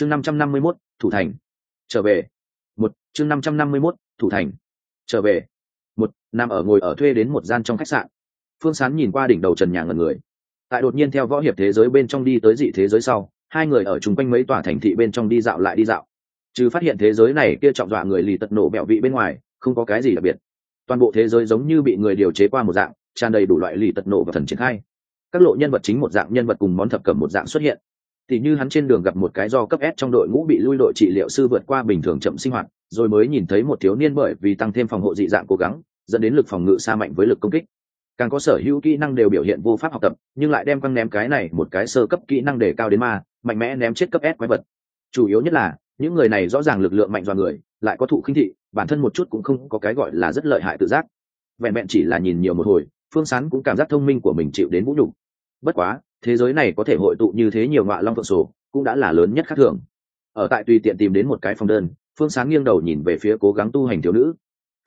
chương năm trăm năm mươi mốt, thủ thành. Trở về. Một, chương năm trăm năm mươi mốt, thủ thành. Trở về. Một nằm ở ngồi ở thuê đến một gian trong khách sạn. Phương sán nhìn qua đỉnh đầu trần nhà ngần người. Tại đột nhiên theo võ hiệp thế giới bên trong đi tới dị thế giới sau, hai người ở chung quanh mấy tòa thành thị bên trong đi dạo lại đi dạo. Chứ phát hiện thế giới này kia trọng dọa người lì tật nổ bẹo vị bên ngoài, không có cái gì đặc biệt. Toàn bộ thế giới giống như bị người điều chế qua một dạng, tràn đầy đủ loại lì tật nổ và thần triển khai. Các lộ nhân vật chính một dạng nhân vật cùng món thập cẩm một dạng xuất hiện thì như hắn trên đường gặp một cái do cấp S trong đội ngũ bị lui đội trị liệu sư vượt qua bình thường chậm sinh hoạt, rồi mới nhìn thấy một thiếu niên bởi vì tăng thêm phòng hộ dị dạng cố gắng, dẫn đến lực phòng ngự xa mạnh với lực công kích. Càng có sở hữu kỹ năng đều biểu hiện vô pháp học tập, nhưng lại đem quăng ném cái này một cái sơ cấp kỹ năng để cao đến ma, mạnh mẽ ném chết cấp S quái vật. Chủ yếu nhất là, những người này rõ ràng lực lượng mạnh do người, lại có thụ khinh thị, bản thân một chút cũng không có cái gọi là rất lợi hại tự giác. Vẹn vẹn chỉ là nhìn nhiều một hồi, Phương Sán cũng cảm giác thông minh của mình chịu đến vũ nhục. Bất quá, thế giới này có thể hội tụ như thế nhiều ngọa long phượng sổ, cũng đã là lớn nhất khác thường. Ở tại tùy tiện tìm đến một cái phòng đơn, phương sáng nghiêng đầu nhìn về phía cố gắng tu hành thiếu nữ.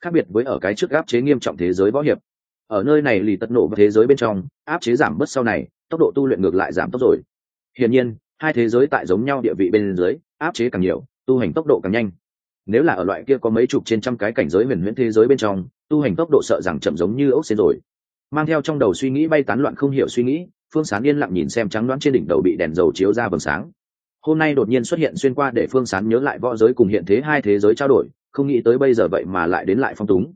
Khác biệt với ở cái trước áp chế nghiêm trọng thế giới võ hiệp. Ở nơi này lì tật nổ vào thế giới bên trong, áp chế giảm bớt sau này, tốc độ tu luyện ngược lại giảm tốc rồi. Hiển nhiên, hai thế giới tại giống nhau địa vị bên dưới, áp chế càng nhiều, tu hành tốc độ càng nhanh. Nếu là ở loại kia có mấy chục trên trăm cái cảnh giới huyền huyễn thế giới bên trong, tu hành tốc độ sợ rằng chậm giống như ốc xên rồi. Mang theo trong đầu suy nghĩ bay tán loạn không hiểu suy nghĩ phương sán yên lặng nhìn xem trắng đoán trên đỉnh đầu bị đèn dầu chiếu ra vầng sáng. Hôm nay đột nhiên xuất hiện xuyên qua để phương sán nhớ lại võ giới cùng hiện thế hai thế giới trao đổi, không nghĩ tới bây giờ vậy mà lại đến lại phong túng.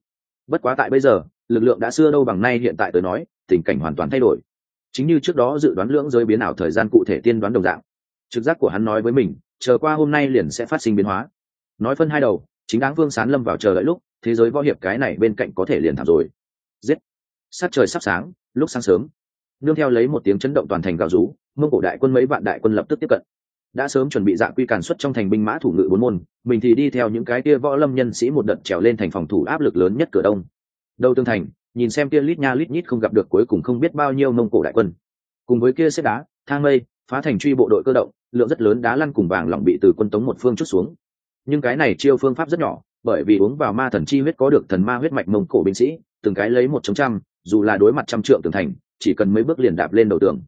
Bất quá tại bây giờ, lực lượng đã xưa đâu bằng nay hiện tại tới nói, tình cảnh hoàn toàn thay đổi. Chính như trước đó dự đoán lưỡng giới biến ảo thời gian cụ thể tiên đoán đồng dạng. Trực giác của hắn nói với mình, chờ qua hôm nay liền sẽ phát sinh biến hóa. Nói phân hai đầu, chính đáng phương sán lâm vào chờ đợi lúc, thế giới võ hiệp cái này bên cạnh có thể liền thảm rồi. Giết. Sát trời sắp sáng, lúc sáng sớm nương theo lấy một tiếng chấn động toàn thành gào rú, mông cổ đại quân mấy vạn đại quân lập tức tiếp cận. Đã sớm chuẩn bị dạ quy càn xuất trong thành binh mã thủ ngự bốn môn, mình thì đi theo những cái kia võ lâm nhân sĩ một đợt trèo lên thành phòng thủ áp lực lớn nhất cửa đông. Đầu tương thành, nhìn xem kia lít nha lít nhít không gặp được cuối cùng không biết bao nhiêu mông cổ đại quân. Cùng với kia xếp đá, thang mây, phá thành truy bộ đội cơ động, lượng rất lớn đá lăn cùng vàng lỏng bị từ quân tống một phương chút xuống. Nhưng cái này chiêu phương pháp rất nhỏ, bởi vì uống vào ma thần chi huyết có được thần ma huyết mạch mông cổ binh sĩ, từng cái lấy một chống trăm, dù là đối mặt trăm trượng tường thành chỉ cần mấy bước liền đạp lên đầu tường.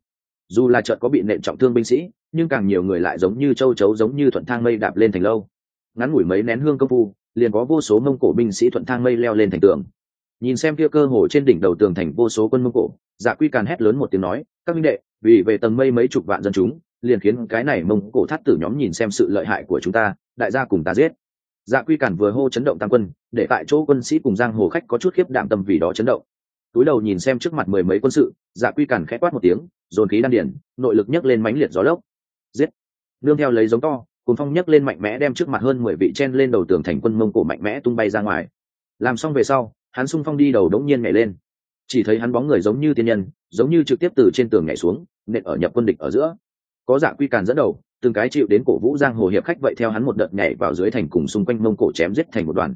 Dù là trận có bị nện trọng thương binh sĩ, nhưng càng nhiều người lại giống như châu chấu giống như thuận thang mây đạp lên thành lâu. Ngắn ngủi mấy nén hương công phu, liền có vô số mông cổ binh sĩ thuận thang mây leo lên thành tường. Nhìn xem kia cơ hồ trên đỉnh đầu tường thành vô số quân mông cổ dạ quy càn hét lớn một tiếng nói, các minh đệ, vì về tầng mây mấy chục vạn dân chúng, liền khiến cái này mông cổ thắt tử nhóm nhìn xem sự lợi hại của chúng ta, đại gia cùng ta giết. Dạ quy càn vừa hô chấn động tăng quân, để tại chỗ quân sĩ cùng giang hồ khách có chút khiếp đạm tâm vì đó chấn động túi đầu nhìn xem trước mặt mười mấy quân sự dạ quy cằn khẽ quát một tiếng, dồn khí đan điển nội lực nhấc lên mãnh liệt gió lốc. Giết! Nương theo lấy giống to cùng phong nhấc lên mạnh mẽ đem trước mặt hơn mười vị chen lên đầu tường thành quân mông cổ mạnh mẽ tung bay ra ngoài. Làm xong về sau, hắn sung phong đi đầu đống nhiên nhảy lên. Chỉ thấy hắn bóng người giống như tiên nhân, giống như trực tiếp từ trên tường nhảy xuống, nện ở nhập quân địch ở giữa. Có dạ quy càn dẫn đầu, từng cái chịu đến cổ vũ giang hồ hiệp khách vậy theo hắn một đợt nhảy vào dưới thành cùng xung quanh mông cổ chém giết thành một đoàn.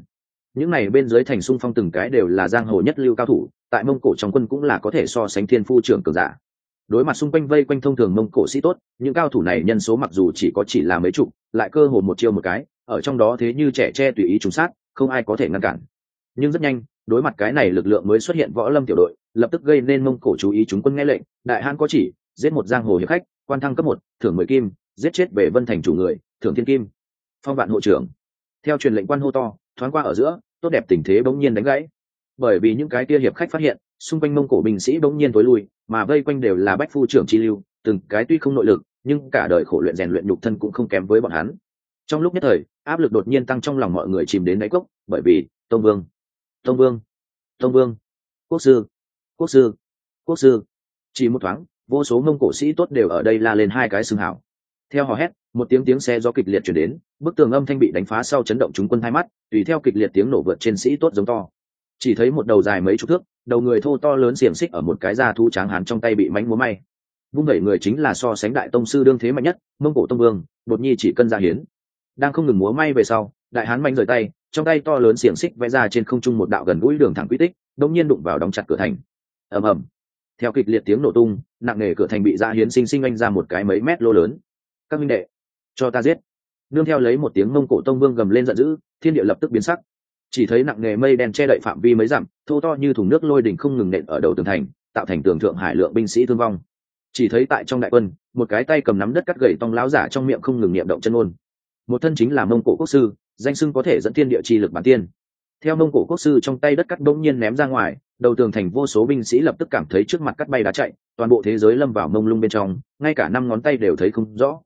Những này bên dưới thành xung phong từng cái đều là giang hồ nhất lưu cao thủ tại mông cổ trong quân cũng là có thể so sánh thiên phu trưởng cường giả. Đối mặt xung quanh vây quanh thông thường mông cổ sĩ tốt, những cao thủ này nhân số mặc dù chỉ có chỉ là mấy chục, lại cơ hồ một chiêu một cái, ở trong đó thế như trẻ tre tùy ý trúng sát, không ai có thể ngăn cản. Nhưng rất nhanh, đối mặt cái này lực lượng mới xuất hiện võ lâm tiểu đội, lập tức gây nên mông cổ chú ý chúng quân nghe lệnh, đại hãn có chỉ, giết một giang hồ hiệp khách, quan thăng cấp một, thưởng mười kim, giết chết về vân thành chủ người, thưởng thiên kim. Phong vạn hộ trưởng. Theo truyền lệnh quan hô to, thoáng qua ở giữa, tốt đẹp tình thế bỗng nhiên đánh gãy bởi vì những cái kia hiệp khách phát hiện, xung quanh mông cổ binh sĩ bỗng nhiên tối lui, mà vây quanh đều là bách phu trưởng chi lưu, từng cái tuy không nội lực, nhưng cả đời khổ luyện rèn luyện nhục thân cũng không kém với bọn hắn. Trong lúc nhất thời, áp lực đột nhiên tăng trong lòng mọi người chìm đến đáy cốc, bởi vì, tông vương tông vương tông vương, quốc sư quốc sư quốc sư. Chỉ một thoáng, vô số mông cổ sĩ tốt đều ở đây la lên hai cái xương hảo theo hò hét, một tiếng tiếng xe do kịch liệt chuyển đến, bức tường âm thanh bị đánh phá sau chấn động chúng quân hai mắt, tùy theo kịch liệt tiếng nổ vượt trên sĩ tốt giống to chỉ thấy một đầu dài mấy chục thước, đầu người thô to lớn xiềng xích ở một cái da thu tráng hán trong tay bị mánh múa may. Vung đẩy người chính là so sánh đại tông sư đương thế mạnh nhất, mông cổ tông vương, đột nhi chỉ cân ra hiến. Đang không ngừng múa may về sau, đại hán mạnh rời tay, trong tay to lớn xiềng xích vẽ ra trên không trung một đạo gần gũi đường thẳng quy tích đông nhiên đụng vào đóng chặt cửa thành. Ầm ầm. Theo kịch liệt tiếng nổ tung, nặng nề cửa thành bị ra hiến sinh sinh anh ra một cái mấy mét lô lớn. Các minh đệ, cho ta giết. Nương theo lấy một tiếng mông cổ tông vương gầm lên giận dữ, thiên địa lập tức biến sắc chỉ thấy nặng nề mây đen che đậy phạm vi mấy dặm, thô to như thùng nước lôi đỉnh không ngừng nện ở đầu tường thành, tạo thành tường thượng hải lượng binh sĩ thương vong. Chỉ thấy tại trong đại quân, một cái tay cầm nắm đất cắt gậy tông láo giả trong miệng không ngừng niệm động chân ôn một thân chính là mông cổ quốc sư, danh sưng có thể dẫn thiên địa chi lực bản tiên. Theo mông cổ quốc sư trong tay đất cắt bỗng nhiên ném ra ngoài, đầu tường thành vô số binh sĩ lập tức cảm thấy trước mặt cắt bay đá chạy, toàn bộ thế giới lâm vào mông lung bên trong, ngay cả năm ngón tay đều thấy không rõ.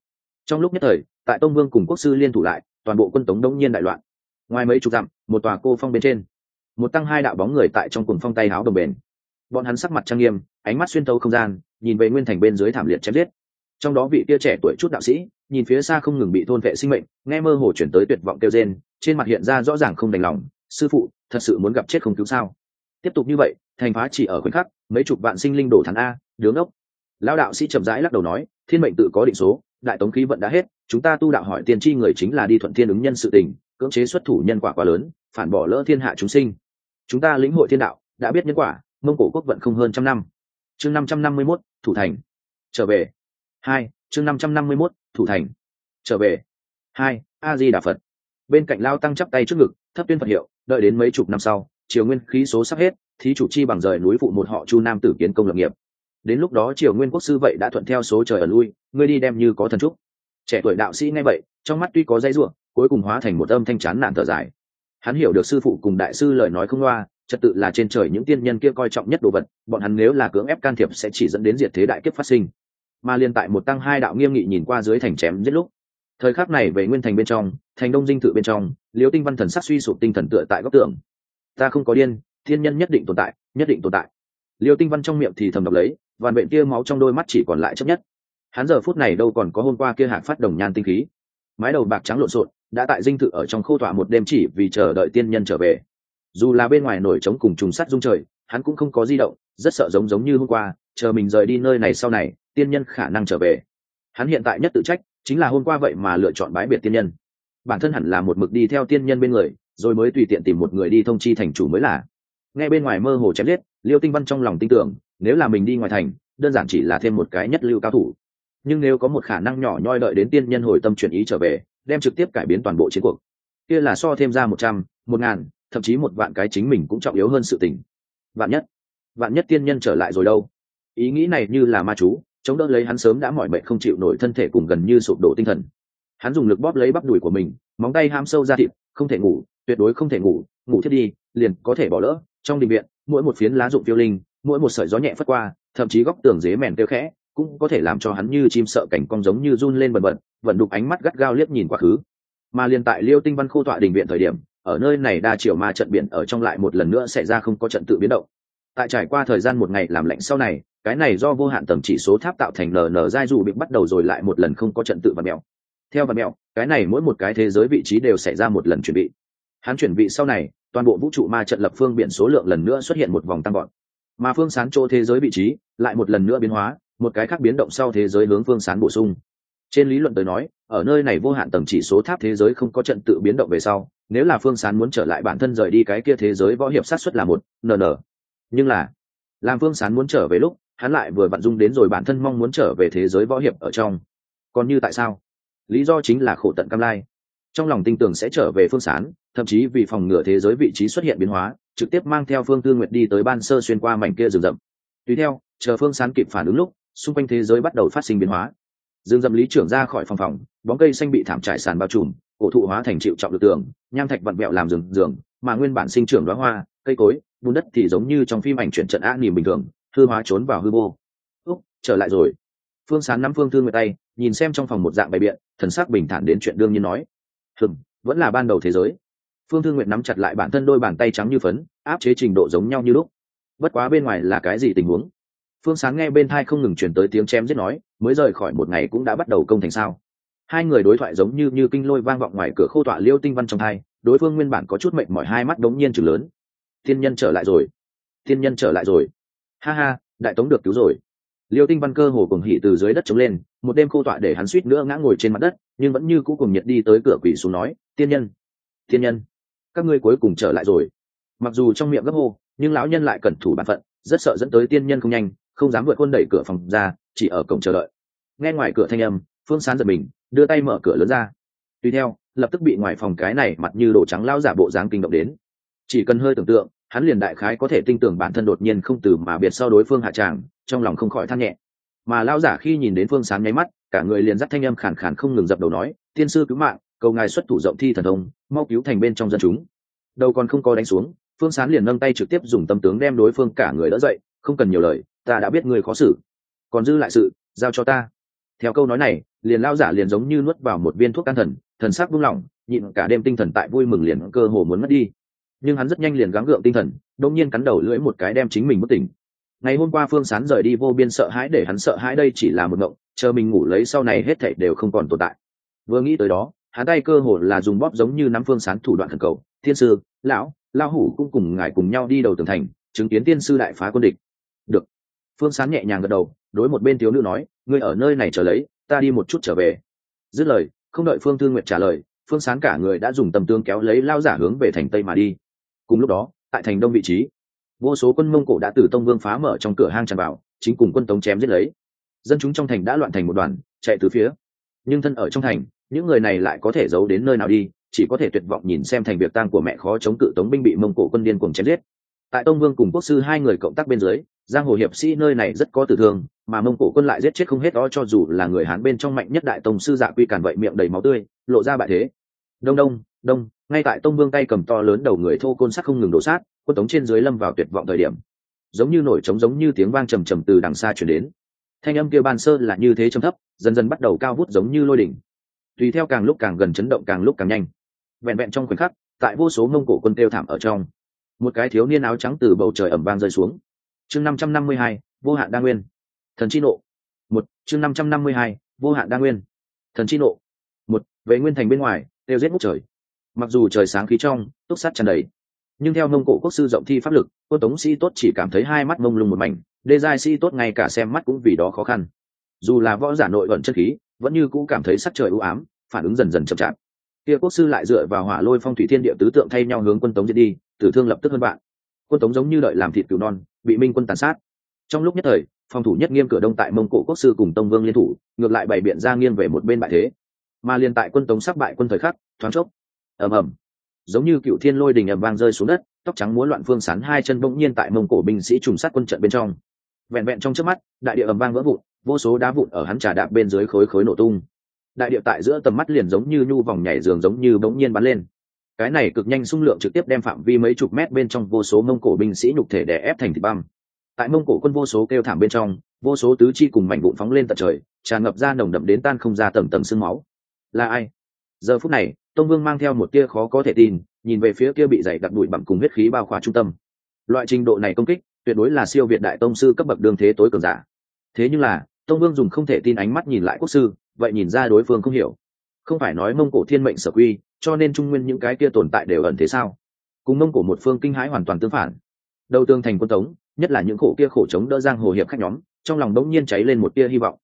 Trong lúc nhất thời, tại tông vương cùng quốc sư liên thủ lại, toàn bộ quân tống đông nhiên đại loạn ngoài mấy chục dặm, một tòa cô phong bên trên. Một tăng hai đạo bóng người tại trong cùng phong tay háo đồng bền. Bọn hắn sắc mặt trang nghiêm, ánh mắt xuyên tấu không gian, nhìn về nguyên thành bên dưới thảm liệt chém giết. Trong đó vị tia trẻ tuổi chút đạo sĩ, nhìn phía xa không ngừng bị thôn vệ sinh mệnh, nghe mơ hồ chuyển tới tuyệt vọng kêu rên, trên mặt hiện ra rõ ràng không đành lòng, sư phụ, thật sự muốn gặp chết không cứu sao? Tiếp tục như vậy, thành phá chỉ ở khoảnh khắc, mấy chục vạn sinh linh đổ thắng a, đứng ốc. Lão đạo sĩ chậm rãi lắc đầu nói, thiên mệnh tự có định số, đại tống khí vận đã hết, chúng ta tu đạo hỏi tiên tri người chính là đi thuận thiên ứng nhân sự tình cưỡng chế xuất thủ nhân quả quá lớn, phản bỏ lỡ thiên hạ chúng sinh. Chúng ta lĩnh hội thiên đạo, đã biết nhân quả, mông cổ quốc vận không hơn trăm năm. Chương năm trăm năm mươi mốt, thủ thành. Trở về. Hai, chương năm trăm năm mươi mốt, thủ thành. Trở về. Hai a di đà phật. Bên cạnh lao tăng chắp tay trước ngực, thấp tuyên phật hiệu, đợi đến mấy chục năm sau, triều nguyên khí số sắp hết, thí chủ chi bằng rời núi phụ một họ chu nam tử kiến công lập nghiệp. Đến lúc đó triều nguyên quốc sư vậy đã thuận theo số trời ở lui, ngươi đi đem như có thần trúc. Trẻ tuổi đạo sĩ nghe vậy, trong mắt tuy có dây ruộng cuối cùng hóa thành một âm thanh chán nản thở dài. Hắn hiểu được sư phụ cùng đại sư lời nói không loa, trật tự là trên trời những tiên nhân kia coi trọng nhất đồ vật, bọn hắn nếu là cưỡng ép can thiệp sẽ chỉ dẫn đến diệt thế đại kiếp phát sinh. Mà liên tại một tăng hai đạo nghiêm nghị nhìn qua dưới thành chém giết lúc, thời khắc này về nguyên thành bên trong, thành đông dinh thự bên trong, liêu tinh văn thần sắc suy sụp tinh thần tựa tại góc tường. Ta không có điên thiên nhân nhất định tồn tại, nhất định tồn tại. Liêu tinh văn trong miệng thì thầm đọc lấy vàn bệnh kia máu trong đôi mắt chỉ còn lại chấp nhất. Hắn giờ phút này đâu còn có hôm qua kia hạc phát đồng nhan tinh khí. Mái đầu bạc trắng lộn xộn đã tại dinh thự ở trong khâu tọa một đêm chỉ vì chờ đợi tiên nhân trở về. Dù là bên ngoài nổi trống cùng trùng sắt dung trời, hắn cũng không có di động, rất sợ giống giống như hôm qua, chờ mình rời đi nơi này sau này, tiên nhân khả năng trở về. Hắn hiện tại nhất tự trách, chính là hôm qua vậy mà lựa chọn bãi biệt tiên nhân. Bản thân hẳn là một mực đi theo tiên nhân bên người, rồi mới tùy tiện tìm một người đi thông chi thành chủ mới là. Nghe bên ngoài mơ hồ chém liết liêu tinh văn trong lòng tin tưởng, nếu là mình đi ngoài thành, đơn giản chỉ là thêm một cái nhất lưu cao thủ. Nhưng nếu có một khả năng nhỏ nhoi đợi đến tiên nhân hồi tâm chuyển ý trở về đem trực tiếp cải biến toàn bộ chiến cuộc. Kia là so thêm ra một trăm, một ngàn, thậm chí một vạn cái chính mình cũng trọng yếu hơn sự tình. Vạn nhất vạn nhất tiên nhân trở lại rồi đâu? Ý nghĩ này như là ma chú, chống đỡ lấy hắn sớm đã mỏi mệt không chịu nổi thân thể cùng gần như sụp đổ tinh thần. Hắn dùng lực bóp lấy bắp đùi của mình, móng tay ham sâu ra thịt, không thể ngủ, tuyệt đối không thể ngủ ngủ thiết đi, liền có thể bỏ lỡ. Trong đình viện, mỗi một phiến lá rụng phiêu linh, mỗi một sợi gió nhẹ phất qua, thậm chí góc tường dế mèn kêu khẽ cũng có thể làm cho hắn như chim sợ cảnh cong giống như run lên bần bật vận đục ánh mắt gắt gao liếc nhìn quá khứ. Mà liền tại liêu tinh văn khô tọa đình viện thời điểm, ở nơi này đa chiều ma trận biển ở trong lại một lần nữa xảy ra không có trận tự biến động. Tại trải qua thời gian một ngày làm lạnh sau này, cái này do vô hạn tầm chỉ số tháp tạo thành nở nở dai dù bị bắt đầu rồi lại một lần không có trận tự và mèo theo và mèo cái này mỗi một cái thế giới vị trí đều xảy ra một lần chuẩn bị. Hắn chuẩn bị sau này, toàn bộ vũ trụ ma trận lập phương biển số lượng lần nữa xuất hiện một vòng tăng gọn mà phương sán chỗ thế giới vị trí lại một lần nữa biến hóa một cái khác biến động sau thế giới hướng phương sán bổ sung. Trên lý luận tới nói, ở nơi này vô hạn tầng chỉ số tháp thế giới không có trận tự biến động về sau, nếu là phương sán muốn trở lại bản thân rời đi cái kia thế giới võ hiệp sát xuất là một nn nhưng là, làm phương sán muốn trở về lúc, hắn lại vừa vặn dung đến rồi bản thân mong muốn trở về thế giới võ hiệp ở trong. Còn như tại sao? Lý do chính là khổ tận cam lai. Trong lòng tin tưởng sẽ trở về phương sán, thậm chí vì phòng ngừa thế giới vị trí xuất hiện biến hóa, trực tiếp mang theo phương tư nguyệt đi tới ban sơ xuyên qua mảnh kia rừng rậm. Tùy theo, chờ phương sán kịp phản ứng lúc xung quanh thế giới bắt đầu phát sinh biến hóa. Dương dâm lý trưởng ra khỏi phòng phòng, bóng cây xanh bị thảm trải sàn bao trùm, cổ thụ hóa thành chịu trọng lực tường nham thạch vặn vẹo làm rừng giường mà nguyên bản sinh trưởng đoá hoa, cây cối, bùn đất thì giống như trong phim ảnh chuyển trận ác nỉm bình thường, hư hóa trốn vào hư vô. Úc, trở lại rồi. Phương sán nắm phương thương người tay, nhìn xem trong phòng một dạng bày biện, thần sắc bình thản đến chuyện đương nhiên nói. Hừng vẫn là ban đầu thế giới. Phương thương nguyện nắm chặt lại bản thân đôi bàn tay trắng như phấn, áp chế trình độ giống nhau như lúc. Bất quá bên ngoài là cái gì tình huống? Phương sáng nghe bên thai không ngừng chuyển tới tiếng chém giết nói, mới rời khỏi một ngày cũng đã bắt đầu công thành sao. Hai người đối thoại giống như như kinh lôi vang vọng ngoài cửa khô tọa liêu tinh văn trong thai, đối phương nguyên bản có chút mệnh mỏi hai mắt đống nhiên chừng lớn. Thiên nhân trở lại rồi. Thiên nhân trở lại rồi. Ha ha, đại tống được cứu rồi. Liêu tinh văn cơ hồ cùng hỉ từ dưới đất chống lên, một đêm khô tọa để hắn suýt nữa ngã ngồi trên mặt đất, nhưng vẫn như cũ cùng nhiệt đi tới cửa quỷ xuống nói tiên nhân tiên nhân, các ngươi cuối cùng trở lại rồi. Mặc dù trong miệng gấp hô, nhưng lão nhân lại cẩn thủ bản phận, rất sợ dẫn tới tiên nhân không nhanh không dám vượt quân đẩy cửa phòng ra, chỉ ở cổng chờ đợi. Nghe ngoài cửa thanh âm, phương sán giật mình, đưa tay mở cửa lớn ra. Tùy theo, lập tức bị ngoài phòng cái này mặt như đổ trắng lao giả bộ dáng kinh động đến. Chỉ cần hơi tưởng tượng, hắn liền đại khái có thể tin tưởng bản thân đột nhiên không từ mà biệt sau đối phương hạ tràng, trong lòng không khỏi than nhẹ. Mà lao giả khi nhìn đến phương sán nháy mắt, cả người liền dắt thanh âm khàn khàn không ngừng dập đầu nói, tiên sư cứu mạng, cầu ngài xuất thủ rộng thi thần thông, mau cứu thành bên trong dân chúng. Đầu còn không có đánh xuống, phương sán liền nâng tay trực tiếp dùng tâm tướng đem đối phương cả người đỡ dậy không cần nhiều lời, ta đã biết người khó xử. Còn dư lại sự, giao cho ta. Theo câu nói này, liền lao giả liền giống như nuốt vào một viên thuốc can thần thần sắc buông lỏng, nhịn cả đêm tinh thần tại vui mừng liền cơ hồ muốn mất đi. Nhưng hắn rất nhanh liền gắng gượng tinh thần đông nhiên cắn đầu lưỡi một cái đem chính mình bất tỉnh. Ngày hôm qua phương sán rời đi vô biên sợ hãi để hắn sợ hãi đây chỉ là một mộng chờ mình ngủ lấy sau này hết thảy đều không còn tồn tại. Vừa nghĩ tới đó, hắn tay cơ hồ là dùng bóp giống như nắm phương sán thủ đoạn thần cầu, thiên sư, lão lao hủ cũng cùng ngài cùng nhau đi đầu tường thành, chứng kiến tiên sư đại phá quân địch phương sán nhẹ nhàng gật đầu, đối một bên thiếu nữ nói, ngươi ở nơi này chờ lấy, ta đi một chút trở về. Dứt lời, không đợi phương thư nguyệt trả lời, phương sán cả người đã dùng tầm tương kéo lấy lao giả hướng về thành tây mà đi. Cùng lúc đó, tại thành đông vị trí, vô số quân mông cổ đã từ tông vương phá mở trong cửa hang tràn vào, chính cùng quân tống chém giết lấy. Dân chúng trong thành đã loạn thành một đoàn, chạy từ phía. Nhưng thân ở trong thành, những người này lại có thể giấu đến nơi nào đi, chỉ có thể tuyệt vọng nhìn xem thành việc tang của mẹ khó chống cự tống binh bị mông cổ quân điên cùng chém giết. Tại tông vương cùng quốc sư hai người cộng tác bên dưới giang hồ hiệp sĩ nơi này rất có tử thương, mà mông cổ quân lại giết chết không hết đó, cho dù là người hán bên trong mạnh nhất đại tông sư dạ quy càn vậy miệng đầy máu tươi, lộ ra bại thế. Đông đông đông, ngay tại tông vương tay cầm to lớn đầu người thô côn sắt không ngừng đổ sát, quân tống trên dưới lâm vào tuyệt vọng thời điểm. Giống như nổi trống giống như tiếng vang trầm trầm từ đằng xa chuyển đến. Thanh âm kia ban sơ là như thế trầm thấp, dần dần bắt đầu cao vút giống như lôi đỉnh. Tùy theo càng lúc càng gần chấn động càng lúc càng nhanh. Vẹn vẹn trong khoảnh khắc, tại vô số mông cổ quân kêu thảm ở trong, một cái thiếu niên áo trắng từ bầu trời ẩm vang rơi xuống chương năm trăm năm mươi hai, vô hạn đa nguyên. Thần chi nộ. Một, chương năm trăm năm mươi hai, vô hạn đa nguyên. Thần chi nộ. Một vệ nguyên thành bên ngoài, đều giết ngút trời. Mặc dù trời sáng khí trong, túc sát tràn đầy, nhưng theo mông cổ quốc sư rộng thi pháp lực, quân tống sĩ tốt chỉ cảm thấy hai mắt mông lung một mảnh, đê giai sĩ tốt ngay cả xem mắt cũng vì đó khó khăn. Dù là võ giả nội ẩn chất khí, vẫn như cũ cảm thấy sắc trời u ám, phản ứng dần dần chậm chạp. Kia quốc sư lại dựa vào hỏa lôi phong thủy thiên địa tứ tượng thay nhau hướng quân tống diệt đi, tử thương lập tức hơn bạn quân tống giống như đợi làm thịt cừu non, bị minh quân tàn sát. Trong lúc nhất thời, phòng thủ nhất nghiêm cửa đông tại mông cổ quốc sư cùng tông vương liên thủ, ngược lại bày biện ra nghiêng về một bên bại thế. Mà liên tại quân tống sắp bại quân thời khắc, thoáng chốc, ầm ầm, giống như cựu thiên lôi đình ầm vang rơi xuống đất, tóc trắng múa loạn phương sán hai chân bỗng nhiên tại mông cổ binh sĩ trùng sát quân trận bên trong. Vẹn vẹn trong trước mắt, đại địa ầm vang vỡ vụn, vô số đá vụn ở hắn trà đạp bên dưới khối khối nổ tung. Đại địa tại giữa tầm mắt liền giống như nhu vòng nhảy giường giống như bỗng nhiên bắn lên cái này cực nhanh xung lượng trực tiếp đem phạm vi mấy chục mét bên trong vô số mông cổ binh sĩ nhục thể đè ép thành thịt băm. Tại mông cổ quân vô số kêu thảm bên trong, vô số tứ chi cùng mảnh vụn phóng lên tận trời, tràn ngập ra nồng đậm đến tan không ra tầng tầng sương máu. Là ai? Giờ phút này, tông vương mang theo một tia khó có thể tin, nhìn về phía kia bị dày đặc bụi bặm cùng huyết khí bao khỏa trung tâm. Loại trình độ này công kích, tuyệt đối là siêu việt đại tông sư cấp bậc đương thế tối cường giả. Thế nhưng là, tông vương dùng không thể tin ánh mắt nhìn lại quốc sư, vậy nhìn ra đối phương không hiểu không phải nói mông cổ thiên mệnh sở quy, cho nên trung nguyên những cái kia tồn tại đều ẩn thế sao? Cùng mông cổ một phương kinh hãi hoàn toàn tương phản. Đầu tương thành quân tống, nhất là những khổ kia khổ chống đỡ giang hồ hiệp khách nhóm, trong lòng đống nhiên cháy lên một tia hy vọng.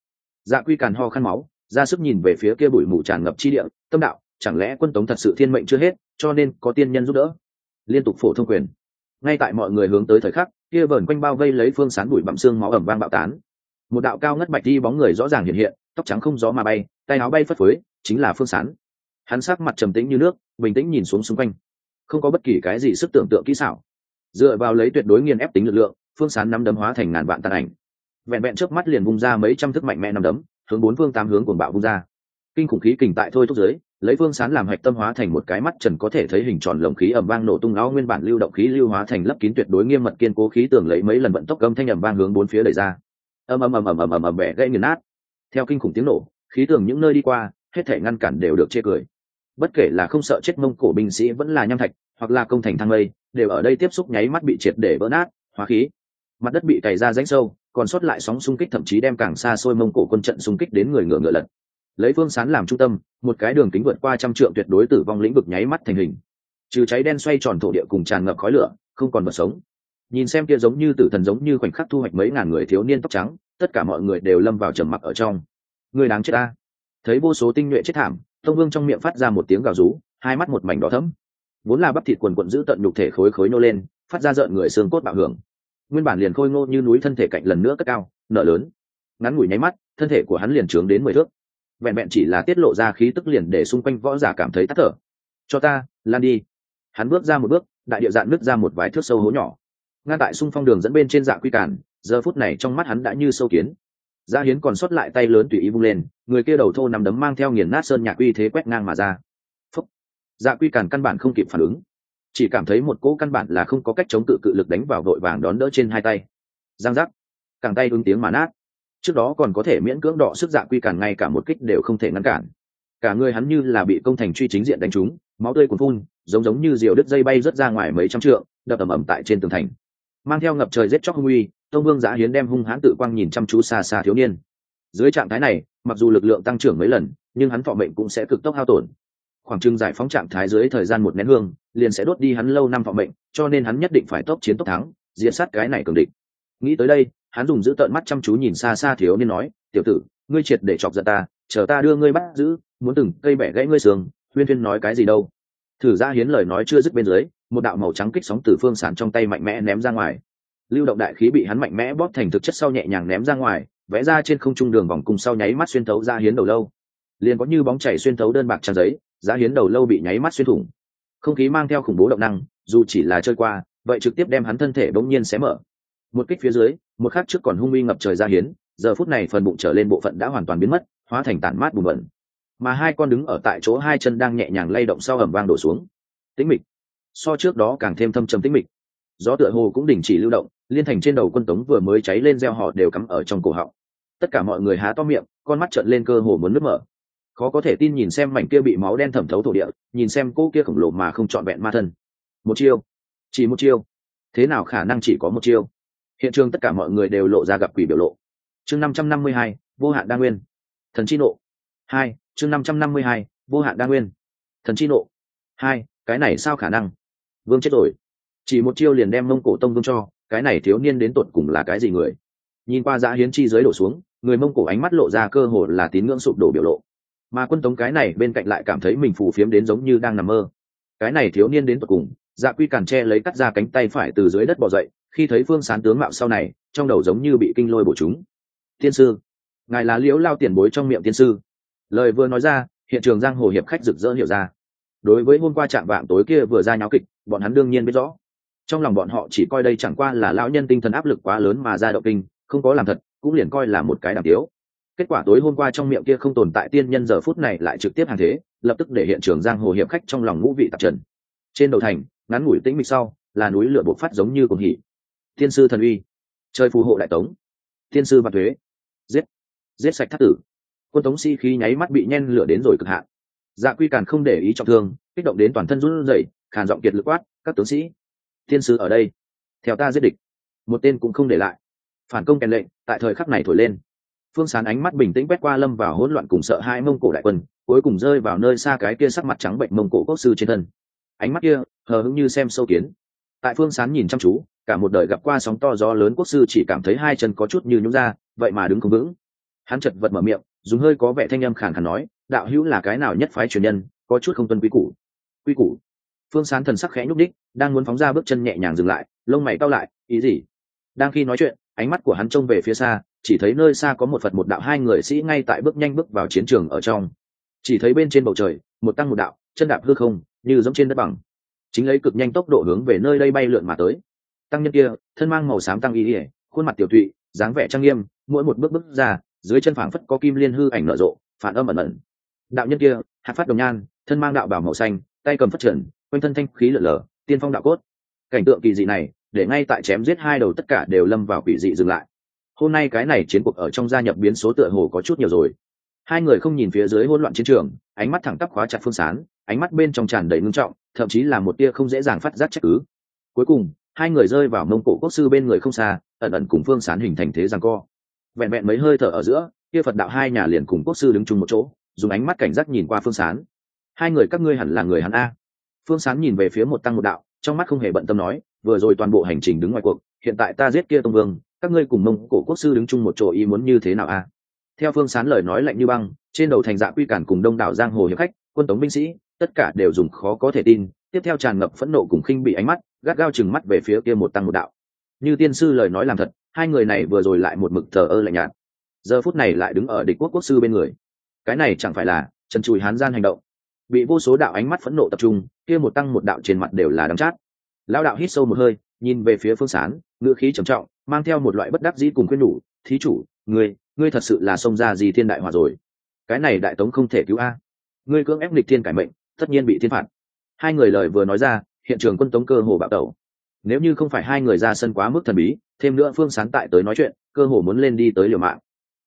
Dạ quy càn ho khăn máu, ra sức nhìn về phía kia bụi mù tràn ngập chi địa, tâm đạo, chẳng lẽ quân tống thật sự thiên mệnh chưa hết, cho nên có tiên nhân giúp đỡ? Liên tục phổ thông quyền. Ngay tại mọi người hướng tới thời khắc, kia vờn quanh bao vây lấy phương sán bụi bặm xương máu ẩm vang bạo tán một đạo cao ngất bạch đi bóng người rõ ràng hiện hiện, tóc trắng không gió mà bay, tay áo bay phất phới, chính là phương sán. Hắn sắc mặt trầm tĩnh như nước, bình tĩnh nhìn xuống xung quanh. Không có bất kỳ cái gì sức tưởng tượng kỹ xảo. Dựa vào lấy tuyệt đối nghiền ép tính lực lượng, phương sán nắm đấm hóa thành ngàn vạn tàn ảnh. Vẹn vẹn trước mắt liền vung ra mấy trăm thức mạnh mẽ nắm đấm, hướng bốn phương tám hướng cuồng bạo vung ra. Kinh khủng khí kình tại thôi thúc giới lấy phương sán làm hạch tâm hóa thành một cái mắt trần có thể thấy hình tròn lồng khí ẩm vang nổ tung áo nguyên bản lưu động khí lưu hóa thành lấp kín tuyệt đối nghiêm mật kiên cố khí tường lấy mấy lần vận tốc gâm thanh ẩm vang hướng bốn phía đẩy ra ầm ầm ầm ầm ầm ầm ầm bẻ gãy nghiền nát. Theo kinh khủng tiếng nổ, khí tường những nơi đi qua, hết thể ngăn cản đều được chê cười. Bất kể là không sợ chết mông cổ binh sĩ vẫn là nham thạch, hoặc là công thành thang lây đều ở đây tiếp xúc nháy mắt bị triệt để vỡ nát, hóa khí. Mặt đất bị cày ra rãnh sâu, còn sót lại sóng xung kích thậm chí đem càng xa xôi mông cổ quân trận xung kích đến người ngựa ngựa lật. Lấy phương sán làm trung tâm, một cái đường kính vượt qua trăm trượng tuyệt đối tử vong lĩnh vực nháy mắt thành hình. Trừ cháy đen xoay tròn thổ địa cùng tràn ngập khói lửa, không còn vật sống nhìn xem kia giống như tử thần giống như khoảnh khắc thu hoạch mấy ngàn người thiếu niên tóc trắng, tất cả mọi người đều lâm vào trầm mặc ở trong. Người đáng chết ta. Thấy vô số tinh nhuệ chết thảm, tông vương trong miệng phát ra một tiếng gào rú, hai mắt một mảnh đỏ thấm vốn là bắp thịt quần quận giữ tận nhục thể khối khối nô lên, phát ra rợn người xương cốt bạo hưởng. Nguyên bản liền khôi ngô như núi thân thể cạnh lần nữa cất cao nở lớn. Ngắn ngủi nháy mắt, thân thể của hắn liền trướng đến mười thước. Vẹn vẹn chỉ là tiết lộ ra khí tức liền để xung quanh võ giả cảm thấy tắt thở. Cho ta, lan đi. Hắn bước ra một bước, đại địa dạn nứt ra một vài thước sâu hố nhỏ ngăn tại xung phong đường dẫn bên trên dạ quy cản giờ phút này trong mắt hắn đã như sâu kiến. Gia hiến còn sót lại tay lớn tùy ý vung lên, người kia đầu thô nằm đấm mang theo nghiền nát sơn nhạc uy thế quét ngang mà ra. Phúc. dạ quy cản căn bản không kịp phản ứng. Chỉ cảm thấy một cỗ căn bản là không có cách chống cự cự lực đánh vào vội vàng đón đỡ trên hai tay. Giang giác. Càng tay ứng tiếng mà nát. Trước đó còn có thể miễn cưỡng đọ sức dạ quy cản ngay cả một kích đều không thể ngăn cản. Cả người hắn như là bị công thành truy chính diện đánh trúng, máu tươi cuồn phun, giống giống như diều đứt dây bay rớt ra ngoài mấy trăm trượng, đập ầm ầm tại trên tường thành mang theo ngập trời giết chóc hung uy, tông vương giã hiến đem hung hãn tự quang nhìn chăm chú xa xa thiếu niên. Dưới trạng thái này, mặc dù lực lượng tăng trưởng mấy lần, nhưng hắn thọ mệnh cũng sẽ cực tốc hao tổn. Khoảng trưng giải phóng trạng thái dưới thời gian một nén hương, liền sẽ đốt đi hắn lâu năm thọ mệnh, cho nên hắn nhất định phải tốc chiến tốc thắng diễn sát cái này cường địch. Nghĩ tới đây, hắn dùng giữ tợn mắt chăm chú nhìn xa xa thiếu niên nói, tiểu tử, ngươi triệt để chọc giận ta, chờ ta đưa ngươi bắt giữ, muốn từng cây bẻ gãy ngươi sườn huyên huyên nói cái gì đâu? Thử ra hiến lời nói chưa dứt bên dưới một đạo màu trắng kích sóng từ phương sản trong tay mạnh mẽ ném ra ngoài. Lưu động đại khí bị hắn mạnh mẽ bóp thành thực chất sau nhẹ nhàng ném ra ngoài, vẽ ra trên không trung đường vòng cùng sau nháy mắt xuyên thấu ra hiến đầu lâu. Liền có như bóng chảy xuyên thấu đơn bạc trang giấy, giá hiến đầu lâu bị nháy mắt xuyên thủng. Không khí mang theo khủng bố động năng, dù chỉ là chơi qua, vậy trực tiếp đem hắn thân thể bỗng nhiên xé mở. Một kích phía dưới, một khắc trước còn hung uy ngập trời ra hiến, giờ phút này phần bụng trở lên bộ phận đã hoàn toàn biến mất, hóa thành tản mát bùn bẩn. Mà hai con đứng ở tại chỗ hai chân đang nhẹ nhàng lay động sau ẩm vang đổ xuống. Tĩnh mịch so trước đó càng thêm thâm trầm tĩnh mịch. Gió tựa hồ cũng đình chỉ lưu động, liên thành trên đầu quân tống vừa mới cháy lên gieo họ đều cắm ở trong cổ họng. Tất cả mọi người há to miệng, con mắt trợn lên cơ hồ muốn nứt mở. Khó có thể tin nhìn xem mảnh kia bị máu đen thẩm thấu thổ địa, nhìn xem cô kia khổng lồ mà không trọn vẹn ma thân. Một chiêu, chỉ một chiêu. Thế nào khả năng chỉ có một chiêu? Hiện trường tất cả mọi người đều lộ ra gặp quỷ biểu lộ. Chương năm trăm năm mươi hai, vô hạn đa nguyên. Thần chi nộ. Hai, chương năm trăm năm mươi hai, vô hạn đa nguyên. Thần chi nộ. Hai, cái này sao khả năng? Vương chết rồi. Chỉ một chiêu liền đem mông cổ tông vương cho, cái này thiếu niên đến tột cùng là cái gì người? Nhìn qua giã hiến chi giới đổ xuống, người mông cổ ánh mắt lộ ra cơ hồ là tín ngưỡng sụp đổ biểu lộ. Mà quân tống cái này bên cạnh lại cảm thấy mình phù phiếm đến giống như đang nằm mơ. Cái này thiếu niên đến tột cùng dạ quy càn tre lấy cắt ra cánh tay phải từ dưới đất bỏ dậy, khi thấy phương sán tướng mạo sau này, trong đầu giống như bị kinh lôi bổ chúng. Tiên sư, ngài là liễu lao tiền bối trong miệng tiên sư. Lời vừa nói ra, hiện trường giang hồ hiệp khách rực rỡ hiểu ra đối với hôm qua trạm vạng tối kia vừa ra nháo kịch, bọn hắn đương nhiên biết rõ. Trong lòng bọn họ chỉ coi đây chẳng qua là lão nhân tinh thần áp lực quá lớn mà ra động kinh, không có làm thật, cũng liền coi là một cái đàm tiếu. Kết quả tối hôm qua trong miệng kia không tồn tại tiên nhân giờ phút này lại trực tiếp hàng thế, lập tức để hiện trường giang hồ hiệp khách trong lòng ngũ vị tạp trần. Trên đầu thành, ngắn ngủi tĩnh mịch sau, là núi lửa bộc phát giống như cùng hỉ. Thiên sư thần uy chơi phù hộ đại tống, thiên sư văn thuế, giết giết sạch thắt tử. Quân tống si khí nháy mắt bị nhen lửa đến rồi cực hạn dạ quy càn không để ý trọng thương, kích động đến toàn thân run rẩy, khàn giọng kiệt lực quát, các tướng sĩ, thiên sứ ở đây, theo ta giết địch. Một tên cũng không để lại. Phản công kèn lệnh, tại thời khắc này thổi lên. Phương sán ánh mắt bình tĩnh quét qua lâm vào hỗn loạn cùng sợ hai mông cổ đại quân, cuối cùng rơi vào nơi xa cái kia sắc mặt trắng bệnh mông cổ quốc sư trên thân. Ánh mắt kia, hờ hững như xem sâu kiến. Tại phương sán nhìn chăm chú, cả một đời gặp qua sóng to gió lớn quốc sư chỉ cảm thấy hai chân có chút như nhúng ra, vậy mà đứng không vững. Hắn chật vật mở miệng, dùng hơi có vẻ thanh âm khàn khàn nói đạo hữu là cái nào nhất phái truyền nhân, có chút không tuân quy củ. Quy củ? Phương sán thần sắc khẽ nhúc đích đang muốn phóng ra bước chân nhẹ nhàng dừng lại, lông mày cao lại, ý gì? Đang khi nói chuyện, ánh mắt của hắn trông về phía xa, chỉ thấy nơi xa có một phật một đạo hai người sĩ ngay tại bước nhanh bước vào chiến trường ở trong. Chỉ thấy bên trên bầu trời, một tăng một đạo, chân đạp hư không, như giống trên đất bằng. Chính lấy cực nhanh tốc độ hướng về nơi đây bay lượn mà tới. Tăng nhân kia, thân mang màu xám tăng ý ỉa khuôn mặt tiểu thụy dáng vẻ trang nghiêm, mỗi một bước bước ra, dưới chân phảng phất có kim liên hư ảnh nở rộ, phản âm ẩn ẩn đạo nhân kia, hạt phát đồng nhan, thân mang đạo bảo màu xanh, tay cầm phát triển quanh thân thanh khí lở lở tiên phong đạo cốt. Cảnh tượng kỳ dị này, để ngay tại chém giết hai đầu tất cả đều lâm vào quỷ dị dừng lại. Hôm nay cái này chiến cuộc ở trong gia nhập biến số tựa hồ có chút nhiều rồi. Hai người không nhìn phía dưới hỗn loạn chiến trường, ánh mắt thẳng tắp khóa chặt phương sán, ánh mắt bên trong tràn đầy ngưng trọng, thậm chí là một tia không dễ dàng phát giác trách cứ. Cuối cùng, hai người rơi vào mông cổ quốc sư bên người không xa, ẩn ẩn cùng phương sán hình thành thế rằng co. Vẹn vẹn mấy hơi thở ở giữa, kia phật đạo hai nhà liền cùng quốc sư đứng chung một chỗ dùng ánh mắt cảnh giác nhìn qua phương sán. Hai người các ngươi hẳn là người hắn a. Phương sán nhìn về phía một tăng một đạo, trong mắt không hề bận tâm nói, vừa rồi toàn bộ hành trình đứng ngoài cuộc, hiện tại ta giết kia tông vương, các ngươi cùng mông cổ quốc sư đứng chung một chỗ ý muốn như thế nào a? Theo phương sán lời nói lạnh như băng, trên đầu thành dạ quy cản cùng đông đảo giang hồ hiệp khách, quân tống binh sĩ, tất cả đều dùng khó có thể tin, tiếp theo tràn ngập phẫn nộ cùng khinh bị ánh mắt, gắt gao chừng mắt về phía kia một tăng một đạo. Như tiên sư lời nói làm thật, hai người này vừa rồi lại một mực thờ ơ lạnh nhạt. Giờ phút này lại đứng ở địch quốc quốc sư bên người cái này chẳng phải là trần chùi hán gian hành động. Bị vô số đạo ánh mắt phẫn nộ tập trung, kia một tăng một đạo trên mặt đều là đắng chát. Lao đạo hít sâu một hơi, nhìn về phía phương sán ngựa khí trầm trọng, mang theo một loại bất đắc dĩ cùng khuyên nhủ, thí chủ, ngươi ngươi thật sự là xông ra gì thiên đại hòa rồi? Cái này đại tống không thể cứu a. Ngươi cưỡng ép lịch thiên cải mệnh, tất nhiên bị thiên phạt. Hai người lời vừa nói ra, hiện trường quân tống cơ hồ bạo tẩu. Nếu như không phải hai người ra sân quá mức thần bí, thêm nữa phương sán tại tới nói chuyện, cơ hồ muốn lên đi tới liều mạng.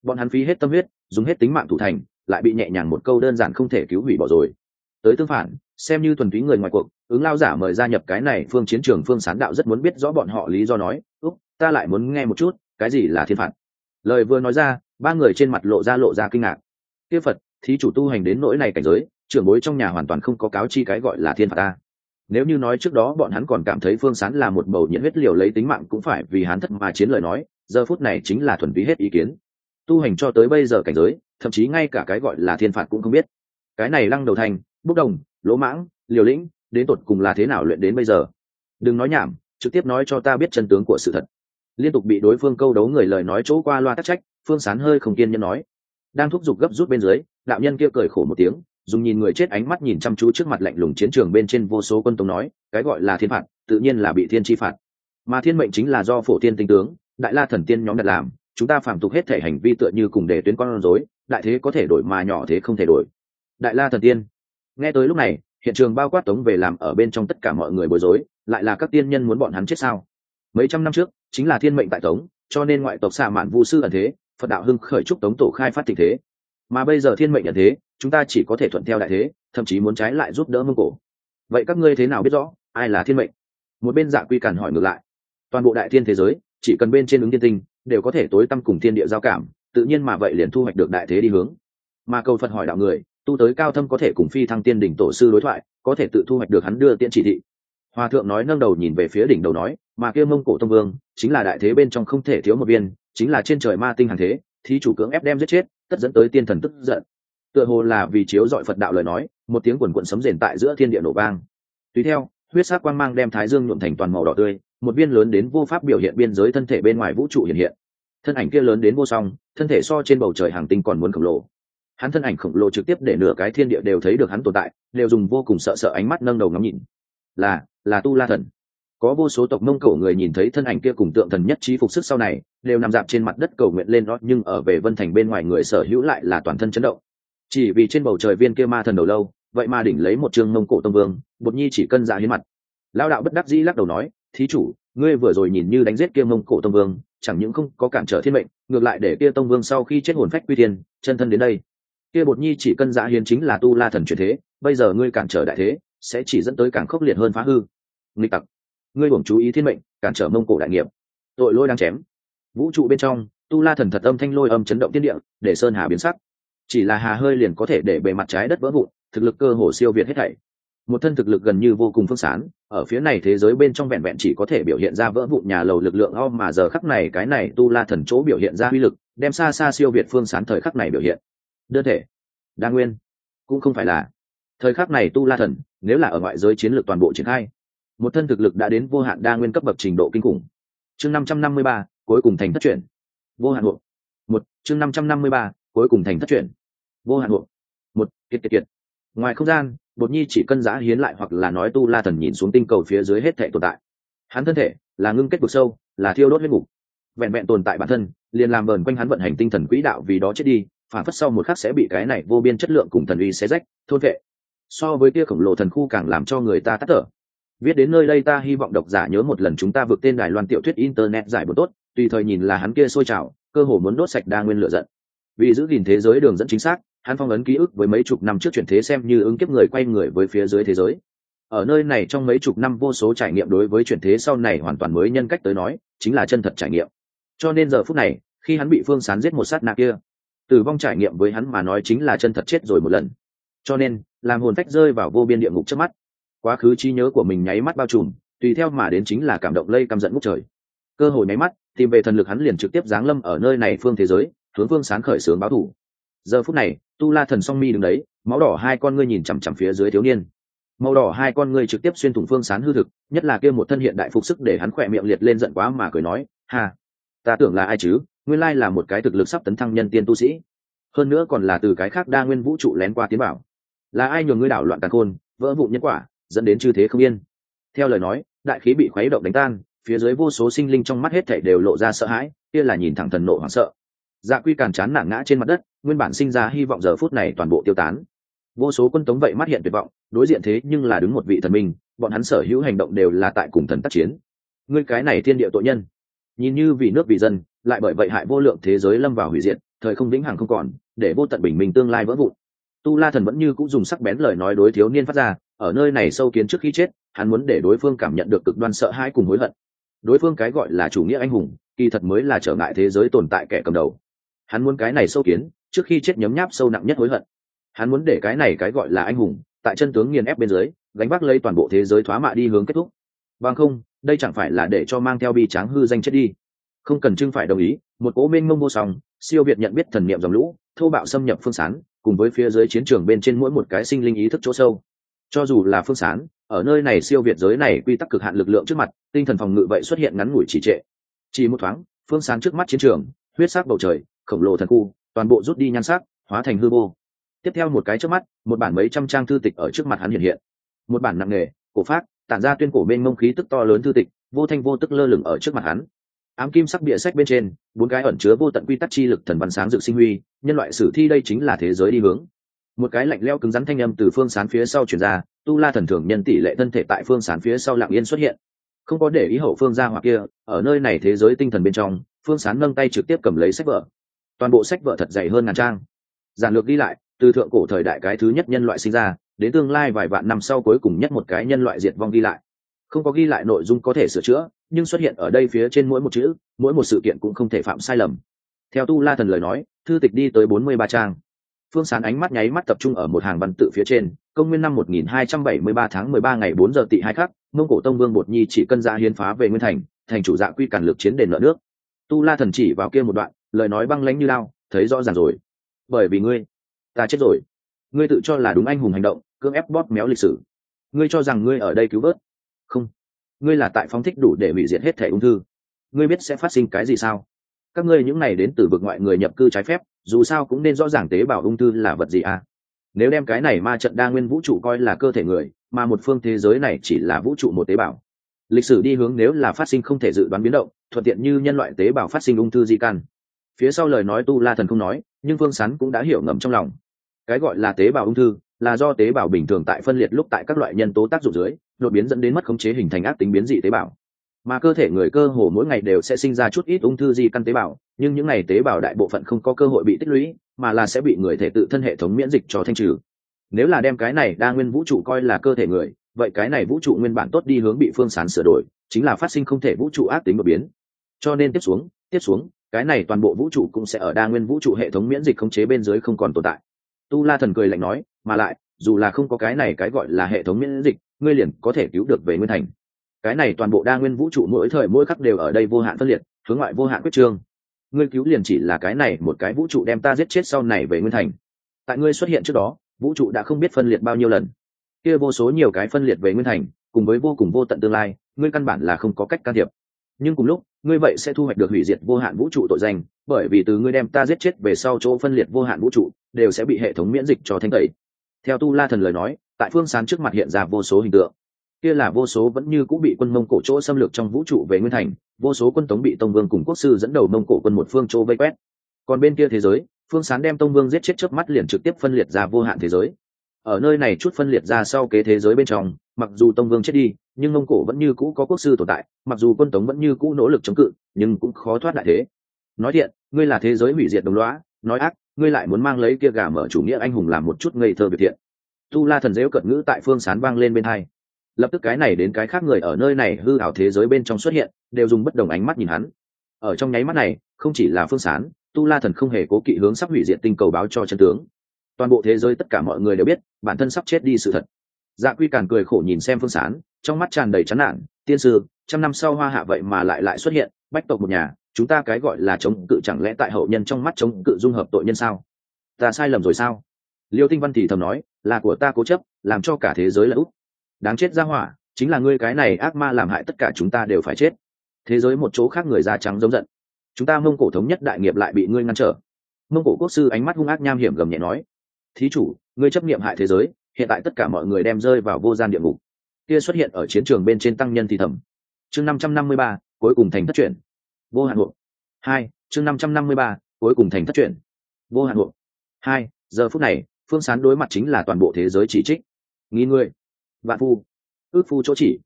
Bọn hắn phí hết tâm huyết, dùng hết tính mạng thủ thành lại bị nhẹ nhàng một câu đơn giản không thể cứu hủy bỏ rồi. Tới tương phản, xem như thuần túy người ngoài cuộc, ứng lao giả mời gia nhập cái này phương chiến trường phương sán đạo rất muốn biết rõ bọn họ lý do nói, úc, ta lại muốn nghe một chút, cái gì là thiên phạt? Lời vừa nói ra, ba người trên mặt lộ ra lộ ra kinh ngạc. Kia phật, thí chủ tu hành đến nỗi này cảnh giới, trưởng bối trong nhà hoàn toàn không có cáo chi cái gọi là thiên phạt ta. Nếu như nói trước đó bọn hắn còn cảm thấy phương sán là một bầu nhiệt huyết liều lấy tính mạng cũng phải vì hắn thất mà chiến lời nói, giờ phút này chính là thuần túy hết ý kiến. Tu hành cho tới bây giờ cảnh giới thậm chí ngay cả cái gọi là thiên phạt cũng không biết. Cái này lăng đầu thành, bốc đồng, lỗ mãng, liều lĩnh, đến tột cùng là thế nào luyện đến bây giờ? Đừng nói nhảm, trực tiếp nói cho ta biết chân tướng của sự thật. Liên tục bị đối phương câu đấu người lời nói chỗ qua loa tắc trách, phương sán hơi không kiên nhẫn nói. Đang thúc giục gấp rút bên dưới, đạo nhân kia cười khổ một tiếng, dùng nhìn người chết ánh mắt nhìn chăm chú trước mặt lạnh lùng chiến trường bên trên vô số quân tống nói, cái gọi là thiên phạt, tự nhiên là bị thiên chi phạt. Mà thiên mệnh chính là do phổ tiên tinh tướng, đại la thần tiên nhóm đặt làm, chúng ta phạm tục hết thể hành vi tựa như cùng để tuyến con rối đại thế có thể đổi mà nhỏ thế không thể đổi. Đại la thần tiên. Nghe tới lúc này, hiện trường bao quát tống về làm ở bên trong tất cả mọi người bối rối, lại là các tiên nhân muốn bọn hắn chết sao? Mấy trăm năm trước, chính là thiên mệnh tại tống, cho nên ngoại tộc xa mạn vu sư ẩn thế, phật đạo hưng khởi trúc tống tổ khai phát tình thế. Mà bây giờ thiên mệnh ẩn thế, chúng ta chỉ có thể thuận theo đại thế, thậm chí muốn trái lại giúp đỡ mông cổ. Vậy các ngươi thế nào biết rõ, ai là thiên mệnh? Một bên dạ quy càn hỏi ngược lại. Toàn bộ đại thiên thế giới, chỉ cần bên trên ứng thiên tinh, đều có thể tối tâm cùng thiên địa giao cảm tự nhiên mà vậy liền thu hoạch được đại thế đi hướng. Mà cầu phật hỏi đạo người, tu tới cao thâm có thể cùng phi thăng tiên đỉnh tổ sư đối thoại, có thể tự thu hoạch được hắn đưa tiện chỉ thị. Hòa thượng nói nâng đầu nhìn về phía đỉnh đầu nói, mà kia mông cổ tông vương, chính là đại thế bên trong không thể thiếu một viên, chính là trên trời ma tinh hàng thế, thí chủ cưỡng ép đem giết chết, tất dẫn tới tiên thần tức giận. Tựa hồ là vì chiếu dọi phật đạo lời nói, một tiếng quần quận sấm rền tại giữa thiên địa nổ vang. Tùy theo, huyết sắc quang mang đem thái dương nhuộm thành toàn màu đỏ tươi, một viên lớn đến vô pháp biểu hiện biên giới thân thể bên ngoài vũ trụ hiện hiện thân ảnh kia lớn đến vô song, thân thể so trên bầu trời hàng tinh còn muốn khổng lồ. Hắn thân ảnh khổng lồ trực tiếp để nửa cái thiên địa đều thấy được hắn tồn tại, đều dùng vô cùng sợ sợ ánh mắt nâng đầu ngắm nhìn. Là là tu la thần. Có vô số tộc mông cổ người nhìn thấy thân ảnh kia cùng tượng thần nhất trí phục sức sau này, đều nằm dạp trên mặt đất cầu nguyện lên đó nhưng ở về vân thành bên ngoài người sở hữu lại là toàn thân chấn động. Chỉ vì trên bầu trời viên kia ma thần đầu lâu, vậy mà đỉnh lấy một chương mông cổ tông vương, bột nhi chỉ cân dạ hiến mặt. Lao đạo bất đắc dĩ lắc đầu nói, thí chủ ngươi vừa rồi nhìn như đánh giết kia mông cổ tông vương, chẳng những không có cản trở thiên mệnh, ngược lại để kia tông vương sau khi chết hồn phách quy tiên chân thân đến đây. Kia bột nhi chỉ cân dạ hiến chính là tu la thần truyền thế, bây giờ ngươi cản trở đại thế, sẽ chỉ dẫn tới càng khốc liệt hơn phá hư. Nghịch tặc, ngươi buồng chú ý thiên mệnh, cản trở mông cổ đại nghiệp. Tội lôi đang chém. Vũ trụ bên trong, tu la thần thật âm thanh lôi âm chấn động tiên địa, để sơn hà biến sắc. Chỉ là hà hơi liền có thể để bề mặt trái đất vỡ vụn, thực lực cơ hồ siêu việt hết thảy. Một thân thực lực gần như vô cùng phương sán ở phía này thế giới bên trong vẹn vẹn chỉ có thể biểu hiện ra vỡ vụn nhà lầu lực lượng o mà giờ khắc này cái này tu la thần chỗ biểu hiện ra uy lực, đem xa xa siêu việt phương sán thời khắc này biểu hiện. Đơn thể, đa nguyên, cũng không phải là. Thời khắc này tu la thần, nếu là ở ngoại giới chiến lược toàn bộ triển khai, một thân thực lực đã đến vô hạn đa nguyên cấp bậc trình độ kinh khủng. Chương năm trăm năm mươi ba, cuối cùng thành thất chuyển vô hạn hộ. Một, chương năm trăm năm mươi ba, cuối cùng thành thất chuyển vô hạn hộ. Một, kiệt kiệt kiệt. Ngoài không gian bột nhi chỉ cân giã hiến lại hoặc là nói tu la thần nhìn xuống tinh cầu phía dưới hết thể tồn tại. Hắn thân thể là ngưng kết vực sâu, là thiêu đốt huyết ngục vẹn vẹn tồn tại bản thân, liền làm vờn quanh hắn vận hành tinh thần quỹ đạo vì đó chết đi, phản phất sau một khắc sẽ bị cái này vô biên chất lượng cùng thần uy xé rách, thôn vệ. So với kia khổng lồ thần khu càng làm cho người ta tắt thở. Viết đến nơi đây ta hy vọng độc giả nhớ một lần chúng ta vượt tên đài loan tiểu thuyết internet giải bột tốt, tùy thời nhìn là hắn kia sôi trào, cơ hồ muốn đốt sạch đa nguyên lựa giận. Vì giữ gìn thế giới đường dẫn chính xác hắn phong ấn ký ức với mấy chục năm trước chuyển thế xem như ứng kiếp người quay người với phía dưới thế giới. Ở nơi này trong mấy chục năm vô số trải nghiệm đối với chuyển thế sau này hoàn toàn mới nhân cách tới nói, chính là chân thật trải nghiệm. Cho nên giờ phút này, khi hắn bị phương sán giết một sát nạ kia, tử vong trải nghiệm với hắn mà nói chính là chân thật chết rồi một lần. Cho nên, làm hồn phách rơi vào vô biên địa ngục trước mắt, quá khứ trí nhớ của mình nháy mắt bao trùm, tùy theo mà đến chính là cảm động lây căm giận ngút trời. Cơ hội nháy mắt, tìm về thần lực hắn liền trực tiếp giáng lâm ở nơi này phương thế giới, hướng phương sán khởi sướng báo thủ giờ phút này, tu la thần song mi đứng đấy, máu đỏ hai con ngươi nhìn chằm chằm phía dưới thiếu niên. Màu đỏ hai con ngươi trực tiếp xuyên thủng phương sán hư thực, nhất là kia một thân hiện đại phục sức để hắn khỏe miệng liệt lên giận quá mà cười nói, ha, ta tưởng là ai chứ? Nguyên lai là một cái thực lực sắp tấn thăng nhân tiên tu sĩ. Hơn nữa còn là từ cái khác đa nguyên vũ trụ lén qua tiến bảo. Là ai nhường ngươi đảo loạn tàn khôn, vỡ vụn nhân quả, dẫn đến chư thế không yên? Theo lời nói, đại khí bị khuấy động đánh tan, phía dưới vô số sinh linh trong mắt hết thảy đều lộ ra sợ hãi, kia là nhìn thẳng thần nộ hoảng sợ dạ quy càn chán nản ngã trên mặt đất, nguyên bản sinh ra hy vọng giờ phút này toàn bộ tiêu tán. Vô số quân tống vậy mắt hiện tuyệt vọng, đối diện thế nhưng là đứng một vị thần minh, bọn hắn sở hữu hành động đều là tại cùng thần tác chiến. Ngươi cái này thiên địa tội nhân. Nhìn như vì nước vì dân, lại bởi vậy hại vô lượng thế giới lâm vào hủy diệt, thời không vĩnh hằng không còn, để vô tận bình minh tương lai vỡ vụn. Tu la thần vẫn như cũng dùng sắc bén lời nói đối thiếu niên phát ra, ở nơi này sâu kiến trước khi chết, hắn muốn để đối phương cảm nhận được cực đoan sợ hãi cùng hối hận. Đối phương cái gọi là chủ nghĩa anh hùng, kỳ thật mới là trở ngại thế giới tồn tại kẻ cầm đầu hắn muốn cái này sâu kiến, trước khi chết nhấm nháp sâu nặng nhất hối hận. Hắn muốn để cái này cái gọi là anh hùng, tại chân tướng nghiền ép bên dưới, gánh vác lấy toàn bộ thế giới thoá mạ đi hướng kết thúc. Bằng không, đây chẳng phải là để cho mang theo bi tráng hư danh chết đi. Không cần trưng phải đồng ý, một cố mênh mông vô song, siêu việt nhận biết thần niệm dòng lũ, thô bạo xâm nhập phương sán, cùng với phía dưới chiến trường bên trên mỗi một cái sinh linh ý thức chỗ sâu. Cho dù là phương sán, ở nơi này siêu việt giới này quy tắc cực hạn lực lượng trước mặt, tinh thần phòng ngự vậy xuất hiện ngắn ngủi chỉ trệ. Chỉ một thoáng, phương sán trước mắt chiến trường, huyết sắc bầu trời khổng lồ thần khu, toàn bộ rút đi nhan sắc, hóa thành hư vô. Tiếp theo một cái trước mắt, một bản mấy trăm trang thư tịch ở trước mặt hắn hiện hiện. Một bản nặng nề, cổ phát tản ra tuyên cổ bên mông khí tức to lớn thư tịch, vô thanh vô tức lơ lửng ở trước mặt hắn. Ám kim sắc bịa sách bên trên, bốn cái ẩn chứa vô tận quy tắc chi lực thần văn sáng dự sinh huy, nhân loại sử thi đây chính là thế giới đi hướng. Một cái lạnh leo cứng rắn thanh âm từ phương sán phía sau chuyển ra, tu la thần thường nhân tỷ lệ thân thể tại phương sán phía sau lặng yên xuất hiện. Không có để ý hậu phương ra hoặc kia, ở nơi này thế giới tinh thần bên trong, phương sán nâng tay trực tiếp cầm lấy sách vở toàn bộ sách vợ thật dày hơn ngàn trang. Giản lược ghi lại, từ thượng cổ thời đại cái thứ nhất nhân loại sinh ra, đến tương lai vài vạn năm sau cuối cùng nhất một cái nhân loại diệt vong ghi lại. Không có ghi lại nội dung có thể sửa chữa, nhưng xuất hiện ở đây phía trên mỗi một chữ, mỗi một sự kiện cũng không thể phạm sai lầm. Theo tu la thần lời nói, thư tịch đi tới bốn mươi ba trang. Phương sán ánh mắt nháy mắt tập trung ở một hàng văn tự phía trên, công nguyên năm một nghìn hai trăm bảy mươi ba tháng mười ba ngày bốn giờ tị hai khắc, mông cổ tông vương bột nhi chỉ cân ra hiến phá về nguyên thành thành chủ dạ quy cản lược chiến đền nợ nước. Tu la thần chỉ vào kia một đoạn lời nói băng lãnh như lao, thấy rõ ràng rồi. Bởi vì ngươi, ta chết rồi. Ngươi tự cho là đúng anh hùng hành động, cưỡng ép bóp méo lịch sử. Ngươi cho rằng ngươi ở đây cứu vớt? Không. Ngươi là tại phóng thích đủ để hủy diệt hết thể ung thư. Ngươi biết sẽ phát sinh cái gì sao? Các ngươi những này đến từ vực ngoại người nhập cư trái phép, dù sao cũng nên rõ ràng tế bào ung thư là vật gì à? Nếu đem cái này ma trận đa nguyên vũ trụ coi là cơ thể người, mà một phương thế giới này chỉ là vũ trụ một tế bào. Lịch sử đi hướng nếu là phát sinh không thể dự đoán biến động, thuận tiện như nhân loại tế bào phát sinh ung thư di căn phía sau lời nói tu la thần không nói, nhưng phương sán cũng đã hiểu ngầm trong lòng. Cái gọi là tế bào ung thư, là do tế bào bình thường tại phân liệt lúc tại các loại nhân tố tác dụng dưới, đột biến dẫn đến mất khống chế hình thành ác tính biến dị tế bào. Mà cơ thể người cơ hồ mỗi ngày đều sẽ sinh ra chút ít ung thư di căn tế bào, nhưng những ngày tế bào đại bộ phận không có cơ hội bị tích lũy, mà là sẽ bị người thể tự thân hệ thống miễn dịch cho thanh trừ. Nếu là đem cái này đa nguyên vũ trụ coi là cơ thể người, vậy cái này vũ trụ nguyên bản tốt đi hướng bị phương sán sửa đổi, chính là phát sinh không thể vũ trụ ác tính đột biến. Cho nên tiếp xuống tiếp xuống cái này toàn bộ vũ trụ cũng sẽ ở đa nguyên vũ trụ hệ thống miễn dịch khống chế bên dưới không còn tồn tại. Tu la thần cười lạnh nói, mà lại, dù là không có cái này cái gọi là hệ thống miễn dịch, ngươi liền có thể cứu được về nguyên thành. Cái này toàn bộ đa nguyên vũ trụ mỗi thời mỗi khắc đều ở đây vô hạn phân liệt, hướng ngoại vô hạn quyết trương. Ngươi cứu liền chỉ là cái này một cái vũ trụ đem ta giết chết sau này về nguyên thành. Tại ngươi xuất hiện trước đó, vũ trụ đã không biết phân liệt bao nhiêu lần. Kia vô số nhiều cái phân liệt về nguyên thành, cùng với vô cùng vô tận tương lai, ngươi căn bản là không có cách can thiệp nhưng cùng lúc, ngươi vậy sẽ thu hoạch được hủy diệt vô hạn vũ trụ tội danh, bởi vì từ ngươi đem ta giết chết về sau chỗ phân liệt vô hạn vũ trụ, đều sẽ bị hệ thống miễn dịch cho thanh tẩy. Theo tu la thần lời nói, tại phương sán trước mặt hiện ra vô số hình tượng. Kia là vô số vẫn như cũng bị quân mông cổ chỗ xâm lược trong vũ trụ về nguyên thành, vô số quân tống bị tông vương cùng quốc sư dẫn đầu mông cổ quân một phương chỗ vây quét. Còn bên kia thế giới, phương sán đem tông vương giết chết trước mắt liền trực tiếp phân liệt ra vô hạn thế giới. Ở nơi này chút phân liệt ra sau kế thế giới bên trong mặc dù tông vương chết đi, nhưng mông cổ vẫn như cũ có quốc sư tồn tại, mặc dù quân tống vẫn như cũ nỗ lực chống cự, nhưng cũng khó thoát đại thế. Nói thiện, ngươi là thế giới hủy diệt đồng loá nói ác, ngươi lại muốn mang lấy kia gà mở chủ nghĩa anh hùng làm một chút ngây thơ biệt thiện. Tu la thần dễu cận ngữ tại phương sán vang lên bên hai. Lập tức cái này đến cái khác người ở nơi này hư ảo thế giới bên trong xuất hiện, đều dùng bất đồng ánh mắt nhìn hắn. Ở trong nháy mắt này, không chỉ là phương sán, tu la thần không hề cố kỵ hướng sắp hủy diệt tinh cầu báo cho chân tướng. Toàn bộ thế giới tất cả mọi người đều biết, bản thân sắp chết đi sự thật dạ quy càn cười khổ nhìn xem phương sán, trong mắt tràn đầy chán nản, tiên sư, trăm năm sau hoa hạ vậy mà lại lại xuất hiện, bách tộc một nhà, chúng ta cái gọi là chống cự chẳng lẽ tại hậu nhân trong mắt chống cự dung hợp tội nhân sao? Ta sai lầm rồi sao? Liêu tinh văn thì thầm nói, là của ta cố chấp, làm cho cả thế giới là úc đáng chết ra hỏa, chính là ngươi cái này ác ma làm hại tất cả chúng ta đều phải chết. Thế giới một chỗ khác người da trắng giống giận. Chúng ta mông cổ thống nhất đại nghiệp lại bị ngươi ngăn trở. Mông cổ quốc sư ánh mắt hung ác nham hiểm gầm nhẹ nói, thí chủ, ngươi chấp nghiệm hại thế giới hiện tại tất cả mọi người đem rơi vào vô gian địa ngục. Kia xuất hiện ở chiến trường bên trên tăng nhân thì thầm. Chương năm trăm năm mươi ba, cuối cùng thành thất chuyển vô hạn hộ hai, chương năm trăm năm mươi ba, cuối cùng thành thất chuyển vô hạn hộ hai, giờ phút này, phương sán đối mặt chính là toàn bộ thế giới chỉ trích. Nghi người. Vạn phu. Ước phu chỗ chỉ.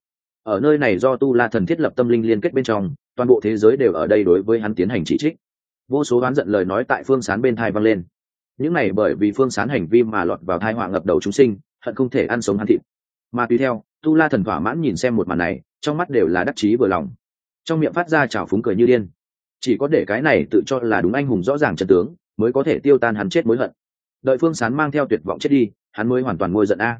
Ở nơi này do tu la thần thiết lập tâm linh liên kết bên trong, toàn bộ thế giới đều ở đây đối với hắn tiến hành chỉ trích. Vô số oán giận lời nói tại phương sán bên thai vang lên những này bởi vì phương sán hành vi mà lọt vào thai họa ngập đầu chúng sinh, hận không thể ăn sống hắn thịt. Mà tùy theo, tu la thần thỏa mãn nhìn xem một màn này, trong mắt đều là đắc chí vừa lòng. Trong miệng phát ra trào phúng cười như điên. Chỉ có để cái này tự cho là đúng anh hùng rõ ràng trần tướng, mới có thể tiêu tan hắn chết mối hận. Đợi phương sán mang theo tuyệt vọng chết đi, hắn mới hoàn toàn ngôi giận a.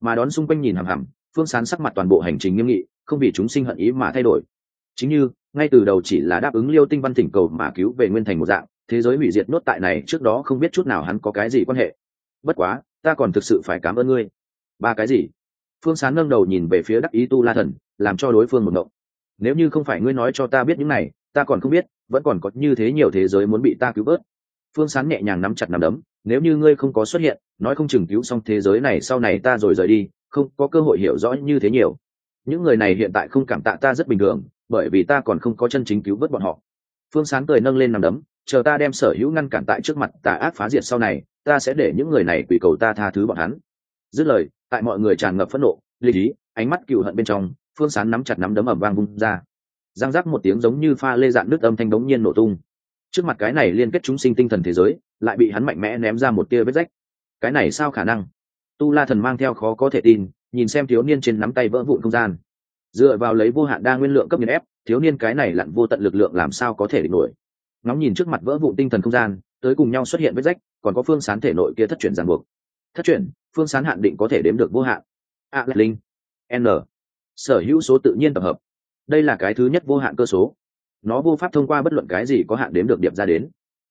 Mà đón xung quanh nhìn hằm hằm, phương sán sắc mặt toàn bộ hành trình nghiêm nghị, không vì chúng sinh hận ý mà thay đổi. Chính như, ngay từ đầu chỉ là đáp ứng liêu tinh văn thỉnh cầu mà cứu về nguyên thành một dạng thế giới hủy diệt nốt tại này, trước đó không biết chút nào hắn có cái gì quan hệ. Bất quá, ta còn thực sự phải cảm ơn ngươi. Ba cái gì? Phương sán nâng đầu nhìn về phía đắc ý tu la thần, làm cho đối phương một động nếu như không phải ngươi nói cho ta biết những này, ta còn không biết, vẫn còn có như thế nhiều thế giới muốn bị ta cứu vớt. Phương sán nhẹ nhàng nắm chặt nắm đấm, nếu như ngươi không có xuất hiện, nói không chừng cứu xong thế giới này, sau này ta rồi rời đi, không có cơ hội hiểu rõ như thế nhiều. Những người này hiện tại không cảm tạ ta rất bình thường, bởi vì ta còn không có chân chính cứu vớt bọn họ. Phương sán cười nâng lên nằm đấm chờ ta đem sở hữu ngăn cản tại trước mặt tà ác phá diệt sau này, ta sẽ để những người này quỷ cầu ta tha thứ bọn hắn. Dứt lời, tại mọi người tràn ngập phẫn nộ, lý ý ánh mắt cựu hận bên trong, phương sán nắm chặt nắm đấm ẩm vang vung ra. Giang giác một tiếng giống như pha lê dạn nước âm thanh đống nhiên nổ tung. Trước mặt cái này liên kết chúng sinh tinh thần thế giới, lại bị hắn mạnh mẽ ném ra một tia vết rách. Cái này sao khả năng? Tu la thần mang theo khó có thể tin, nhìn xem thiếu niên trên nắm tay vỡ vụn không gian. Dựa vào lấy vô hạn đa nguyên lượng cấp nghiền ép, thiếu niên cái này lặn vô tận lực lượng làm sao có thể địch nổi? Ngóng nhìn trước mặt vỡ vụn tinh thần không gian tới cùng nhau xuất hiện vết rách còn có phương sán thể nội kia thất chuyển ràng buộc. Thất chuyển phương sán hạn định có thể đếm được vô hạn. A à, linh. N. Sở hữu số tự nhiên tập hợp. Đây là cái thứ nhất vô hạn cơ số. Nó vô pháp thông qua bất luận cái gì có hạn đếm được điểm ra đến.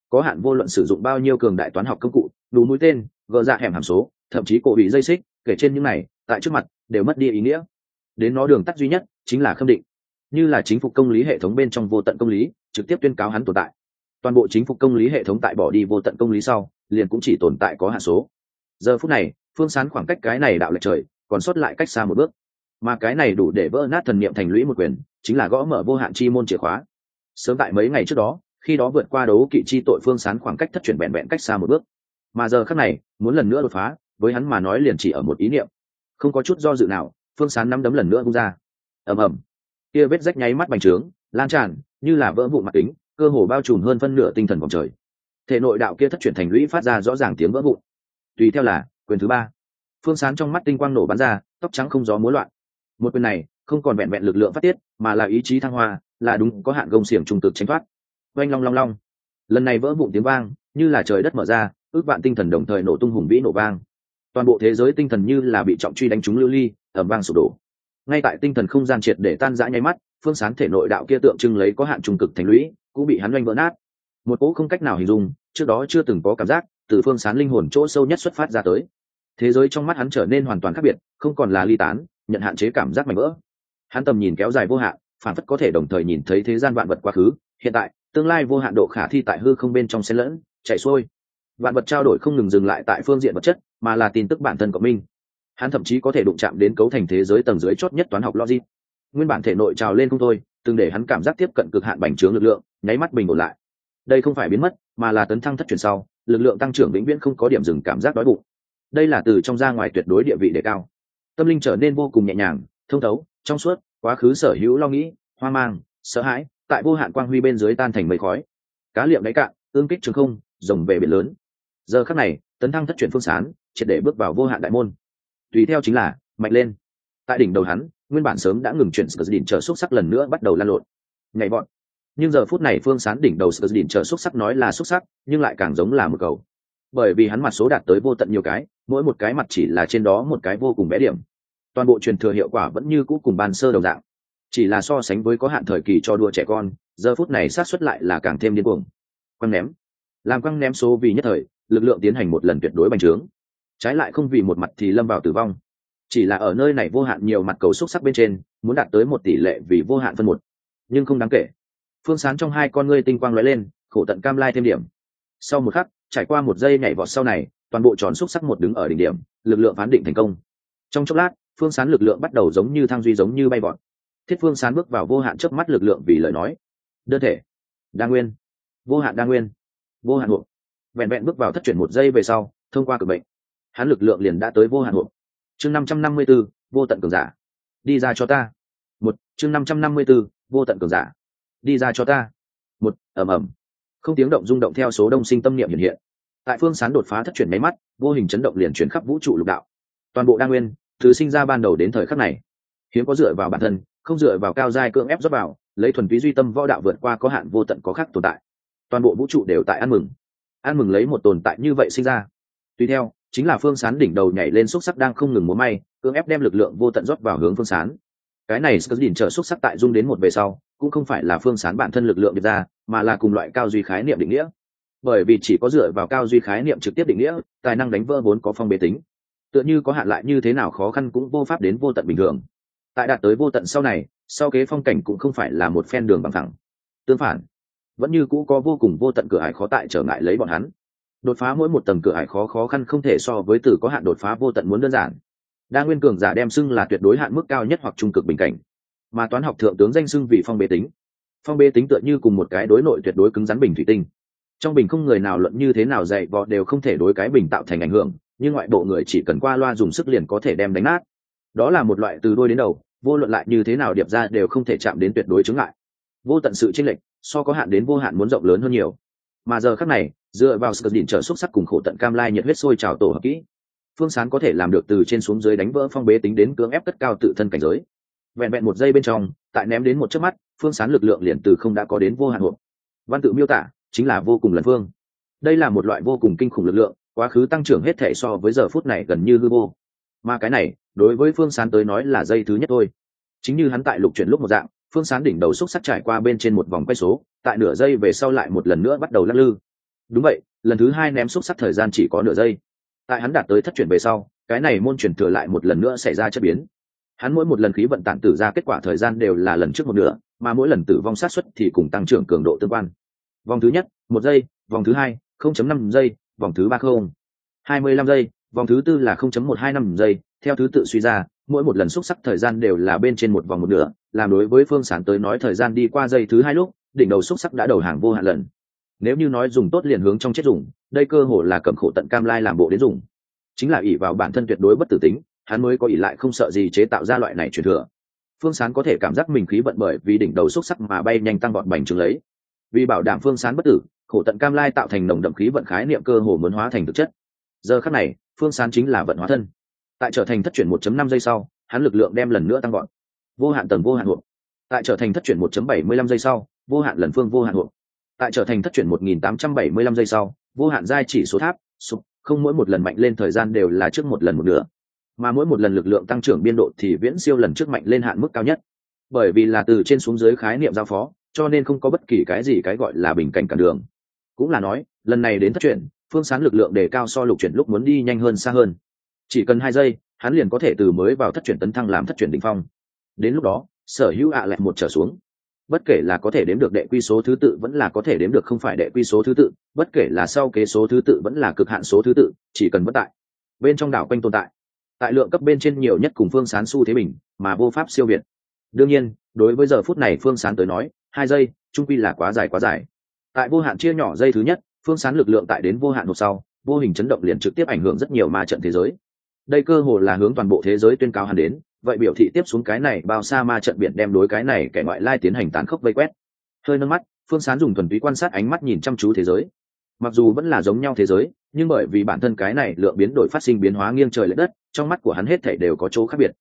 Có hạn vô luận sử dụng bao nhiêu cường đại toán học công cụ đủ mũi tên gỡ ra dạ hẻm hàm số thậm chí cổ bị dây xích kể trên những này tại trước mặt đều mất đi ý nghĩa. Đến nó đường tắt duy nhất chính là khâm định. Như là chính phục công lý hệ thống bên trong vô tận công lý trực tiếp tuyên cáo hắn tồn tại. Toàn bộ chính phục công lý hệ thống tại bỏ đi vô tận công lý sau, liền cũng chỉ tồn tại có hạ số. Giờ phút này, phương sán khoảng cách cái này đạo lệch trời, còn sót lại cách xa một bước. Mà cái này đủ để vỡ nát thần niệm thành lũy một quyền, chính là gõ mở vô hạn chi môn chìa khóa. Sớm tại mấy ngày trước đó, khi đó vượt qua đấu kỵ chi tội phương sán khoảng cách thất chuyển vẹn vẹn cách xa một bước. Mà giờ khác này, muốn lần nữa đột phá, với hắn mà nói liền chỉ ở một ý niệm. Không có chút do dự nào, phương sán nắm đấm lần nữa bung ra. Ầm ầm. Kia vết rách nháy mắt bành trướng lan tràn, như là vỡ vụ mặt kính, cơ hồ bao trùm hơn phân nửa tinh thần vòng trời. Thể nội đạo kia thất chuyển thành lũy phát ra rõ ràng tiếng vỡ vụn. Tùy theo là, quyền thứ ba. Phương sán trong mắt tinh quang nổ bắn ra, tóc trắng không gió múa loạn. Một quyền này, không còn vẹn vẹn lực lượng phát tiết, mà là ý chí thăng hoa, là đúng có hạn gông xiềng trung cực tránh thoát. Oanh long long long. Lần này vỡ vụn tiếng vang, như là trời đất mở ra, ước vạn tinh thần đồng thời nổ tung hùng vĩ nổ vang. Toàn bộ thế giới tinh thần như là bị trọng truy đánh trúng lưu ly ẩm vang sụp đổ. Ngay tại tinh thần không gian triệt để tan rã nháy mắt phương sán thể nội đạo kia tượng trưng lấy có hạn trung cực thành lũy, cũng bị hắn oanh vỡ nát. Một cỗ không cách nào hình dung, trước đó chưa từng có cảm giác, từ phương sán linh hồn chỗ sâu nhất xuất phát ra tới. Thế giới trong mắt hắn trở nên hoàn toàn khác biệt, không còn là ly tán, nhận hạn chế cảm giác mạnh vỡ hắn tầm nhìn kéo dài vô hạn, phản phất có thể đồng thời nhìn thấy thế gian vạn vật quá khứ, hiện tại, tương lai vô hạn độ khả thi tại hư không bên trong xen lẫn, chạy xuôi. Vạn vật trao đổi không ngừng dừng lại tại phương diện vật chất, mà là tin tức bản thân của mình. Hắn thậm chí có thể đụng chạm đến cấu thành thế giới tầng dưới chót nhất toán học logic nguyên bản thể nội trào lên không thôi, từng để hắn cảm giác tiếp cận cực hạn bành trướng lực lượng, nháy mắt bình ổn lại. Đây không phải biến mất, mà là tấn thăng thất truyền sau, lực lượng tăng trưởng vĩnh viễn không có điểm dừng cảm giác đói bụng. Đây là từ trong ra ngoài tuyệt đối địa vị đề cao. Tâm linh trở nên vô cùng nhẹ nhàng, thông thấu, trong suốt, quá khứ sở hữu lo nghĩ, hoang mang, sợ hãi, tại vô hạn quang huy bên dưới tan thành mây khói. Cá liệm đáy cạn ương kích trường không, rồng về biển lớn. Giờ khắc này, tấn thăng thất truyền phương sán, triệt để bước vào vô hạn đại môn. Tùy theo chính là, mạnh lên tại đỉnh đầu hắn, nguyên bản sớm đã ngừng chuyển sờ đỉnh chờ xúc sắc lần nữa bắt đầu lan lộn. Nhảy bọn nhưng giờ phút này phương sán đỉnh đầu sờ đỉnh chờ xúc sắc nói là xúc sắc, nhưng lại càng giống là một cầu. Bởi vì hắn mặt số đạt tới vô tận nhiều cái, mỗi một cái mặt chỉ là trên đó một cái vô cùng bé điểm. Toàn bộ truyền thừa hiệu quả vẫn như cũ cùng ban sơ đồng dạng. Chỉ là so sánh với có hạn thời kỳ cho đua trẻ con, giờ phút này sát xuất lại là càng thêm điên cuồng. Quăng ném. Làm quăng ném số vì nhất thời, lực lượng tiến hành một lần tuyệt đối bành trướng. Trái lại không vì một mặt thì lâm vào tử vong chỉ là ở nơi này vô hạn nhiều mặt cầu xúc sắc bên trên, muốn đạt tới một tỷ lệ vì vô hạn phân một. Nhưng không đáng kể. Phương sán trong hai con ngươi tinh quang lóe lên, khổ tận cam lai thêm điểm. Sau một khắc, trải qua một giây nhảy vọt sau này, toàn bộ tròn xúc sắc một đứng ở đỉnh điểm, lực lượng phán định thành công. Trong chốc lát, phương sán lực lượng bắt đầu giống như thang duy giống như bay vọt. Thiết phương sán bước vào vô hạn trước mắt lực lượng vì lời nói. Đơn thể. Đa nguyên. Vô hạn đa nguyên. Vô hạn hộp. Vẹn vẹn bước vào thất chuyển một giây về sau, thông qua cực bệnh, hắn lực lượng liền đã tới vô hạn hộp chương năm trăm năm mươi b ố vô tận cường giả. Đi ra cho ta. Một, chương năm trăm năm mươi b ố vô tận cường giả. Đi ra cho ta. Một ẩm ẩm không tiếng động rung động theo số đông sinh tâm niệm hiện hiện. Tại phương sán đột phá thất chuyển máy mắt, vô hình chấn động liền chuyển khắp vũ trụ lục đạo. Toàn bộ đa nguyên, từ sinh ra ban đầu đến thời khắc này, hiếm có dựa vào bản thân, không dựa vào cao giai cưỡng ép dốc vào, lấy thuần túy duy tâm võ đạo vượt qua có hạn vô tận có khác tồn tại. Toàn bộ vũ trụ đều tại ăn mừng. Ăn mừng lấy một tồn tại như vậy sinh ra tùy theo, chính là phương sán đỉnh đầu nhảy lên xúc sắc đang không ngừng múa may, cưỡng ép đem lực lượng vô tận rót vào hướng phương sán. Cái này sơ đỉnh trợ xúc sắc tại dung đến một về sau, cũng không phải là phương sán bản thân lực lượng được ra, mà là cùng loại cao duy khái niệm định nghĩa. Bởi vì chỉ có dựa vào cao duy khái niệm trực tiếp định nghĩa, tài năng đánh vỡ vốn có phong bế tính. Tựa như có hạn lại như thế nào khó khăn cũng vô pháp đến vô tận bình thường. Tại đạt tới vô tận sau này, sau kế phong cảnh cũng không phải là một phen đường bằng thẳng. Tương phản, vẫn như cũ có vô cùng vô tận cửa ải khó tại trở ngại lấy bọn hắn đột phá mỗi một tầng cửa ải khó khó khăn không thể so với từ có hạn đột phá vô tận muốn đơn giản. Đa nguyên cường giả đem xưng là tuyệt đối hạn mức cao nhất hoặc trung cực bình cảnh. Mà toán học thượng tướng danh xưng vì phong bế tính. Phong bế tính tựa như cùng một cái đối nội tuyệt đối cứng rắn bình thủy tinh. Trong bình không người nào luận như thế nào dạy vò đều không thể đối cái bình tạo thành ảnh hưởng, nhưng ngoại bộ người chỉ cần qua loa dùng sức liền có thể đem đánh nát. Đó là một loại từ đôi đến đầu, vô luận lại như thế nào điệp ra đều không thể chạm đến tuyệt đối chứng lại vô tận sự chênh lệch, so có hạn đến vô hạn muốn rộng lớn hơn nhiều. Mà giờ khác này dựa vào sự đỉnh trở xúc sắc cùng khổ tận cam lai nhiệt huyết sôi trào tổ hợp kỹ, phương sán có thể làm được từ trên xuống dưới đánh vỡ phong bế tính đến cưỡng ép cất cao tự thân cảnh giới. Vẹn vẹn một giây bên trong, tại ném đến một chớp mắt, phương sán lực lượng liền từ không đã có đến vô hạn hộp văn tự miêu tả chính là vô cùng lần phương đây là một loại vô cùng kinh khủng lực lượng, quá khứ tăng trưởng hết thể so với giờ phút này gần như hư vô. Mà cái này, đối với phương sán tới nói là dây thứ nhất thôi. Chính như hắn tại lục chuyển lúc một dạng, phương sán đỉnh đầu xúc sắc trải qua bên trên một vòng quay số, tại nửa giây về sau lại một lần nữa bắt đầu lắc lư đúng vậy, lần thứ hai ném xúc sắc thời gian chỉ có nửa giây. Tại hắn đạt tới thất chuyển về sau, cái này môn chuyển thừa lại một lần nữa xảy ra chất biến. Hắn mỗi một lần khí vận tản tử ra kết quả thời gian đều là lần trước một nửa, mà mỗi lần tử vong sát xuất thì cùng tăng trưởng cường độ tương quan. Vòng thứ nhất, một giây, vòng thứ hai, không chấm năm giây, vòng thứ ba không. Hai mươi lăm giây, vòng thứ tư là không chấm một hai năm giây. Theo thứ tự suy ra, mỗi một lần xúc sắc thời gian đều là bên trên một vòng một nửa, làm đối với phương sản tới nói thời gian đi qua giây thứ hai lúc, đỉnh đầu xúc sắc đã đầu hàng vô hạn lần nếu như nói dùng tốt liền hướng trong chết dùng, đây cơ hội là cầm khổ tận cam lai làm bộ đến dùng. Chính là ỷ vào bản thân tuyệt đối bất tử tính, hắn mới có ỷ lại không sợ gì chế tạo ra loại này truyền thừa. Phương sán có thể cảm giác mình khí vận bởi vì đỉnh đầu xúc sắc mà bay nhanh tăng bọn bành trướng lấy. Vì bảo đảm phương sán bất tử, khổ tận cam lai tạo thành nồng đậm khí vận khái niệm cơ hồ muốn hóa thành thực chất. Giờ khắc này, phương sán chính là vận hóa thân. Tại trở thành thất chuyển 1 năm giây sau, hắn lực lượng đem lần nữa tăng gọn vô hạn tầng vô hạn hộp. Tại trở thành thất chuyển 1 lăm giây sau, vô hạn lần phương vô hạn hộp tại trở thành thất chuyển 1875 giây sau, vô hạn giai chỉ số tháp, sụp, không mỗi một lần mạnh lên thời gian đều là trước một lần một nửa. Mà mỗi một lần lực lượng tăng trưởng biên độ thì viễn siêu lần trước mạnh lên hạn mức cao nhất. Bởi vì là từ trên xuống dưới khái niệm giao phó, cho nên không có bất kỳ cái gì cái gọi là bình cảnh cản đường. Cũng là nói, lần này đến thất chuyển phương sáng lực lượng đề cao so lục chuyển lúc muốn đi nhanh hơn xa hơn. Chỉ cần hai giây, hắn liền có thể từ mới vào thất chuyển tấn thăng làm thất chuyển đỉnh phong. Đến lúc đó, sở hữu ạ à lại một trở xuống bất kể là có thể đếm được đệ quy số thứ tự vẫn là có thể đếm được không phải đệ quy số thứ tự, bất kể là sau kế số thứ tự vẫn là cực hạn số thứ tự, chỉ cần bất tại. Bên trong đảo quanh tồn tại. Tại lượng cấp bên trên nhiều nhất cùng phương sán su thế bình, mà vô pháp siêu việt. Đương nhiên, đối với giờ phút này phương sán tới nói, hai giây, trung quy là quá dài quá dài. Tại vô hạn chia nhỏ giây thứ nhất, phương sán lực lượng tại đến vô hạn một sau, vô hình chấn động liền trực tiếp ảnh hưởng rất nhiều ma trận thế giới. Đây cơ hồ là hướng toàn bộ thế giới tuyên cáo hẳn đến vậy biểu thị tiếp xuống cái này bao xa ma trận biển đem đối cái này kẻ ngoại lai tiến hành tán khốc vây quét. Hơi nâng mắt, phương sán dùng thuần túy quan sát ánh mắt nhìn chăm chú thế giới. Mặc dù vẫn là giống nhau thế giới, nhưng bởi vì bản thân cái này lượng biến đổi phát sinh biến hóa nghiêng trời l ệ đất, trong mắt của hắn hết thể đều có chỗ khác biệt.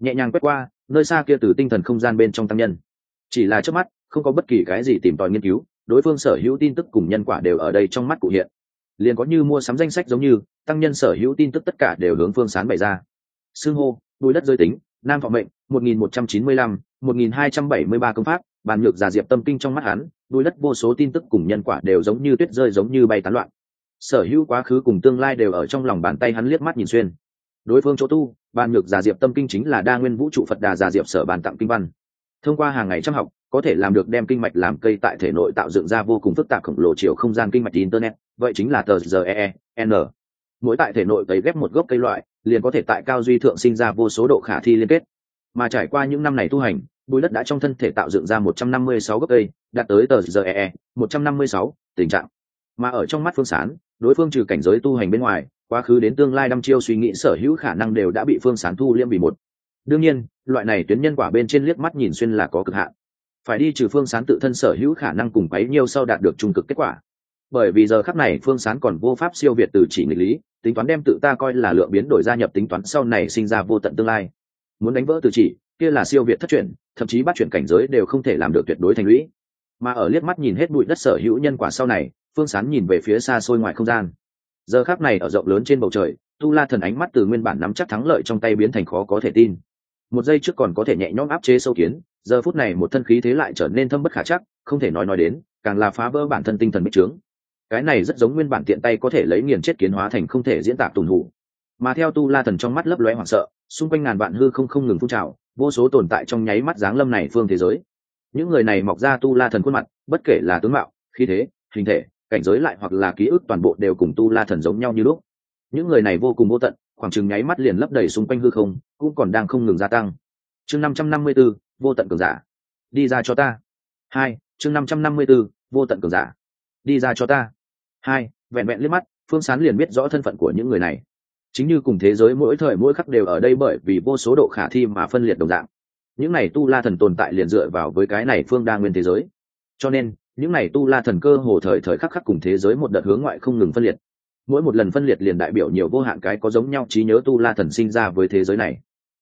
Nhẹ nhàng quét qua, nơi xa kia từ tinh thần không gian bên trong tăng nhân. Chỉ là trước mắt, không có bất kỳ cái gì tìm tòi nghiên cứu, đối phương sở hữu tin tức cùng nhân quả đều ở đây trong mắt cụ hiện. Liền có như mua sắm danh sách giống như, tăng nhân sở hữu tin tức tất cả đều hướng phương sán bày ra. Xưng hô bùi đất rơi tính, nam thọ mệnh, một nghìn một trăm chín mươi lăm, một nghìn hai trăm bảy mươi ba công pháp, bàn nhược giả diệp tâm kinh trong mắt hắn đuôi đất vô số tin tức cùng nhân quả đều giống như tuyết rơi giống như bay tán loạn. Sở hữu quá khứ cùng tương lai đều ở trong lòng bàn tay hắn liếc mắt nhìn xuyên. Đối phương chỗ tu, bàn nhược giả diệp tâm kinh chính là đa nguyên vũ trụ phật đà giả diệp sở bàn tặng kinh văn. Thông qua hàng ngày trăm học, có thể làm được đem kinh mạch làm cây tại thể nội tạo dựng ra vô cùng phức tạp khổng lồ chiều không gian kinh mạch internet, vậy chính là tờ giờ e n. Mỗi tại thể nội cấy ghép một gốc cây loại liền có thể tại cao duy thượng sinh ra vô số độ khả thi liên kết. Mà trải qua những năm này tu hành, bùi đất đã trong thân thể tạo dựng ra một trăm năm mươi sáu gốc cây, đạt tới tờ giờ e, e một trăm năm mươi sáu, tình trạng. Mà ở trong mắt phương sán, đối phương trừ cảnh giới tu hành bên ngoài, quá khứ đến tương lai đăm chiêu suy nghĩ sở hữu khả năng đều đã bị phương sán thu liêm vì một. Đương nhiên, loại này tuyến nhân quả bên trên liếc mắt nhìn xuyên là có cực hạn. Phải đi trừ phương sán tự thân sở hữu khả năng cùng bấy nhiêu sau đạt được trung cực kết quả bởi vì giờ khắc này phương sán còn vô pháp siêu việt từ chỉ nghịch lý, tính toán đem tự ta coi là lượng biến đổi gia nhập tính toán sau này sinh ra vô tận tương lai. Muốn đánh vỡ từ chỉ, kia là siêu việt thất truyền, thậm chí bắt chuyển cảnh giới đều không thể làm được tuyệt đối thành lũy. Mà ở liếc mắt nhìn hết bụi đất sở hữu nhân quả sau này, phương sán nhìn về phía xa xôi ngoài không gian. Giờ khác này ở rộng lớn trên bầu trời, tu la thần ánh mắt từ nguyên bản nắm chắc thắng lợi trong tay biến thành khó có thể tin. Một giây trước còn có thể nhẹ nhõm áp chế sâu kiến, giờ phút này một thân khí thế lại trở nên thâm bất khả chắc, không thể nói nói đến, càng là phá vỡ bản thân tinh thần bích trướng cái này rất giống nguyên bản tiện tay có thể lấy nghiền chết kiến hóa thành không thể diễn tả tùn hủ. Mà theo tu la thần trong mắt lấp lóe hoảng sợ, xung quanh ngàn vạn hư không không ngừng phun trào, vô số tồn tại trong nháy mắt dáng lâm này phương thế giới. Những người này mọc ra tu la thần khuôn mặt, bất kể là tướng mạo, khí thế, hình thể, cảnh giới lại hoặc là ký ức toàn bộ đều cùng tu la thần giống nhau như lúc. Những người này vô cùng vô tận, khoảng chừng nháy mắt liền lấp đầy xung quanh hư không, cũng còn đang không ngừng gia tăng. Chương năm trăm năm mươi b ố vô tận cường giả. Đi ra cho ta. Hai, chương năm trăm năm mươi b ố vô tận cường giả. Đi ra cho ta hai, vẹn vẹn liếc mắt, phương sán liền biết rõ thân phận của những người này. Chính như cùng thế giới mỗi thời mỗi khắc đều ở đây bởi vì vô số độ khả thi mà phân liệt đồng dạng. Những này tu la thần tồn tại liền dựa vào với cái này phương đa nguyên thế giới. Cho nên, những này tu la thần cơ hồ thời thời khắc khắc cùng thế giới một đợt hướng ngoại không ngừng phân liệt. Mỗi một lần phân liệt liền đại biểu nhiều vô hạn cái có giống nhau trí nhớ tu la thần sinh ra với thế giới này.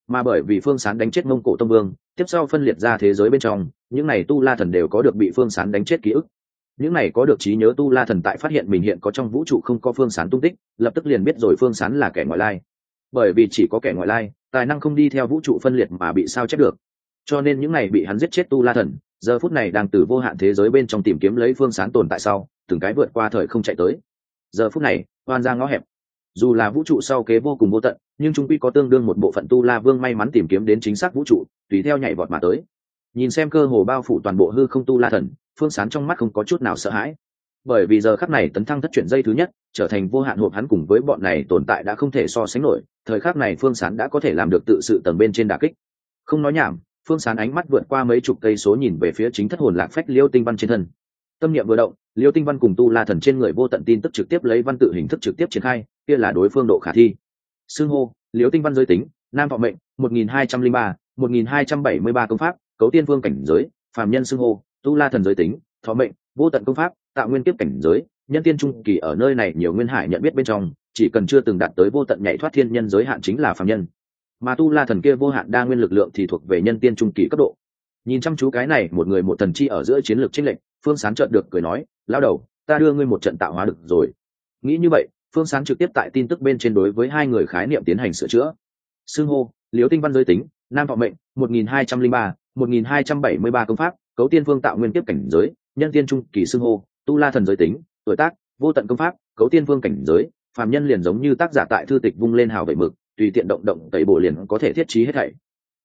Mà bởi vì phương sán đánh chết mông cổ tông vương, tiếp sau phân liệt ra thế giới bên trong, những này tu la thần đều có được bị phương sán đánh chết ký ức những này có được trí nhớ tu la thần tại phát hiện mình hiện có trong vũ trụ không có phương sán tung tích, lập tức liền biết rồi phương sán là kẻ ngoại lai. Bởi vì chỉ có kẻ ngoại lai, tài năng không đi theo vũ trụ phân liệt mà bị sao chép được. Cho nên những này bị hắn giết chết tu la thần, giờ phút này đang từ vô hạn thế giới bên trong tìm kiếm lấy phương sán tồn tại sau, từng cái vượt qua thời không chạy tới. Giờ phút này hoan ra ngõ hẹp. Dù là vũ trụ sau kế vô cùng vô tận, nhưng chúng quy có tương đương một bộ phận tu la vương may mắn tìm kiếm đến chính xác vũ trụ, tùy theo nhảy vọt mà tới. Nhìn xem cơ hồ bao phủ toàn bộ hư không tu la thần phương sán trong mắt không có chút nào sợ hãi. Bởi vì giờ khắc này tấn thăng thất chuyển dây thứ nhất, trở thành vô hạn hộp hắn cùng với bọn này tồn tại đã không thể so sánh nổi, thời khắc này phương sán đã có thể làm được tự sự tầng bên trên đà kích. Không nói nhảm, phương sán ánh mắt vượt qua mấy chục cây số nhìn về phía chính thất hồn lạc phách liêu tinh văn trên thân. Tâm niệm vừa động, liêu tinh văn cùng tu la thần trên người vô tận tin tức trực tiếp lấy văn tự hình thức trực tiếp triển khai, kia là đối phương độ khả thi. Xưng hô, liêu tinh văn giới tính, nam thọ mệnh, một nghìn hai trăm linh ba, một nghìn hai trăm bảy mươi ba công pháp, cấu tiên vương cảnh giới, phàm nhân xưng hô tu la thần giới tính thọ mệnh vô tận công pháp tạo nguyên kiếp cảnh giới nhân tiên trung kỳ ở nơi này nhiều nguyên hải nhận biết bên trong chỉ cần chưa từng đạt tới vô tận nhảy thoát thiên nhân giới hạn chính là phàm nhân. Mà tu la thần kia vô hạn đa nguyên lực lượng thì thuộc về nhân tiên trung kỳ cấp độ. Nhìn chăm chú cái này một người một thần chi ở giữa chiến lược tranh lệnh, phương sán trợn được cười nói lao đầu ta đưa ngươi một trận tạo hóa được rồi. Nghĩ như vậy phương sán trực tiếp tại tin tức bên trên đối với hai người khái niệm tiến hành sửa chữa. Xưng hô liếu tinh văn giới tính nam vọng mệnh một nghìn hai trăm linh ba một nghìn hai trăm bảy mươi ba công pháp, cấu tiên vương tạo nguyên tiếp cảnh giới, nhân tiên trung kỳ xưng hô, tu la thần giới tính, tuổi tác, vô tận công pháp, cấu tiên vương cảnh giới, phàm nhân liền giống như tác giả tại thư tịch vung lên hào vậy mực, tùy tiện động động tẩy bổ liền có thể thiết trí hết thảy.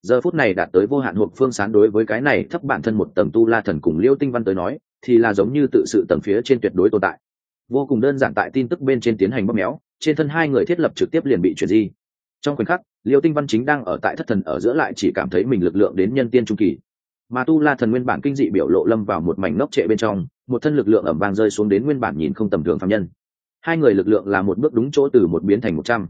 Giờ phút này đạt tới vô hạn hộp phương sán đối với cái này thấp bản thân một tầng tu la thần cùng liêu tinh văn tới nói, thì là giống như tự sự tầng phía trên tuyệt đối tồn tại. Vô cùng đơn giản tại tin tức bên trên tiến hành bóp méo, trên thân hai người thiết lập trực tiếp liền bị chuyển di. Trong khoảnh khắc liêu tinh văn chính đang ở tại thất thần ở giữa lại chỉ cảm thấy mình lực lượng đến nhân tiên trung kỳ. Mà tu la thần nguyên bản kinh dị biểu lộ lâm vào một mảnh ngốc trệ bên trong, một thân lực lượng ẩm vàng rơi xuống đến nguyên bản nhìn không tầm thường phạm nhân. Hai người lực lượng là một bước đúng chỗ từ một biến thành một trăm,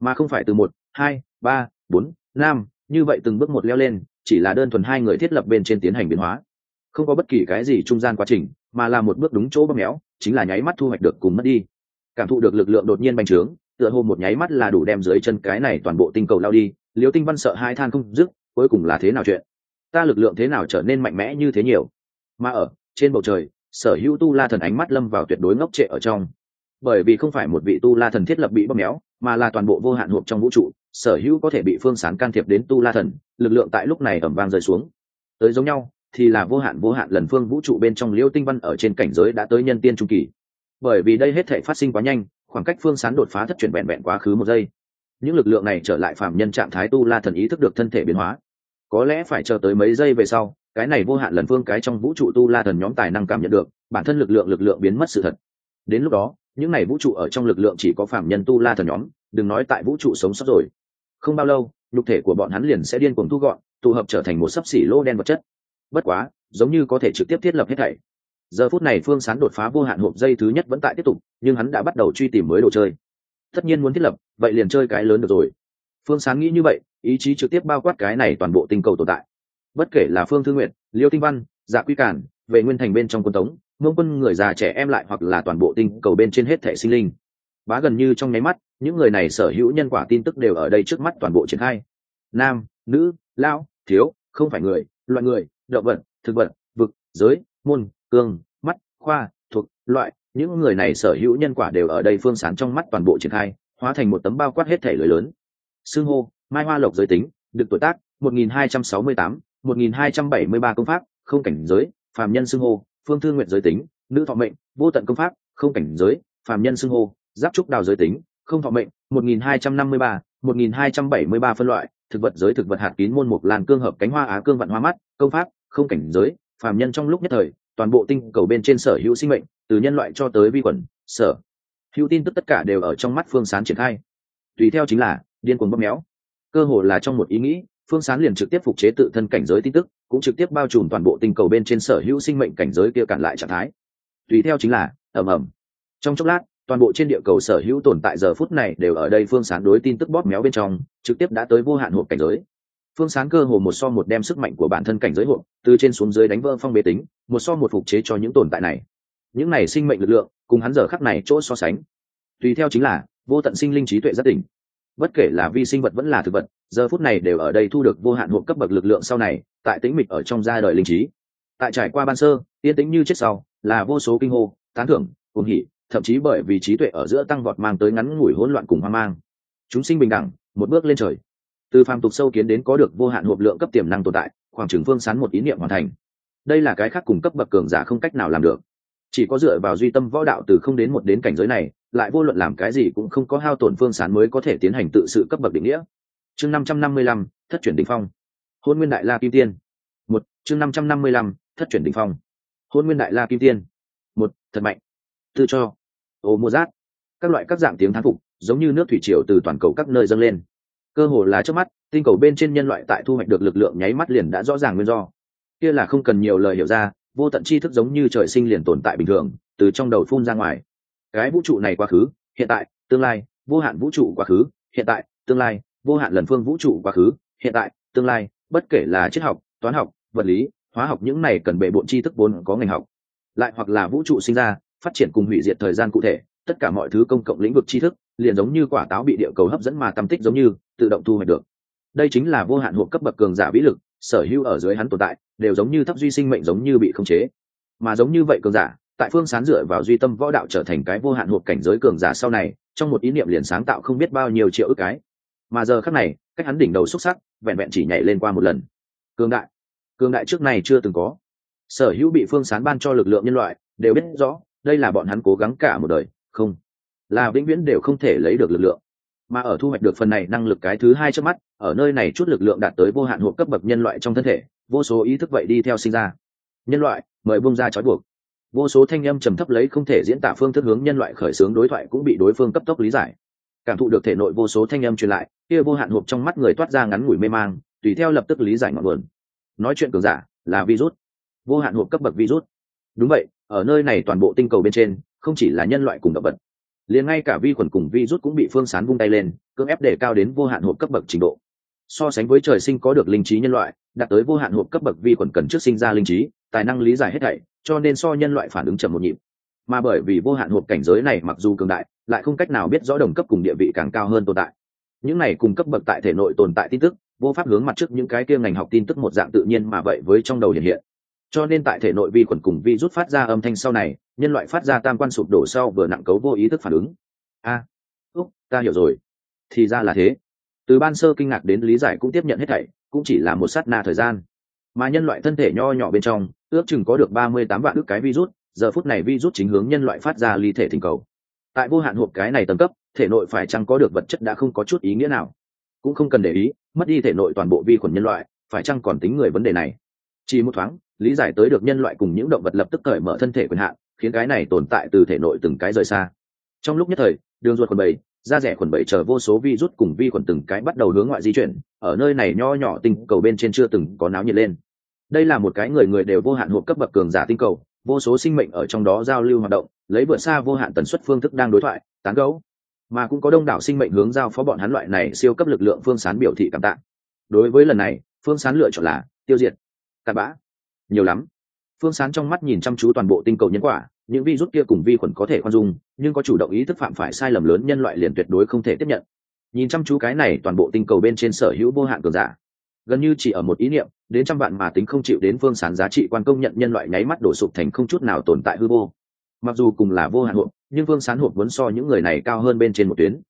mà không phải từ một, hai, ba, bốn, năm, như vậy từng bước một leo lên, chỉ là đơn thuần hai người thiết lập bên trên tiến hành biến hóa. Không có bất kỳ cái gì trung gian quá trình, mà là một bước đúng chỗ bóp méo, chính là nháy mắt thu hoạch được cùng mất đi. Cảm thụ được lực lượng đột nhiên bành trướng tựa hồ một nháy mắt là đủ đem dưới chân cái này toàn bộ tinh cầu lao đi liều tinh văn sợ hai than không dứt, cuối cùng là thế nào chuyện? Ta lực lượng thế nào trở nên mạnh mẽ như thế nhiều? Mà ở, trên bầu trời, sở hữu tu la thần ánh mắt lâm vào tuyệt đối ngốc trệ ở trong. Bởi vì không phải một vị tu la thần thiết lập bị bóp méo, mà là toàn bộ vô hạn hộp trong vũ trụ, sở hữu có thể bị phương sán can thiệp đến tu la thần, lực lượng tại lúc này ẩm vang rơi xuống. Tới giống nhau, thì là vô hạn vô hạn lần phương vũ trụ bên trong liêu tinh văn ở trên cảnh giới đã tới nhân tiên trung kỳ. Bởi vì đây hết thể phát sinh quá nhanh khoảng cách phương sán đột phá thất chuyển vẹn vẹn quá khứ một giây. Những lực lượng này trở lại phạm nhân trạng thái tu la thần ý thức được thân thể biến hóa. Có lẽ phải chờ tới mấy giây về sau, cái này vô hạn lần phương cái trong vũ trụ tu la thần nhóm tài năng cảm nhận được, bản thân lực lượng lực lượng biến mất sự thật. Đến lúc đó, những này vũ trụ ở trong lực lượng chỉ có phạm nhân tu la thần nhóm, đừng nói tại vũ trụ sống sót rồi. Không bao lâu, nhục thể của bọn hắn liền sẽ điên cuồng thu gọn, tụ hợp trở thành một sấp xỉ lô đen vật chất. Bất quá, giống như có thể trực tiếp thiết lập hết thảy giờ phút này phương sán đột phá vô hạn hộp dây thứ nhất vẫn tại tiếp tục, nhưng hắn đã bắt đầu truy tìm mới đồ chơi. Tất nhiên muốn thiết lập, vậy liền chơi cái lớn được rồi. Phương sán nghĩ như vậy, ý chí trực tiếp bao quát cái này toàn bộ tinh cầu tồn tại. Bất kể là phương thư nguyện liêu tinh văn dạ quy cản về nguyên thành bên trong quân tống, mông quân người già trẻ em lại hoặc là toàn bộ tinh cầu bên trên hết thể sinh linh. Bá gần như trong nháy mắt, những người này sở hữu nhân quả tin tức đều ở đây trước mắt toàn bộ triển khai. Nam, nữ lao thiếu, không phải người, loại người, động vật, thực vật, vực, giới, môn cương mắt khoa thuộc loại. Những người này sở hữu nhân quả đều ở đây phương sán trong mắt toàn bộ triển khai hóa thành một tấm bao quát hết thể lưới lớn. Xương hô mai hoa lộc giới tính được tuổi tác 1268, 1273 công pháp không cảnh giới phàm nhân xương hô phương thương nguyện giới tính nữ thọ mệnh vô tận công pháp không cảnh giới phàm nhân xưng hô giáp trúc đào giới tính không thọ mệnh 1253, 1273 phân loại thực vật giới thực vật hạt kín môn mục làn cương hợp cánh hoa á cương vạn hoa mắt công pháp không cảnh giới phàm nhân trong lúc nhất thời toàn bộ tinh cầu bên trên sở hữu sinh mệnh, từ nhân loại cho tới vi khuẩn, sở hữu tin tức tất cả đều ở trong mắt phương sán triển khai. Tùy theo chính là, điên cuồng bóp méo. Cơ hồ là trong một ý nghĩ, phương sán liền trực tiếp phục chế tự thân cảnh giới tin tức, cũng trực tiếp bao trùm toàn bộ tinh cầu bên trên sở hữu sinh mệnh cảnh giới kia cản lại trạng thái. Tùy theo chính là, ầm ầm. Trong chốc lát, toàn bộ trên địa cầu sở hữu tồn tại giờ phút này đều ở đây phương sán đối tin tức bóp méo bên trong, trực tiếp đã tới vô hạn hộp cảnh giới phương sán cơ hồ một so một đem sức mạnh của bản thân cảnh giới hộ, từ trên xuống dưới đánh vỡ phong bế tính, một so một phục chế cho những tồn tại này. Những này sinh mệnh lực lượng, cùng hắn giờ khắc này chỗ so sánh. Tùy theo chính là, vô tận sinh linh trí tuệ rất đỉnh. Bất kể là vi sinh vật vẫn là thực vật, giờ phút này đều ở đây thu được vô hạn hộ cấp bậc lực lượng sau này, tại tĩnh mịch ở trong gia đời linh trí. Tại trải qua ban sơ, yên tĩnh như chết sau, là vô số kinh hô, tán thưởng, cuồng hỉ, thậm chí bởi vì trí tuệ ở giữa tăng vọt mang tới ngắn ngủi hỗn loạn cùng hoang mang. Chúng sinh bình đẳng, một bước lên trời từ phàm tục sâu kiến đến có được vô hạn hộp lượng cấp tiềm năng tồn tại, khoảng trừng phương sán một ý niệm hoàn thành. Đây là cái khác cùng cấp bậc cường giả không cách nào làm được. Chỉ có dựa vào duy tâm võ đạo từ không đến một đến cảnh giới này, lại vô luận làm cái gì cũng không có hao tổn phương sán mới có thể tiến hành tự sự cấp bậc định nghĩa. Chương năm trăm năm mươi lăm, thất chuyển đỉnh phong. Hôn nguyên đại la kim tiên. Một, chương năm trăm năm mươi lăm, thất chuyển đỉnh phong. Hôn nguyên đại la kim tiên. Một, thật mạnh. Tự cho. Ô mua giác. Các loại các dạng tiếng thán phục, giống như nước thủy triều từ toàn cầu các nơi dâng lên cơ hồ là trước mắt, tinh cầu bên trên nhân loại tại thu hoạch được lực lượng nháy mắt liền đã rõ ràng nguyên do. Kia là không cần nhiều lời hiểu ra, vô tận tri thức giống như trời sinh liền tồn tại bình thường, từ trong đầu phun ra ngoài. Cái vũ trụ này quá khứ, hiện tại, tương lai, vô hạn vũ trụ quá khứ, hiện tại, tương lai, vô hạn lần phương vũ trụ quá khứ, hiện tại, tương lai, bất kể là triết học, toán học, vật lý, hóa học những này cần bệ bộn tri thức vốn có ngành học. Lại hoặc là vũ trụ sinh ra, phát triển cùng hủy diệt thời gian cụ thể, tất cả mọi thứ công cộng lĩnh vực tri thức liền giống như quả táo bị địa cầu hấp dẫn mà tâm tích giống như, tự động thu hoạch được. Đây chính là vô hạn hộp cấp bậc cường giả vĩ lực, sở hữu ở dưới hắn tồn tại, đều giống như thấp duy sinh mệnh giống như bị khống chế. Mà giống như vậy cường giả, tại phương sán dựa vào duy tâm võ đạo trở thành cái vô hạn hộp cảnh giới cường giả sau này, trong một ý niệm liền sáng tạo không biết bao nhiêu triệu ức cái. Mà giờ khắc này, cách hắn đỉnh đầu xúc sắc, vẹn vẹn chỉ nhảy lên qua một lần. Cường đại. Cường đại trước này chưa từng có. Sở hữu bị phương sán ban cho lực lượng nhân loại, đều biết rõ, đây là bọn hắn cố gắng cả một đời, không là vĩnh viễn đều không thể lấy được lực lượng. Mà ở thu hoạch được phần này năng lực cái thứ hai trước mắt, ở nơi này chút lực lượng đạt tới vô hạn hộp cấp bậc nhân loại trong thân thể, vô số ý thức vậy đi theo sinh ra. Nhân loại, mời bông ra trói buộc. Vô số thanh âm trầm thấp lấy không thể diễn tả phương thức hướng nhân loại khởi xướng đối thoại cũng bị đối phương cấp tốc lý giải. Cảm thụ được thể nội vô số thanh âm truyền lại, kia vô hạn hộp trong mắt người toát ra ngắn ngủi mê mang, tùy theo lập tức lý giải ngọn nguồn. Nói chuyện cường giả là virus. Vô hạn hộp cấp bậc virus. Đúng vậy, ở nơi này toàn bộ tinh cầu bên trên, không chỉ là nhân loại cùng động vật liền ngay cả vi khuẩn cùng virus cũng bị phương sán vung tay lên, cưỡng ép để cao đến vô hạn hộp cấp bậc trình độ. So sánh với trời sinh có được linh trí nhân loại, đạt tới vô hạn hộp cấp bậc vi khuẩn cần trước sinh ra linh trí, tài năng lý giải hết thảy, cho nên so nhân loại phản ứng chậm một nhịp. Mà bởi vì vô hạn hộp cảnh giới này mặc dù cường đại, lại không cách nào biết rõ đồng cấp cùng địa vị càng cao hơn tồn tại. Những này cùng cấp bậc tại thể nội tồn tại tin tức, vô pháp hướng mặt trước những cái kia ngành học tin tức một dạng tự nhiên mà vậy với trong đầu hiện hiện cho nên tại thể nội vi khuẩn cùng vi rút phát ra âm thanh sau này nhân loại phát ra tam quan sụp đổ sau vừa nặng cấu vô ý thức phản ứng. A à, úc ta hiểu rồi. Thì ra là thế. Từ ban sơ kinh ngạc đến lý giải cũng tiếp nhận hết thảy cũng chỉ là một sát na thời gian. Mà nhân loại thân thể nho nhỏ bên trong ước chừng có được ba mươi tám vạn ước cái virus giờ phút này virus chính hướng nhân loại phát ra ly thể thỉnh cầu. Tại vô hạn hộp cái này tầng cấp thể nội phải chăng có được vật chất đã không có chút ý nghĩa nào? Cũng không cần để ý mất đi thể nội toàn bộ vi khuẩn nhân loại phải chăng còn tính người vấn đề này? Chỉ một thoáng lý giải tới được nhân loại cùng những động vật lập tức cởi mở thân thể quyền hạn, khiến cái này tồn tại từ thể nội từng cái rời xa. Trong lúc nhất thời, đường ruột khuẩn bầy, da rẻ khuẩn bầy chờ vô số vi rút cùng vi khuẩn từng cái bắt đầu hướng ngoại di chuyển, ở nơi này nho nhỏ tinh cầu bên trên chưa từng có náo nhiệt lên. Đây là một cái người người đều vô hạn hộp cấp bậc cường giả tinh cầu, vô số sinh mệnh ở trong đó giao lưu hoạt động, lấy vượt xa vô hạn tần suất phương thức đang đối thoại, tán gấu mà cũng có đông đảo sinh mệnh hướng giao phó bọn hắn loại này siêu cấp lực lượng phương sán biểu thị cảm tạ. Đối với lần này, phương sán lựa chọn là tiêu diệt. Cặn bã nhiều lắm. Phương sán trong mắt nhìn chăm chú toàn bộ tinh cầu nhân quả, những virus kia cùng vi khuẩn có thể khoan dung, nhưng có chủ động ý thức phạm phải sai lầm lớn nhân loại liền tuyệt đối không thể tiếp nhận. Nhìn chăm chú cái này toàn bộ tinh cầu bên trên sở hữu vô hạn cường giả, gần như chỉ ở một ý niệm, đến trăm vạn mà tính không chịu đến phương sán giá trị quan công nhận nhân loại nháy mắt đổ sụp thành không chút nào tồn tại hư vô. Mặc dù cùng là vô hạn hộp, nhưng phương sán hộp muốn so những người này cao hơn bên trên một tuyến.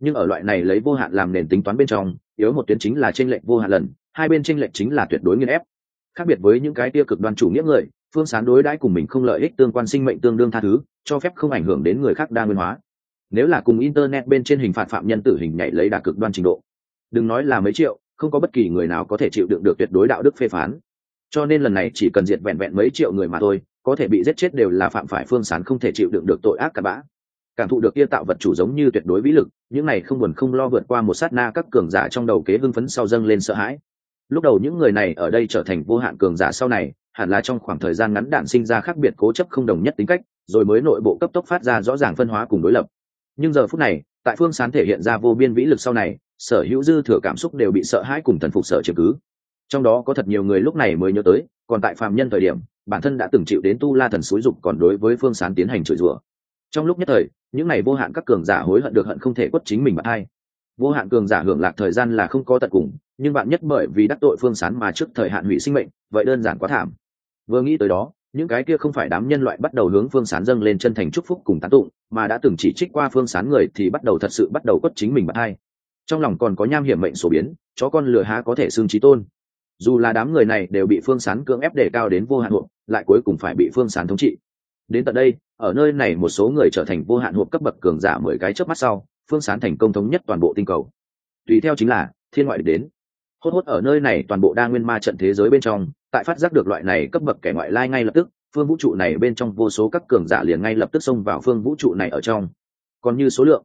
Nhưng ở loại này lấy vô hạn làm nền tính toán bên trong, yếu một tuyến chính là tranh lệch vô hạn lần, hai bên tranh lệch chính là tuyệt đối nghiên ép khác biệt với những cái tiêu cực đoan chủ nghĩa người, phương sán đối đãi cùng mình không lợi ích tương quan sinh mệnh tương đương tha thứ, cho phép không ảnh hưởng đến người khác đa nguyên hóa. Nếu là cùng internet bên trên hình phạt phạm nhân tử hình nhảy lấy đà cực đoan trình độ, đừng nói là mấy triệu, không có bất kỳ người nào có thể chịu đựng được tuyệt đối đạo đức phê phán. Cho nên lần này chỉ cần diệt vẹn vẹn mấy triệu người mà thôi, có thể bị giết chết đều là phạm phải phương sán không thể chịu đựng được tội ác cả bã. Cảm thụ được kia tạo vật chủ giống như tuyệt đối vĩ lực, những này không buồn không lo vượt qua một sát na các cường giả trong đầu kế hưng phấn sau dâng lên sợ hãi lúc đầu những người này ở đây trở thành vô hạn cường giả sau này, hẳn là trong khoảng thời gian ngắn đạn sinh ra khác biệt cố chấp không đồng nhất tính cách, rồi mới nội bộ cấp tốc phát ra rõ ràng phân hóa cùng đối lập. Nhưng giờ phút này, tại phương sán thể hiện ra vô biên vĩ lực sau này, sở hữu dư thừa cảm xúc đều bị sợ hãi cùng thần phục sở chứng cứ. Trong đó có thật nhiều người lúc này mới nhớ tới, còn tại phạm nhân thời điểm, bản thân đã từng chịu đến tu la thần xúi dục còn đối với phương sán tiến hành chửi rủa. Trong lúc nhất thời, những ngày vô hạn các cường giả hối hận được hận không thể quất chính mình mà ai. Vô hạn cường giả hưởng lạc thời gian là không có tận cùng nhưng bạn nhất bởi vì đắc tội phương sán mà trước thời hạn hủy sinh mệnh, vậy đơn giản quá thảm. Vừa nghĩ tới đó, những cái kia không phải đám nhân loại bắt đầu hướng phương sán dâng lên chân thành chúc phúc cùng tán tụng, mà đã từng chỉ trích qua phương sán người thì bắt đầu thật sự bắt đầu quất chính mình mà hai trong lòng còn có nham hiểm mệnh sổ biến, chó con lừa há có thể xương trí tôn. Dù là đám người này đều bị phương sán cưỡng ép đề cao đến vô hạn hộp, lại cuối cùng phải bị phương sán thống trị. Đến tận đây, ở nơi này một số người trở thành vô hạn hộp cấp bậc cường giả mười cái trước mắt sau, phương sán thành công thống nhất toàn bộ tinh cầu. Tùy theo chính là, thiên ngoại đến hốt hốt ở nơi này toàn bộ đa nguyên ma trận thế giới bên trong, tại phát giác được loại này cấp bậc kẻ ngoại lai ngay lập tức, phương vũ trụ này bên trong vô số các cường giả liền ngay lập tức xông vào phương vũ trụ này ở trong. Còn như số lượng,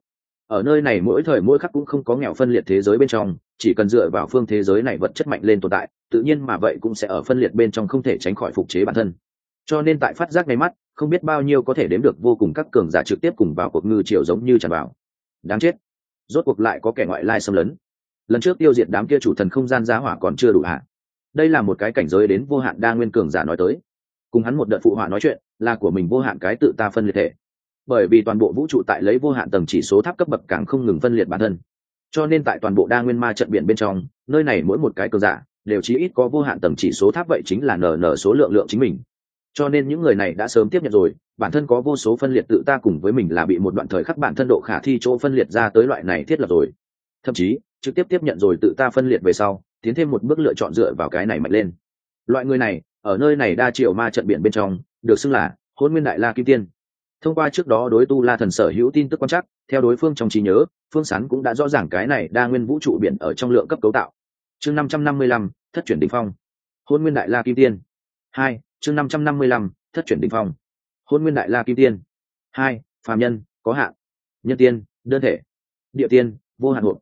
ở nơi này mỗi thời mỗi khắc cũng không có nghèo phân liệt thế giới bên trong, chỉ cần dựa vào phương thế giới này vật chất mạnh lên tồn tại, tự nhiên mà vậy cũng sẽ ở phân liệt bên trong không thể tránh khỏi phục chế bản thân. Cho nên tại phát giác ngay mắt, không biết bao nhiêu có thể đếm được vô cùng các cường giả trực tiếp cùng vào cuộc ngư triều giống như tràn vào. Đáng chết. Rốt cuộc lại có kẻ ngoại lai xâm lấn lần trước tiêu diệt đám kia chủ thần không gian giá hỏa còn chưa đủ hạ. Đây là một cái cảnh giới đến vô hạn đa nguyên cường giả nói tới. Cùng hắn một đợt phụ họa nói chuyện, là của mình vô hạn cái tự ta phân liệt thể. Bởi vì toàn bộ vũ trụ tại lấy vô hạn tầng chỉ số tháp cấp bậc càng không ngừng phân liệt bản thân. Cho nên tại toàn bộ đa nguyên ma trận biển bên trong, nơi này mỗi một cái cường giả đều chỉ ít có vô hạn tầng chỉ số tháp vậy chính là nở nở số lượng lượng chính mình. Cho nên những người này đã sớm tiếp nhận rồi, bản thân có vô số phân liệt tự ta cùng với mình là bị một đoạn thời khắc bản thân độ khả thi chỗ phân liệt ra tới loại này thiết lập rồi. Thậm chí trực tiếp tiếp nhận rồi tự ta phân liệt về sau, tiến thêm một bước lựa chọn dựa vào cái này mạnh lên. Loại người này, ở nơi này đa triệu ma trận biển bên trong, được xưng là hôn nguyên đại la kim tiên. Thông qua trước đó đối tu la thần sở hữu tin tức quan chắc theo đối phương trong trí nhớ, phương sán cũng đã rõ ràng cái này đa nguyên vũ trụ biển ở trong lượng cấp cấu tạo. Chương năm trăm năm mươi lăm, thất chuyển đình phong. Hôn nguyên đại la kim tiên. Hai, chương năm trăm năm mươi lăm, thất chuyển đình phong. Hôn nguyên đại la kim tiên. Hai, phàm nhân, có hạn. Nhân tiên, đơn thể. Địa tiên, vô hạn hộp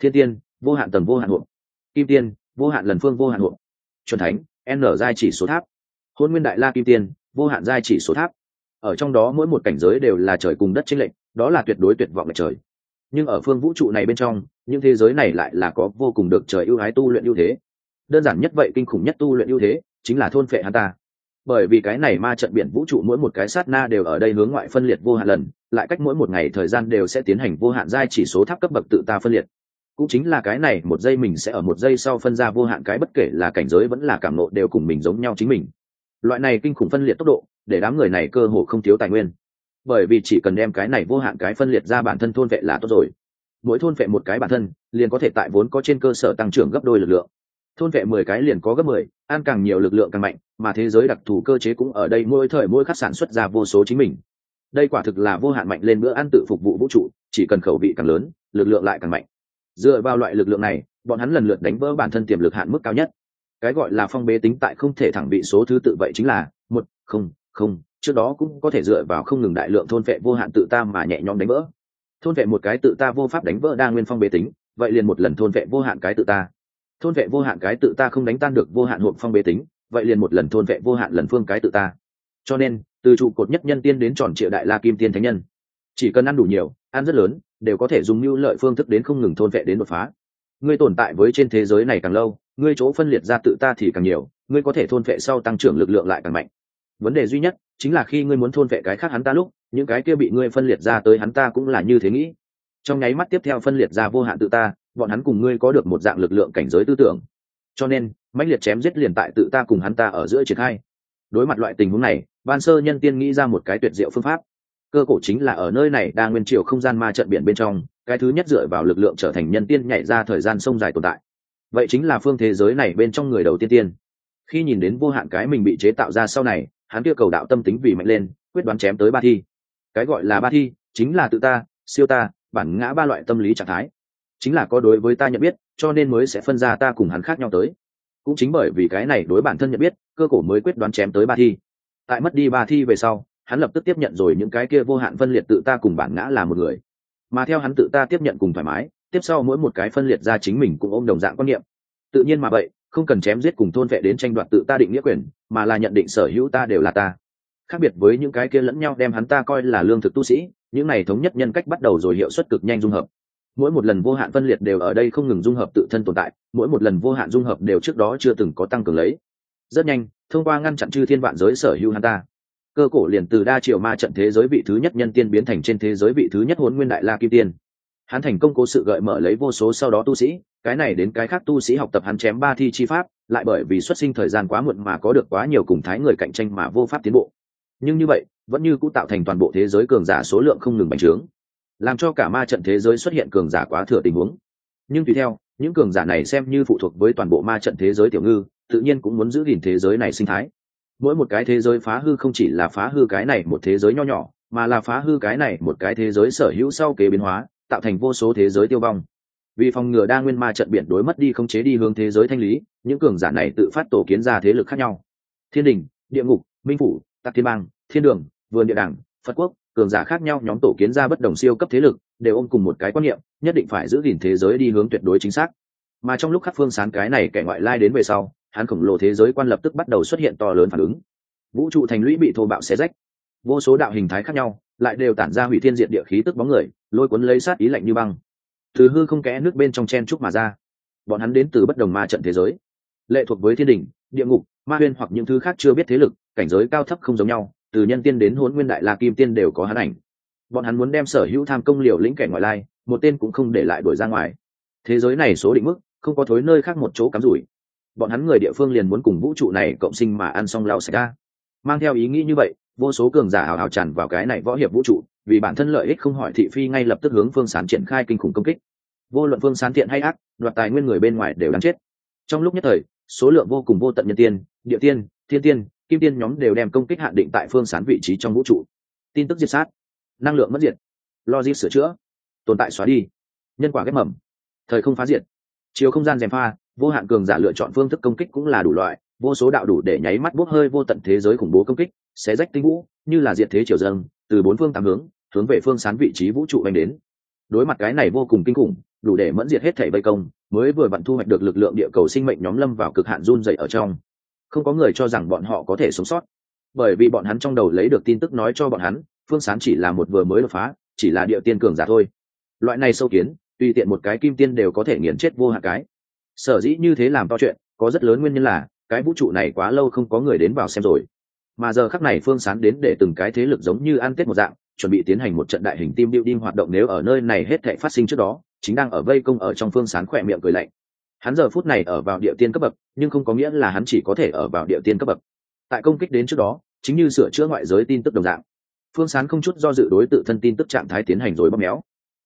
thiên tiên, vô hạn tầng vô hạn hộp. Kim tiên, vô hạn lần phương vô hạn hộp. Chuẩn thánh, n giai chỉ số tháp. Hôn nguyên đại la kim tiên, vô hạn giai chỉ số tháp. Ở trong đó mỗi một cảnh giới đều là trời cùng đất chênh lệnh đó là tuyệt đối tuyệt vọng lệch trời. Nhưng ở phương vũ trụ này bên trong, những thế giới này lại là có vô cùng được trời ưu ái tu luyện ưu thế. Đơn giản nhất vậy, kinh khủng nhất tu luyện ưu thế, chính là thôn phệ hắn ta. Bởi vì cái này ma trận biển vũ trụ mỗi một cái sát na đều ở đây hướng ngoại phân liệt vô hạn lần, lại cách mỗi một ngày thời gian đều sẽ tiến hành vô hạn giai chỉ số tháp cấp bậc tự ta phân liệt cũng chính là cái này, một giây mình sẽ ở một giây sau phân ra vô hạn cái bất kể là cảnh giới vẫn là cảm nộ đều cùng mình giống nhau chính mình. Loại này kinh khủng phân liệt tốc độ, để đám người này cơ hồ không thiếu tài nguyên. Bởi vì chỉ cần đem cái này vô hạn cái phân liệt ra bản thân thôn vệ là tốt rồi. Mỗi thôn vệ một cái bản thân, liền có thể tại vốn có trên cơ sở tăng trưởng gấp đôi lực lượng. Thôn vệ mười cái liền có gấp mười, ăn càng nhiều lực lượng càng mạnh, mà thế giới đặc thù cơ chế cũng ở đây mỗi thời mỗi khắc sản xuất ra vô số chính mình. Đây quả thực là vô hạn mạnh lên bữa ăn tự phục vụ vũ trụ, chỉ cần khẩu vị càng lớn, lực lượng lại càng mạnh dựa vào loại lực lượng này, bọn hắn lần lượt đánh vỡ bản thân tiềm lực hạn mức cao nhất. Cái gọi là phong bế tính tại không thể thẳng bị số thứ tự vậy chính là một, không không. Trước đó cũng có thể dựa vào không ngừng đại lượng thôn vệ vô hạn tự ta mà nhẹ nhõm đánh vỡ. Thôn vệ một cái tự ta vô pháp đánh vỡ đa nguyên phong bế tính, vậy liền một lần thôn vệ vô hạn cái tự ta. Thôn vệ vô hạn cái tự ta không đánh tan được vô hạn hộp phong bế tính, vậy liền một lần thôn vệ vô hạn lần phương cái tự ta. Cho nên, từ trụ cột nhất nhân tiên đến tròn triệu đại la kim tiên thánh nhân, chỉ cần ăn đủ nhiều, ăn rất lớn đều có thể dùng mưu lợi phương thức đến không ngừng thôn vệ đến đột phá. Ngươi tồn tại với trên thế giới này càng lâu, ngươi chỗ phân liệt ra tự ta thì càng nhiều, ngươi có thể thôn vệ sau tăng trưởng lực lượng lại càng mạnh. Vấn đề duy nhất chính là khi ngươi muốn thôn vệ cái khác hắn ta lúc, những cái kia bị ngươi phân liệt ra tới hắn ta cũng là như thế nghĩ. Trong nháy mắt tiếp theo phân liệt ra vô hạn tự ta, bọn hắn cùng ngươi có được một dạng lực lượng cảnh giới tư tưởng. Cho nên, mãnh liệt chém giết liền tại tự ta cùng hắn ta ở giữa triển khai. Đối mặt loại tình huống này, ban sơ nhân tiên nghĩ ra một cái tuyệt diệu phương pháp cơ cổ chính là ở nơi này đang nguyên triều không gian ma trận biển bên trong, cái thứ nhất dựa vào lực lượng trở thành nhân tiên nhảy ra thời gian sông dài tồn tại. Vậy chính là phương thế giới này bên trong người đầu tiên tiên. Khi nhìn đến vô hạn cái mình bị chế tạo ra sau này, hắn kêu cầu đạo tâm tính vì mạnh lên, quyết đoán chém tới ba thi. Cái gọi là ba thi, chính là tự ta, siêu ta, bản ngã ba loại tâm lý trạng thái. Chính là có đối với ta nhận biết, cho nên mới sẽ phân ra ta cùng hắn khác nhau tới. Cũng chính bởi vì cái này đối bản thân nhận biết, cơ cổ mới quyết đoán chém tới ba thi. Tại mất đi ba thi về sau hắn lập tức tiếp nhận rồi những cái kia vô hạn phân liệt tự ta cùng bản ngã là một người. Mà theo hắn tự ta tiếp nhận cùng thoải mái, tiếp sau mỗi một cái phân liệt ra chính mình cũng ôm đồng dạng quan niệm. Tự nhiên mà vậy, không cần chém giết cùng thôn vệ đến tranh đoạt tự ta định nghĩa quyền, mà là nhận định sở hữu ta đều là ta. Khác biệt với những cái kia lẫn nhau đem hắn ta coi là lương thực tu sĩ, những này thống nhất nhân cách bắt đầu rồi hiệu suất cực nhanh dung hợp. Mỗi một lần vô hạn phân liệt đều ở đây không ngừng dung hợp tự thân tồn tại, mỗi một lần vô hạn dung hợp đều trước đó chưa từng có tăng cường lấy. Rất nhanh, thông qua ngăn chặn chư thiên vạn giới sở hữu hắn ta cơ cổ liền từ đa triệu ma trận thế giới vị thứ nhất nhân tiên biến thành trên thế giới vị thứ nhất huấn nguyên đại la kim tiên. Hắn thành công cố sự gợi mở lấy vô số sau đó tu sĩ, cái này đến cái khác tu sĩ học tập hắn chém ba thi chi pháp, lại bởi vì xuất sinh thời gian quá muộn mà có được quá nhiều cùng thái người cạnh tranh mà vô pháp tiến bộ. Nhưng như vậy, vẫn như cũng tạo thành toàn bộ thế giới cường giả số lượng không ngừng bành trướng, làm cho cả ma trận thế giới xuất hiện cường giả quá thừa tình huống. Nhưng tùy theo, những cường giả này xem như phụ thuộc với toàn bộ ma trận thế giới tiểu ngư, tự nhiên cũng muốn giữ gìn thế giới này sinh thái mỗi một cái thế giới phá hư không chỉ là phá hư cái này một thế giới nho nhỏ, mà là phá hư cái này một cái thế giới sở hữu sau kế biến hóa, tạo thành vô số thế giới tiêu vong. Vì phòng ngừa đa nguyên ma trận biển đối mất đi không chế đi hướng thế giới thanh lý, những cường giả này tự phát tổ kiến ra thế lực khác nhau. Thiên đình, địa ngục, minh phủ, tạc thiên bang, thiên đường, vườn địa đảng phật quốc, cường giả khác nhau nhóm tổ kiến ra bất đồng siêu cấp thế lực, đều ôm cùng một cái quan niệm, nhất định phải giữ gìn thế giới đi hướng tuyệt đối chính xác. Mà trong lúc khắc phương sán cái này kẻ ngoại lai đến về sau hắn khổng lồ thế giới quan lập tức bắt đầu xuất hiện to lớn phản ứng. Vũ trụ thành lũy bị thô bạo xé rách. Vô số đạo hình thái khác nhau, lại đều tản ra hủy thiên diện địa khí tức bóng người, lôi cuốn lấy sát ý lạnh như băng. Thứ hư không kẽ nước bên trong chen trúc mà ra. Bọn hắn đến từ bất đồng ma trận thế giới. Lệ thuộc với thiên đình địa ngục, ma huyên hoặc những thứ khác chưa biết thế lực, cảnh giới cao thấp không giống nhau, từ nhân tiên đến huấn nguyên đại la kim tiên đều có hắn ảnh. Bọn hắn muốn đem sở hữu tham công liều lĩnh kẻ ngoại lai, một tên cũng không để lại đuổi ra ngoài. Thế giới này số định mức, không có thối nơi khác một chỗ cắm rủi bọn hắn người địa phương liền muốn cùng vũ trụ này cộng sinh mà ăn xong lao sạch ra. Mang theo ý nghĩ như vậy, vô số cường giả hào hào tràn vào cái này võ hiệp vũ trụ, vì bản thân lợi ích không hỏi thị phi ngay lập tức hướng phương sán triển khai kinh khủng công kích. Vô luận phương sán thiện hay ác, đoạt tài nguyên người bên ngoài đều đáng chết. Trong lúc nhất thời, số lượng vô cùng vô tận nhân tiên, địa tiên, thiên tiên, kim tiên nhóm đều đem công kích hạn định tại phương sán vị trí trong vũ trụ. Tin tức diệt sát. Năng lượng mất diệt. Logic sửa chữa. Tồn tại xóa đi. Nhân quả ghép mầm. Thời không phá diệt. Chiều không gian dèm pha vô hạn cường giả lựa chọn phương thức công kích cũng là đủ loại, vô số đạo đủ để nháy mắt bốc hơi vô tận thế giới khủng bố công kích, xé rách tinh vũ, như là diệt thế triều dâng, từ bốn phương tám hướng hướng về phương sán vị trí vũ trụ anh đến. Đối mặt cái này vô cùng kinh khủng, đủ để mẫn diệt hết thể vây công, mới vừa vặn thu hoạch được lực lượng địa cầu sinh mệnh nhóm lâm vào cực hạn run dậy ở trong. Không có người cho rằng bọn họ có thể sống sót. Bởi vì bọn hắn trong đầu lấy được tin tức nói cho bọn hắn, phương sán chỉ là một vừa mới đột phá, chỉ là địa tiên cường giả thôi. Loại này sâu kiến, tùy tiện một cái kim tiên đều có thể nghiền chết vô hạn cái sở dĩ như thế làm to chuyện, có rất lớn nguyên nhân là, cái vũ trụ này quá lâu không có người đến vào xem rồi. Mà giờ khắc này phương sán đến để từng cái thế lực giống như ăn tết một dạng, chuẩn bị tiến hành một trận đại hình team building hoạt động nếu ở nơi này hết thảy phát sinh trước đó, chính đang ở vây công ở trong phương sán khỏe miệng cười lạnh. Hắn giờ phút này ở vào địa tiên cấp bậc, nhưng không có nghĩa là hắn chỉ có thể ở vào địa tiên cấp bậc. Tại công kích đến trước đó, chính như sửa chữa ngoại giới tin tức đồng dạng. Phương sán không chút do dự đối tự thân tin tức trạng thái tiến hành rồi bóp méo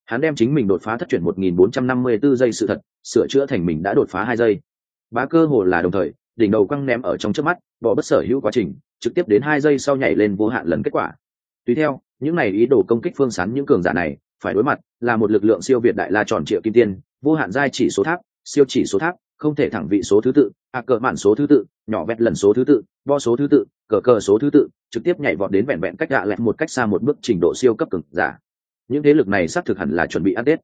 hắn đem chính mình đột phá thất chuyển 1454 giây sự thật, sửa chữa thành mình đã đột phá hai giây. Bá cơ hồ là đồng thời, đỉnh đầu quăng ném ở trong trước mắt, bỏ bất sở hữu quá trình, trực tiếp đến hai giây sau nhảy lên vô hạn lần kết quả. Tùy theo, những này ý đồ công kích phương sán những cường giả này, phải đối mặt là một lực lượng siêu việt đại la tròn triệu kim tiên, vô hạn giai chỉ số tháp, siêu chỉ số tháp, không thể thẳng vị số thứ tự à cờ mạn số thứ tự, nhỏ vẹt lần số thứ tự, bo số thứ tự, cờ cờ số thứ tự, trực tiếp nhảy vọt đến vẹn vẹn cách gạ lẹt một cách xa một bước trình độ siêu cấp cường giả những thế lực này xác thực hẳn là chuẩn bị ăn tết.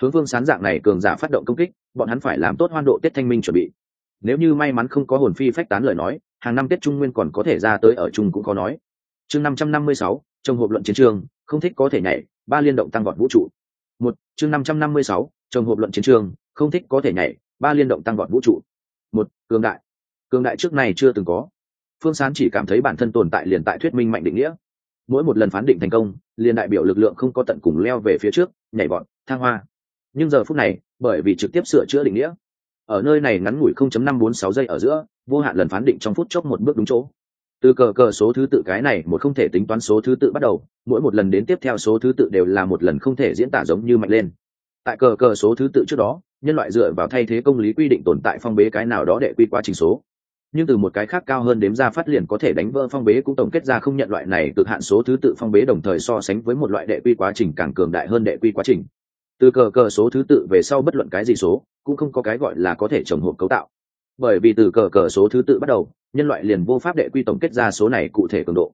Hướng phương sán dạng này cường giả phát động công kích, bọn hắn phải làm tốt hoan độ tết thanh minh chuẩn bị. Nếu như may mắn không có hồn phi phách tán lời nói, hàng năm tết trung nguyên còn có thể ra tới ở chung cũng khó nói. Chương năm trăm năm mươi sáu, trong hộp luận chiến trường, không thích có thể nhảy, ba liên động tăng vọt vũ trụ. Một, chương năm trăm năm mươi sáu, trong hộp luận chiến trường, không thích có thể nhảy, ba liên động tăng vọt vũ trụ. Một, cường đại. Cường đại trước này chưa từng có. Phương sán chỉ cảm thấy bản thân tồn tại liền tại thuyết minh mạnh định nghĩa. Mỗi một lần phán định thành công liền đại biểu lực lượng không có tận cùng leo về phía trước, nhảy bọn thang hoa. Nhưng giờ phút này, bởi vì trực tiếp sửa chữa định nghĩa, ở nơi này ngắn ngủi 0.546 giây ở giữa, vô hạn lần phán định trong phút chốc một bước đúng chỗ. Từ cờ cờ số thứ tự cái này một không thể tính toán số thứ tự bắt đầu, mỗi một lần đến tiếp theo số thứ tự đều là một lần không thể diễn tả giống như mạnh lên. Tại cờ cờ số thứ tự trước đó, nhân loại dựa vào thay thế công lý quy định tồn tại phong bế cái nào đó để quy quá trình số nhưng từ một cái khác cao hơn đếm ra phát liền có thể đánh vỡ phong bế cũng tổng kết ra không nhận loại này cực hạn số thứ tự phong bế đồng thời so sánh với một loại đệ quy quá trình càng cường đại hơn đệ quy quá trình. Từ cờ cờ số thứ tự về sau bất luận cái gì số, cũng không có cái gọi là có thể trồng hộp cấu tạo. Bởi vì từ cờ cờ số thứ tự bắt đầu, nhân loại liền vô pháp đệ quy tổng kết ra số này cụ thể cường độ.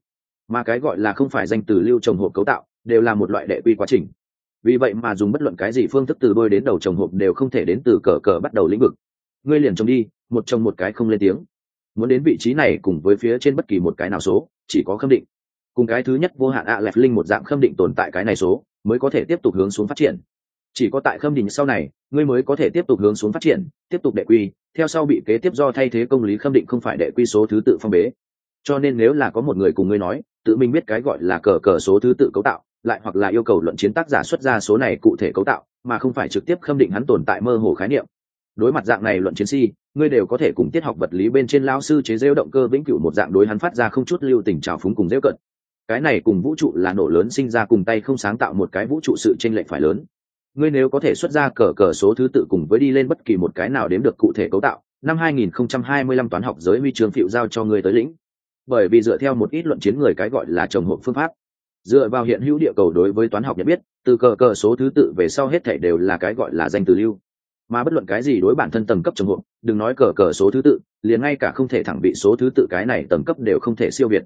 Mà cái gọi là không phải danh từ lưu trồng hộp cấu tạo, đều là một loại đệ quy quá trình. Vì vậy mà dùng bất luận cái gì phương thức từ đôi đến đầu trồng hộp đều không thể đến từ cờ cờ bắt đầu lĩnh vực. Ngươi liền trồng đi, một trồng một cái không lên tiếng muốn đến vị trí này cùng với phía trên bất kỳ một cái nào số, chỉ có khâm định. Cùng cái thứ nhất vô hạn ạ à linh một dạng khâm định tồn tại cái này số, mới có thể tiếp tục hướng xuống phát triển. Chỉ có tại khâm định sau này, ngươi mới có thể tiếp tục hướng xuống phát triển, tiếp tục đệ quy, theo sau bị kế tiếp do thay thế công lý khâm định không phải đệ quy số thứ tự phong bế. Cho nên nếu là có một người cùng ngươi nói, tự mình biết cái gọi là cờ cờ số thứ tự cấu tạo, lại hoặc là yêu cầu luận chiến tác giả xuất ra số này cụ thể cấu tạo, mà không phải trực tiếp khâm định hắn tồn tại mơ hồ khái niệm đối mặt dạng này luận chiến si ngươi đều có thể cùng tiết học vật lý bên trên lao sư chế rêu động cơ vĩnh cửu một dạng đối hắn phát ra không chút lưu tình trào phúng cùng rêu cận. Cái này cùng vũ trụ là nổ lớn sinh ra cùng tay không sáng tạo một cái vũ trụ sự tranh lệch phải lớn. Ngươi nếu có thể xuất ra cờ cờ số thứ tự cùng với đi lên bất kỳ một cái nào đếm được cụ thể cấu tạo, năm 2025 toán học giới huy trường phiệu giao cho ngươi tới lĩnh. Bởi vì dựa theo một ít luận chiến người cái gọi là trồng hộp phương pháp. Dựa vào hiện hữu địa cầu đối với toán học nhận biết, từ cờ cờ số thứ tự về sau hết thể đều là cái gọi là danh từ lưu mà bất luận cái gì đối bản thân tầng cấp trường hộ, đừng nói cờ cờ số thứ tự, liền ngay cả không thể thẳng bị số thứ tự cái này tầng cấp đều không thể siêu việt.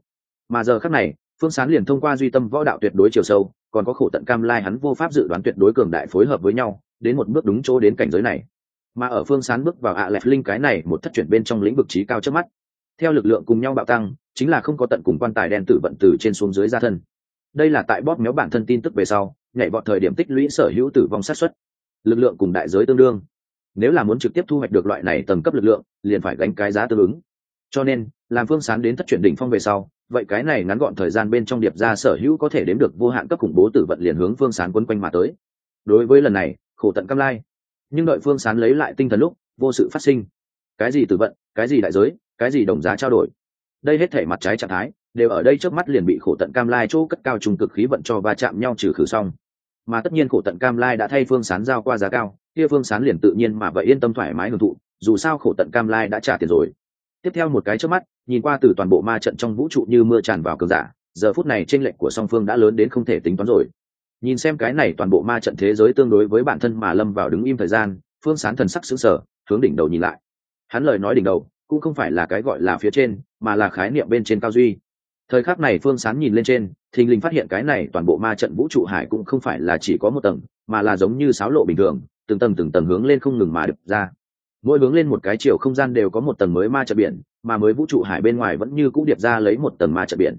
Mà giờ khác này, phương sán liền thông qua duy tâm võ đạo tuyệt đối chiều sâu, còn có khổ tận cam lai hắn vô pháp dự đoán tuyệt đối cường đại phối hợp với nhau, đến một bước đúng chỗ đến cảnh giới này. Mà ở phương sán bước vào ạ à lẹt linh cái này một thất chuyển bên trong lĩnh vực trí cao trước mắt, theo lực lượng cùng nhau bạo tăng, chính là không có tận cùng quan tài đen tử vận từ trên xuống dưới ra thân. Đây là tại bóp méo bản thân tin tức về sau, nhảy vọt thời điểm tích lũy sở hữu tử vong sát xuất lực lượng cùng đại giới tương đương. Nếu là muốn trực tiếp thu hoạch được loại này tầng cấp lực lượng, liền phải gánh cái giá tương ứng. Cho nên, làm phương sán đến thất chuyển đỉnh phong về sau, vậy cái này ngắn gọn thời gian bên trong điệp ra sở hữu có thể đếm được vô hạn cấp khủng bố tử vận liền hướng phương sán quấn quanh mà tới. Đối với lần này, khổ tận cam lai. Nhưng đợi phương sán lấy lại tinh thần lúc, vô sự phát sinh. Cái gì tử vận, cái gì đại giới, cái gì đồng giá trao đổi. Đây hết thể mặt trái trạng thái, đều ở đây trước mắt liền bị khổ tận cam lai chỗ cất cao trùng cực khí vận cho va chạm nhau trừ khử xong mà tất nhiên khổ tận cam lai đã thay phương sán giao qua giá cao, kia phương sán liền tự nhiên mà vậy yên tâm thoải mái hưởng thụ, dù sao khổ tận cam lai đã trả tiền rồi. Tiếp theo một cái trước mắt, nhìn qua từ toàn bộ ma trận trong vũ trụ như mưa tràn vào cường giả, giờ phút này tranh lệch của song phương đã lớn đến không thể tính toán rồi. Nhìn xem cái này toàn bộ ma trận thế giới tương đối với bản thân mà lâm vào đứng im thời gian, phương sán thần sắc xứng sở hướng đỉnh đầu nhìn lại. Hắn lời nói đỉnh đầu, cũng không phải là cái gọi là phía trên, mà là khái niệm bên trên cao duy thời khắc này phương sán nhìn lên trên, thình lình phát hiện cái này toàn bộ ma trận vũ trụ hải cũng không phải là chỉ có một tầng, mà là giống như sáo lộ bình thường, từng tầng từng tầng hướng lên không ngừng mà đập ra. Mỗi hướng lên một cái chiều không gian đều có một tầng mới ma trận biển, mà mới vũ trụ hải bên ngoài vẫn như cũ điệp ra lấy một tầng ma trận biển.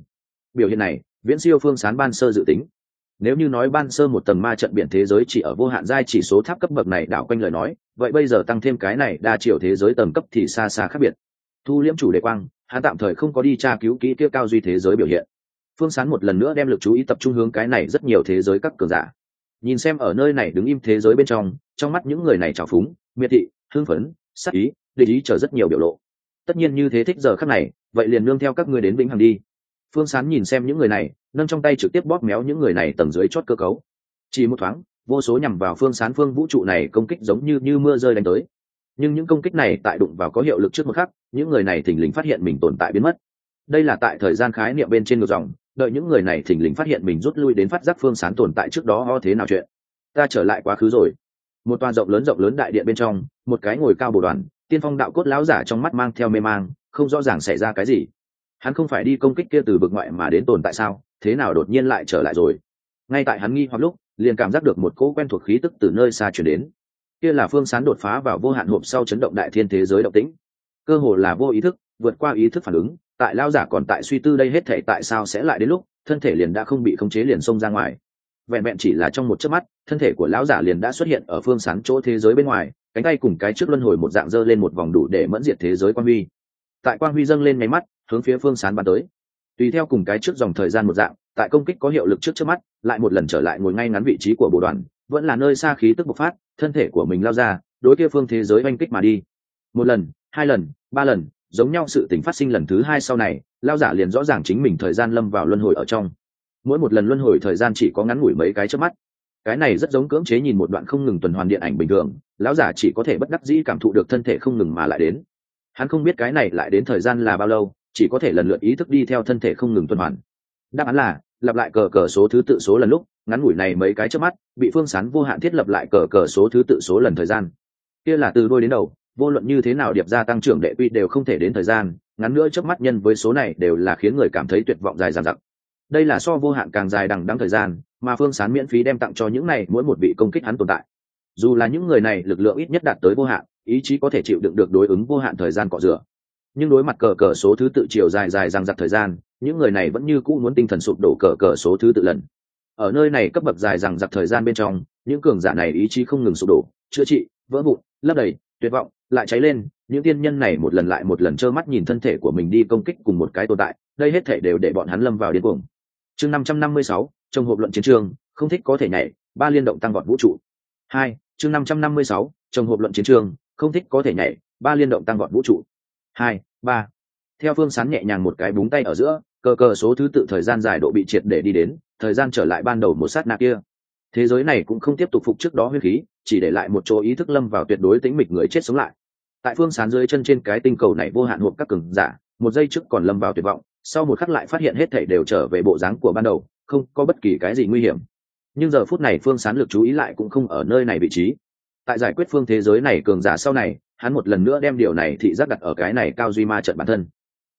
Biểu hiện này, viễn siêu phương sán ban sơ dự tính. Nếu như nói ban sơ một tầng ma trận biển thế giới chỉ ở vô hạn giai chỉ số tháp cấp bậc này đảo quanh lời nói, vậy bây giờ tăng thêm cái này đa chiều thế giới tầng cấp thì xa xa khác biệt. Thu liễm chủ đề quang hắn tạm thời không có đi tra cứu kỹ kia cao duy thế giới biểu hiện. Phương sán một lần nữa đem l ự c chú ý tập trung hướng cái này rất nhiều thế giới các cường giả. Nhìn xem ở nơi này đứng im thế giới bên trong trong mắt những người này trào phúng, miệt thị, hưng phấn, sắc ý, để ý chờ rất nhiều biểu lộ. Tất nhiên như thế thích giờ khắc này, vậy liền nương theo các người đến vĩnh hằng đi. Phương sán nhìn xem những người này, nâng trong tay trực tiếp bóp méo những người này tầng dưới chót cơ cấu. Chỉ một thoáng, vô số nhằm vào phương sán phương vũ trụ này công kích giống như như mưa rơi đánh tới nhưng những công kích này tại đụng vào có hiệu lực trước một khắc, những người này thình lình phát hiện mình tồn tại biến mất. Đây là tại thời gian khái niệm bên trên ngược dòng, đợi những người này thình lình phát hiện mình rút lui đến phát giác phương sán tồn tại trước đó ho thế nào chuyện. Ta trở lại quá khứ rồi. Một toàn rộng lớn rộng lớn đại điện bên trong, một cái ngồi cao bồ đoàn, tiên phong đạo cốt lão giả trong mắt mang theo mê mang, không rõ ràng xảy ra cái gì. Hắn không phải đi công kích kia từ vực ngoại mà đến tồn tại sao, thế nào đột nhiên lại trở lại rồi. Ngay tại hắn nghi hoặc lúc, liền cảm giác được một cỗ quen thuộc khí tức từ nơi xa chuyển đến kia là phương sán đột phá vào vô hạn hộp sau chấn động đại thiên thế giới động tĩnh. Cơ hồ là vô ý thức, vượt qua ý thức phản ứng, tại lao giả còn tại suy tư đây hết thể tại sao sẽ lại đến lúc, thân thể liền đã không bị khống chế liền xông ra ngoài. Vẹn vẹn chỉ là trong một chớp mắt, thân thể của lão giả liền đã xuất hiện ở phương sáng chỗ thế giới bên ngoài, cánh tay cùng cái trước luân hồi một dạng dơ lên một vòng đủ để mẫn diệt thế giới quan huy. Tại quan huy dâng lên máy mắt, hướng phía phương sán bắn tới. Tùy theo cùng cái trước dòng thời gian một dạng, tại công kích có hiệu lực trước trước mắt, lại một lần trở lại ngồi ngay ngắn vị trí của bộ đoàn, vẫn là nơi xa khí tức bộc phát thân thể của mình lao ra, đối kia phương thế giới oanh kích mà đi. Một lần, hai lần, ba lần, giống nhau sự tình phát sinh lần thứ hai sau này, lao giả liền rõ ràng chính mình thời gian lâm vào luân hồi ở trong. Mỗi một lần luân hồi thời gian chỉ có ngắn ngủi mấy cái trước mắt. Cái này rất giống cưỡng chế nhìn một đoạn không ngừng tuần hoàn điện ảnh bình thường, lão giả chỉ có thể bất đắc dĩ cảm thụ được thân thể không ngừng mà lại đến. Hắn không biết cái này lại đến thời gian là bao lâu, chỉ có thể lần lượt ý thức đi theo thân thể không ngừng tuần hoàn. Đáp án là, lặp lại cờ cờ số thứ tự số lần lúc ngắn ngủi này mấy cái trước mắt, bị phương sán vô hạn thiết lập lại cờ cờ số thứ tự số lần thời gian. Kia là từ đôi đến đầu, vô luận như thế nào điệp ra tăng trưởng đệ quy đều không thể đến thời gian, ngắn nữa trước mắt nhân với số này đều là khiến người cảm thấy tuyệt vọng dài dằng dặc. Đây là so vô hạn càng dài đằng đắng thời gian, mà phương sán miễn phí đem tặng cho những này mỗi một vị công kích hắn tồn tại. Dù là những người này lực lượng ít nhất đạt tới vô hạn, ý chí có thể chịu đựng được đối ứng vô hạn thời gian cọ rửa. Nhưng đối mặt cờ cờ số thứ tự chiều dài dài răng giặc thời gian, những người này vẫn như cũ muốn tinh thần sụp đổ cờ cờ số thứ tự lần ở nơi này cấp bậc dài rằng giặc thời gian bên trong, những cường giả này ý chí không ngừng sụp đổ, chữa trị, vỡ vụn, lấp đầy, tuyệt vọng, lại cháy lên, những tiên nhân này một lần lại một lần trơ mắt nhìn thân thể của mình đi công kích cùng một cái tồn tại, đây hết thể đều để bọn hắn lâm vào điên cuồng. Chương năm trăm năm mươi sáu trong hộp luận chiến trường, không thích có thể nhảy, ba liên động tăng vọt vũ trụ. Hai, chương năm trăm năm mươi sáu trong hộp luận chiến trường, không thích có thể nhảy, ba liên động tăng vọt vũ trụ. Hai, ba. Theo phương sán nhẹ nhàng một cái búng tay ở giữa cờ cờ số thứ tự thời gian dài độ bị triệt để đi đến thời gian trở lại ban đầu một sát na kia. Thế giới này cũng không tiếp tục phục trước đó huyết khí, chỉ để lại một chỗ ý thức lâm vào tuyệt đối tính mịch người chết sống lại. Tại phương sán dưới chân trên cái tinh cầu này vô hạn hộp các cường giả, một giây trước còn lâm vào tuyệt vọng, sau một khắc lại phát hiện hết thảy đều trở về bộ dáng của ban đầu, không có bất kỳ cái gì nguy hiểm. Nhưng giờ phút này phương sán lực chú ý lại cũng không ở nơi này vị trí. Tại giải quyết phương thế giới này cường giả sau này, hắn một lần nữa đem điều này thị giác đặt ở cái này cao duy ma trận bản thân.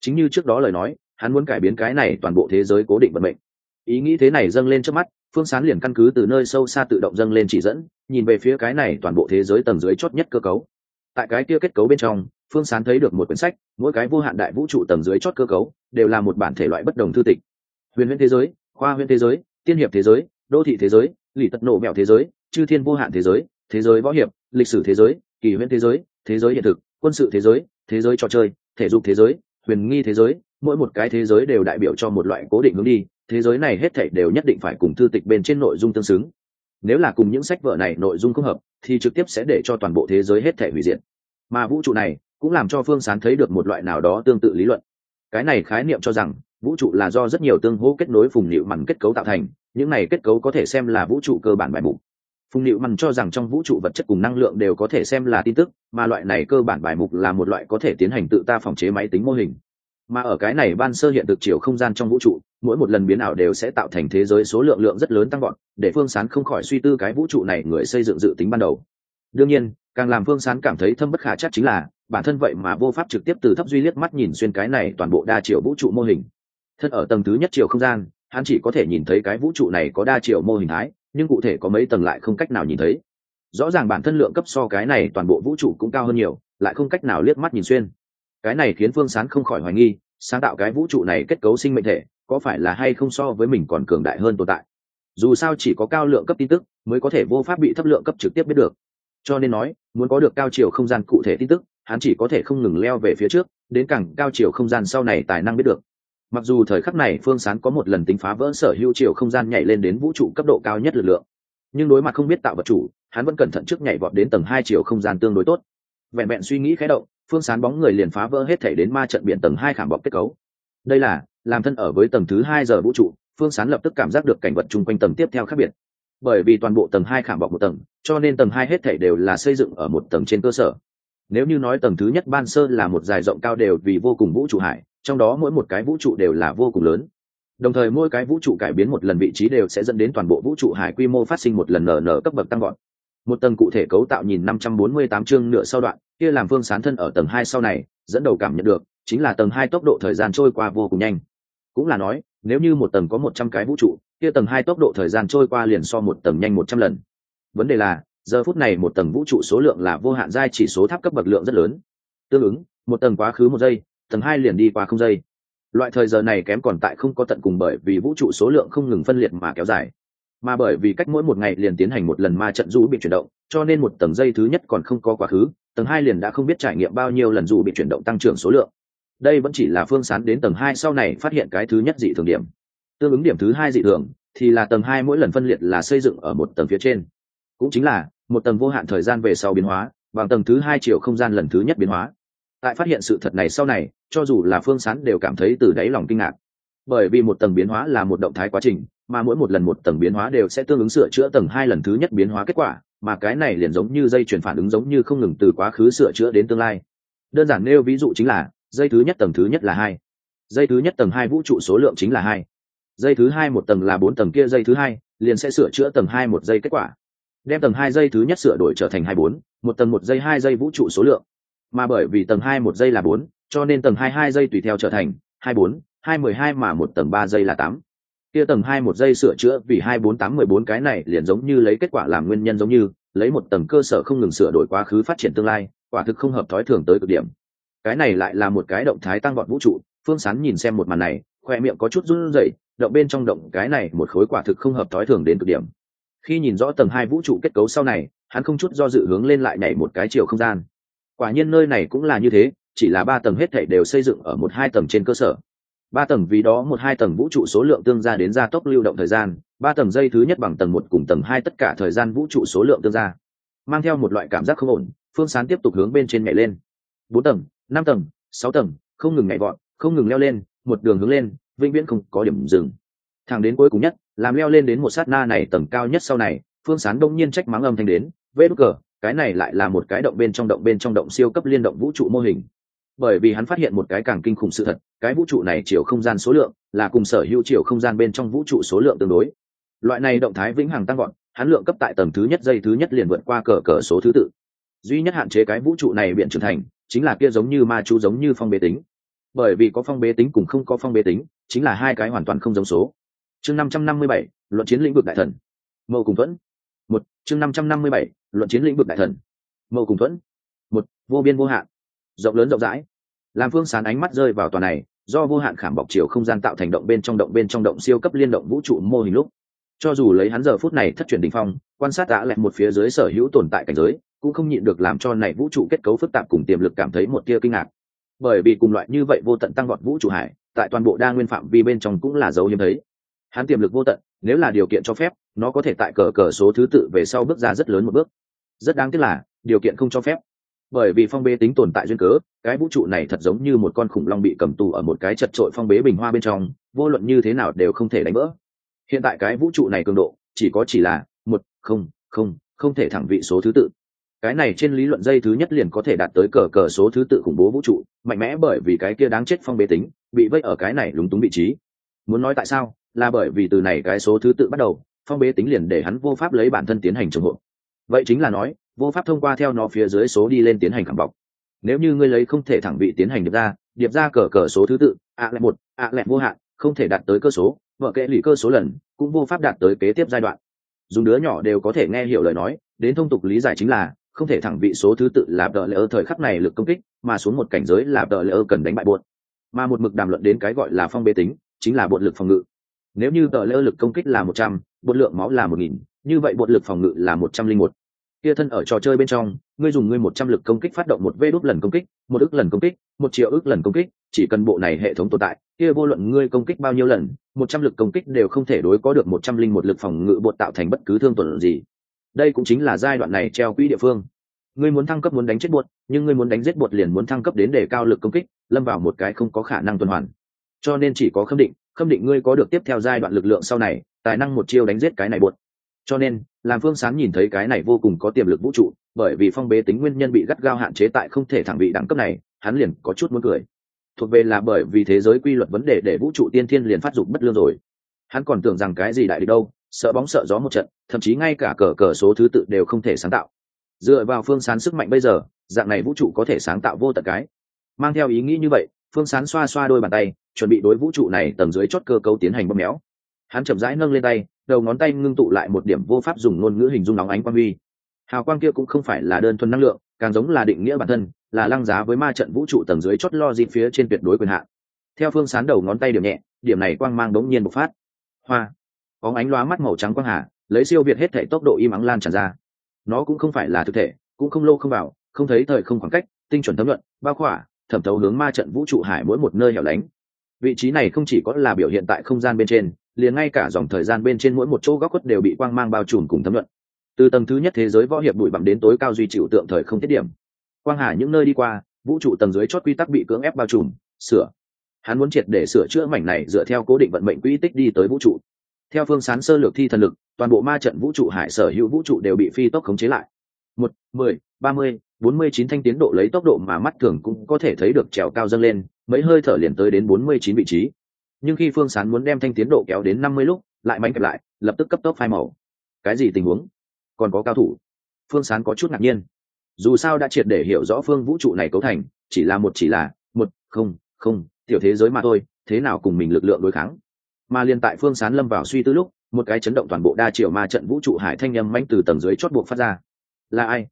Chính như trước đó lời nói, hắn muốn cải biến cái này toàn bộ thế giới cố định vận mệnh ý nghĩ thế này dâng lên trước mắt phương sán liền căn cứ từ nơi sâu xa tự động dâng lên chỉ dẫn nhìn về phía cái này toàn bộ thế giới tầng dưới chót nhất cơ cấu tại cái kia kết cấu bên trong phương sán thấy được một quyển sách mỗi cái vô hạn đại vũ trụ tầng dưới chót cơ cấu đều là một bản thể loại bất đồng thư tịch huyền huyễn thế giới khoa huyễn thế giới tiên hiệp thế giới đô thị thế giới lì tật nổ mẹo thế giới chư thiên vô hạn thế giới thế giới võ hiệp lịch sử thế giới kỳ huyễn thế giới thế giới hiện thực quân sự thế giới thế giới trò chơi thể dục thế giới huyền nghi thế giới mỗi một cái thế giới đều đại biểu cho một loại cố định hướng đi thế giới này hết thảy đều nhất định phải cùng thư tịch bên trên nội dung tương xứng. Nếu là cùng những sách vở này nội dung không hợp, thì trực tiếp sẽ để cho toàn bộ thế giới hết thảy hủy diệt. Mà vũ trụ này cũng làm cho phương sán thấy được một loại nào đó tương tự lý luận. Cái này khái niệm cho rằng, vũ trụ là do rất nhiều tương hỗ kết nối phùng liệu mằn kết cấu tạo thành, những này kết cấu có thể xem là vũ trụ cơ bản bài mục. Phùng liệu mằn cho rằng trong vũ trụ vật chất cùng năng lượng đều có thể xem là tin tức, mà loại này cơ bản bài mục là một loại có thể tiến hành tự ta phòng chế máy tính mô hình mà ở cái này ban sơ hiện thực chiều không gian trong vũ trụ, mỗi một lần biến ảo đều sẽ tạo thành thế giới số lượng lượng rất lớn tăng gọn để phương sán không khỏi suy tư cái vũ trụ này người xây dựng dự tính ban đầu. Đương nhiên, càng làm phương sán cảm thấy thâm bất khả chắc chính là, bản thân vậy mà vô pháp trực tiếp từ thấp duy liếc mắt nhìn xuyên cái này toàn bộ đa chiều vũ trụ mô hình. Thân ở tầng thứ nhất chiều không gian, hắn chỉ có thể nhìn thấy cái vũ trụ này có đa chiều mô hình thái, nhưng cụ thể có mấy tầng lại không cách nào nhìn thấy. Rõ ràng bản thân lượng cấp so cái này toàn bộ vũ trụ cũng cao hơn nhiều, lại không cách nào liếc mắt nhìn xuyên cái này khiến phương sán không khỏi hoài nghi, sáng tạo cái vũ trụ này kết cấu sinh mệnh thể, có phải là hay không so với mình còn cường đại hơn tồn tại? Dù sao chỉ có cao lượng cấp tin tức mới có thể vô pháp bị thấp lượng cấp trực tiếp biết được. Cho nên nói, muốn có được cao chiều không gian cụ thể tin tức, hắn chỉ có thể không ngừng leo về phía trước, đến càng cao chiều không gian sau này tài năng biết được. Mặc dù thời khắc này phương sán có một lần tính phá vỡ sở hữu chiều không gian nhảy lên đến vũ trụ cấp độ cao nhất lực lượng, nhưng đối mặt không biết tạo vật chủ, hắn vẫn cẩn thận trước nhảy vọt đến tầng hai chiều không gian tương đối tốt. Vẹn vẹn suy nghĩ khé động phương sán bóng người liền phá vỡ hết thể đến ma trận biển tầng hai khảm bọc kết cấu. Đây là, làm thân ở với tầng thứ hai giờ vũ trụ, phương sán lập tức cảm giác được cảnh vật chung quanh tầng tiếp theo khác biệt. Bởi vì toàn bộ tầng hai khảm bọc một tầng, cho nên tầng hai hết thể đều là xây dựng ở một tầng trên cơ sở. Nếu như nói tầng thứ nhất ban sơ là một dài rộng cao đều vì vô cùng vũ trụ hải, trong đó mỗi một cái vũ trụ đều là vô cùng lớn. Đồng thời mỗi cái vũ trụ cải biến một lần vị trí đều sẽ dẫn đến toàn bộ vũ trụ hải quy mô phát sinh một lần nở nở cấp bậc tăng gọn một tầng cụ thể cấu tạo nhìn năm trăm bốn mươi tám chương nửa sau đoạn, kia làm phương sán thân ở tầng hai sau này, dẫn đầu cảm nhận được, chính là tầng hai tốc độ thời gian trôi qua vô cùng nhanh. Cũng là nói, nếu như một tầng có một trăm cái vũ trụ, kia tầng hai tốc độ thời gian trôi qua liền so một tầng nhanh một trăm lần. Vấn đề là, giờ phút này một tầng vũ trụ số lượng là vô hạn giai chỉ số tháp cấp bậc lượng rất lớn. Tương ứng, một tầng quá khứ một giây, tầng hai liền đi qua không giây. Loại thời giờ này kém còn tại không có tận cùng bởi vì vũ trụ số lượng không ngừng phân liệt mà kéo dài mà bởi vì cách mỗi một ngày liền tiến hành một lần ma trận du bị chuyển động, cho nên một tầng dây thứ nhất còn không có quá khứ, tầng hai liền đã không biết trải nghiệm bao nhiêu lần du bị chuyển động tăng trưởng số lượng. Đây vẫn chỉ là phương sán đến tầng hai sau này phát hiện cái thứ nhất dị thường điểm. Tương ứng điểm thứ hai dị thường, thì là tầng hai mỗi lần phân liệt là xây dựng ở một tầng phía trên. Cũng chính là, một tầng vô hạn thời gian về sau biến hóa, bằng tầng thứ hai chiều không gian lần thứ nhất biến hóa. Tại phát hiện sự thật này sau này, cho dù là phương sán đều cảm thấy từ đáy lòng kinh ngạc. Bởi vì một tầng biến hóa là một động thái quá trình mà mỗi một lần một tầng biến hóa đều sẽ tương ứng sửa chữa tầng hai lần thứ nhất biến hóa kết quả, mà cái này liền giống như dây chuyển phản ứng giống như không ngừng từ quá khứ sửa chữa đến tương lai. Đơn giản nêu ví dụ chính là, dây thứ nhất tầng thứ nhất là hai, dây thứ nhất tầng hai vũ trụ số lượng chính là hai, dây thứ hai một tầng là bốn tầng kia, dây thứ hai liền sẽ sửa chữa tầng hai một dây kết quả, đem tầng hai dây thứ nhất sửa đổi trở thành hai bốn, một tầng một dây hai dây vũ trụ số lượng. Mà bởi vì tầng hai một dây là bốn, cho nên tầng hai hai dây tùy theo trở thành hai bốn, hai mười hai mà một tầng ba dây là tám kia tầng hai một dây sửa chữa vì hai bốn tám mười bốn cái này liền giống như lấy kết quả làm nguyên nhân giống như, lấy một tầng cơ sở không ngừng sửa đổi quá khứ phát triển tương lai, quả thực không hợp thói thường tới cực điểm. Cái này lại là một cái động thái tăng gọn vũ trụ, phương sán nhìn xem một màn này, khoe miệng có chút run rẩy, động bên trong động cái này một khối quả thực không hợp thói thường đến cực điểm. Khi nhìn rõ tầng hai vũ trụ kết cấu sau này, hắn không chút do dự hướng lên lại nhảy một cái chiều không gian. Quả nhiên nơi này cũng là như thế, chỉ là ba tầng hết thảy đều xây dựng ở một hai tầng trên cơ sở ba tầng vì đó một hai tầng vũ trụ số lượng tương gia đến gia tốc lưu động thời gian, ba tầng dây thứ nhất bằng tầng một cùng tầng hai tất cả thời gian vũ trụ số lượng tương gia. Mang theo một loại cảm giác không ổn, phương sán tiếp tục hướng bên trên nhảy lên. Bốn tầng, năm tầng, sáu tầng, không ngừng nhảy vọt, không ngừng leo lên, một đường hướng lên, vĩnh viễn không có điểm dừng. Thẳng đến cuối cùng nhất, làm leo lên đến một sát na này tầng cao nhất sau này, phương sán đông nhiên trách mắng âm thanh đến, vê đ cờ, cái này lại là một cái động bên trong động bên trong động siêu cấp liên động vũ trụ mô hình bởi vì hắn phát hiện một cái càng kinh khủng sự thật, cái vũ trụ này chiều không gian số lượng là cùng sở hữu chiều không gian bên trong vũ trụ số lượng tương đối. Loại này động thái vĩnh hằng tăng gọn hắn lượng cấp tại tầng thứ nhất, dây thứ nhất liền vượt qua cờ cờ số thứ tự. Duy nhất hạn chế cái vũ trụ này biện trưởng thành, chính là kia giống như ma chú giống như phong bế tính. Bởi vì có phong bế tính cùng không có phong bế tính, chính là hai cái hoàn toàn không giống số. Chương năm trăm năm mươi bảy, luận chiến lĩnh vực đại thần. Mậu cùng thuẫn. Một, chương năm trăm năm mươi bảy, luận chiến lĩnh vực đại thần. Mậu cùng thuẫn. Một, vô biên vô hạn rộng lớn rộng rãi. Làm phương sán ánh mắt rơi vào tòa này, do vô hạn khảm bọc chiều không gian tạo thành động bên trong động bên trong động siêu cấp liên động vũ trụ mô hình lúc. Cho dù lấy hắn giờ phút này thất truyền đình phong, quan sát đã lẹt một phía dưới sở hữu tồn tại cảnh giới, cũng không nhịn được làm cho này vũ trụ kết cấu phức tạp cùng tiềm lực cảm thấy một tia kinh ngạc. Bởi vì cùng loại như vậy vô tận tăng gọn vũ trụ hải, tại toàn bộ đa nguyên phạm vi bên trong cũng là dấu hiếm thấy. Hắn tiềm lực vô tận, nếu là điều kiện cho phép, nó có thể tại cờ cờ số thứ tự về sau bước ra rất lớn một bước. Rất đáng tiếc là, điều kiện không cho phép bởi vì phong bế tính tồn tại duyên cớ, cái vũ trụ này thật giống như một con khủng long bị cầm tù ở một cái chật trội phong bế bình hoa bên trong, vô luận như thế nào đều không thể đánh vỡ. Hiện tại cái vũ trụ này cường độ, chỉ có chỉ là một, không không không thể thẳng vị số thứ tự. Cái này trên lý luận dây thứ nhất liền có thể đạt tới cờ cờ số thứ tự khủng bố vũ trụ, mạnh mẽ bởi vì cái kia đáng chết phong bế tính, bị vây ở cái này lúng túng vị trí. Muốn nói tại sao? Là bởi vì từ này cái số thứ tự bắt đầu, phong bế tính liền để hắn vô pháp lấy bản thân tiến hành trồng hộ vậy chính là nói, vô pháp thông qua theo nó phía dưới số đi lên tiến hành cảm bọc. Nếu như ngươi lấy không thể thẳng vị tiến hành điệp ra điệp ra cờ cờ số thứ tự, ạ à một, ạ à vô hạn, không thể đạt tới cơ số, vợ kệ lụy cơ số lần, cũng vô pháp đạt tới kế tiếp giai đoạn. Dùng đứa nhỏ đều có thể nghe hiểu lời nói, đến thông tục lý giải chính là, không thể thẳng vị số thứ tự là đợi lỡ thời khắc này lực công kích, mà xuống một cảnh giới là đợi lỡ cần đánh bại bột. Mà một mực đàm luận đến cái gọi là phong bế tính, chính là bột lực phòng ngự. Nếu như đợi lỡ lực công kích là một trăm, bột lượng máu là một nghìn, như vậy bột lực phòng ngự là một trăm linh một kia thân ở trò chơi bên trong, ngươi dùng ngươi một trăm lực công kích phát động một vê đốt lần công kích, một ức lần công kích, một triệu ức lần công kích, chỉ cần bộ này hệ thống tồn tại, kia vô luận ngươi công kích bao nhiêu lần, một trăm lực công kích đều không thể đối có được một trăm linh một lực phòng ngự bột tạo thành bất cứ thương tổn gì. Đây cũng chính là giai đoạn này treo quỹ địa phương. Ngươi muốn thăng cấp muốn đánh chết bột, nhưng ngươi muốn đánh giết bột liền muốn thăng cấp đến để cao lực công kích, lâm vào một cái không có khả năng tuần hoàn. Cho nên chỉ có khâm định khâm định ngươi có được tiếp theo giai đoạn lực lượng sau này, tài năng một chiêu đánh giết cái này bột cho nên, làm phương sán nhìn thấy cái này vô cùng có tiềm lực vũ trụ, bởi vì phong bế tính nguyên nhân bị gắt gao hạn chế tại không thể thẳng vị đẳng cấp này, hắn liền có chút muốn cười. Thuộc về là bởi vì thế giới quy luật vấn đề để vũ trụ tiên thiên liền phát dụng bất lương rồi. Hắn còn tưởng rằng cái gì đại địch đâu, sợ bóng sợ gió một trận, thậm chí ngay cả cờ cờ số thứ tự đều không thể sáng tạo. Dựa vào phương sán sức mạnh bây giờ, dạng này vũ trụ có thể sáng tạo vô tận cái. Mang theo ý nghĩ như vậy, phương sán xoa xoa đôi bàn tay, chuẩn bị đối vũ trụ này tầng dưới chót cơ cấu tiến hành bóp méo. Hắn chậm rãi nâng lên tay đầu ngón tay ngưng tụ lại một điểm vô pháp dùng ngôn ngữ hình dung nóng ánh quang huy. Hào quang kia cũng không phải là đơn thuần năng lượng, càng giống là định nghĩa bản thân, là lăng giá với ma trận vũ trụ tầng dưới chót lo dịp phía trên tuyệt đối quyền hạn. Theo phương sán đầu ngón tay điểm nhẹ, điểm này quang mang đống nhiên bộc phát. Hoa! Có ánh lóa mắt màu trắng quang hà, lấy siêu việt hết thể tốc độ im ắng lan tràn ra. Nó cũng không phải là thực thể, cũng không lâu không vào, không thấy thời không khoảng cách, tinh chuẩn thấm luận bao khỏa, thẩm thấu hướng ma trận vũ trụ hải mỗi một nơi hẻo lánh. Vị trí này không chỉ có là biểu hiện tại không gian bên trên liền ngay cả dòng thời gian bên trên mỗi một chỗ góc khuất đều bị quang mang bao trùm cùng thấm luận từ tầng thứ nhất thế giới võ hiệp bụi bặm đến tối cao duy chịu tượng thời không tiết điểm. Quang hà những nơi đi qua, vũ trụ tầng dưới chót quy tắc bị cưỡng ép bao trùm, sửa. Hắn muốn triệt để sửa chữa mảnh này dựa theo cố định vận mệnh quỹ tích đi tới vũ trụ. Theo phương sán sơ lược thi thần lực, toàn bộ ma trận vũ trụ hải sở hữu vũ trụ đều bị phi tốc khống chế lại. Một, mười, ba mươi, bốn mươi chín thanh tiến độ lấy tốc độ mà mắt thường cũng có thể thấy được trèo cao dâng lên, mấy hơi thở liền tới đến bốn mươi chín vị trí nhưng khi phương sán muốn đem thanh tiến độ kéo đến năm mươi lúc, lại mánh kẹp lại, lập tức cấp tốc phai màu. Cái gì tình huống? Còn có cao thủ. Phương sán có chút ngạc nhiên. Dù sao đã triệt để hiểu rõ phương vũ trụ này cấu thành, chỉ là một chỉ là, một, không không, tiểu thế giới mà thôi, thế nào cùng mình lực lượng đối kháng. Mà liên tại phương sán lâm vào suy tư lúc, một cái chấn động toàn bộ đa triệu ma trận vũ trụ hải thanh nhâm manh từ tầng dưới chót buộc phát ra. Là ai?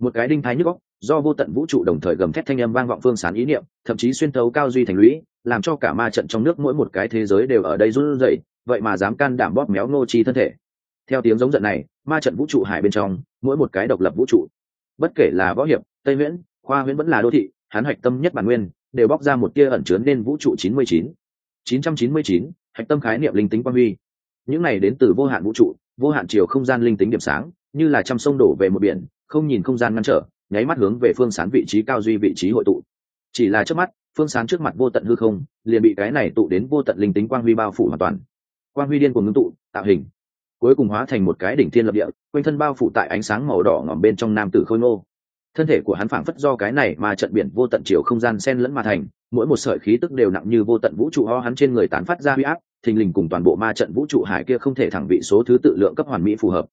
Một cái đinh thái nhức góc do vô tận vũ trụ đồng thời gầm thét thanh âm vang vọng phương sán ý niệm, thậm chí xuyên thấu cao duy thành lũy, làm cho cả ma trận trong nước mỗi một cái thế giới đều ở đây run rẩy, vậy mà dám can đảm bóp méo ngô chi thân thể. Theo tiếng giống giận này, ma trận vũ trụ hải bên trong, mỗi một cái độc lập vũ trụ, bất kể là võ hiệp, tây nguyễn, khoa nguyễn vẫn là đô thị hán hạch tâm nhất bản nguyên, đều bóc ra một tia ẩn chứa nên vũ trụ chín mươi chín. chín trăm chín mươi chín, hạch tâm khái niệm linh tính quang huy. Những này đến từ vô hạn vũ trụ, vô hạn chiều không gian linh tính điểm sáng, như là trăm sông đổ về một biển, không nhìn không gian ngăn trở nháy mắt hướng về phương sán vị trí cao duy vị trí hội tụ. Chỉ là trước mắt, phương sán trước mặt vô tận hư không, liền bị cái này tụ đến vô tận linh tính quang huy bao phủ hoàn toàn. Quang huy điên của ngưng tụ, tạo hình. Cuối cùng hóa thành một cái đỉnh thiên lập địa, quanh thân bao phủ tại ánh sáng màu đỏ ngỏm bên trong nam tử khôi ngô. Thân thể của hắn phảng phất do cái này mà trận biển vô tận chiều không gian sen lẫn mà thành, mỗi một sợi khí tức đều nặng như vô tận vũ trụ ho hắn trên người tán phát ra huy áp, thình lình cùng toàn bộ ma trận vũ trụ hải kia không thể thẳng vị số thứ tự lượng cấp hoàn mỹ phù hợp.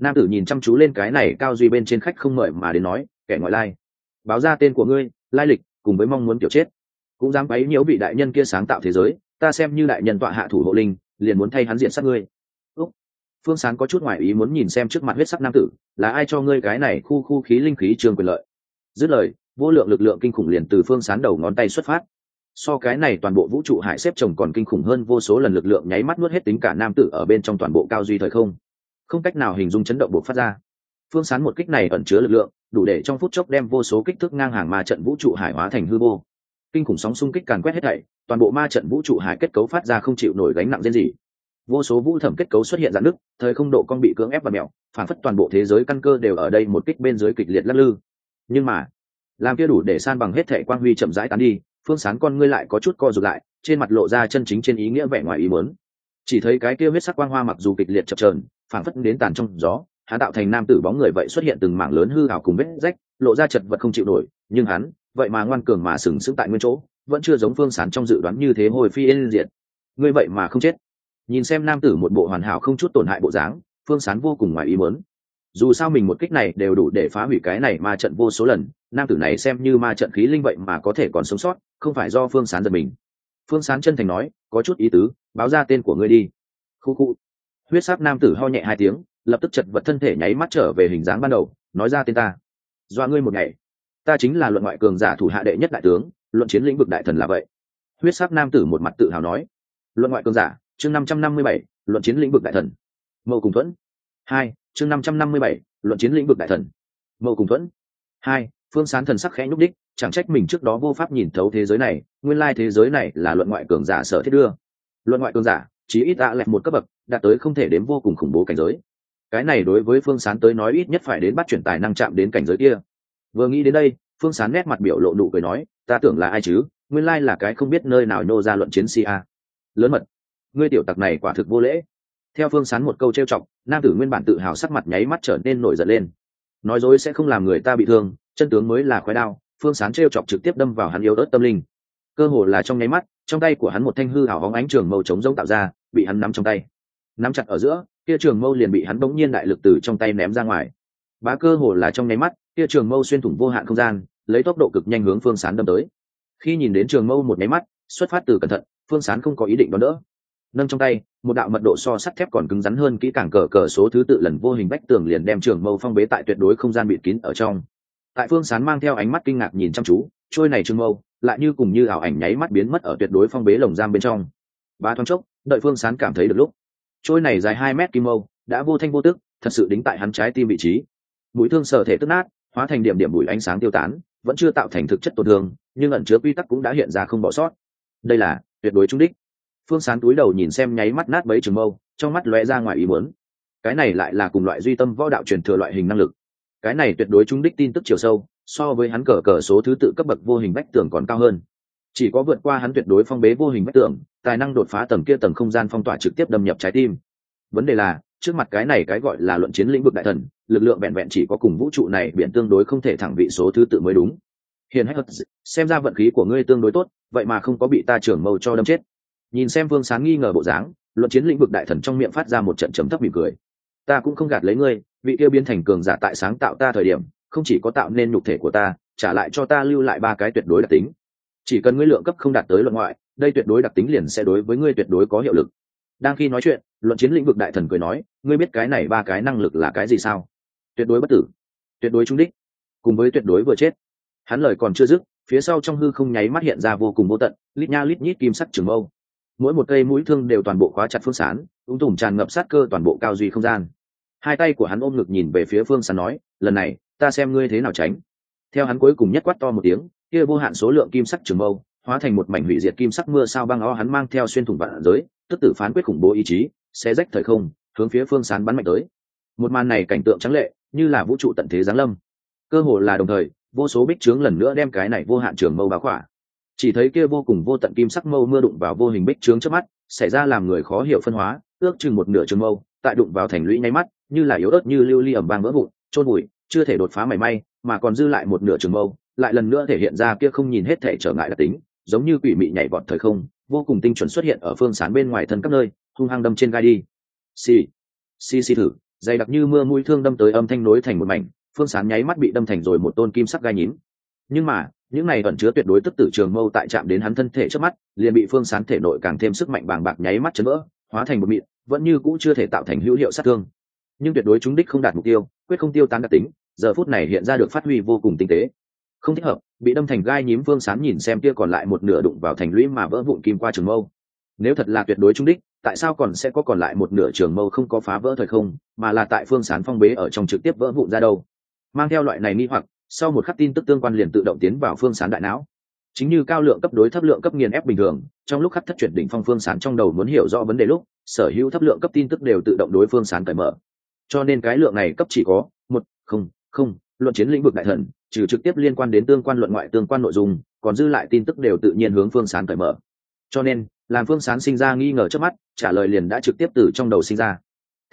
Nam tử nhìn chăm chú lên cái này cao duy bên trên khách không mời mà đến nói kẻ ngoại lai. Báo ra tên của ngươi, lai lịch, cùng với mong muốn kiểu chết. Cũng dám bấy nhiễu vị đại nhân kia sáng tạo thế giới, ta xem như đại nhân tọa hạ thủ hộ linh, liền muốn thay hắn diện sát ngươi. Úc. phương sán có chút ngoại ý muốn nhìn xem trước mặt huyết sắc nam tử, là ai cho ngươi cái này khu khu khí linh khí trường quyền lợi? Dứt lời, vô lượng lực lượng kinh khủng liền từ phương sán đầu ngón tay xuất phát. So cái này toàn bộ vũ trụ hải xếp chồng còn kinh khủng hơn vô số lần lực lượng nháy mắt nuốt hết tính cả nam tử ở bên trong toàn bộ cao duy thời không. Không cách nào hình dung chấn động buộc phát ra. Phương sán một kích này ẩn chứa lực lượng đủ để trong phút chốc đem vô số kích thước ngang hàng ma trận vũ trụ hải hóa thành hư vô. Kinh khủng sóng xung kích càn quét hết thảy, toàn bộ ma trận vũ trụ hải kết cấu phát ra không chịu nổi gánh nặng riêng gì. Vô số vũ thẩm kết cấu xuất hiện dạn nứt, thời không độ con bị cưỡng ép và mèo phản phất toàn bộ thế giới căn cơ đều ở đây một kích bên dưới kịch liệt lắc lư. Nhưng mà, làm kia đủ để san bằng hết thệ quang huy chậm rãi tán đi, phương sán con ngươi lại có chút co rụt lại, trên mặt lộ ra chân chính trên ý nghĩa vẻ ngoài ý muốn. Chỉ thấy cái kia huyết sắc quang hoa mặc dù kịch liệt chập trờn phản phất đến tàn trong gió hắn tạo thành nam tử bóng người vậy xuất hiện từng mảng lớn hư hào cùng vết rách, lộ ra chật vật không chịu nổi, nhưng hắn, vậy mà ngoan cường mà sừng sững tại nguyên chỗ, vẫn chưa giống phương sán trong dự đoán như thế hồi phi yên diệt. Ngươi vậy mà không chết. Nhìn xem nam tử một bộ hoàn hảo không chút tổn hại bộ dáng, phương sán vô cùng ngoài ý mớn dù sao mình một kích này đều đủ để phá hủy cái này ma trận vô số lần, nam tử này xem như ma trận khí linh vậy mà có thể còn sống sót, không phải do phương sán giật mình. Phương sán chân thành nói, có chút ý tứ, báo ra tên của ngươi đi. Khu khu. Huyết sắc nam tử ho nhẹ hai tiếng lập tức chật vật thân thể nháy mắt trở về hình dáng ban đầu, nói ra tên ta. Do ngươi một ngày. Ta chính là luận ngoại cường giả thủ hạ đệ nhất đại tướng, luận chiến lĩnh vực đại thần là vậy. Huyết sắc nam tử một mặt tự hào nói. Luận ngoại cường giả, chương năm trăm năm mươi bảy, luận chiến lĩnh vực đại thần. Mậu cùng thuẫn. Hai, chương năm trăm năm mươi bảy, luận chiến lĩnh vực đại thần. Mậu cùng thuẫn. Hai, phương sán thần sắc khẽ nhúc đích chẳng trách mình trước đó vô pháp nhìn thấu thế giới này, nguyên lai thế giới này là luận ngoại cường giả sở thiết đưa. Luận ngoại cường giả chỉ ít đã lẹt một cấp bậc, đạt tới không thể đếm vô cùng khủng bố cảnh giới cái này đối với phương sán tới nói ít nhất phải đến bắt chuyển tài năng chạm đến cảnh giới kia. Vừa nghĩ đến đây, phương sán nét mặt biểu lộ nụ cười nói, ta tưởng là ai chứ? Nguyên lai là cái không biết nơi nào nhô ra luận chiến si a. Lớn mật, ngươi tiểu tặc này quả thực vô lễ. Theo phương sán một câu trêu chọc, nam tử nguyên bản tự hào sắc mặt nháy mắt trở nên nổi giận lên. Nói dối sẽ không làm người ta bị thương, chân tướng mới là khoái đao, phương sán trêu chọc trực tiếp đâm vào hắn yếu ớt tâm linh. Cơ hồ là trong nháy mắt, trong tay của hắn một thanh hư hảo hóng ánh trường màu trống giống tạo ra, bị hắn nắm trong tay. Nắm chặt ở giữa kia trường mâu liền bị hắn bỗng nhiên đại lực từ trong tay ném ra ngoài. Bá cơ hồ là trong nháy mắt, kia trường mâu xuyên thủng vô hạn không gian, lấy tốc độ cực nhanh hướng phương sán đâm tới. Khi nhìn đến trường mâu một nháy mắt, xuất phát từ cẩn thận, phương sán không có ý định đón đỡ. Nâng trong tay, một đạo mật độ so sắt thép còn cứng rắn hơn kỹ càng cờ cờ số thứ tự lần vô hình bách tường liền đem trường mâu phong bế tại tuyệt đối không gian bịt kín ở trong. Tại phương sán mang theo ánh mắt kinh ngạc nhìn chăm chú, trôi này Trường mâu, lại như cùng như ảo ảnh nháy mắt biến mất ở tuyệt đối phong bế lồng giam bên trong. Ba thoáng chốc, đợi phương sán cảm thấy được lúc trôi này dài hai mét kim mâu, đã vô thanh vô tức, thật sự đính tại hắn trái tim vị trí. Mũi thương sở thể tức nát, hóa thành điểm điểm bụi ánh sáng tiêu tán, vẫn chưa tạo thành thực chất tổn thương, nhưng ẩn chứa quy tắc cũng đã hiện ra không bỏ sót. Đây là tuyệt đối trung đích. Phương sán túi đầu nhìn xem nháy mắt nát bấy trường mâu, trong mắt lóe ra ngoài ý muốn. Cái này lại là cùng loại duy tâm võ đạo truyền thừa loại hình năng lực. Cái này tuyệt đối trung đích tin tức chiều sâu, so với hắn cờ cờ số thứ tự cấp bậc vô hình vách tường còn cao hơn. Chỉ có vượt qua hắn tuyệt đối phong bế vô hình vách tường tài năng đột phá tầng kia tầng không gian phong tỏa trực tiếp đâm nhập trái tim. Vấn đề là, trước mặt cái này cái gọi là luận chiến lĩnh vực đại thần, lực lượng vẹn vẹn chỉ có cùng vũ trụ này biện tương đối không thể thẳng vị số thứ tự mới đúng. Hiền hách xem ra vận khí của ngươi tương đối tốt, vậy mà không có bị ta trưởng mâu cho đâm chết. Nhìn xem vương sáng nghi ngờ bộ dáng, luận chiến lĩnh vực đại thần trong miệng phát ra một trận chấm thấp mỉm cười. Ta cũng không gạt lấy ngươi, vị tiêu biến thành cường giả tại sáng tạo ta thời điểm, không chỉ có tạo nên nhục thể của ta, trả lại cho ta lưu lại ba cái tuyệt đối đặc tính. Chỉ cần ngươi lượng cấp không đạt tới luận ngoại đây tuyệt đối đặc tính liền sẽ đối với ngươi tuyệt đối có hiệu lực. Đang khi nói chuyện, luận chiến lĩnh vực đại thần cười nói, ngươi biết cái này ba cái năng lực là cái gì sao? Tuyệt đối bất tử, tuyệt đối trung đích, cùng với tuyệt đối vừa chết. Hắn lời còn chưa dứt, phía sau trong hư không nháy mắt hiện ra vô cùng vô tận, lít nha lít nhít kim sắc trường mâu. Mỗi một cây mũi thương đều toàn bộ khóa chặt phương sán, ung tùm tràn ngập sát cơ toàn bộ cao duy không gian. Hai tay của hắn ôm ngực nhìn về phía phương sán nói, lần này, ta xem ngươi thế nào tránh. Theo hắn cuối cùng nhất quát to một tiếng, kia vô hạn số lượng kim sắc trường mâu hóa thành một mảnh hủy diệt kim sắc mưa sao băng o hắn mang theo xuyên thủng vạn giới, tức tử phán quyết khủng bố ý chí sẽ rách thời không, hướng phía phương sán bắn mạnh tới. Một màn này cảnh tượng trắng lệ, như là vũ trụ tận thế giáng lâm. Cơ hồ là đồng thời, vô số bích trướng lần nữa đem cái này vô hạn trường mâu báo khỏa. Chỉ thấy kia vô cùng vô tận kim sắc mâu mưa đụng vào vô hình bích trướng trước mắt, xảy ra làm người khó hiểu phân hóa, ước chừng một nửa trường mâu, tại đụng vào thành lũy nháy mắt, như là yếu ớt như lưu ly ẩm vang vỡ vụn trôn bụi chưa thể đột phá mảy may, mà còn dư lại một nửa trường mâu, lại lần nữa thể hiện ra kia không nhìn hết thể trở ngại đặc tính giống như quỷ mị nhảy vọt thời không, vô cùng tinh chuẩn xuất hiện ở phương sán bên ngoài thân các nơi, hung hăng đâm trên gai đi. Xì xì xì thử, dày đặc như mưa mũi thương đâm tới âm thanh nối thành một mảnh, phương sán nháy mắt bị đâm thành rồi một tôn kim sắc gai nhím. Nhưng mà, những này ẩn chứa tuyệt đối tức tử trường mâu tại chạm đến hắn thân thể trước mắt, liền bị phương sán thể nội càng thêm sức mạnh bàng bạc nháy mắt chấn vỡ, hóa thành một mịn, vẫn như cũ chưa thể tạo thành hữu hiệu sát thương. Nhưng tuyệt đối chúng đích không đạt mục tiêu, quyết không tiêu tán đặc tính, giờ phút này hiện ra được phát huy vô cùng tinh tế. Không thích hợp bị đâm thành gai nhím phương sán nhìn xem kia còn lại một nửa đụng vào thành lũy mà vỡ vụn kim qua trường mâu. Nếu thật là tuyệt đối trung đích, tại sao còn sẽ có còn lại một nửa trường mâu không có phá vỡ thời không, mà là tại phương sán phong bế ở trong trực tiếp vỡ vụn ra đâu? Mang theo loại này nghi hoặc, sau một khắc tin tức tương quan liền tự động tiến vào phương sán đại não. Chính như cao lượng cấp đối thấp lượng cấp nghiền ép bình thường, trong lúc khắc thất chuyển đỉnh phong phương sán trong đầu muốn hiểu rõ vấn đề lúc, sở hữu thấp lượng cấp tin tức đều tự động đối phương sán cởi mở. Cho nên cái lượng này cấp chỉ có một, không không, luận chiến lĩnh vực đại thần trừ trực tiếp liên quan đến tương quan luận ngoại, tương quan nội dung, còn dư lại tin tức đều tự nhiên hướng phương sán cởi mở. Cho nên, làm phương sán sinh ra nghi ngờ trước mắt, trả lời liền đã trực tiếp từ trong đầu sinh ra.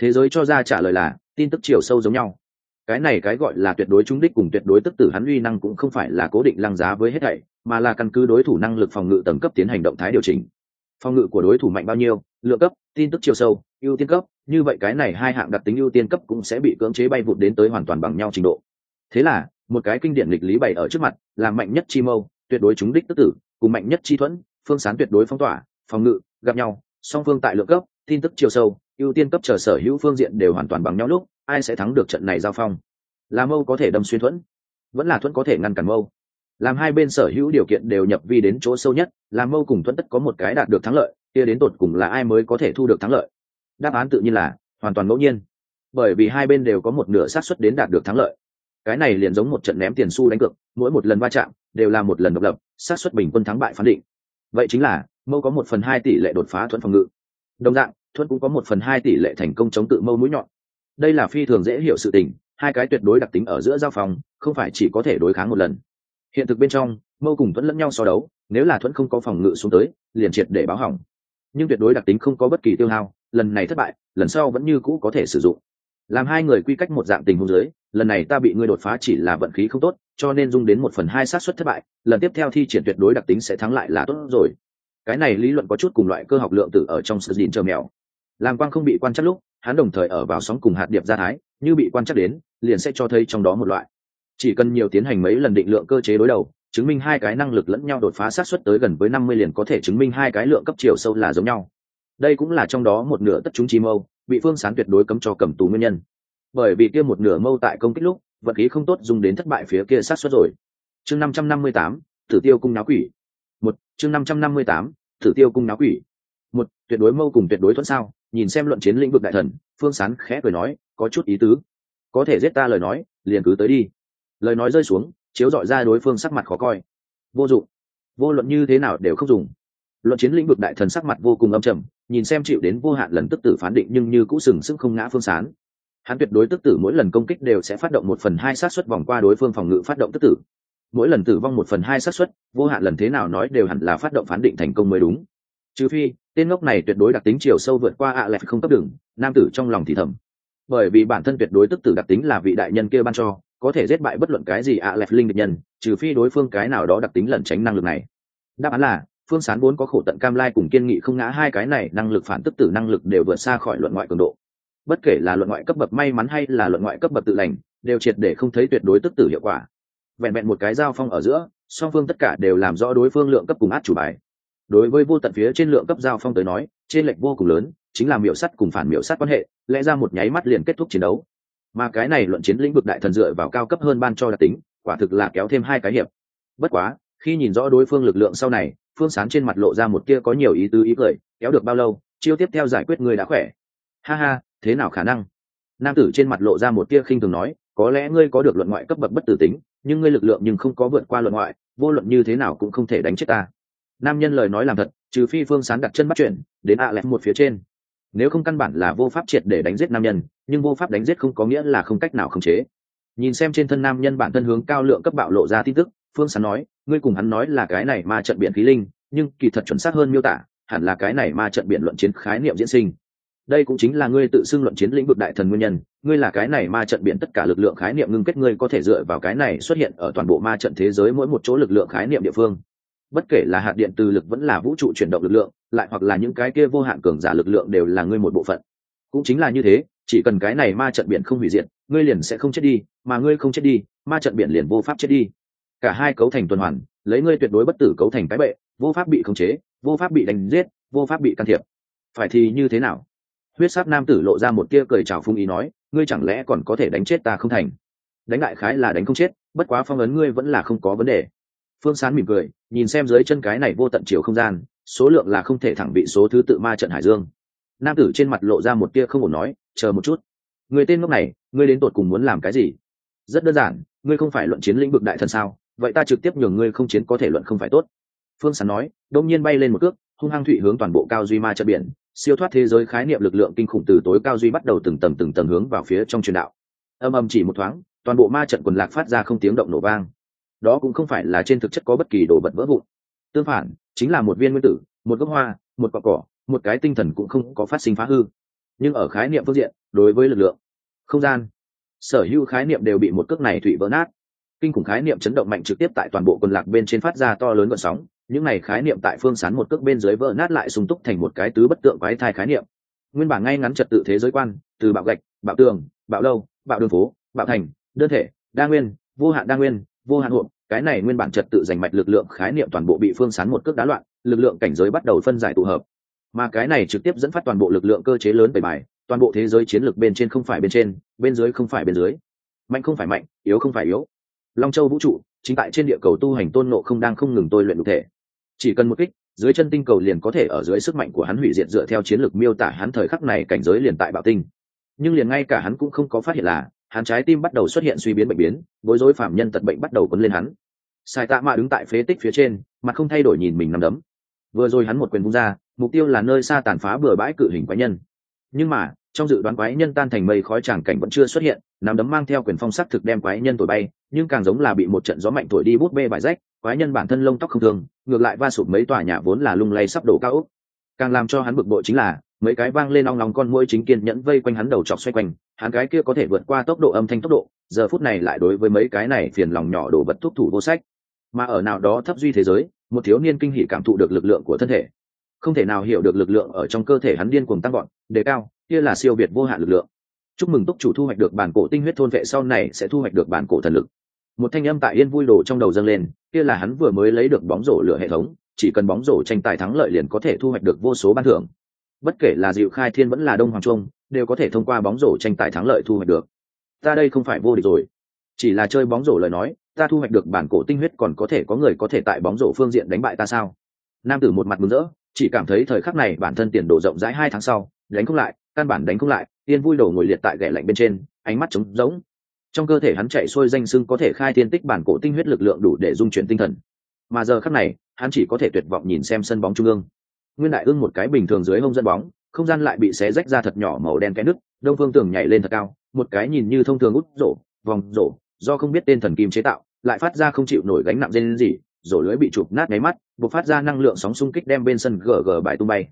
Thế giới cho ra trả lời là, tin tức chiều sâu giống nhau. Cái này cái gọi là tuyệt đối trung đích cùng tuyệt đối tức tử hắn uy năng cũng không phải là cố định lăng giá với hết thảy, mà là căn cứ đối thủ năng lực phòng ngự tầng cấp tiến hành động thái điều chỉnh. Phòng ngự của đối thủ mạnh bao nhiêu, lượng cấp, tin tức chiều sâu, ưu tiên cấp, như vậy cái này hai hạng đặc tính ưu tiên cấp cũng sẽ bị cưỡng chế bay vụt đến tới hoàn toàn bằng nhau trình độ. Thế là một cái kinh điển lịch lý bày ở trước mặt làm mạnh nhất chi mâu, tuyệt đối chúng đích tức tử, cùng mạnh nhất chi thuẫn, phương sán tuyệt đối phong tỏa, phòng ngự, gặp nhau, song phương tại lượng cấp, tin tức chiều sâu, ưu tiên cấp chờ sở hữu phương diện đều hoàn toàn bằng nhau lúc, ai sẽ thắng được trận này giao phong? Là mâu có thể đâm xuyên thuẫn, vẫn là thuẫn có thể ngăn cản mâu. Làm hai bên sở hữu điều kiện đều nhập vi đến chỗ sâu nhất làm mâu cùng thuẫn tất có một cái đạt được thắng lợi, kia đến tột cùng là ai mới có thể thu được thắng lợi? Đáp án tự nhiên là hoàn toàn ngẫu nhiên. Bởi vì hai bên đều có một nửa xác suất đến đạt được thắng lợi cái này liền giống một trận ném tiền xu đánh cược, mỗi một lần va chạm đều là một lần độc lập sát suất bình quân thắng bại phán định. Vậy chính là, mâu có một phần hai tỷ lệ đột phá thuận phòng ngự. Đồng dạng, thuận cũng có một phần hai tỷ lệ thành công chống tự mâu mũi nhọn. Đây là phi thường dễ hiểu sự tình, hai cái tuyệt đối đặc tính ở giữa giao phòng, không phải chỉ có thể đối kháng một lần. Hiện thực bên trong, mâu cùng thuẫn lẫn nhau so đấu, nếu là thuẫn không có phòng ngự xuống tới, liền triệt để báo hỏng. Nhưng tuyệt đối đặc tính không có bất kỳ tiêu hao, lần này thất bại, lần sau vẫn như cũ có thể sử dụng. Làm hai người quy cách một dạng tình huống giới lần này ta bị ngươi đột phá chỉ là vận khí không tốt, cho nên dung đến một phần hai xác suất thất bại, lần tiếp theo thi triển tuyệt đối đặc tính sẽ thắng lại là tốt rồi. Cái này lý luận có chút cùng loại cơ học lượng tử ở trong sự dịn chờ mèo. Làm quang không bị quan chắc lúc, hắn đồng thời ở vào sóng cùng hạt điệp gia thái, như bị quan chắc đến, liền sẽ cho thấy trong đó một loại. Chỉ cần nhiều tiến hành mấy lần định lượng cơ chế đối đầu, chứng minh hai cái năng lực lẫn nhau đột phá sát xuất tới gần với năm mươi liền có thể chứng minh hai cái lượng cấp chiều sâu là giống nhau. Đây cũng là trong đó một nửa tất chúng chi mâu, bị phương sán tuyệt đối cấm cho cầm tù nguyên nhân bởi vì kia một nửa mâu tại công kích lúc vật khí không tốt dùng đến thất bại phía kia sát xuất rồi. Chương năm trăm năm mươi tám, tử tiêu cung náo quỷ. Một, chương năm trăm năm mươi tám, tử tiêu cung náo quỷ. Một, tuyệt đối mâu cùng tuyệt đối thuận sao? Nhìn xem luận chiến lĩnh vực đại thần, phương sán khẽ cười nói, có chút ý tứ. Có thể giết ta lời nói, liền cứ tới đi. Lời nói rơi xuống, chiếu dọi ra đối phương sắc mặt khó coi. Vô dụng. Vô luận như thế nào đều không dùng. Luận chiến lĩnh vực đại thần sắc mặt vô cùng âm trầm, nhìn xem chịu đến vô hạn lần tức tử phán định nhưng như cũ sừng sững không ngã phương sán hắn tuyệt đối tức tử mỗi lần công kích đều sẽ phát động một phần hai xác suất vòng qua đối phương phòng ngự phát động tức tử. Mỗi lần tử vong một phần hai xác suất vô hạn lần thế nào nói đều hẳn là phát động phán định thành công mới đúng. Trừ phi, tên ngốc này tuyệt đối đặc tính chiều sâu vượt qua ạ à lẹt không cấp đường, nam tử trong lòng thì thầm. Bởi vì bản thân tuyệt đối tức tử đặc tính là vị đại nhân kia ban cho, có thể giết bại bất luận cái gì ạ à lẹt linh địch nhân, trừ phi đối phương cái nào đó đặc tính lẩn tránh năng lực này. Đáp án là, phương sán vốn có khổ tận cam lai cùng kiên nghị không ngã hai cái này năng lực phản tức tử năng lực đều vượt xa khỏi luận ngoại cường độ bất kể là luận ngoại cấp bậc may mắn hay là luận ngoại cấp bậc tự lành, đều triệt để không thấy tuyệt đối tức tử hiệu quả. Vẹn vẹn một cái giao phong ở giữa, song phương tất cả đều làm rõ đối phương lượng cấp cùng át chủ bài. Đối với vô tận phía trên lượng cấp giao phong tới nói, trên lệch vô cùng lớn, chính là miểu sắt cùng phản miểu sắt quan hệ, lẽ ra một nháy mắt liền kết thúc chiến đấu. Mà cái này luận chiến lĩnh vực đại thần dựa vào cao cấp hơn ban cho đặc tính, quả thực là kéo thêm hai cái hiệp. Bất quá, khi nhìn rõ đối phương lực lượng sau này, phương sán trên mặt lộ ra một kia có nhiều ý tứ ý cười, kéo được bao lâu, chiêu tiếp theo giải quyết người đã khỏe. Ha ha thế nào khả năng? Nam tử trên mặt lộ ra một tia khinh thường nói, có lẽ ngươi có được luận ngoại cấp bậc bất tử tính, nhưng ngươi lực lượng nhưng không có vượt qua luận ngoại, vô luận như thế nào cũng không thể đánh chết ta. Nam nhân lời nói làm thật, trừ phi phương sán đặt chân bắt chuyện, đến ạ à lẹt một phía trên. Nếu không căn bản là vô pháp triệt để đánh giết nam nhân, nhưng vô pháp đánh giết không có nghĩa là không cách nào khống chế. Nhìn xem trên thân nam nhân bản thân hướng cao lượng cấp bạo lộ ra tin tức, phương sán nói, ngươi cùng hắn nói là cái này ma trận biện khí linh, nhưng kỳ thật chuẩn xác hơn miêu tả, hẳn là cái này ma trận biện luận chiến khái niệm diễn sinh đây cũng chính là ngươi tự xưng luận chiến lĩnh vực đại thần nguyên nhân, ngươi là cái này ma trận biện tất cả lực lượng khái niệm ngưng kết ngươi có thể dựa vào cái này xuất hiện ở toàn bộ ma trận thế giới mỗi một chỗ lực lượng khái niệm địa phương. Bất kể là hạt điện từ lực vẫn là vũ trụ chuyển động lực lượng, lại hoặc là những cái kia vô hạn cường giả lực lượng đều là ngươi một bộ phận. Cũng chính là như thế, chỉ cần cái này ma trận biển không hủy diệt, ngươi liền sẽ không chết đi, mà ngươi không chết đi, ma trận biển liền vô pháp chết đi. Cả hai cấu thành tuần hoàn, lấy ngươi tuyệt đối bất tử cấu thành cái bệ, vô pháp bị khống chế, vô pháp bị đánh giết, vô pháp bị can thiệp. Phải thì như thế nào? Huyết sát nam tử lộ ra một tia cười chào phung ý nói, ngươi chẳng lẽ còn có thể đánh chết ta không thành? Đánh đại khái là đánh không chết, bất quá phong ấn ngươi vẫn là không có vấn đề. Phương sán mỉm cười, nhìn xem dưới chân cái này vô tận chiều không gian, số lượng là không thể thẳng bị số thứ tự ma trận hải dương. Nam tử trên mặt lộ ra một tia không ổn nói, chờ một chút. Người tên lúc này, ngươi đến tột cùng muốn làm cái gì? Rất đơn giản, ngươi không phải luận chiến lĩnh vực đại thần sao? Vậy ta trực tiếp nhường ngươi không chiến có thể luận không phải tốt. Phương sán nói, đông nhiên bay lên một cước, hung hăng thụy hướng toàn bộ cao duy ma trận biển siêu thoát thế giới khái niệm lực lượng kinh khủng từ tối cao duy bắt đầu từng tầng từng tầng hướng vào phía trong truyền đạo. Âm âm chỉ một thoáng, toàn bộ ma trận quần lạc phát ra không tiếng động nổ vang. Đó cũng không phải là trên thực chất có bất kỳ đồ vật vỡ vụn. Tương phản, chính là một viên nguyên tử, một gốc hoa, một cỏ cỏ, một cái tinh thần cũng không có phát sinh phá hư. Nhưng ở khái niệm phương diện, đối với lực lượng, không gian, sở hữu khái niệm đều bị một cước này thủy vỡ nát. Kinh khủng khái niệm chấn động mạnh trực tiếp tại toàn bộ quần lạc bên trên phát ra to lớn vận sóng những này khái niệm tại phương sán một cước bên dưới vỡ nát lại sung túc thành một cái tứ bất tượng quái thai khái niệm. Nguyên bản ngay ngắn trật tự thế giới quan, từ bạo gạch, bạo tường, bạo lâu, bạo đường phố, bạo thành, đơn thể, đa nguyên, vô hạn đa nguyên, vô hạn hộp, cái này nguyên bản trật tự giành mạch lực lượng khái niệm toàn bộ bị phương sán một cước đá loạn, lực lượng cảnh giới bắt đầu phân giải tụ hợp. Mà cái này trực tiếp dẫn phát toàn bộ lực lượng cơ chế lớn bề bài, toàn bộ thế giới chiến lược bên trên không phải bên trên, bên dưới không phải bên dưới. Mạnh không phải mạnh, yếu không phải yếu. Long châu vũ trụ, chính tại trên địa cầu tu hành tôn nộ không đang không ngừng tôi luyện cụ thể chỉ cần một kích, dưới chân tinh cầu liền có thể ở dưới sức mạnh của hắn hủy diệt dựa theo chiến lược miêu tả hắn thời khắc này cảnh giới liền tại bạo tinh. Nhưng liền ngay cả hắn cũng không có phát hiện là, hắn trái tim bắt đầu xuất hiện suy biến bệnh biến, bối rối phạm nhân tật bệnh bắt đầu quấn lên hắn. Sai tạ mạ đứng tại phế tích phía trên mà không thay đổi nhìn mình nằm đấm. Vừa rồi hắn một quyền vung ra, mục tiêu là nơi xa tàn phá bừa bãi cự hình quái nhân. Nhưng mà, trong dự đoán quái nhân tan thành mây khói tràng cảnh vẫn chưa xuất hiện, nằm đấm mang theo quyền phong sắc thực đem quái nhân thổi bay, nhưng càng giống là bị một trận gió mạnh thổi đi bút bê bãi rách, quái nhân bản thân lông tóc không thường ngược lại va sụp mấy tòa nhà vốn là lung lay sắp đổ cao úc. Càng làm cho hắn bực bội chính là, mấy cái vang lên ong lòng con mũi chính kiên nhẫn vây quanh hắn đầu chọc xoay quanh, hắn cái kia có thể vượt qua tốc độ âm thanh tốc độ, giờ phút này lại đối với mấy cái này phiền lòng nhỏ đổ vật thuốc thủ vô sách. Mà ở nào đó thấp duy thế giới, một thiếu niên kinh hỉ cảm thụ được lực lượng của thân thể. Không thể nào hiểu được lực lượng ở trong cơ thể hắn điên cuồng tăng gọn đề cao, kia là siêu việt vô hạn lực lượng. Chúc mừng túc chủ thu hoạch được bản cổ tinh huyết thôn vệ, sau này sẽ thu hoạch được bản cổ thần lực một thanh âm tại yên vui đồ trong đầu dâng lên, kia là hắn vừa mới lấy được bóng rổ lửa hệ thống, chỉ cần bóng rổ tranh tài thắng lợi liền có thể thu hoạch được vô số ban thưởng. Bất kể là dịu khai thiên vẫn là đông hoàng trung, đều có thể thông qua bóng rổ tranh tài thắng lợi thu hoạch được. Ta đây không phải vô địch rồi. Chỉ là chơi bóng rổ lời nói, ta thu hoạch được bản cổ tinh huyết còn có thể có người có thể tại bóng rổ phương diện đánh bại ta sao? Nam tử một mặt mừng rỡ, chỉ cảm thấy thời khắc này bản thân tiền đồ rộng rãi hai tháng sau, đánh không lại, căn bản đánh không lại, yên vui đổ ngồi liệt tại ghẻ lạnh bên trên, ánh mắt trống rỗng trong cơ thể hắn chạy xuôi danh sưng có thể khai thiên tích bản cổ tinh huyết lực lượng đủ để dung chuyển tinh thần. Mà giờ khắc này, hắn chỉ có thể tuyệt vọng nhìn xem sân bóng trung ương. Nguyên đại ưng một cái bình thường dưới hông dân bóng, không gian lại bị xé rách ra thật nhỏ màu đen cái nứt, đông phương tường nhảy lên thật cao, một cái nhìn như thông thường út rổ, vòng rổ, do không biết tên thần kim chế tạo, lại phát ra không chịu nổi gánh nặng dên gì rổ lưới bị chụp nát nháy mắt buộc phát ra năng lượng sóng xung kích đem bên sân gờ gờ bài tung bay.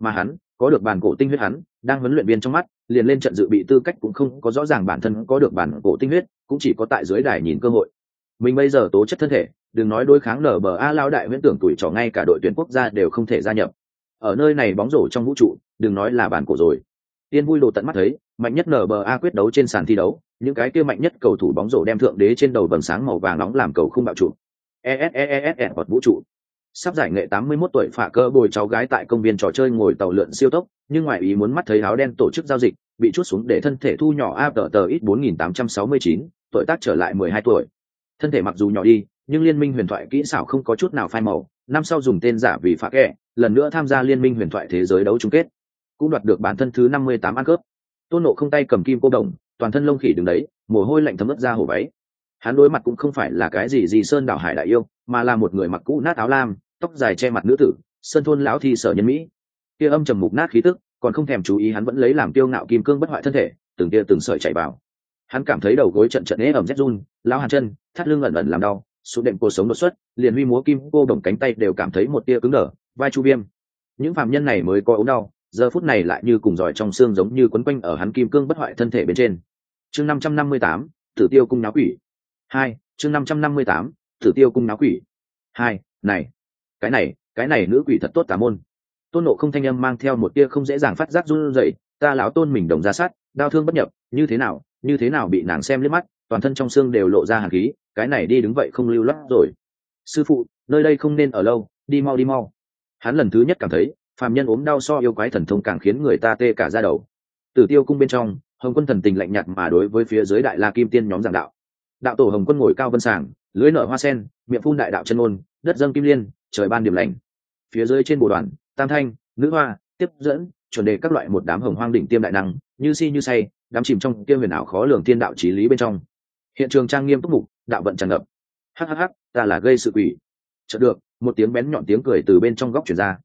Mà hắn có được bản cổ tinh huyết hắn đang huấn luyện viên trong mắt liền lên trận dự bị tư cách cũng không có rõ ràng bản thân có được bản cổ tinh huyết cũng chỉ có tại dưới đài nhìn cơ hội mình bây giờ tố chất thân thể đừng nói đối kháng nở bờ a lao đại huyễn tưởng tuổi trò ngay cả đội tuyển quốc gia đều không thể gia nhập ở nơi này bóng rổ trong vũ trụ đừng nói là bản cổ rồi tiên vui đồ tận mắt thấy mạnh nhất nở bờ a quyết đấu trên sàn thi đấu những cái kia mạnh nhất cầu thủ bóng rổ đem thượng đế trên đầu vầng sáng màu vàng nóng làm cầu không bạo trụ e vật vũ trụ sắp giải nghệ 81 tuổi phả cơ bồi cháu gái tại công viên trò chơi ngồi tàu lượn siêu tốc nhưng ngoài ý muốn mắt thấy áo đen tổ chức giao dịch bị chút xuống để thân thể thu nhỏ áp tờ tờ ít 4869, tuổi tác trở lại 12 tuổi. Thân thể mặc dù nhỏ đi nhưng liên minh huyền thoại kỹ xảo không có chút nào phai màu năm sau dùng tên giả vì phá kẻ lần nữa tham gia liên minh huyền thoại thế giới đấu chung kết. Cũng đoạt được bản thân thứ 58 ăn cướp. Tôn nộ không tay cầm kim cô đồng toàn thân lông khỉ đứng đấy mồ hôi lạnh thấm ướt ra hổ váy hắn đối mặt cũng không phải là cái gì gì sơn đảo hải đại yêu, mà là một người mặc cũ nát áo lam, tóc dài che mặt nữ tử, sơn thôn lão thi sở nhân mỹ. Kia âm trầm mục nát khí tức, còn không thèm chú ý hắn vẫn lấy làm tiêu ngạo kim cương bất hoại thân thể, từng tia từng sợi chạy vào. Hắn cảm thấy đầu gối trận trận ế ẩm rét run lao hàn chân thắt lưng ẩn ẩn làm đau sụn đệm cuộc sống đột xuất, liền huy múa kim cô đồng cánh tay đều cảm thấy một tia cứng đờ, vai chu viêm. Những phạm nhân này mới có ốm đau, giờ phút này lại như cùng giỏi trong xương giống như quấn quanh ở hắn kim cương bất hoại thân thể bên trên. Chương năm trăm năm mươi tám, tử tiêu cung náo quỷ hai, chương năm trăm năm mươi tám, tử tiêu cung náo quỷ. Hai, này, cái này cái này nữ quỷ thật tốt tà môn. Tôn nộ không thanh âm mang theo một tia không dễ dàng phát giác run rẩy, ta lão tôn mình đồng ra sát, đau thương bất nhập, như thế nào, như thế nào bị nàng xem liếc mắt, toàn thân trong xương đều lộ ra hàn khí, cái này đi đứng vậy không lưu lót rồi. Sư phụ, nơi đây không nên ở lâu, đi mau đi mau. Hắn lần thứ nhất cảm thấy, phàm nhân ốm đau so yêu quái thần thông càng khiến người ta tê cả ra đầu. Tử tiêu cung bên trong, hồng quân thần tình lạnh nhạt mà đối với phía dưới đại la kim tiên nhóm giảng đạo đạo tổ hồng quân ngồi cao vân sàng, lưới nở hoa sen, miệng phun đại đạo chân ôn đất dâng kim liên, trời ban điểm lành. Phía dưới trên bồ đoàn, tam thanh, nữ hoa, tiếp dẫn, chuẩn đề các loại một đám hồng hoang đỉnh tiêm đại năng, như si như say đám chìm trong tiêm huyền ảo khó lường thiên đạo trí lý bên trong. Hiện trường trang nghiêm túc mục, đạo vận tràn ngập. Hhh ta là gây sự quỷ. Chợt được, một tiếng bén nhọn tiếng cười từ bên trong góc chuyển ra.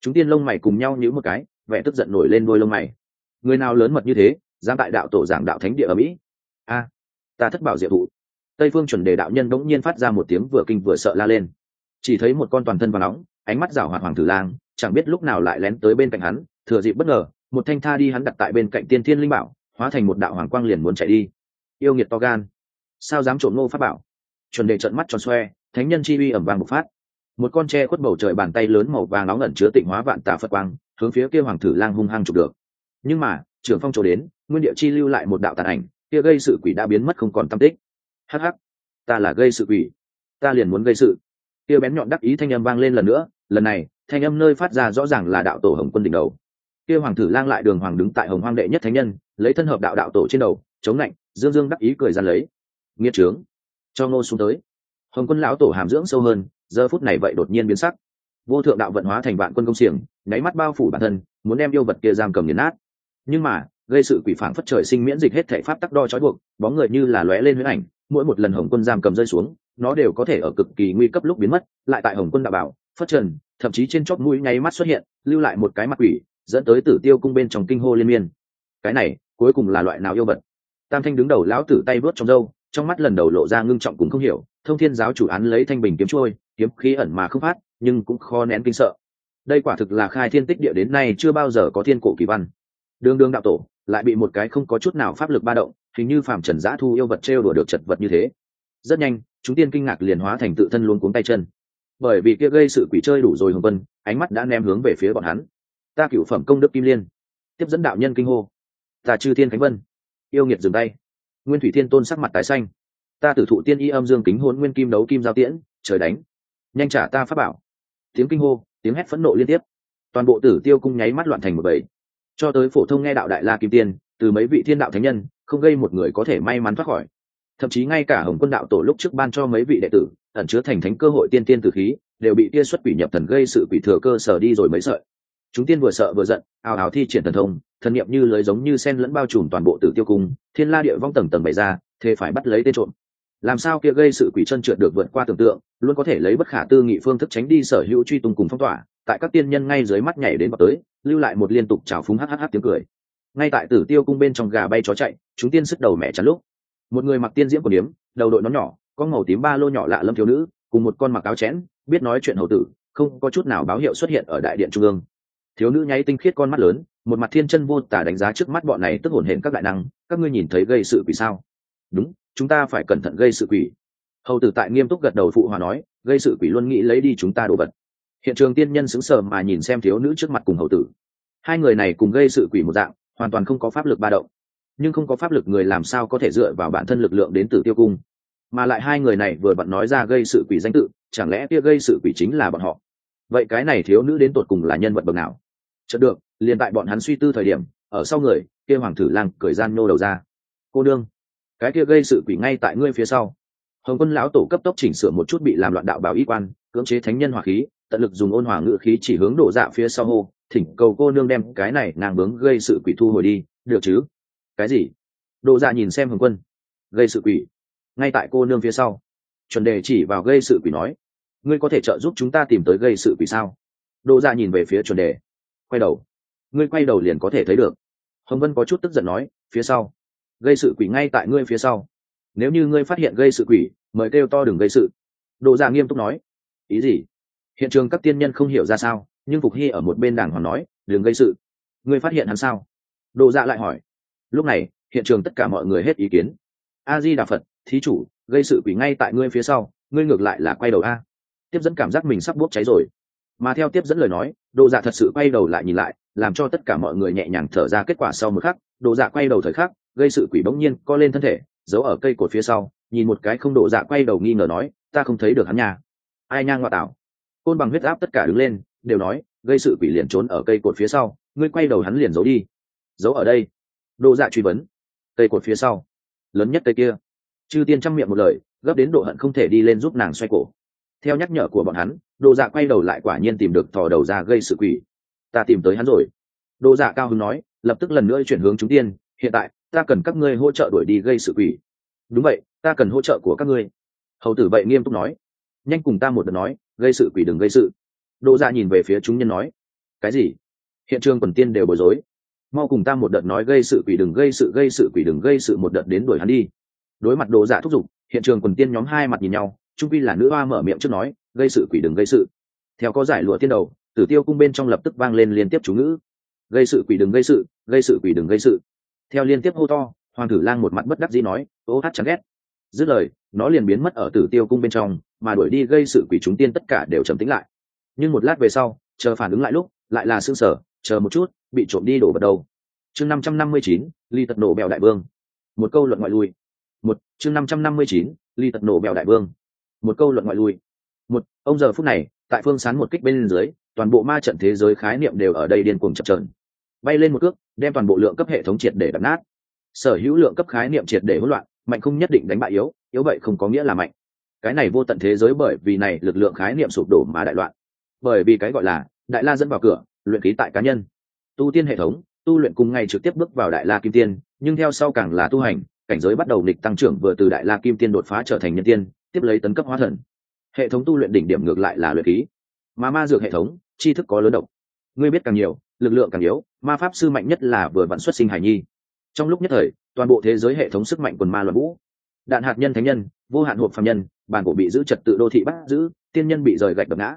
Chúng tiên lông mày cùng nhau nhíu một cái, vẻ tức giận nổi lên đôi lông mày. Người nào lớn mật như thế, dám tại đạo tổ giảng đạo thánh địa ở mỹ? A, ta thất bảo diệu thụ tây phương chuẩn đề đạo nhân bỗng nhiên phát ra một tiếng vừa kinh vừa sợ la lên. Chỉ thấy một con toàn thân và nóng, ánh mắt rảo hoạt hoàng tử lang, chẳng biết lúc nào lại lén tới bên cạnh hắn, thừa dịp bất ngờ, một thanh tha đi hắn đặt tại bên cạnh tiên thiên linh bảo, hóa thành một đạo hoàng quang liền muốn chạy đi. Yêu nghiệt to gan, sao dám trộm ngô pháp bảo? Chuẩn đề trận mắt tròn xoe, thánh nhân chi uy ẩm vàng một phát. Một con tre khuất bầu trời bàn tay lớn màu vàng nóng ẩn chứa tịnh hóa vạn tà phật quang, hướng phía kia hoàng tử lang hung hăng chụp được. Nhưng mà, trưởng phong chỗ đến, nguyên địa chi lưu lại một đạo tàn ảnh, kia gây sự quỷ đã biến mất không còn tâm tích hắc hắc. Ta là gây sự quỷ. Ta liền muốn gây sự. Tiêu bén nhọn đắc ý thanh âm vang lên lần nữa. Lần này, thanh âm nơi phát ra rõ ràng là đạo tổ hồng quân đỉnh đầu. Kia hoàng thử lang lại đường hoàng đứng tại hồng hoang đệ nhất thánh nhân, lấy thân hợp đạo đạo tổ trên đầu, chống lạnh dương dương đắc ý cười gian lấy. Nghĩa trướng. Cho ngô xuống tới. Hồng quân lão tổ hàm dưỡng sâu hơn, giờ phút này vậy đột nhiên biến sắc. Vô thượng đạo vận hóa thành vạn quân công xiềng, nháy mắt bao phủ bản thân, muốn đem yêu vật kia giam cầm nghiền nát. Nhưng mà, gây sự quỷ phản phất trời sinh miễn dịch hết thể pháp tắc đo trói buộc, bóng người như là lóe lên huyết ảnh mỗi một lần hồng quân giam cầm rơi xuống, nó đều có thể ở cực kỳ nguy cấp lúc biến mất, lại tại hồng quân đạo bảo, phất trần, thậm chí trên chóp mũi nháy mắt xuất hiện, lưu lại một cái mặt quỷ, dẫn tới tử tiêu cung bên trong kinh hô liên miên. Cái này, cuối cùng là loại nào yêu vật? Tam thanh đứng đầu lão tử tay vớt trong râu, trong mắt lần đầu lộ ra ngưng trọng cũng không hiểu, thông thiên giáo chủ án lấy thanh bình kiếm trôi, kiếm khí ẩn mà không phát, nhưng cũng khó nén kinh sợ. Đây quả thực là khai thiên tích địa đến nay chưa bao giờ có thiên cổ kỳ văn. Đường đường đạo tổ, lại bị một cái không có chút nào pháp lực ba động hình như phàm trần giã thu yêu vật trêu đùa được chật vật như thế. Rất nhanh, chúng tiên kinh ngạc liền hóa thành tự thân luôn cuống tay chân. Bởi vì kia gây sự quỷ chơi đủ rồi hồng vân ánh mắt đã ném hướng về phía bọn hắn. Ta cựu phẩm công đức kim liên. Tiếp dẫn đạo nhân kinh hô. Ta chư thiên khánh vân. Yêu nghiệt dừng tay. Nguyên thủy thiên tôn sắc mặt tái xanh. Ta tử thụ tiên y âm dương kính hôn nguyên kim đấu kim giao tiễn, trời đánh. Nhanh trả ta pháp bảo. Tiếng kinh hô, tiếng hét phẫn nộ liên tiếp. Toàn bộ tử tiêu cung nháy mắt loạn thành một bầy. Cho tới phổ thông nghe đạo đại la kim tiên, từ mấy vị thiên đạo thánh nhân không gây một người có thể may mắn thoát khỏi. Thậm chí ngay cả hồng quân đạo tổ lúc trước ban cho mấy vị đệ tử, ẩn chứa thành thánh cơ hội tiên tiên tử khí, đều bị kia xuất quỷ nhập thần gây sự quỷ thừa cơ sở đi rồi mới sợi. Chúng tiên vừa sợ vừa giận, ào ào thi triển thần thông, thần niệm như lưới giống như sen lẫn bao trùm toàn bộ tử tiêu cung, thiên la địa vong tầng tầng bày ra, thế phải bắt lấy tên trộm. Làm sao kia gây sự quỷ chân trượt được vượt qua tưởng tượng, luôn có thể lấy bất khả tư nghị phương thức tránh đi sở hữu truy tung cùng phong tỏa, tại các tiên nhân ngay dưới mắt nhảy đến vào tới, lưu lại một liên tục trào phúng hhh tiếng cười ngay tại tử tiêu cung bên trong gà bay chó chạy chúng tiên sức đầu mẹ chắn lúc. Một người mặc tiên diễm của điếm đầu đội nó nhỏ có màu tím ba lô nhỏ lạ lâm thiếu nữ cùng một con mặc áo chén, biết nói chuyện hầu tử không có chút nào báo hiệu xuất hiện ở đại điện trung ương. Thiếu nữ nháy tinh khiết con mắt lớn một mặt thiên chân vô tả đánh giá trước mắt bọn này tức hồn hển các đại năng các ngươi nhìn thấy gây sự quỷ sao? Đúng chúng ta phải cẩn thận gây sự quỷ. Hầu tử tại nghiêm túc gật đầu phụ hòa nói gây sự quỷ luôn nghĩ lấy đi chúng ta đồ vật. Hiện trường tiên nhân xứng sờ mà nhìn xem thiếu nữ trước mặt cùng hầu tử. Hai người này cùng gây sự quỷ một dạng hoàn toàn không có pháp lực ba động. Nhưng không có pháp lực người làm sao có thể dựa vào bản thân lực lượng đến từ tiêu cung? Mà lại hai người này vừa bận nói ra gây sự quỷ danh tự, chẳng lẽ kia gây sự quỷ chính là bọn họ? Vậy cái này thiếu nữ đến tột cùng là nhân vật bậc nào? Chợt được, liền tại bọn hắn suy tư thời điểm, ở sau người, kia hoàng thử lang cười gian nô đầu ra. Cô đương cái kia gây sự quỷ ngay tại ngươi phía sau. Hồng quân lão tổ cấp tốc chỉnh sửa một chút bị làm loạn đạo bảo y quan, cưỡng chế thánh nhân hỏa khí, tận lực dùng ôn hòa ngự khí chỉ hướng đổ dạ phía sau hô thỉnh cầu cô nương đem cái này nàng bướng gây sự quỷ thu hồi đi, được chứ? Cái gì? Đổ dạ nhìn xem hồng quân. Gây sự quỷ? Ngay tại cô nương phía sau. Chuẩn đề chỉ vào gây sự quỷ nói, ngươi có thể trợ giúp chúng ta tìm tới gây sự quỷ sao? Đỗ dạ nhìn về phía chuẩn đề. Quay đầu. Ngươi quay đầu liền có thể thấy được. Hồng vân có chút tức giận nói, phía sau. Gây sự quỷ ngay tại ngươi phía sau. Nếu như ngươi phát hiện gây sự quỷ, mời kêu to đừng gây sự. Đỗ dạ nghiêm túc nói, ý gì? Hiện trường các tiên nhân không hiểu ra sao? Nhưng phục hy ở một bên đàng hoàng nói, đừng gây sự. Ngươi phát hiện hắn sao? Đồ dạ lại hỏi. Lúc này, hiện trường tất cả mọi người hết ý kiến. A di đà phật, thí chủ, gây sự quỷ ngay tại ngươi phía sau, ngươi ngược lại là quay đầu a. Tiếp dẫn cảm giác mình sắp bốc cháy rồi. Mà theo tiếp dẫn lời nói đồ dạ thật sự quay đầu lại nhìn lại, làm cho tất cả mọi người nhẹ nhàng thở ra kết quả sau một khắc đồ dạ quay đầu thời khắc, gây sự quỷ bỗng nhiên co lên thân thể, giấu ở cây cột phía sau, nhìn một cái không đồ dạ quay đầu nghi ngờ nói, ta không thấy được hắn nhà ai nhang ngoại tảo. Côn bằng huyết áp tất cả đứng lên đều nói, gây sự quỷ liền trốn ở cây cột phía sau, ngươi quay đầu hắn liền giấu đi. Giấu ở đây. Đồ dạ truy vấn. Cây cột phía sau. Lớn nhất cây kia. Chư tiên chăm miệng một lời, gấp đến độ hận không thể đi lên giúp nàng xoay cổ. Theo nhắc nhở của bọn hắn đồ dạ quay đầu lại quả nhiên tìm được thò đầu ra gây sự quỷ. Ta tìm tới hắn rồi. Đồ dạ cao hứng nói, lập tức lần nữa chuyển hướng chúng tiên, hiện tại, ta cần các ngươi hỗ trợ đuổi đi gây sự quỷ. Đúng vậy, ta cần hỗ trợ của các ngươi. Hầu tử vậy nghiêm túc nói. Nhanh cùng ta một đợt nói, gây sự quỷ đừng gây sự đồ dạ nhìn về phía chúng nhân nói, cái gì? Hiện trường quần tiên đều bối rối. Mau cùng ta một đợt nói gây sự quỷ đừng gây sự gây sự quỷ đừng gây sự một đợt đến đuổi hắn đi. Đối mặt đồ dạ thúc giục, hiện trường quần tiên nhóm hai mặt nhìn nhau trung quy là nữ oa mở miệng trước nói, gây sự quỷ đừng gây sự. Theo có giải lụa tiên đầu, tử tiêu cung bên trong lập tức vang lên liên tiếp chú ngữ, gây sự quỷ đừng gây sự gây sự quỷ đừng gây sự. Theo liên tiếp hô to, hoàng tử lang một mặt bất đắc dĩ nói, ô hát chẳng ghét. Dứt lời, nó liền biến mất ở tử tiêu cung bên trong, mà đuổi đi gây sự quỷ chúng tiên tất cả đều trầm tĩnh lại nhưng một lát về sau, chờ phản ứng lại lúc, lại là xương sở chờ một chút, bị trộm đi đổ vào đầu chương năm trăm năm mươi chín, ly tật nổ bèo đại vương. Một câu luận ngoại lui. Một, chương năm trăm năm mươi chín, ly tật nổ bèo đại vương. Một câu luận ngoại lui. Một, ông giờ phút này, tại phương sán một kích bên dưới, toàn bộ ma trận thế giới khái niệm đều ở đây điên cuồng chập trờn bay lên một cước, đem toàn bộ lượng cấp hệ thống triệt để đập nát. Sở hữu lượng cấp khái niệm triệt để hỗn loạn, mạnh không nhất định đánh bại yếu yếu vậy không có nghĩa là mạnh. Cái này vô tận thế giới bởi vì này lực lượng khái niệm sụp đổ mà đại loạn bởi vì cái gọi là đại la dẫn vào cửa, luyện khí tại cá nhân. Tu tiên hệ thống, tu luyện cùng ngày trực tiếp bước vào đại la kim tiên, nhưng theo sau càng là tu hành, cảnh giới bắt đầu nghịch tăng trưởng vừa từ đại la kim tiên đột phá trở thành nhân tiên, tiếp lấy tấn cấp hóa thần. Hệ thống tu luyện đỉnh điểm ngược lại là luyện khí. Mà ma dược hệ thống, tri thức có lớn độc. Ngươi biết càng nhiều, lực lượng càng yếu, ma pháp sư mạnh nhất là vừa vạn xuất sinh hải nhi. Trong lúc nhất thời, toàn bộ thế giới hệ thống sức mạnh quần ma luận vũ. Đạn hạt nhân thánh nhân, vô hạn hộp phạm nhân, bản cổ bị giữ trật tự đô thị bắt giữ, tiên nhân bị rời gạch đập ngã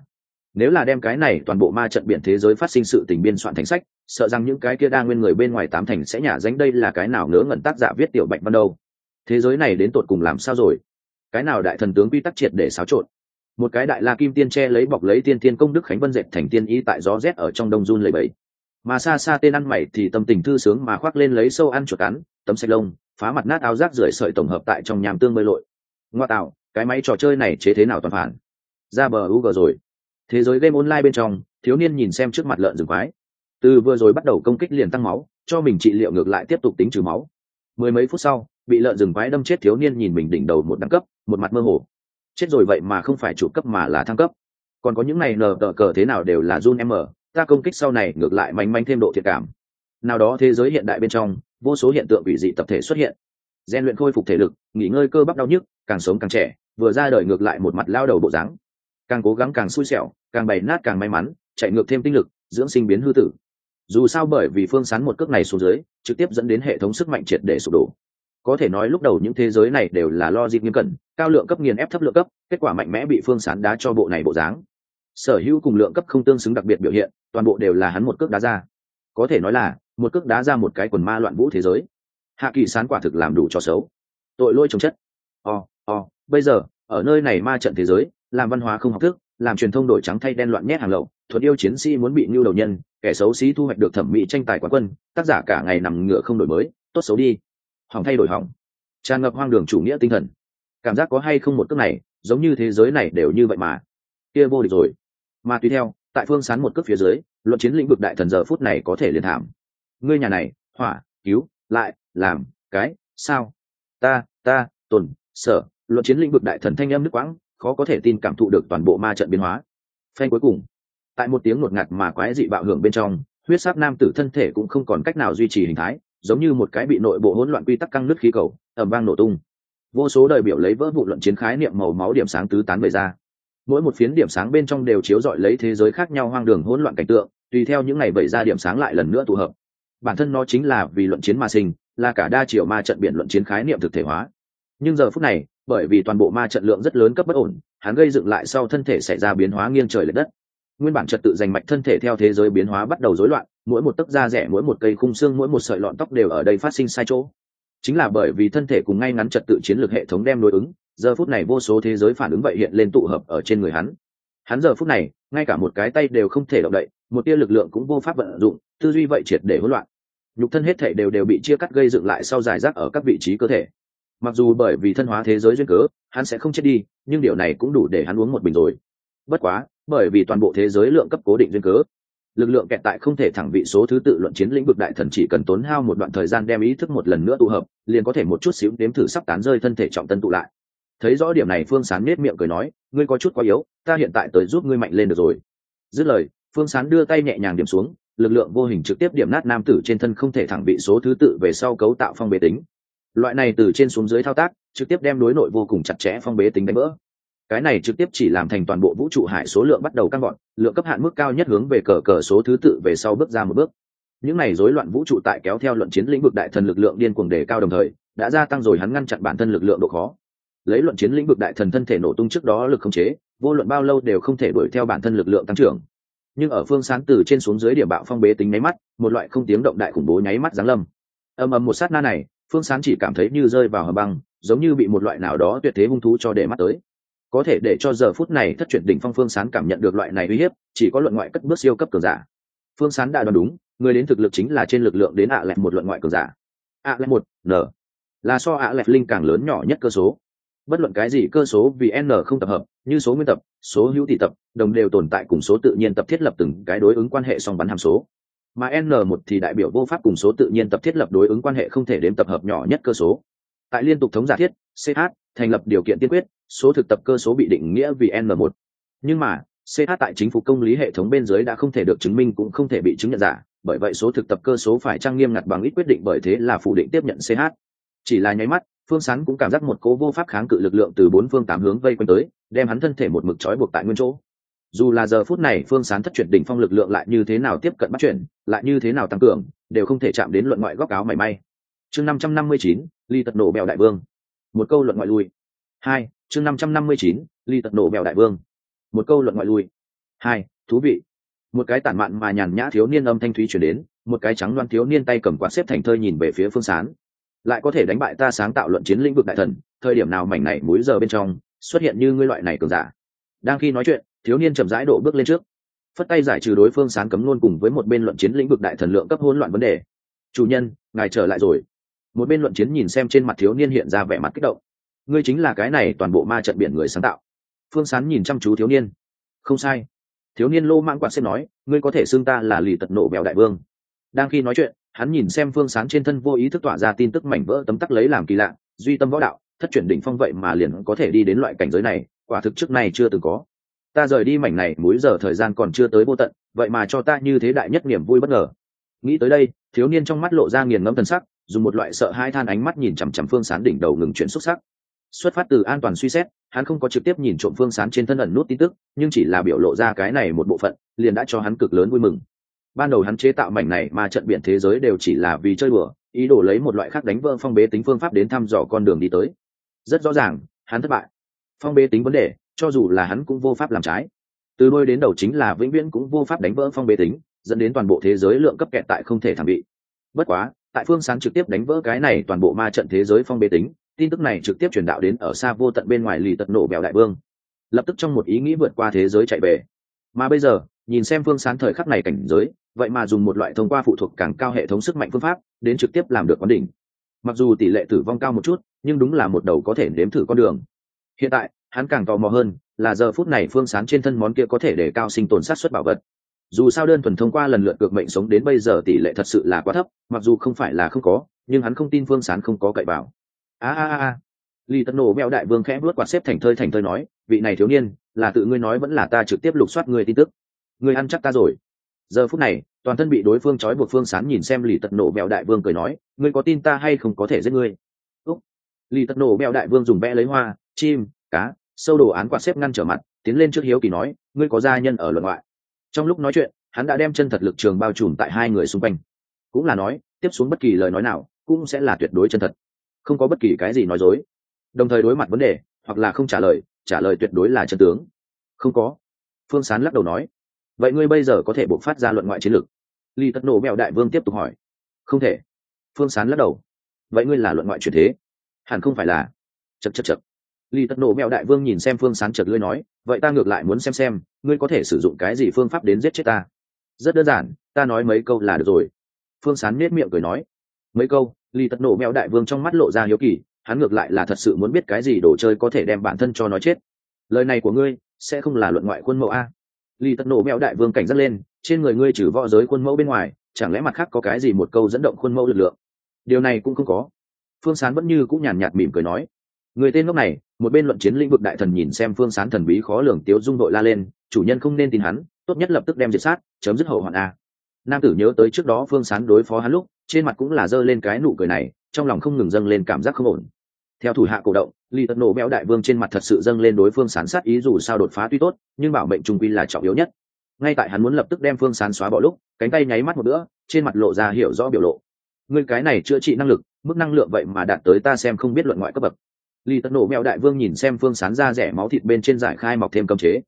nếu là đem cái này toàn bộ ma trận biển thế giới phát sinh sự tình biên soạn thành sách, sợ rằng những cái kia đa nguyên người bên ngoài tám thành sẽ nhả dánh đây là cái nào ngớ ngẩn tác giả viết tiểu bạch ban đâu. Thế giới này đến tột cùng làm sao rồi? Cái nào đại thần tướng quy tắc triệt để xáo trộn? Một cái đại la kim tiên che lấy bọc lấy tiên tiên công đức khánh vân dệt thành tiên y tại gió rét ở trong đông run lầy bẫy mà xa xa tên ăn mày thì tâm tình thư sướng mà khoác lên lấy sâu ăn chuột cắn, tấm sạch lông, phá mặt nát áo rác rưởi sợi tổng hợp tại trong nhàm tương bơi lội. Ngoa tạo, cái máy trò chơi này chế thế nào toàn phản? Ra bờ u g rồi thế giới game online bên trong, thiếu niên nhìn xem trước mặt lợn rừng quái. Từ vừa rồi bắt đầu công kích liền tăng máu, cho mình trị liệu ngược lại tiếp tục tính trừ máu. Mười mấy phút sau, bị lợn rừng quái đâm chết thiếu niên nhìn mình đỉnh đầu một đẳng cấp, một mặt mơ hồ. Chết rồi vậy mà không phải chủ cấp mà là thăng cấp. Còn có những này nờ tờ cờ thế nào đều là run m. Ta công kích sau này ngược lại manh manh thêm độ thiệt cảm. Nào đó thế giới hiện đại bên trong, vô số hiện tượng quỷ dị tập thể xuất hiện. Gian luyện khôi phục thể lực, nghỉ ngơi cơ bắp đau nhức, càng sống càng trẻ, vừa ra đời ngược lại một mặt lao đầu bộ dáng. Càng cố gắng càng xui xẻo càng bày nát càng may mắn chạy ngược thêm tinh lực dưỡng sinh biến hư tử. Dù sao bởi vì phương sán một cước này xuống dưới trực tiếp dẫn đến hệ thống sức mạnh triệt để sụp đổ. Có thể nói lúc đầu những thế giới này đều là lo dịp nghiêm cẩn cao lượng cấp nghiền ép thấp lượng cấp kết quả mạnh mẽ bị phương sán đá cho bộ này bộ dáng. Sở hữu cùng lượng cấp không tương xứng đặc biệt biểu hiện toàn bộ đều là hắn một cước đá ra. Có thể nói là một cước đá ra một cái quần ma loạn vũ thế giới. Hạ kỳ sán quả thực làm đủ cho xấu. Tội lôi trồng chất. O、oh, o、oh, bây giờ ở nơi này ma trận thế giới làm văn hóa không học thức làm truyền thông đổi trắng thay đen loạn nhét hàng lậu, thuật yêu chiến sĩ muốn bị nhu đầu nhân, kẻ xấu xí thu hoạch được thẩm mỹ tranh tài quán quân, tác giả cả ngày nằm ngựa không đổi mới, tốt xấu đi. Hỏng thay đổi hỏng. Tràn ngập hoang đường chủ nghĩa tinh thần. Cảm giác có hay không một cước này, giống như thế giới này đều như vậy mà. Kia vô địch rồi. Mà tùy theo, tại phương sán một cước phía dưới, luận chiến lĩnh vực đại thần giờ phút này có thể liền thảm. Ngươi nhà này, hỏa, cứu, lại, làm, cái, sao? Ta ta, tồn, sở, luận chiến lĩnh vực đại thần thanh âm nước quãng khó có thể tin cảm thụ được toàn bộ ma trận biến hóa. Phanh cuối cùng, tại một tiếng ngột ngạt mà quái dị bạo hưởng bên trong, huyết sắc nam tử thân thể cũng không còn cách nào duy trì hình thái, giống như một cái bị nội bộ hỗn loạn quy tắc căng nứt khí cầu ẩm vang nổ tung. Vô số đời biểu lấy vỡ vụ luận chiến khái niệm màu máu điểm sáng tứ tán về ra. Mỗi một phiến điểm sáng bên trong đều chiếu rọi lấy thế giới khác nhau hoang đường hỗn loạn cảnh tượng, tùy theo những ngày vẩy ra điểm sáng lại lần nữa tụ hợp. Bản thân nó chính là vì luận chiến mà sinh, là cả đa chiều ma trận biển luận chiến khái niệm thực thể hóa. Nhưng giờ phút này bởi vì toàn bộ ma trận lượng rất lớn cấp bất ổn, hắn gây dựng lại sau thân thể xảy ra biến hóa nghiêng trời l ệ đất. Nguyên bản trật tự giành mạch thân thể theo thế giới biến hóa bắt đầu rối loạn, mỗi một tấc da rẻ, mỗi một cây khung xương, mỗi một sợi lọn tóc đều ở đây phát sinh sai chỗ. Chính là bởi vì thân thể cùng ngay ngắn trật tự chiến lược hệ thống đem đối ứng, giờ phút này vô số thế giới phản ứng vậy hiện lên tụ hợp ở trên người hắn. Hắn giờ phút này, ngay cả một cái tay đều không thể động đậy, một tia lực lượng cũng vô pháp vận dụng, tư duy vậy triệt để hỗn loạn. Nhục thân hết thể đều đều bị chia cắt gây dựng lại sau giải rác ở các vị trí cơ thể mặc dù bởi vì thân hóa thế giới duyên cớ, hắn sẽ không chết đi, nhưng điều này cũng đủ để hắn uống một bình rồi. Bất quá, bởi vì toàn bộ thế giới lượng cấp cố định duyên cớ, lực lượng kẹt tại không thể thẳng vị số thứ tự luận chiến lĩnh vực đại thần chỉ cần tốn hao một đoạn thời gian đem ý thức một lần nữa tụ hợp, liền có thể một chút xíu đếm thử sắp tán rơi thân thể trọng tân tụ lại. Thấy rõ điểm này, phương sán nết miệng cười nói, ngươi có chút quá yếu, ta hiện tại tới giúp ngươi mạnh lên được rồi. Dứt lời, phương sán đưa tay nhẹ nhàng điểm xuống, lực lượng vô hình trực tiếp điểm nát nam tử trên thân không thể thẳng vị số thứ tự về sau cấu tạo phong bế tính loại này từ trên xuống dưới thao tác, trực tiếp đem đối nội vô cùng chặt chẽ phong bế tính đánh vỡ. Cái này trực tiếp chỉ làm thành toàn bộ vũ trụ hải số lượng bắt đầu căng gọn, lượng cấp hạn mức cao nhất hướng về cờ cờ số thứ tự về sau bước ra một bước. Những này rối loạn vũ trụ tại kéo theo luận chiến lĩnh vực đại thần lực lượng điên cuồng đề cao đồng thời, đã gia tăng rồi hắn ngăn chặn bản thân lực lượng độ khó. Lấy luận chiến lĩnh vực đại thần thân thể nổ tung trước đó lực không chế, vô luận bao lâu đều không thể đuổi theo bản thân lực lượng tăng trưởng. Nhưng ở phương sáng từ trên xuống dưới điểm bạo phong bế tính nháy mắt, một loại không tiếng động đại khủng bố nháy mắt giáng lâm. Âm ầm một sát na này phương Sán chỉ cảm thấy như rơi vào hầm băng, giống như bị một loại nào đó tuyệt thế hung thú cho để mắt tới. Có thể để cho giờ phút này thất truyền đỉnh phong phương sán cảm nhận được loại này uy hiếp, chỉ có luận ngoại cất bước siêu cấp cường giả. Phương sán đã đoán đúng, người đến thực lực chính là trên lực lượng đến ạ à lẹt một luận ngoại cường giả. ạ à lẹt một, n. Là so ạ à lẹt linh càng lớn nhỏ nhất cơ số. Bất luận cái gì cơ số vì n không tập hợp, như số nguyên tập, số hữu tỷ tập, đồng đều tồn tại cùng số tự nhiên tập thiết lập từng cái đối ứng quan hệ song bắn hàm số mà n một thì đại biểu vô pháp cùng số tự nhiên tập thiết lập đối ứng quan hệ không thể đếm tập hợp nhỏ nhất cơ số. Tại liên tục thống giả thiết ch thành lập điều kiện tiên quyết, số thực tập cơ số bị định nghĩa vì n một. Nhưng mà ch tại chính phủ công lý hệ thống bên dưới đã không thể được chứng minh cũng không thể bị chứng nhận giả, bởi vậy số thực tập cơ số phải trang nghiêm ngặt bằng ít quyết định bởi thế là phủ định tiếp nhận ch chỉ là nháy mắt, phương sán cũng cảm giác một cố vô pháp kháng cự lực lượng từ bốn phương tám hướng vây quanh tới, đem hắn thân thể một mực trói buộc tại nguyên chỗ dù là giờ phút này phương sán thất chuyển đỉnh phong lực lượng lại như thế nào tiếp cận bắt chuyển, lại như thế nào tăng cường, đều không thể chạm đến luận ngoại góc áo mảy may. Chương năm trăm năm mươi chín, ly tật nổ bèo đại vương. Một câu luận ngoại lui. Hai, chương năm trăm năm mươi chín, ly tật nổ bèo đại vương. Một câu luận ngoại lui. Hai, thú vị. Một cái tản mạn mà nhàn nhã thiếu niên âm thanh thúy chuyển đến, một cái trắng loan thiếu niên tay cầm quạt xếp thành thơi nhìn về phía phương sán. Lại có thể đánh bại ta sáng tạo luận chiến lĩnh vực đại thần, thời điểm nào mảnh này múi giờ bên trong, xuất hiện như ngươi loại này cường giả đang khi nói chuyện, thiếu niên chậm rãi độ bước lên trước. Phất tay giải trừ đối phương sán cấm luôn cùng với một bên luận chiến lĩnh vực đại thần lượng cấp hỗn loạn vấn đề. Chủ nhân, ngài trở lại rồi. Một bên luận chiến nhìn xem trên mặt thiếu niên hiện ra vẻ mặt kích động. Ngươi chính là cái này toàn bộ ma trận biển người sáng tạo. Phương sán nhìn chăm chú thiếu niên. Không sai. Thiếu niên lô mang quạt xếp nói, ngươi có thể xưng ta là lì tật nổ bèo đại vương. Đang khi nói chuyện, hắn nhìn xem phương sán trên thân vô ý thức tỏa ra tin tức mảnh vỡ tấm tắc lấy làm kỳ lạ, duy tâm võ đạo, thất chuyển đỉnh phong vậy mà liền có thể đi đến loại cảnh giới này quả thực trước này chưa từng có. Ta rời đi mảnh này, múi giờ thời gian còn chưa tới vô tận, vậy mà cho ta như thế đại nhất niềm vui bất ngờ. Nghĩ tới đây, thiếu niên trong mắt lộ ra nghiền ngẫm thần sắc, dùng một loại sợ hai than ánh mắt nhìn chằm chằm phương sán đỉnh đầu ngừng chuyển xúc sắc. Xuất phát từ an toàn suy xét, hắn không có trực tiếp nhìn trộm phương sán trên thân ẩn nút tin tức, nhưng chỉ là biểu lộ ra cái này một bộ phận, liền đã cho hắn cực lớn vui mừng. Ban đầu hắn chế tạo mảnh này mà trận biển thế giới đều chỉ là vì chơi đùa, ý đồ lấy một loại khác đánh vỡ phong bế tính phương pháp đến thăm dò con đường đi tới. Rất rõ ràng, hắn thất bại phong bế tính vấn đề, cho dù là hắn cũng vô pháp làm trái. Từ đôi đến đầu chính là vĩnh viễn cũng vô pháp đánh vỡ phong bế tính, dẫn đến toàn bộ thế giới lượng cấp kẹt tại không thể thảm bị. Bất quá, tại phương sáng trực tiếp đánh vỡ cái này toàn bộ ma trận thế giới phong bế tính, tin tức này trực tiếp truyền đạo đến ở xa vô tận bên ngoài lì tật nổ bèo đại vương. Lập tức trong một ý nghĩ vượt qua thế giới chạy về. Mà bây giờ, nhìn xem phương sán thời khắc này cảnh giới, vậy mà dùng một loại thông qua phụ thuộc càng cao hệ thống sức mạnh phương pháp, đến trực tiếp làm được quán đỉnh. Mặc dù tỷ lệ tử vong cao một chút, nhưng đúng là một đầu có thể nếm thử con đường hiện tại hắn càng tò mò hơn là giờ phút này phương sán trên thân món kia có thể để cao sinh tồn sát xuất bảo vật dù sao đơn thuần thông qua lần lượt cược mệnh sống đến bây giờ tỷ lệ thật sự là quá thấp mặc dù không phải là không có nhưng hắn không tin phương sán không có cậy bảo a a a Lý Tật Nổ mèo đại vương khẽ vuốt quạt xếp thành thơi thành thơi nói, vị này thiếu niên, là tự ngươi nói vẫn là ta trực tiếp lục soát người tin tức. Ngươi ăn chắc ta rồi. Giờ phút này, toàn thân bị đối phương trói buộc phương sán nhìn xem Lý Tật Nổ mèo đại vương cười nói, ngươi có tin ta hay không có thể giết ngươi. Úc. Lý Tật Nổ mèo đại vương dùng vẽ lấy hoa, chim, cá, sâu đồ án quạt xếp ngăn trở mặt, tiến lên trước hiếu kỳ nói, ngươi có gia nhân ở luận ngoại. Trong lúc nói chuyện, hắn đã đem chân thật lực trường bao trùm tại hai người xung quanh. Cũng là nói, tiếp xuống bất kỳ lời nói nào, cũng sẽ là tuyệt đối chân thật. Không có bất kỳ cái gì nói dối. Đồng thời đối mặt vấn đề hoặc là không trả lời trả lời tuyệt đối là chân tướng. Không có. Phương sán lắc đầu nói vậy ngươi bây giờ có thể buộc phát ra luận ngoại chiến lược? Ly tất nổ mẹo đại vương tiếp tục hỏi không thể. Phương sán lắc đầu vậy ngươi là luận ngoại truyền thế? Hẳn không phải là. Chật chật chật Lý tất nổ mẹo đại vương nhìn xem phương sán chật lưới nói, vậy ta ngược lại muốn xem xem, ngươi có thể sử dụng cái gì phương pháp đến giết chết ta? Rất đơn giản, ta nói mấy câu là được rồi. Phương sán nết miệng cười nói, mấy câu? Lý tất nổ mẹo đại vương trong mắt lộ ra hiếu kỳ, hắn ngược lại là thật sự muốn biết cái gì đồ chơi có thể đem bản thân cho nó chết. Lời này của ngươi sẽ không là luận ngoại quân mẫu a? Lý tất nổ mẹo đại vương cảnh giác lên, trên người ngươi trừ võ giới quân mẫu bên ngoài, chẳng lẽ mặt khác có cái gì một câu dẫn động quân mẫu lực lượng? Điều này cũng không có. Phương sán vẫn như cũng nhàn nhạt mỉm cười nói, người tên lúc này một bên luận chiến lĩnh vực đại thần nhìn xem phương sán thần bí khó lường tiếu dung đội la lên, chủ nhân không nên tin hắn, tốt nhất lập tức đem diệt sát, chấm dứt hậu hoạn a. Nam tử nhớ tới trước đó phương sán đối phó hắn lúc, trên mặt cũng là giơ lên cái nụ cười này, trong lòng không ngừng dâng lên cảm giác không ổn. Theo thủ hạ cổ động ly tật nổ béo đại vương trên mặt thật sự dâng lên đối phương sán sát ý dù sao đột phá tuy tốt, nhưng bảo mệnh trung quy là trọng yếu nhất. Ngay tại hắn muốn lập tức đem phương sán xóa bỏ lúc, cánh tay nháy mắt một nữa trên mặt lộ ra hiểu rõ biểu lộ. Người cái này chữa trị năng lực, mức năng lượng vậy mà đạt tới ta xem không biết luận ngoại cấp bậc. Lý tật nổ mèo đại vương nhìn xem phương sán ra rẻ máu thịt bên trên giải khai mọc thêm cấm chế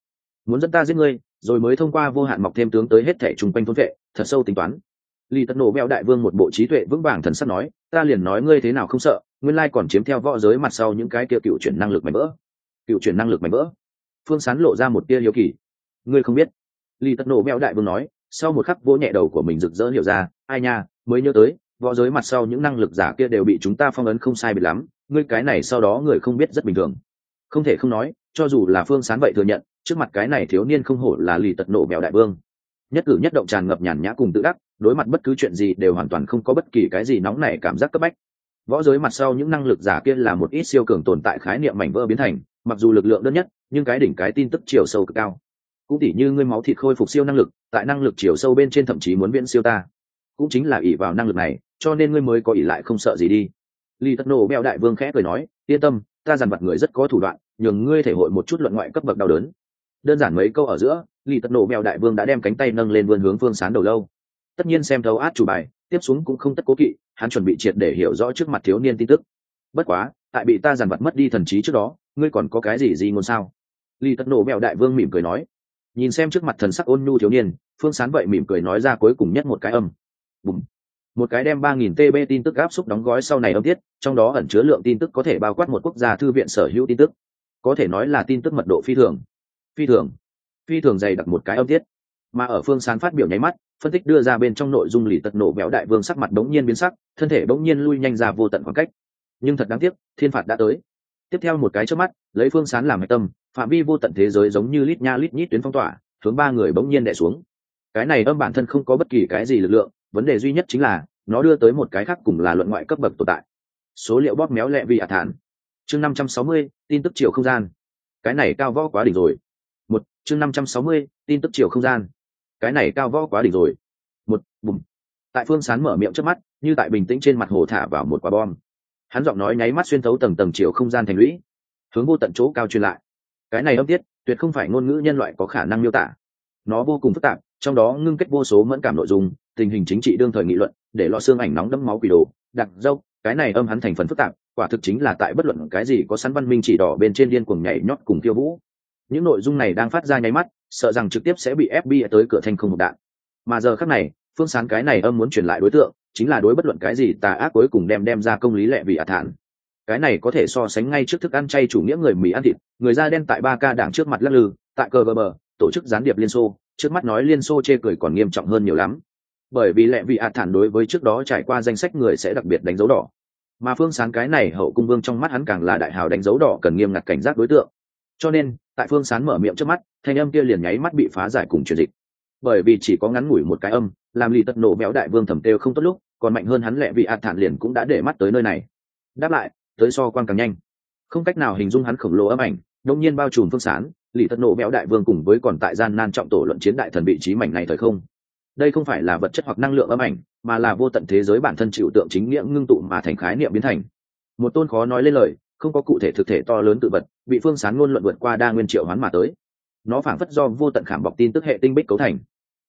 muốn dẫn ta giết ngươi rồi mới thông qua vô hạn mọc thêm tướng tới hết thẻ chung quanh thôn vệ thật sâu tính toán Lý Tật Nổ mèo Đại Vương một bộ trí tuệ vững vàng thần sắc nói, ta liền nói ngươi thế nào không sợ, nguyên lai còn chiếm theo võ giới mặt sau những cái kia cựu chuyển năng lực mạnh vỡ. Cựu chuyển năng lực mạnh vỡ. Phương Sán lộ ra một tia hiếu kỳ. Ngươi không biết. Lý Tật Nổ mèo Đại Vương nói, sau một khắc vỗ nhẹ đầu của mình rực rỡ hiểu ra, ai nha, mới nhớ tới, võ giới mặt sau những năng lực giả kia đều bị chúng ta phong ấn không sai biệt lắm, ngươi cái này sau đó người không biết rất bình thường. Không thể không nói, cho dù là Phương Sán vậy thừa nhận, trước mặt cái này thiếu niên không hổ là lì Tật Nổ mèo Đại Vương. Nhất cử nhất động tràn ngập nhàn nhã cùng tự đắc đối mặt bất cứ chuyện gì đều hoàn toàn không có bất kỳ cái gì nóng nảy cảm giác cấp bách. Võ giới mặt sau những năng lực giả kia là một ít siêu cường tồn tại khái niệm mảnh vỡ biến thành mặc dù lực lượng đơn nhất nhưng cái đỉnh cái tin tức chiều sâu cực cao. Cũng tỉ như ngươi máu thịt khôi phục siêu năng lực tại năng lực chiều sâu bên trên thậm chí muốn viễn siêu ta. Cũng chính là ỷ vào năng lực này cho nên ngươi mới có ỷ lại không sợ gì đi. Li Tất Nổ bèo đại vương khẽ cười nói, yên tâm, ta dằn vặt người rất có thủ đoạn, nhường ngươi thể hội một chút luận ngoại cấp bậc đau đớn. Đơn giản mấy câu ở giữa, Li Tất Nổ bèo đại vương đã đem cánh tay nâng lên vươn hướng phương sán đầu lâu. Tất nhiên xem thấu át chủ bài tiếp xuống cũng không tất cố kỵ hắn chuẩn bị triệt để hiểu rõ trước mặt thiếu niên tin tức. Bất quá tại bị ta giàn vặt mất đi thần trí trước đó ngươi còn có cái gì gì ngôn sao? Li tất nổ mẹo đại vương mỉm cười nói. Nhìn xem trước mặt thần sắc ôn nhu thiếu niên phương sán vậy mỉm cười nói ra cuối cùng nhất một cái âm. Bùm một cái đem 3000 tb tin tức áp xúc đóng gói sau này âm tiết, trong đó ẩn chứa lượng tin tức có thể bao quát một quốc gia thư viện sở hữu tin tức. Có thể nói là tin tức mật độ phi thường. Phi thường. Phi thường dày đặc một cái âm tiết. Mà ở phương sán phát biểu nháy mắt, phân tích đưa ra bên trong nội dung lì tật nổ béo đại vương sắc mặt đống nhiên biến sắc, thân thể đống nhiên lui nhanh ra vô tận khoảng cách. Nhưng thật đáng tiếc, thiên phạt đã tới. Tiếp theo một cái chớp mắt, lấy phương sán làm hạch tâm, phạm vi vô tận thế giới giống như lít nha lít nhít tuyến phong tỏa, hướng ba người bỗng nhiên đè xuống. Cái này âm bản thân không có bất kỳ cái gì lực lượng vấn đề duy nhất chính là, nó đưa tới một cái khác cùng là luận ngoại cấp bậc tồn tại. Số liệu bóp méo lẹ vì à thản. Chương năm trăm sáu mươi, tin tức chiều không gian. Cái này cao võ quá đỉnh rồi. Một, chương năm trăm sáu mươi, tin tức chiều không gian. Cái này cao võ quá đỉnh rồi. Một, bùm. Tại phương sán mở miệng trước mắt, như tại bình tĩnh trên mặt hồ thả vào một quả bom. Hắn giọng nói nháy mắt xuyên thấu tầng tầng chiều không gian thành lũy, hướng vô tận chỗ cao truyền lại. Cái này âm tiết, tuyệt không phải ngôn ngữ nhân loại có khả năng miêu tả. Nó vô cùng phức tạp, trong đó ngưng kết vô số mẫn cảm nội dung tình hình chính trị đương thời nghị luận, để lọ xương ảnh nóng đẫm máu quỷ đồ. Đặc dâu, cái này âm hắn thành phần phức tạp, quả thực chính là tại bất luận cái gì có sẵn văn minh chỉ đỏ bên trên điên cuồng nhảy nhót cùng tiêu vũ. Những nội dung này đang phát ra nháy mắt, sợ rằng trực tiếp sẽ bị fbi tới cửa thanh không một đạn. Mà giờ khác này, phương sán cái này âm muốn truyền lại đối tượng, chính là đối bất luận cái gì tà ác cuối cùng đem đem ra công lý lệ vì ả thản. Cái này có thể so sánh ngay trước thức ăn chay chủ nghĩa người mỹ ăn thịt, người da đen tại ba ca đảng trước mặt lắc lư, tại cờ bờ bờ, tổ chức gián điệp liên xô, trước mắt nói liên xô chê cười còn nghiêm trọng hơn nhiều lắm bởi vì lệ vị ả thản đối với trước đó trải qua danh sách người sẽ đặc biệt đánh dấu đỏ. Mà phương sán cái này hậu cung vương trong mắt hắn càng là đại hào đánh dấu đỏ cần nghiêm ngặt cảnh giác đối tượng. Cho nên, tại phương sán mở miệng trước mắt, thanh âm kia liền nháy mắt bị phá giải cùng truyền dịch. Bởi vì chỉ có ngắn ngủi một cái âm, làm lì tật nổ béo đại vương thẩm têu không tốt lúc, còn mạnh hơn hắn lẹ vị ạt thản liền cũng đã để mắt tới nơi này. Đáp lại, tới so quan càng nhanh. Không cách nào hình dung hắn khổng lồ âm ảnh, đông nhiên bao trùm phương sán lì tật nổ béo đại vương cùng với còn tại gian nan trọng tổ luận chiến đại thần vị trí mảnh này thời không đây không phải là vật chất hoặc năng lượng âm ảnh, mà là vô tận thế giới bản thân chịu tượng chính nghĩa ngưng tụ mà thành khái niệm biến thành. Một tôn khó nói lên lời, không có cụ thể thực thể to lớn tự vật, bị phương sán ngôn luận vượt qua đa nguyên triệu hoán mà tới. Nó phảng phất do vô tận khảm bọc tin tức hệ tinh bích cấu thành.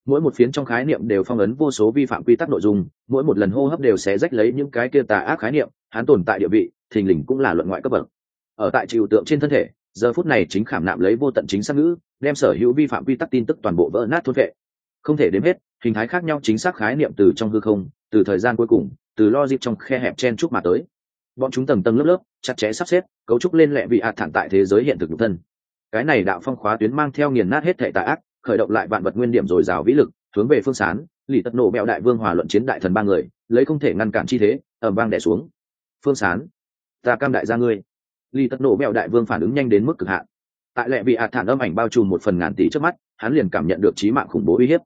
Mỗi một phiến trong khái niệm đều phong ấn vô số vi phạm quy tắc nội dung, mỗi một lần hô hấp đều sẽ rách lấy những cái kia tà ác khái niệm, hắn tồn tại địa vị, thình lình cũng là luận ngoại cấp bậc. Ở tại chịu tượng trên thân thể, giờ phút này chính khảm nạm lấy vô tận chính xác ngữ, đem sở hữu vi phạm quy tắc tin tức toàn bộ vỡ nát thôn vệ. Không thể đếm hết hình thái khác nhau chính xác khái niệm từ trong hư không, từ thời gian cuối cùng, từ lo dịp trong khe hẹp chen chúc mà tới. Bọn chúng tầng tầng lớp lớp, chặt chẽ sắp xếp, cấu trúc lên lẹ vị hạt thản tại thế giới hiện thực nhục thân. Cái này đạo phong khóa tuyến mang theo nghiền nát hết thệ tà ác, khởi động lại vạn vật nguyên điểm dồi dào vĩ lực, hướng về phương sán, lì tật nổ bẹo đại vương hòa luận chiến đại thần ba người, lấy không thể ngăn cản chi thế ẩm vang đẻ xuống. Phương sán, ta cam đại gia ngươi. Lì tật nổ bẹo đại vương phản ứng nhanh đến mức cực hạn. Tại lệ vị hạt thản âm ảnh bao trùm một phần ngàn tỷ trước mắt, hắn liền cảm nhận được trí mạng khủng bố uy hiếp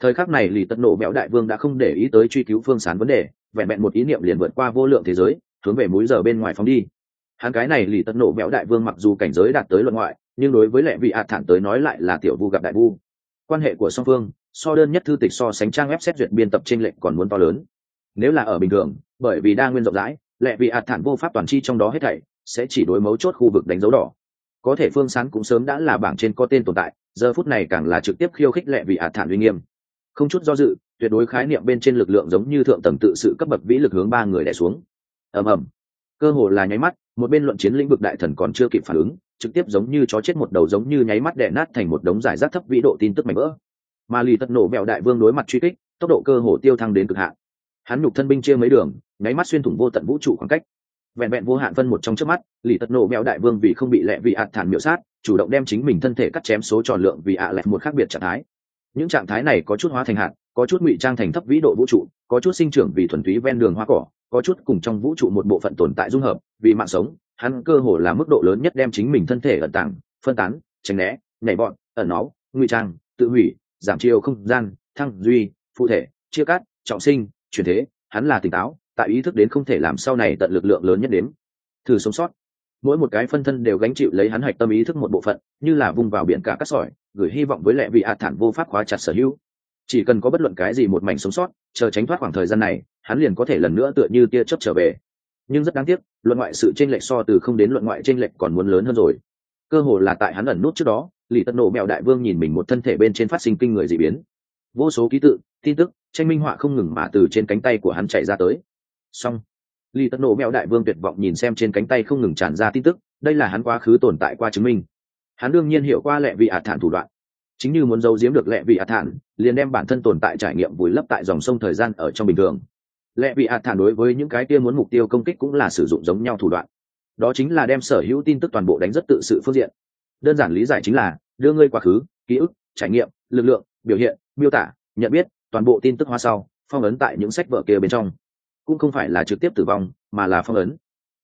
thời khắc này lì tật nổ bẹo đại vương đã không để ý tới truy cứu phương sán vấn đề, vẹn vẹn một ý niệm liền vượt qua vô lượng thế giới, hướng về múi giờ bên ngoài phóng đi. Hắn cái này lì tật nổ bẹo đại vương mặc dù cảnh giới đạt tới luận ngoại, nhưng đối với lệ vị hạt thản tới nói lại là tiểu vu gặp đại vu. Quan hệ của song phương, so đơn nhất thư tịch so sánh trang web xét duyệt biên tập trên lệnh còn muốn to lớn. Nếu là ở bình thường, bởi vì đa nguyên rộng rãi, lệ vị hạt thản vô pháp toàn chi trong đó hết thảy, sẽ chỉ đối mấu chốt khu vực đánh dấu đỏ. Có thể phương sán cũng sớm đã là bảng trên có tên tồn tại, giờ phút này càng là trực tiếp khiêu khích lệ vị hạt thản uy nghiêm không chút do dự, tuyệt đối khái niệm bên trên lực lượng giống như thượng tầng tự sự cấp bậc vĩ lực hướng ba người đẻ xuống. Ầm ầm. Cơ hồ là nháy mắt, một bên luận chiến lĩnh vực đại thần còn chưa kịp phản ứng, trực tiếp giống như chó chết một đầu giống như nháy mắt đè nát thành một đống giải rác thấp vĩ độ tin tức mảnh vỡ. Mà lì tật nổ mẹo đại vương đối mặt truy kích, tốc độ cơ hồ tiêu thăng đến cực hạn. Hắn nhục thân binh chia mấy đường, nháy mắt xuyên thủng vô tận vũ trụ khoảng cách. Vẹn vẹn vô hạn phân một trong trước mắt, lì tật nổ mẹo đại vương vì không bị lẹ vì ạt thản miểu sát, chủ động đem chính mình thân thể cắt chém số tròn lượng vì ạ à lẹt một khác biệt trạng thái những trạng thái này có chút hóa thành hạn có chút ngụy trang thành thấp vĩ độ vũ trụ, có chút sinh trưởng vì thuần túy ven đường hoa cỏ, có chút cùng trong vũ trụ một bộ phận tồn tại dung hợp, vì mạng sống, hắn cơ hồ là mức độ lớn nhất đem chính mình thân thể ẩn tàng, phân tán, tránh né, nhảy bọn, ẩn náu, ngụy trang, tự hủy, giảm chiều không gian, thăng duy, phụ thể, chia cắt, trọng sinh, chuyển thế. Hắn là tỉnh táo, tại ý thức đến không thể làm sau này tận lực lượng lớn nhất đến. Thử sống sót. Mỗi một cái phân thân đều gánh chịu lấy hắn hạch tâm ý thức một bộ phận, như là vùng vào biển cả cát sỏi gửi hy vọng với lệ vị hạt thản vô pháp khóa chặt sở hữu. Chỉ cần có bất luận cái gì một mảnh sống sót, chờ tránh thoát khoảng thời gian này, hắn liền có thể lần nữa tựa như tia chớp trở về. Nhưng rất đáng tiếc, luận ngoại sự tranh lệch so từ không đến luận ngoại tranh lệch còn muốn lớn hơn rồi. Cơ hồ là tại hắn ẩn nút trước đó lì tân nổ mèo đại vương nhìn mình một thân thể bên trên phát sinh kinh người d ị biến. Vô số ký tự, tin tức, tranh minh họa không ngừng mà từ trên cánh tay của hắn chạy ra tới. Xong lì tân nổ mèo đại vương tuyệt vọng nhìn xem trên cánh tay không ngừng tràn ra tin tức, đây là hắn quá khứ tồn tại qua chứng minh hắn đương nhiên hiểu qua lệ vị ạt thản thủ đoạn. Chính như muốn giấu giếm được lệ vị ạt thản, liền đem bản thân tồn tại trải nghiệm vùi lấp tại dòng sông thời gian ở trong bình thường. Lệ vị ạt thản đối với những cái kia muốn mục tiêu công kích cũng là sử dụng giống nhau thủ đoạn. Đó chính là đem sở hữu tin tức toàn bộ đánh rất tự sự phương diện. Đơn giản lý giải chính là, đưa ngươi quá khứ, ký ức, trải nghiệm, lực lượng, biểu hiện, miêu tả, nhận biết, toàn bộ tin tức hoa sau, phong ấn tại những sách vở kia bên trong. Cũng không phải là trực tiếp tử vong, mà là phong ấn.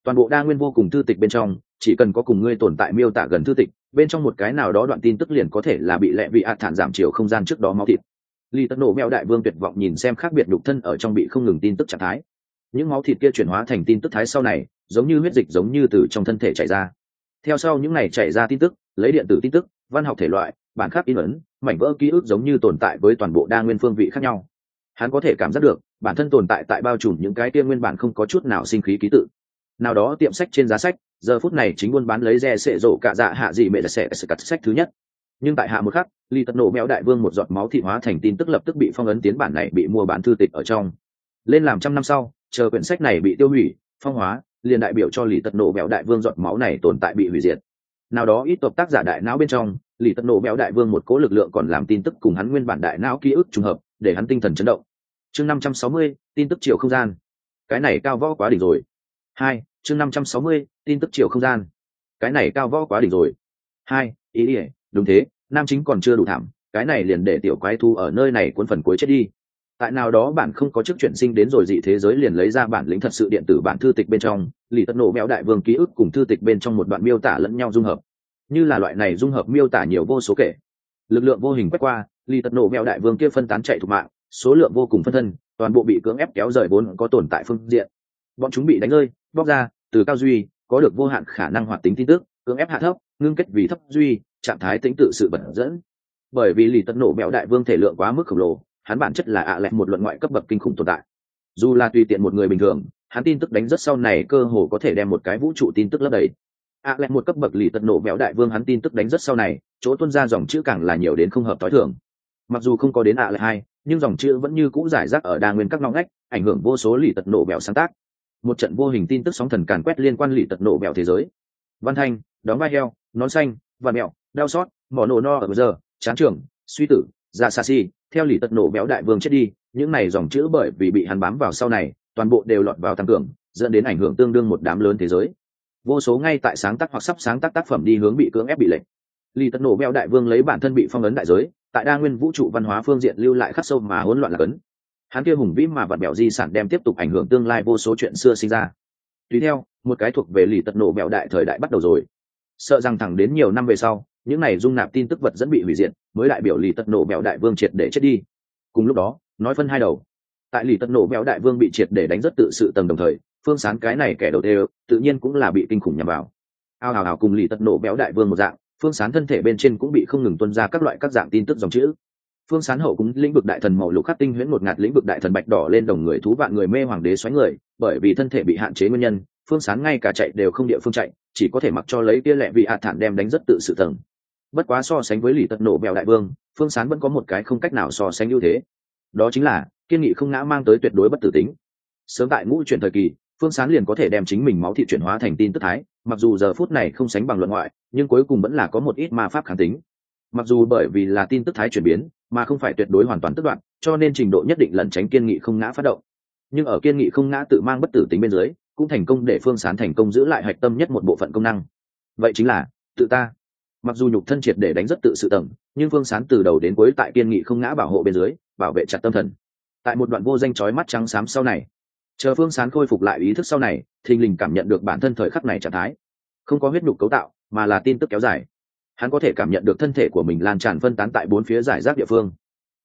Toàn bộ đa nguyên vô cùng thư tịch bên trong, chỉ cần có cùng ngươi tồn tại miêu tả gần thư tịch bên trong một cái nào đó đoạn tin tức liền có thể là bị lệ vị ạt thản giảm chiều không gian trước đó máu thịt. Ly tấn nổ mèo đại vương tuyệt vọng nhìn xem khác biệt đục thân ở trong bị không ngừng tin tức trạng thái. Những máu thịt kia chuyển hóa thành tin tức thái sau này, giống như huyết dịch giống như từ trong thân thể chảy ra. Theo sau những này chảy ra tin tức, lấy điện tử tin tức, văn học thể loại, bản khắc in ấn, mảnh vỡ ký ức giống như tồn tại với toàn bộ đa nguyên phương vị khác nhau. Hắn có thể cảm giác được, bản thân tồn tại tại bao trùm những cái kia nguyên bản không có chút nào sinh khí ký tự. Nào đó tiệm sách trên giá sách giờ phút này chính buôn bán lấy rẻ sệ rổ cả dạ hạ gì mẹ sẽ sẽ cắt sách thứ nhất. Nhưng tại hạ một khắc ly tật nổ mèo đại vương một giọt máu thị hóa thành tin tức lập tức bị phong ấn tiến bản này bị mua bán thư tịch ở trong. Lên làm trăm năm sau, chờ quyển sách này bị tiêu hủy, phong hóa, liền đại biểu cho lì tật nổ mèo đại vương giọt máu này tồn tại bị hủy diệt. Nào đó ít tộc tác giả đại não bên trong lì tật nổ mèo đại vương một cố lực lượng còn làm tin tức cùng hắn nguyên bản đại não ký ức trùng hợp, để hắn tinh thần chấn động. Chương năm trăm sáu mươi, tin tức chiều không gian. Cái này cao võ quá đỉnh rồi. Hai chương năm trăm sáu mươi, tin tức chiều không gian. Cái này cao võ quá đỉnh rồi. Hai, ý ỉa đúng thế, nam chính còn chưa đủ thảm, cái này liền để tiểu quái thu ở nơi này cuốn phần cuối chết đi. Tại nào đó bạn không có chức chuyển sinh đến rồi dị thế giới liền lấy ra bản lĩnh thật sự điện tử bản thư tịch bên trong, lì tất nổ mèo đại vương ký ức cùng thư tịch bên trong một đoạn miêu tả lẫn nhau dung hợp. Như là loại này dung hợp miêu tả nhiều vô số kể. Lực lượng vô hình quét qua, lì tất nổ mèo đại vương kia phân tán chạy thục mạng, số lượng vô cùng phân thân, toàn bộ bị cưỡng ép kéo rời vốn có tồn tại phương diện. Bọn chúng bị đánh rơi bóc ra, từ cao duy, có được vô hạn khả năng hoạt tính tin tức, cưỡng ép hạ thấp, ngưng kết vì thấp duy, trạng thái tính tự sự bẩn dẫn. Bởi vì lì tật nổ mẹo đại vương thể lượng quá mức khổng lồ, hắn bản chất là ạ à lẹt một luận ngoại cấp bậc kinh khủng tồn tại. Dù là tùy tiện một người bình thường, hắn tin tức đánh rất sau này cơ hồ có thể đem một cái vũ trụ tin tức lấp đầy. Ạ à lẹt một cấp bậc lì tật nổ mẹo đại vương hắn tin tức đánh rất sau này, chỗ tuân ra dòng chữ càng là nhiều đến không hợp t h i thường. Mặc dù không có đến ạ à lẹt hai, nhưng dòng chữ vẫn như cũ giải rác ở đa nguyên các ngõ ngách, ảnh hưởng vô số lì tật nổ mẹo sáng tác một trận vô hình tin tức sóng thần càn quét liên quan lì tật nổ mẹo thế giới. Văn thanh, đóng vai heo, nón xanh, và mẹo, đau xót, mỏ nổ no ở giờ, chán trường, suy tử, ra xa xi theo lì tật nổ béo đại vương chết đi, những này dòng chữ bởi vì bị hắn bám vào sau này, toàn bộ đều lọt vào tăng cường, dẫn đến ảnh hưởng tương đương một đám lớn thế giới. Vô số ngay tại sáng tác hoặc sắp sáng tác tác phẩm đi hướng bị cưỡng ép bị lệnh lì tật nổ béo đại vương lấy bản thân bị phong ấn đại giới, tại đa nguyên vũ trụ văn hóa phương diện lưu lại khắc sâu mà hỗn loạn là cấn hắn kia hùng vĩ mà vặn bẹo di sản đem tiếp tục ảnh hưởng tương lai vô số chuyện xưa sinh ra. Tùy theo, một cái thuộc về lì tật nổ bẹo đại thời đại bắt đầu rồi. Sợ rằng thẳng đến nhiều năm về sau, những này dung nạp tin tức vật dẫn bị hủy diệt, mới đại biểu lì tật nổ bẹo đại vương triệt để chết đi. Cùng lúc đó, nói phân hai đầu. Tại lì tật nổ bẹo đại vương bị triệt để đánh rất tự sự tầng đồng thời, phương sán cái này kẻ đầu đều tự nhiên cũng là bị kinh khủng nhằm vào. Ao hào hào cùng lì tật nổ béo đại vương một dạng, phương sán thân thể bên trên cũng bị không ngừng tuân ra các loại các dạng tin tức dòng chữ phương sán hậu cũng lĩnh vực đại thần màu lục khắc tinh huyễn một ngạt lĩnh vực đại thần bạch đỏ lên đồng người thú vạn người mê hoàng đế xoáy người, bởi vì thân thể bị hạn chế nguyên nhân, phương sán ngay cả chạy đều không địa phương chạy, chỉ có thể mặc cho lấy tia lẹ vị hạ thản đem đánh rất tự sự tầng. Bất quá so sánh với lì tật nổ bèo đại vương, phương sán vẫn có một cái không cách nào so sánh ưu thế. Đó chính là, kiên nghị không ngã mang tới tuyệt đối bất tử tính. Sớm tại ngũ chuyển thời kỳ, phương sán liền có thể đem chính mình máu thị chuyển hóa thành tin tức thái, mặc dù giờ phút này không sánh bằng luận ngoại, nhưng cuối cùng vẫn là có một ít ma pháp kháng tính mặc dù bởi vì là tin tức thái chuyển biến, mà không phải tuyệt đối hoàn toàn tức đoạn, cho nên trình độ nhất định lẩn tránh kiên nghị không ngã phát động. Nhưng ở kiên nghị không ngã tự mang bất tử tính bên dưới, cũng thành công để phương sán thành công giữ lại hạch tâm nhất một bộ phận công năng. Vậy chính là, tự ta. Mặc dù nhục thân triệt để đánh rất tự sự tầng, nhưng phương sán từ đầu đến cuối tại kiên nghị không ngã bảo hộ bên dưới, bảo vệ chặt tâm thần. Tại một đoạn vô danh chói mắt trắng xám sau này, chờ phương sán khôi phục lại ý thức sau này, thình lình cảm nhận được bản thân thời khắc này trạng thái. Không có huyết nhục cấu tạo, mà là tin tức kéo dài hắn có thể cảm nhận được thân thể của mình lan tràn phân tán tại bốn phía giải rác địa phương.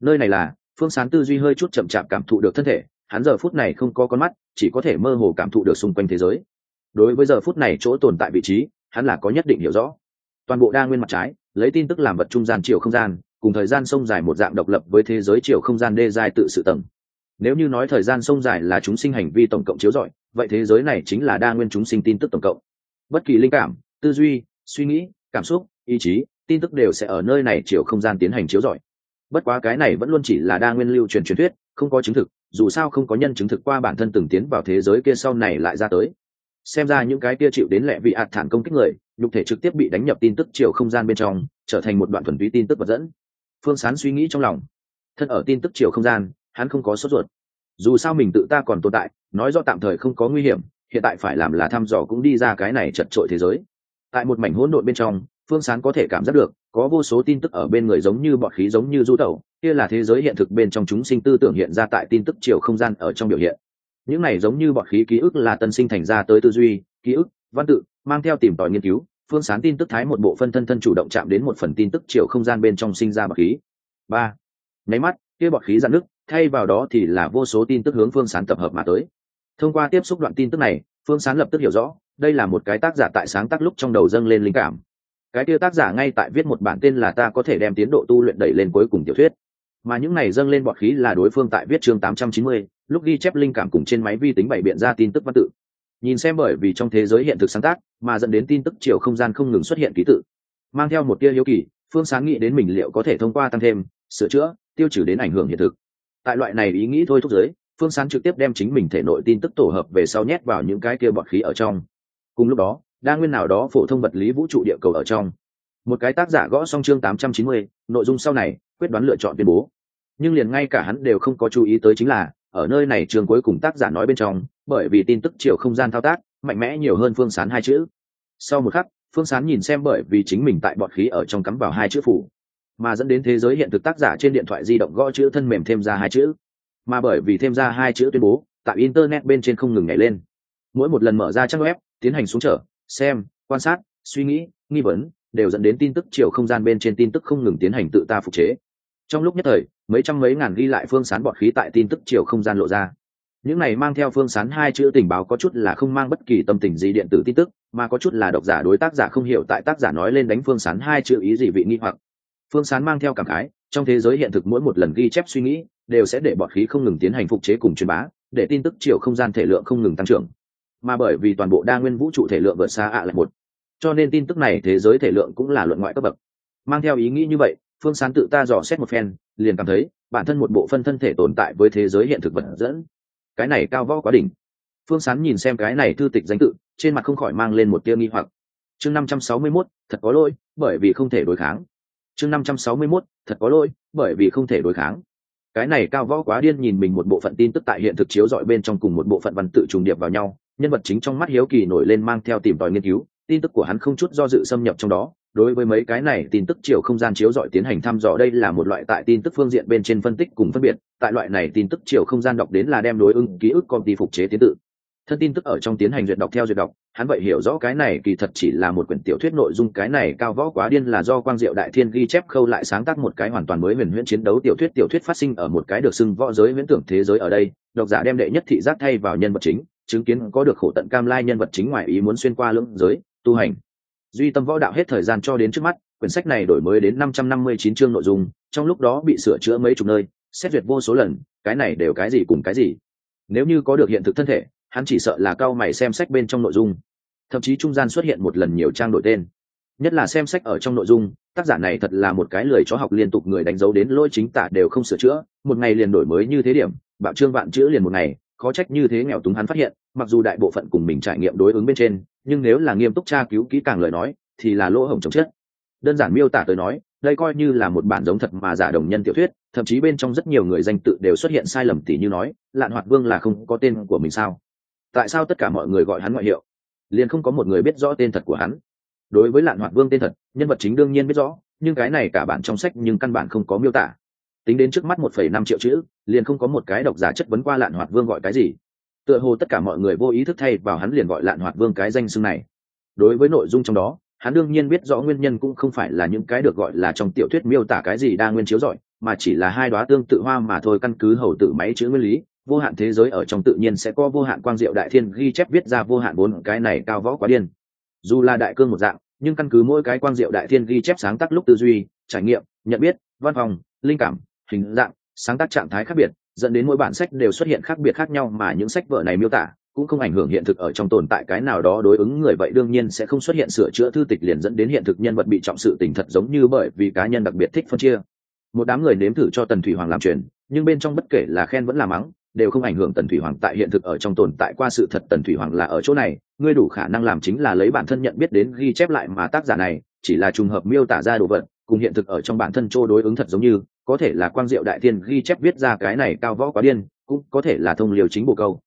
Nơi này là, phương sán tư duy hơi chút chậm chạp cảm thụ được thân thể, hắn giờ phút này không có con mắt, chỉ có thể mơ hồ cảm thụ được xung quanh thế giới. Đối với giờ phút này chỗ tồn tại vị trí, hắn là có nhất định hiểu rõ. Toàn bộ đa nguyên mặt trái, lấy tin tức làm vật trung gian chiều không gian, cùng thời gian sông dài một dạng độc lập với thế giới chiều không gian đê dài tự sự tầng. Nếu như nói thời gian sông dài là chúng sinh hành vi tổng cộng chiếu rọi, vậy thế giới này chính là đa nguyên chúng sinh tin tức tổng cộng. Bất kỳ linh cảm, tư duy, suy nghĩ, cảm xúc ý chí, tin tức đều sẽ ở nơi này chiều không gian tiến hành chiếu rọi. Bất quá cái này vẫn luôn chỉ là đa nguyên lưu truyền truyền thuyết, không có chứng thực, dù sao không có nhân chứng thực qua bản thân từng tiến vào thế giới kia sau này lại ra tới. Xem ra những cái kia chịu đến lệ vị ạt thản công kích người, nhục thể trực tiếp bị đánh nhập tin tức chiều không gian bên trong, trở thành một đoạn thuần túy tin tức vật dẫn. Phương sán suy nghĩ trong lòng. Thân ở tin tức chiều không gian, hắn không có sốt ruột. Dù sao mình tự ta còn tồn tại, nói do tạm thời không có nguy hiểm, hiện tại phải làm là thăm dò cũng đi ra cái này chật trội thế giới. Tại một mảnh hỗn độn bên trong phương sán có thể cảm giác được, có vô số tin tức ở bên người giống như bọt khí giống như du tẩu, kia là thế giới hiện thực bên trong chúng sinh tư tưởng hiện ra tại tin tức chiều không gian ở trong biểu hiện. Những này giống như bọt khí ký ức là tân sinh thành ra tới tư duy, ký ức, văn tự, mang theo tìm tòi nghiên cứu. Phương sán tin tức thái một bộ phân thân thân chủ động chạm đến một phần tin tức chiều không gian bên trong sinh ra bọt khí. Ba. Nháy mắt, kia bọt khí dạn nước thay vào đó thì là vô số tin tức hướng phương sán tập hợp mà tới. Thông qua tiếp xúc đoạn tin tức này, phương sán lập tức hiểu rõ, đây là một cái tác giả tại sáng tác lúc trong đầu dâng lên linh cảm cái kia tác giả ngay tại viết một bản tên là ta có thể đem tiến độ tu luyện đẩy lên cuối cùng tiểu thuyết. Mà những này dâng lên bọt khí là đối phương tại viết chương 890, lúc ghi chép linh cảm cùng trên máy vi tính bày biện ra tin tức văn tự. Nhìn xem bởi vì trong thế giới hiện thực sáng tác mà dẫn đến tin tức chiều không gian không ngừng xuất hiện ký tự. Mang theo một tia hiếu kỳ phương sáng nghĩ đến mình liệu có thể thông qua tăng thêm sửa chữa tiêu trừ đến ảnh hưởng hiện thực. Tại loại này ý nghĩ thôi thúc giới phương sáng trực tiếp đem chính mình thể nội tin tức tổ hợp về sau nhét vào những cái kia bọt khí ở trong. Cùng lúc đó đa nguyên nào đó phổ thông vật lý vũ trụ địa cầu ở trong. Một cái tác giả gõ xong chương 890, nội dung sau này quyết đoán lựa chọn tuyên bố. Nhưng liền ngay cả hắn đều không có chú ý tới chính là ở nơi này trường cuối cùng tác giả nói bên trong bởi vì tin tức chiều không gian thao tác mạnh mẽ nhiều hơn phương sán hai chữ. Sau một khắc phương sán nhìn xem bởi vì chính mình tại bọt khí ở trong cắm vào hai chữ phủ mà dẫn đến thế giới hiện thực tác giả trên điện thoại di động gõ chữ thân mềm thêm ra hai chữ. Mà bởi vì thêm ra hai chữ tuyên bố tại internet bên trên không ngừng nhảy lên. Mỗi một lần mở ra trang web tiến hành xuống trở xem, quan sát, suy nghĩ, nghi vấn, đều dẫn đến tin tức chiều không gian bên trên tin tức không ngừng tiến hành tự ta phục chế. Trong lúc nhất thời, mấy trăm mấy ngàn ghi lại phương sán bọt khí tại tin tức chiều không gian lộ ra. Những này mang theo phương sán hai chữ tình báo có chút là không mang bất kỳ tâm tình gì điện tử tin tức, mà có chút là độc giả đối tác giả không hiểu tại tác giả nói lên đánh phương sán hai chữ ý gì vị nghi hoặc. Phương sán mang theo cảm khái, trong thế giới hiện thực mỗi một lần ghi chép suy nghĩ, đều sẽ để bọt khí không ngừng tiến hành phục chế cùng truyền bá, để tin tức chiều không gian thể lượng không ngừng tăng trưởng mà bởi vì toàn bộ đa nguyên vũ trụ thể lượng vượt xa ạ lại một. Cho nên tin tức này thế giới thể lượng cũng là luận ngoại cấp bậc. Mang theo ý nghĩ như vậy, phương sán tự ta dò xét một phen, liền cảm thấy bản thân một bộ phân thân thể tồn tại với thế giới hiện thực vật dẫn. Cái này cao võ quá đỉnh. Phương sán nhìn xem cái này thư tịch danh tự, trên mặt không khỏi mang lên một tia nghi hoặc. Chương năm trăm sáu mươi mốt, thật có lỗi, bởi vì không thể đối kháng. Chương năm trăm sáu mươi mốt, thật có lỗi, bởi vì không thể đối kháng. Cái này cao võ quá điên nhìn mình một bộ phận tin tức tại hiện thực chiếu dọi bên trong cùng một bộ phận văn tự trùng điệp vào nhau nhân vật chính trong mắt hiếu kỳ nổi lên mang theo tìm tòi nghiên cứu, tin tức của hắn không chút do dự xâm nhập trong đó, đối với mấy cái này tin tức chiều không gian chiếu dọi tiến hành thăm dò đây là một loại tại tin tức phương diện bên trên phân tích cùng phân biệt, tại loại này tin tức chiều không gian đọc đến là đem đối ứng ký ức công ty phục chế tiến tự. Thân tin tức ở trong tiến hành duyệt đọc theo duyệt đọc, hắn vậy hiểu rõ cái này kỳ thật chỉ là một quyển tiểu thuyết nội dung, cái này cao võ quá điên là do quang diệu đại thiên ghi chép khâu lại sáng tác một cái hoàn toàn mới huyền huyễn chiến đấu tiểu thuyết tiểu thuyết phát sinh ở một cái được xưng võ giới huyễn tưởng thế giới ở đây, độc giả đem đệ nhất thị giác thay vào nhân vật chính chứng kiến có được khổ tận cam lai nhân vật chính ngoài ý muốn xuyên qua lưỡng giới, tu hành. Duy tâm võ đạo hết thời gian cho đến trước mắt, quyển sách này đổi mới đến năm trăm năm mươi chín chương nội dung, trong lúc đó bị sửa chữa mấy chục nơi, xét duyệt vô số lần, cái này đều cái gì cùng cái gì. Nếu như có được hiện thực thân thể, hắn chỉ sợ là cao mày xem sách bên trong nội dung. Thậm chí trung gian xuất hiện một lần nhiều trang đổi tên. Nhất là xem sách ở trong nội dung, tác giả này thật là một cái lười cho học liên tục người đánh dấu đến lỗi chính tả đều không sửa chữa, một ngày liền đổi mới như thế điểm, bạo trương vạn chữ liền một ngày khó trách như thế nghèo túng hắn phát hiện, mặc dù đại bộ phận cùng mình trải nghiệm đối ứng bên trên, nhưng nếu là nghiêm túc tra cứu kỹ càng lời nói, thì là lỗ hổng chống chết. Đơn giản miêu tả tới nói, đây coi như là một bản giống thật mà giả đồng nhân tiểu thuyết, thậm chí bên trong rất nhiều người danh tự đều xuất hiện sai lầm tỉ như nói, lạn hoạt vương là không có tên của mình sao? Tại sao tất cả mọi người gọi hắn ngoại hiệu? Liền không có một người biết rõ tên thật của hắn. Đối với lạn hoạt vương tên thật, nhân vật chính đương nhiên biết rõ, nhưng cái này cả bản trong sách nhưng căn bản không có miêu tả tính đến trước mắt một phẩy năm triệu chữ, liền không có một cái độc giả chất vấn qua lạn hoạt vương gọi cái gì. Tựa hồ tất cả mọi người vô ý thức thay vào hắn liền gọi lạn hoạt vương cái danh xưng này. Đối với nội dung trong đó, hắn đương nhiên biết rõ nguyên nhân cũng không phải là những cái được gọi là trong tiểu thuyết miêu tả cái gì đa nguyên chiếu giỏi mà chỉ là hai đoá tương tự hoa mà thôi căn cứ hầu tự máy chữ nguyên lý, vô hạn thế giới ở trong tự nhiên sẽ có vô hạn quang diệu đại thiên ghi chép viết ra vô hạn bốn cái này cao võ quá điên. Dù là đại cương một dạng, nhưng căn cứ mỗi cái quang diệu đại thiên ghi chép sáng tác lúc tư duy, trải nghiệm, nhận biết, văn phòng, linh cảm hình dạng, sáng tác trạng thái khác biệt, dẫn đến mỗi bản sách đều xuất hiện khác biệt khác nhau mà những sách vở này miêu tả cũng không ảnh hưởng hiện thực ở trong tồn tại cái nào đó đối ứng người vậy đương nhiên sẽ không xuất hiện sửa chữa thư tịch liền dẫn đến hiện thực nhân vật bị trọng sự tình thật giống như bởi vì cá nhân đặc biệt thích phân chia. Một đám người nếm thử cho tần thủy hoàng làm truyền nhưng bên trong bất kể là khen vẫn là mắng, đều không ảnh hưởng tần thủy hoàng tại hiện thực ở trong tồn tại qua sự thật tần thủy hoàng là ở chỗ này, ngươi đủ khả năng làm chính là lấy bản thân nhận biết đến ghi chép lại mà tác giả này, chỉ là trùng hợp miêu tả ra đồ vật, cùng hiện thực ở trong bản thân chỗ đối ứng thật giống như có thể là quang diệu đại thiên ghi chép viết ra cái này cao võ quá điên, cũng có thể là thông liều chính bộ câu.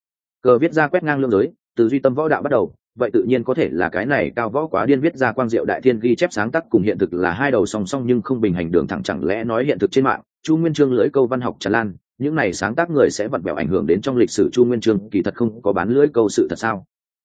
Cờ viết ra quét ngang lương giới, từ duy tâm võ đạo bắt đầu, vậy tự nhiên có thể là cái này cao võ quá điên viết ra quang diệu đại thiên ghi chép sáng tác cùng hiện thực là hai đầu song song nhưng không bình hành đường thẳng chẳng lẽ nói hiện thực trên mạng, chu nguyên trương lưỡi câu văn học tràn lan, những này sáng tác người sẽ vặn vẹo ảnh hưởng đến trong lịch sử chu nguyên trương, kỳ thật không có bán lưỡi câu sự thật sao?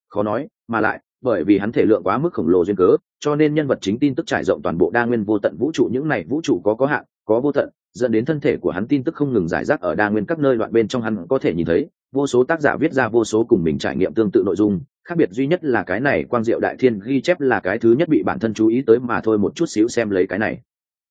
Khó nói, mà lại, bởi vì hắn thể lượng quá mức khổng lồ duyên cớ, cho nên nhân vật chính tin tức trải rộng toàn bộ đa nguyên vô tận vũ trụ, những này vũ trụ có có hạn, có vô tận dẫn đến thân thể của hắn tin tức không ngừng giải rác ở đa nguyên các nơi loạn bên trong hắn có thể nhìn thấy, vô số tác giả viết ra vô số cùng mình trải nghiệm tương tự nội dung, khác biệt duy nhất là cái này quang diệu đại thiên ghi chép là cái thứ nhất bị bản thân chú ý tới mà thôi một chút xíu xem lấy cái này.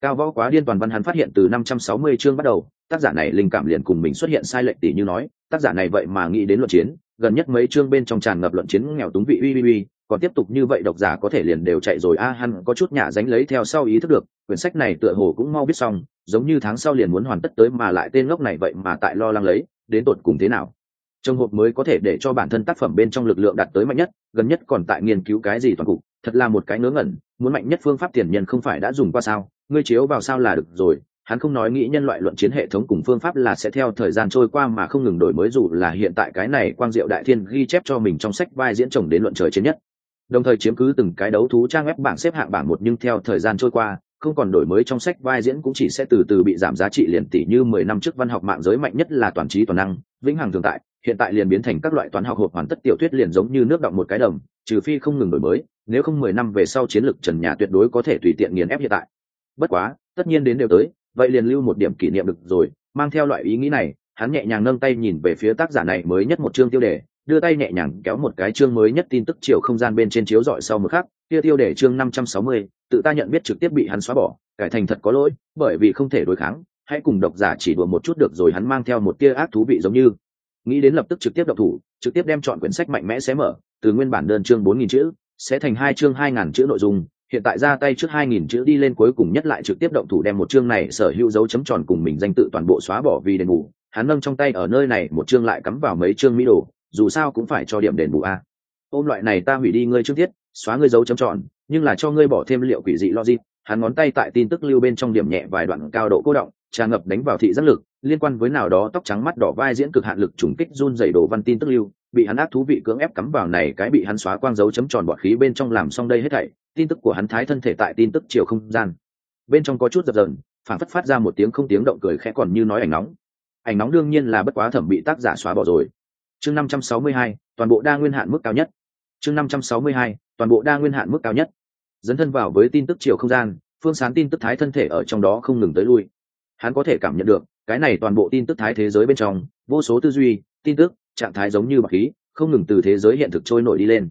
Cao võ quá điên toàn văn hắn phát hiện từ 560 chương bắt đầu, tác giả này linh cảm liền cùng mình xuất hiện sai lệch tỷ như nói, tác giả này vậy mà nghĩ đến luận chiến, gần nhất mấy chương bên trong tràn ngập luận chiến nghèo túng vị uy uy uy còn tiếp tục như vậy độc giả có thể liền đều chạy rồi. A, hắn có chút nhả dánh lấy theo sau ý thức được, quyển sách này tựa hồ cũng mau biết xong, giống như tháng sau liền muốn hoàn tất tới mà lại tên ngốc này vậy mà tại lo lắng lấy, đến tột cùng thế nào? Trong hộp mới có thể để cho bản thân tác phẩm bên trong lực lượng đạt tới mạnh nhất, gần nhất còn tại nghiên cứu cái gì toàn cục, thật là một cái ngớ ngẩn, muốn mạnh nhất phương pháp tiền nhân không phải đã dùng qua sao? Ngươi chiếu vào sao là được rồi? Hắn không nói nghĩ nhân loại luận chiến hệ thống cùng phương pháp là sẽ theo thời gian trôi qua mà không ngừng đổi mới, dù là hiện tại cái này quang diệu đại thiên ghi chép cho mình trong sách vai diễn chồng đến luận trời chiến nhất đồng thời chiếm cứ từng cái đấu thú trang web bảng xếp hạng bảng một nhưng theo thời gian trôi qua, không còn đổi mới trong sách, vai diễn cũng chỉ sẽ từ từ bị giảm giá trị liền tỷ như mười năm trước văn học mạng giới mạnh nhất là toàn trí toàn năng, vĩnh hằng thường tại, hiện tại liền biến thành các loại toán học hộp hoàn tất tiểu thuyết liền giống như nước động một cái đồng, trừ phi không ngừng đổi mới, nếu không mười năm về sau chiến lược trần nhà tuyệt đối có thể tùy tiện nghiền ép hiện tại. Bất quá, tất nhiên đến đều tới, vậy liền lưu một điểm kỷ niệm được rồi, mang theo loại ý nghĩ này, hắn nhẹ nhàng nâng tay nhìn về phía tác giả này mới nhất một chương tiêu đề đưa tay nhẹ nhàng kéo một cái chương mới nhất tin tức chiều không gian bên trên chiếu rọi sau một khắc, kia tiêu đề chương năm trăm sáu mươi, tự ta nhận biết trực tiếp bị hắn xóa bỏ, cải thành thật có lỗi, bởi vì không thể đối kháng, hãy cùng độc giả chỉ đùa một chút được rồi hắn mang theo một tia ác thú vị giống như. Nghĩ đến lập tức trực tiếp độc thủ, trực tiếp đem chọn quyển sách mạnh mẽ xé mở, từ nguyên bản đơn chương bốn nghìn chữ sẽ thành hai chương hai ngàn chữ nội dung, hiện tại ra tay trước hai nghìn chữ đi lên cuối cùng nhất lại trực tiếp động thủ đem một chương này sở hữu dấu chấm tròn cùng mình danh tự toàn bộ xóa bỏ vì đền bù. Hắn nâng trong tay ở nơi này một chương lại cắm vào mấy chương mỹ đồ dù sao cũng phải cho điểm đền bù a. Ôm loại này ta hủy đi ngươi trước thiết, xóa ngươi dấu chấm tròn, nhưng là cho ngươi bỏ thêm liệu quỷ dị logic. Hắn ngón tay tại tin tức lưu bên trong điểm nhẹ vài đoạn cao độ cố động, tràn ngập đánh vào thị giác lực, liên quan với nào đó tóc trắng mắt đỏ vai diễn cực hạn lực trùng kích run dày đồ văn tin tức lưu, bị hắn ác thú vị cưỡng ép cắm vào này cái bị hắn xóa quang dấu chấm tròn bọt khí bên trong làm xong đây hết thảy, tin tức của hắn thái thân thể tại tin tức chiều không gian. Bên trong có chút dập dờn, phản phất phát ra một tiếng không tiếng động cười khẽ còn như nói ảnh nóng. Ảnh nóng đương nhiên là bất quá thẩm bị tác giả xóa bỏ rồi chương năm trăm sáu mươi hai, toàn bộ đa nguyên hạn mức cao nhất. Chương năm trăm sáu mươi hai, toàn bộ đa nguyên hạn mức cao nhất. Dẫn thân vào với tin tức chiều không gian, phương sán tin tức thái thân thể ở trong đó không ngừng tới lui. Hắn có thể cảm nhận được, cái này toàn bộ tin tức thái thế giới bên trong, vô số tư duy, tin tức, trạng thái giống như bạc khí, không ngừng từ thế giới hiện thực trôi nổi đi lên.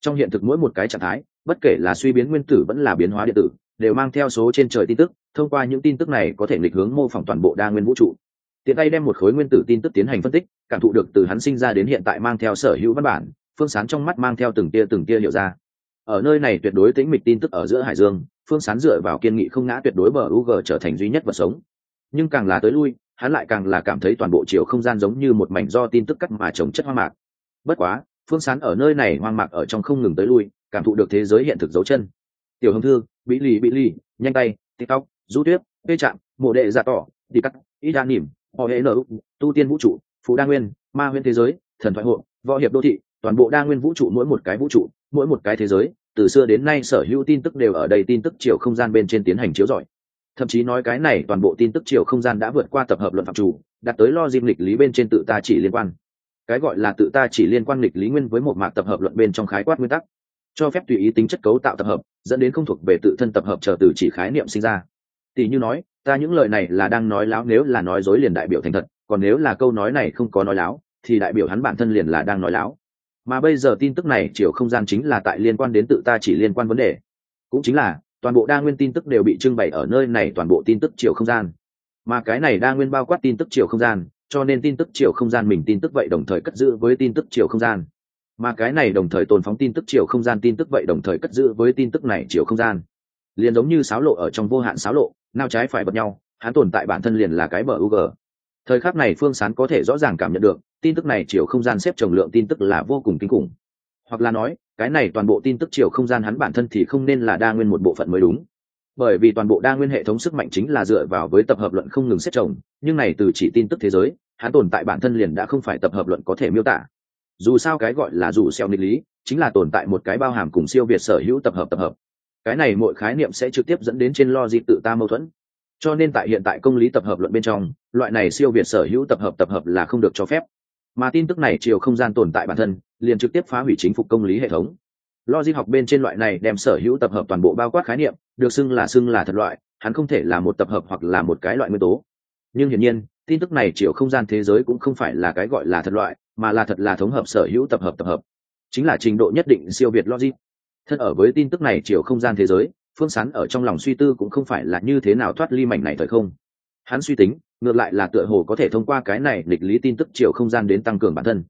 Trong hiện thực mỗi một cái trạng thái, bất kể là suy biến nguyên tử vẫn là biến hóa điện tử, đều mang theo số trên trời tin tức, thông qua những tin tức này có thể nghịch hướng mô phỏng toàn bộ đa nguyên vũ trụ tiện tay đem một khối nguyên tử tin tức tiến hành phân tích, cảm thụ được từ hắn sinh ra đến hiện tại mang theo sở hữu văn bản, phương sán trong mắt mang theo từng tia từng tia hiểu ra. Ở nơi này tuyệt đối tĩnh mịch tin tức ở giữa hải dương, phương sán dựa vào kiên nghị không ngã tuyệt đối bờ u g trở thành duy nhất vật sống. Nhưng càng là tới lui, hắn lại càng là cảm thấy toàn bộ chiều không gian giống như một mảnh do tin tức cắt mà trồng chất hoang mạc. Bất quá, phương sán ở nơi này hoang mạc ở trong không ngừng tới lui, cảm thụ được thế giới hiện thực dấu chân. Tiểu hồng thư bị lì bị lì, nhanh tay, tiktok du tuyết phê chạm mộ đệ giả tỏ đi cắt ít đa nỉm họ hệ nở, tu tiên vũ trụ phú đa nguyên, ma nguyên thế giới, thần thoại hộ võ hiệp đô thị, toàn bộ đa nguyên vũ trụ mỗi một cái vũ trụ, mỗi một cái thế giới, từ xưa đến nay sở hữu tin tức đều ở đây tin tức chiều không gian bên trên tiến hành chiếu rọi. Thậm chí nói cái này, toàn bộ tin tức chiều không gian đã vượt qua tập hợp luận phạm chủ, đạt tới lo diêm lịch lý bên trên tự ta chỉ liên quan. Cái gọi là tự ta chỉ liên quan lịch lý nguyên với một mạc tập hợp luận bên trong khái quát nguyên tắc, cho phép tùy ý tính chất cấu tạo tập hợp, dẫn đến không thuộc về tự thân tập hợp chờ từ chỉ khái niệm sinh ra. Tỷ như nói ta những lời này là đang nói láo nếu là nói dối liền đại biểu thành thật còn nếu là câu nói này không có nói láo thì đại biểu hắn bản thân liền là đang nói láo mà bây giờ tin tức này chiều không gian chính là tại liên quan đến tự ta chỉ liên quan vấn đề cũng chính là toàn bộ đa nguyên tin tức đều bị trưng bày ở nơi này toàn bộ tin tức chiều không gian mà cái này đa nguyên bao quát tin tức chiều không gian cho nên tin tức chiều không gian mình tin tức vậy đồng thời cất giữ với tin tức chiều không gian mà cái này đồng thời tồn phóng tin tức chiều không gian tin tức vậy đồng thời cất giữ với tin tức này chiều không gian liền giống như sáo lộ ở trong vô hạn sáo lộ nào trái phải bật nhau, hắn tồn tại bản thân liền là cái bờ u g thời khắc này phương sán có thể rõ ràng cảm nhận được, tin tức này chiều không gian xếp trồng lượng tin tức là vô cùng kinh khủng. Hoặc là nói, cái này toàn bộ tin tức chiều không gian hắn bản thân thì không nên là đa nguyên một bộ phận mới đúng. Bởi vì toàn bộ đa nguyên hệ thống sức mạnh chính là dựa vào với tập hợp luận không ngừng xếp trồng nhưng này từ chỉ tin tức thế giới, hắn tồn tại bản thân liền đã không phải tập hợp luận có thể miêu tả. Dù sao cái gọi là dù xeo nghịch lý, chính là tồn tại một cái bao hàm cùng siêu việt sở hữu tập hợp tập hợp cái này mỗi khái niệm sẽ trực tiếp dẫn đến trên logic tự ta mâu thuẫn. Cho nên tại hiện tại công lý tập hợp luận bên trong, loại này siêu việt sở hữu tập hợp tập hợp là không được cho phép. Mà tin tức này chiều không gian tồn tại bản thân, liền trực tiếp phá hủy chính phục công lý hệ thống. Logic học bên trên loại này đem sở hữu tập hợp toàn bộ bao quát khái niệm, được xưng là xưng là thật loại, hắn không thể là một tập hợp hoặc là một cái loại nguyên tố. Nhưng hiển nhiên, tin tức này chiều không gian thế giới cũng không phải là cái gọi là thật loại, mà là thật là thống hợp sở hữu tập hợp tập hợp. Chính là trình độ nhất định siêu việt logic thân ở với tin tức này chiều không gian thế giới, phương sán ở trong lòng suy tư cũng không phải là như thế nào thoát ly mảnh này thời không. Hắn suy tính, ngược lại là tựa hồ có thể thông qua cái này lịch lý tin tức chiều không gian đến tăng cường bản thân.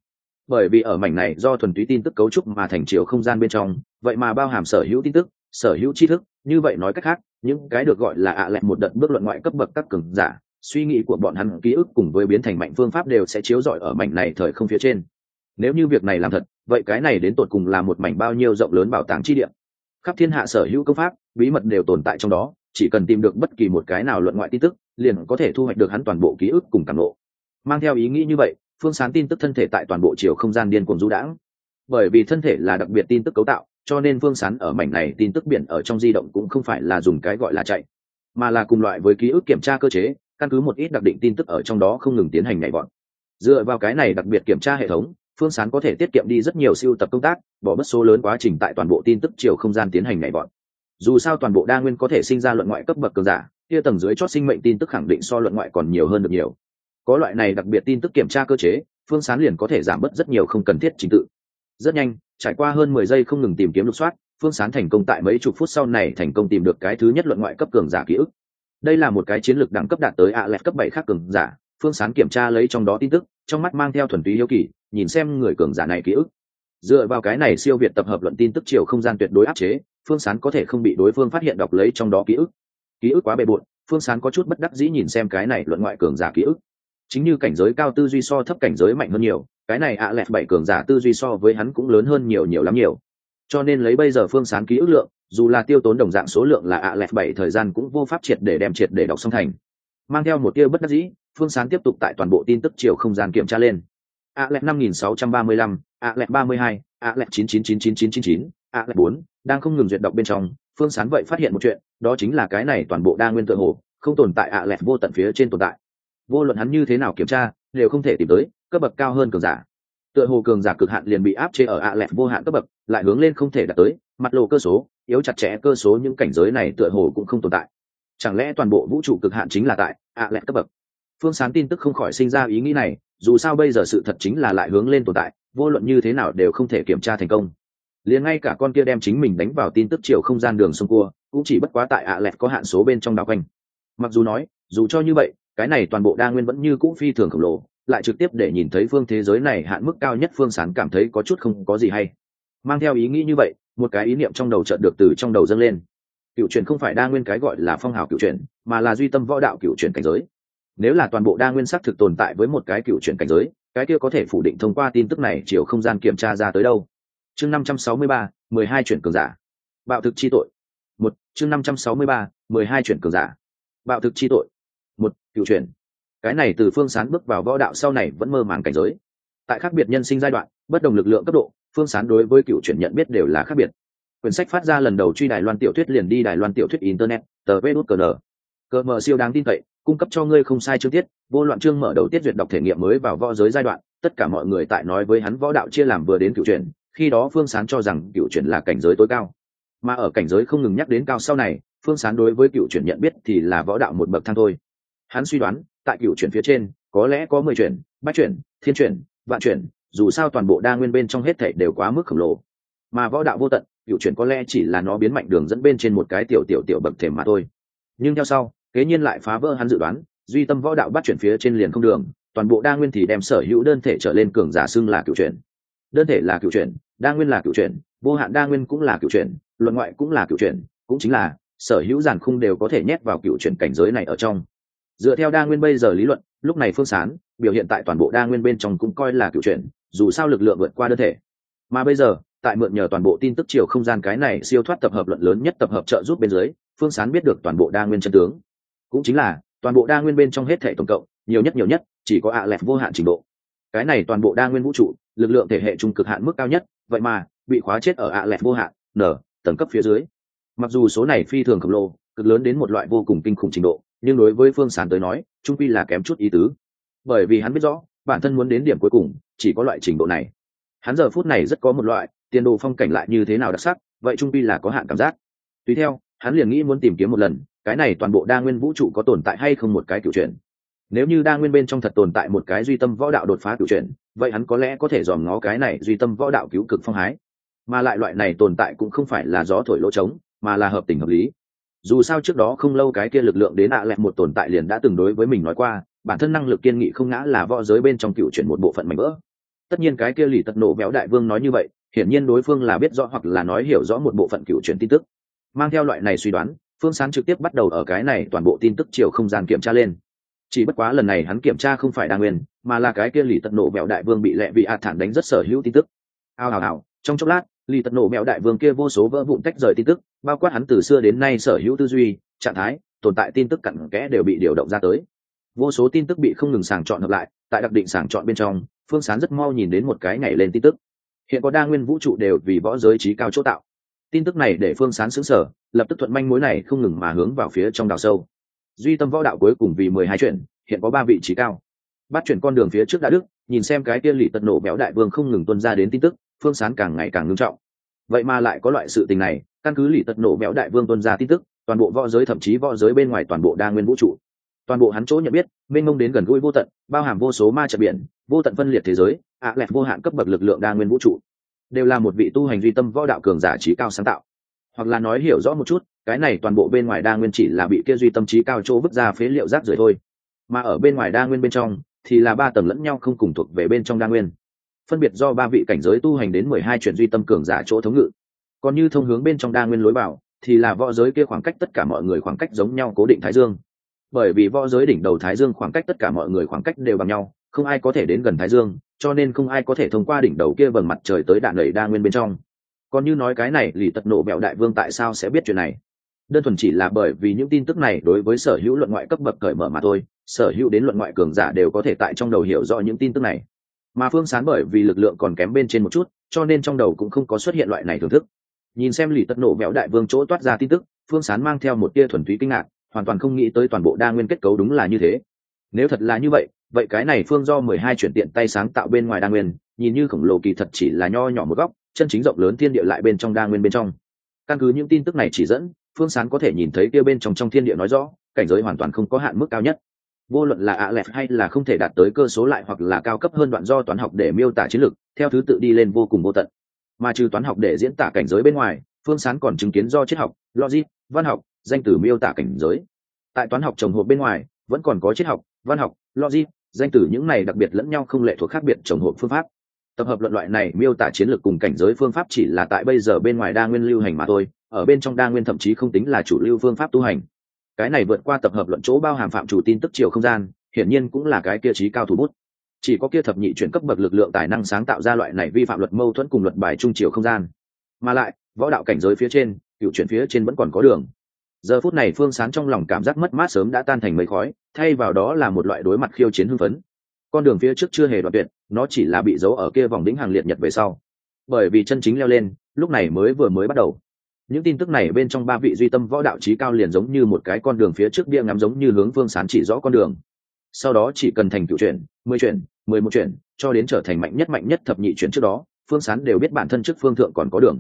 Bởi vì ở mảnh này do thuần túy tin tức cấu trúc mà thành chiều không gian bên trong, vậy mà bao hàm sở hữu tin tức, sở hữu tri thức, như vậy nói cách khác, những cái được gọi là ạ à một đợt bước luận ngoại cấp bậc các cường giả, suy nghĩ của bọn hắn, ký ức cùng với biến thành mạnh phương pháp đều sẽ chiếu rọi ở mảnh này thời không phía trên. Nếu như việc này làm thật vậy cái này đến tột cùng là một mảnh bao nhiêu rộng lớn bảo tàng chi địa? Khắp thiên hạ sở hữu công pháp, bí mật đều tồn tại trong đó, chỉ cần tìm được bất kỳ một cái nào luận ngoại tin tức, liền có thể thu hoạch được hắn toàn bộ ký ức cùng cảm lộ mang theo ý nghĩ như vậy, phương sán tin tức thân thể tại toàn bộ chiều không gian điên cuồng du đãng. Bởi vì thân thể là đặc biệt tin tức cấu tạo, cho nên phương sán ở mảnh này tin tức biển ở trong di động cũng không phải là dùng cái gọi là chạy, mà là cùng loại với ký ức kiểm tra cơ chế, căn cứ một ít đặc định tin tức ở trong đó không ngừng tiến hành nhảy vọt. Dựa vào cái này đặc biệt kiểm tra hệ thống phương sán có thể tiết kiệm đi rất nhiều siêu tập công tác, bỏ mất số lớn quá trình tại toàn bộ tin tức chiều không gian tiến hành nhảy bọn dù sao toàn bộ đa nguyên có thể sinh ra luận ngoại cấp bậc cường giả, kia tầng dưới chót sinh mệnh tin tức khẳng định so luận ngoại còn nhiều hơn được nhiều. Có loại này đặc biệt tin tức kiểm tra cơ chế, phương sán liền có thể giảm bớt rất nhiều không cần thiết trình tự. Rất nhanh, trải qua hơn mười giây không ngừng tìm kiếm lục soát, phương sán thành công tại mấy chục phút sau này thành công tìm được cái thứ nhất luận ngoại cấp cường giả ký ức. Đây là một cái chiến lược đẳng cấp đạt tới ạ lẹt cấp bảy khác cường giả, phương sán kiểm tra lấy trong đó tin tức trong mắt mang theo thuần túy hiếu kỳ, nhìn xem người cường giả này ký ức. Dựa vào cái này siêu việt tập hợp luận tin tức chiều không gian tuyệt đối áp chế, phương sán có thể không bị đối phương phát hiện đọc lấy trong đó ký ức. Ký ức quá bề bộn, phương sán có chút bất đắc dĩ nhìn xem cái này luận ngoại cường giả ký ức. Chính như cảnh giới cao tư duy so thấp cảnh giới mạnh hơn nhiều, cái này ạ lẹt bảy cường giả tư duy so với hắn cũng lớn hơn nhiều nhiều lắm nhiều. Cho nên lấy bây giờ phương sán ký ức lượng, dù là tiêu tốn đồng dạng số lượng là ạ lẹt bảy thời gian cũng vô pháp triệt để đem triệt để đọc xong thành. Mang theo một tia bất đắc dĩ phương sán tiếp tục tại toàn bộ tin tức chiều không gian kiểm tra lên. Ạ lẹt năm nghìn sáu trăm ba mươi lăm ạ lẹt ba mươi hai ạ lẹt chín chín chín chín chín chín chín ạ lẹt bốn, đang không ngừng duyệt đọc bên trong. Phương sán vậy phát hiện một chuyện, đó chính là cái này toàn bộ đa nguyên tự hồ, không tồn tại ạ lẹt vô tận phía trên tồn tại. Vô luận hắn như thế nào kiểm tra, đều không thể tìm tới, cấp bậc cao hơn cường giả. Tựa hồ cường giả cực hạn liền bị áp chế ở ạ lẹt vô hạn cấp bậc, lại hướng lên không thể đạt tới, mặt lộ cơ số, yếu chặt chẽ cơ số những cảnh giới này tựa hồ cũng không tồn tại. Chẳng lẽ toàn bộ vũ trụ cực hạn chính là tại ạ lẹt cấp bậc? Phương sán tin tức không khỏi sinh ra ý nghĩ này, dù sao bây giờ sự thật chính là lại hướng lên tồn tại, vô luận như thế nào đều không thể kiểm tra thành công. Liền ngay cả con kia đem chính mình đánh vào tin tức chiều không gian đường sông cua, cũng chỉ bất quá tại ạ lẹt có hạn số bên trong đảo quanh. Mặc dù nói, dù cho như vậy, cái này toàn bộ đa nguyên vẫn như cũ phi thường khổng lồ, lại trực tiếp để nhìn thấy phương thế giới này hạn mức cao nhất phương sán cảm thấy có chút không có gì hay. Mang theo ý nghĩ như vậy, một cái ý niệm trong đầu chợt được từ trong đầu dâng lên. Cựu truyền không phải đa nguyên cái gọi là phong hào cựu truyền, mà là duy tâm võ đạo cựu truyền cảnh giới nếu là toàn bộ đa nguyên sắc thực tồn tại với một cái cựu chuyển cảnh giới, cái kia có thể phủ định thông qua tin tức này chiều không gian kiểm tra ra tới đâu. Chương năm trăm sáu mươi ba, mười hai chuyển cường giả. Bạo thực chi tội. Một, chương năm trăm sáu mươi ba, mười hai chuyển cường giả. Bạo thực chi tội. Một, cựu chuyển. Cái này từ phương sán bước vào võ đạo sau này vẫn mơ màng cảnh giới. Tại khác biệt nhân sinh giai đoạn, bất đồng lực lượng cấp độ, phương sán đối với cựu chuyển nhận biết đều là khác biệt. Quyển sách phát ra lần đầu truy đài loan tiểu thuyết liền đi đài loan tiểu thuyết internet, tờ vê đốt cờ nờ. Cờ mờ siêu đáng tin cậy cung cấp cho ngươi không sai chương tiết, vô loạn chương mở đầu tiết duyệt đọc thể nghiệm mới vào võ giới giai đoạn, tất cả mọi người tại nói với hắn võ đạo chia làm vừa đến cựu chuyển, khi đó phương sán cho rằng cựu chuyển là cảnh giới tối cao. Mà ở cảnh giới không ngừng nhắc đến cao sau này, phương sán đối với cựu chuyển nhận biết thì là võ đạo một bậc thang thôi. Hắn suy đoán, tại cựu chuyển phía trên, có lẽ có mười chuyển, bát chuyển, thiên chuyển, vạn chuyển, dù sao toàn bộ đa nguyên bên trong hết thể đều quá mức khổng lồ. Mà võ đạo vô tận cựu chuyển có lẽ chỉ là nó biến mạnh đường dẫn bên trên một cái tiểu tiểu tiểu bậc thềm mà thôi. Nhưng theo sau kế nhiên lại phá vỡ hắn dự đoán, duy tâm võ đạo bắt chuyển phía trên liền không đường, toàn bộ đa nguyên thì đem sở hữu đơn thể trở lên cường giả xưng là cựu chuyển. Đơn thể là cựu chuyển, đa nguyên là cựu chuyển, vô hạn đa nguyên cũng là cựu chuyển, luận ngoại cũng là cựu chuyển, cũng chính là, sở hữu giàn khung đều có thể nhét vào cựu chuyển cảnh giới này ở trong. Dựa theo đa nguyên bây giờ lý luận, lúc này phương sán, biểu hiện tại toàn bộ đa nguyên bên trong cũng coi là cựu chuyển, dù sao lực lượng vượt qua đơn thể. Mà bây giờ, tại mượn nhờ toàn bộ tin tức chiều không gian cái này siêu thoát tập hợp luận lớn nhất tập hợp trợ giúp bên dưới, phương sán biết được toàn bộ đa nguyên chân tướng cũng chính là, toàn bộ đa nguyên bên trong hết thể tổng cộng, nhiều nhất nhiều nhất, chỉ có ạ à lẹt vô hạn trình độ. Cái này toàn bộ đa nguyên vũ trụ, lực lượng thể hệ trung cực hạn mức cao nhất, vậy mà, bị khóa chết ở ạ à lẹt vô hạn, nở, tầng cấp phía dưới. Mặc dù số này phi thường khổng lồ, cực lớn đến một loại vô cùng kinh khủng trình độ, nhưng đối với phương sán tới nói, trung pi là kém chút ý tứ. Bởi vì hắn biết rõ, bản thân muốn đến điểm cuối cùng, chỉ có loại trình độ này. Hắn giờ phút này rất có một loại, tiền đồ phong cảnh lại như thế nào đặc sắc, vậy trung pi là có hạn cảm giác. Tùy theo, hắn liền nghĩ muốn tìm kiếm một lần cái này toàn bộ đa nguyên vũ trụ có tồn tại hay không một cái kiểu chuyện nếu như đa nguyên bên trong thật tồn tại một cái duy tâm võ đạo đột phá cựu chuyện vậy hắn có lẽ có thể dòm ngó cái này duy tâm võ đạo cứu cực phong hái. Mà lại loại này tồn tại cũng không phải là gió thổi lỗ trống, mà là hợp tình hợp lý. Dù sao trước đó không lâu cái kia lực lượng đến ạ lẹt một tồn tại liền đã từng đối với mình nói qua, bản thân năng lực kiên nghị không ngã là võ giới bên trong cựu chuyển một bộ phận mảnh vỡ. Tất nhiên cái kia lì tật nổ béo đại vương nói như vậy, hiển nhiên đối phương là biết rõ hoặc là nói hiểu rõ một bộ phận cựu chuyển tin tức. Mang theo loại này suy đoán phương sán trực tiếp bắt đầu ở cái này toàn bộ tin tức chiều không gian kiểm tra lên. Chỉ bất quá lần này hắn kiểm tra không phải đa nguyên, mà là cái kia lì tật nổ mẹo đại vương bị lẹ bị hạ thản đánh rất sở hữu tin tức. Ao hào hào, trong chốc lát, lì tật nổ mẹo đại vương kia vô số vỡ vụn tách rời tin tức, bao quát hắn từ xưa đến nay sở hữu tư duy, trạng thái, tồn tại tin tức cặn kẽ đều bị điều động ra tới. Vô số tin tức bị không ngừng sàng chọn hợp lại, tại đặc định sàng chọn bên trong, phương sán rất mau nhìn đến một cái ngày lên tin tức. Hiện có đa nguyên vũ trụ đều vì võ giới trí cao chỗ tạo tin tức này để phương sán xứng sở lập tức thuận manh mối này không ngừng mà hướng vào phía trong đào sâu. Duy tâm võ đạo cuối cùng vì mười hai chuyện hiện có ba vị trí cao. Bắt chuyển con đường phía trước đã đức, nhìn xem cái tiên lì tật nổ béo đại vương không ngừng tuân ra đến tin tức, phương sán càng ngày càng ngưng trọng. Vậy mà lại có loại sự tình này, căn cứ lì tật nổ béo đại vương tuân ra tin tức, toàn bộ võ giới thậm chí võ giới bên ngoài toàn bộ đa nguyên vũ trụ. Toàn bộ hắn chỗ nhận biết, mênh mông đến gần gũi vô tận, bao hàm vô số ma trận biển, vô tận phân liệt thế giới, ạ à lẹt vô hạn cấp bậc lực lượng đa nguyên vũ trụ đều là một vị tu hành duy tâm võ đạo cường giả trí cao sáng tạo. Hoặc là nói hiểu rõ một chút, cái này toàn bộ bên ngoài đa nguyên chỉ là bị kia duy tâm trí cao chỗ vứt ra phế liệu rác rưởi thôi. Mà ở bên ngoài đa nguyên bên trong, thì là ba tầng lẫn nhau không cùng thuộc về bên trong đa nguyên. Phân biệt do ba vị cảnh giới tu hành đến mười hai chuyển duy tâm cường giả chỗ thống ngự. Còn như thông hướng bên trong đa nguyên lối vào, thì là võ giới kia khoảng cách tất cả mọi người khoảng cách giống nhau cố định thái dương. Bởi vì võ giới đỉnh đầu thái dương khoảng cách tất cả mọi người khoảng cách đều bằng nhau, không ai có thể đến gần thái dương cho nên không ai có thể thông qua đỉnh đầu kia vầng mặt trời tới đạn đẩy đa nguyên bên trong. Còn như nói cái này, lì tật nổ bẹo đại vương tại sao sẽ biết chuyện này? Đơn thuần chỉ là bởi vì những tin tức này đối với sở hữu luận ngoại cấp bậc cởi mở mà thôi, sở hữu đến luận ngoại cường giả đều có thể tại trong đầu hiểu rõ những tin tức này. Mà phương sán bởi vì lực lượng còn kém bên trên một chút, cho nên trong đầu cũng không có xuất hiện loại này thưởng thức. Nhìn xem lì tật nổ bẹo đại vương chỗ toát ra tin tức, phương sán mang theo một tia thuần túy kinh ngạc, hoàn toàn không nghĩ tới toàn bộ đa nguyên kết cấu đúng là như thế. Nếu thật là như vậy vậy cái này phương do mười hai chuyển tiện tay sáng tạo bên ngoài đa nguyên, nhìn như khổng lồ kỳ thật chỉ là nho nhỏ một góc, chân chính rộng lớn thiên địa lại bên trong đa nguyên bên trong. Căn cứ những tin tức này chỉ dẫn, phương sán có thể nhìn thấy kia bên trong trong thiên địa nói rõ, cảnh giới hoàn toàn không có hạn mức cao nhất. Vô luận là ạ lẹt hay là không thể đạt tới cơ số lại hoặc là cao cấp hơn đoạn do toán học để miêu tả chiến lược, theo thứ tự đi lên vô cùng vô tận. Mà trừ toán học để diễn tả cảnh giới bên ngoài, phương sán còn chứng kiến do triết học, logic, văn học, danh từ miêu tả cảnh giới. Tại toán học trồng hộp bên ngoài, vẫn còn có triết học, văn học, logic danh từ những này đặc biệt lẫn nhau không lệ thuộc khác biệt trồng hộp phương pháp. Tập hợp luận loại này miêu tả chiến lược cùng cảnh giới phương pháp chỉ là tại bây giờ bên ngoài đa nguyên lưu hành mà thôi, ở bên trong đa nguyên thậm chí không tính là chủ lưu phương pháp tu hành. Cái này vượt qua tập hợp luận chỗ bao hàm phạm chủ tin tức chiều không gian, hiển nhiên cũng là cái kia trí cao thủ bút. Chỉ có kia thập nhị chuyển cấp bậc lực lượng tài năng sáng tạo ra loại này vi phạm luật mâu thuẫn cùng luật bài trung chiều không gian. Mà lại, võ đạo cảnh giới phía trên, cựu chuyển phía trên vẫn còn có đường giờ phút này phương sán trong lòng cảm giác mất mát sớm đã tan thành mây khói, thay vào đó là một loại đối mặt khiêu chiến hưng phấn. Con đường phía trước chưa hề đoạn tuyệt, nó chỉ là bị giấu ở kia vòng đĩnh hàng liệt nhật về sau. Bởi vì chân chính leo lên, lúc này mới vừa mới bắt đầu. Những tin tức này bên trong ba vị duy tâm võ đạo trí cao liền giống như một cái con đường phía trước bia ngắm giống như hướng phương sán chỉ rõ con đường. Sau đó chỉ cần thành cựu chuyển, mười chuyển, mười một chuyển, cho đến trở thành mạnh nhất mạnh nhất thập nhị chuyển trước đó, phương sán đều biết bản thân trước phương thượng còn có đường.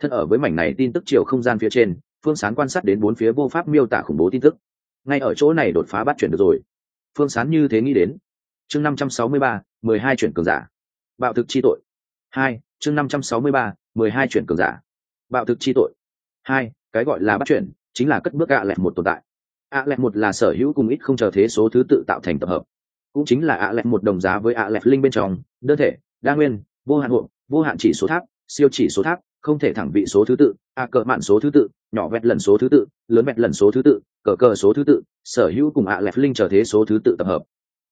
Thân ở với mảnh này tin tức chiều không gian phía trên phương sán quan sát đến bốn phía vô pháp miêu tả khủng bố tin tức. Ngay ở chỗ này đột phá bắt chuyển được rồi. Phương sán như thế nghĩ đến. Chương năm trăm sáu mươi ba, mười hai chuyển cường giả. Bạo thực chi tội. Hai, chương năm trăm sáu mươi ba, mười hai chuyển cường giả. Bạo thực chi tội. Hai, cái gọi là bắt chuyển chính là cất bước ạ à lẹt một tồn tại. Ạ à lẹt một là sở hữu cùng ít không chờ thế số thứ tự tạo thành tập hợp. Cũng chính là ạ à lẹt một đồng giá với ạ lẹt linh bên trong. Đơn thể, đa nguyên, vô hạn hộ, vô hạn chỉ số tháp, siêu chỉ số tháp không thể thẳng vị số thứ tự, a cờ mạn số thứ tự, nhỏ vẹt lần số thứ tự, lớn vẹt lần số thứ tự, cờ cờ số thứ tự, sở hữu cùng ạ lẹp linh trở thế số thứ tự tập hợp.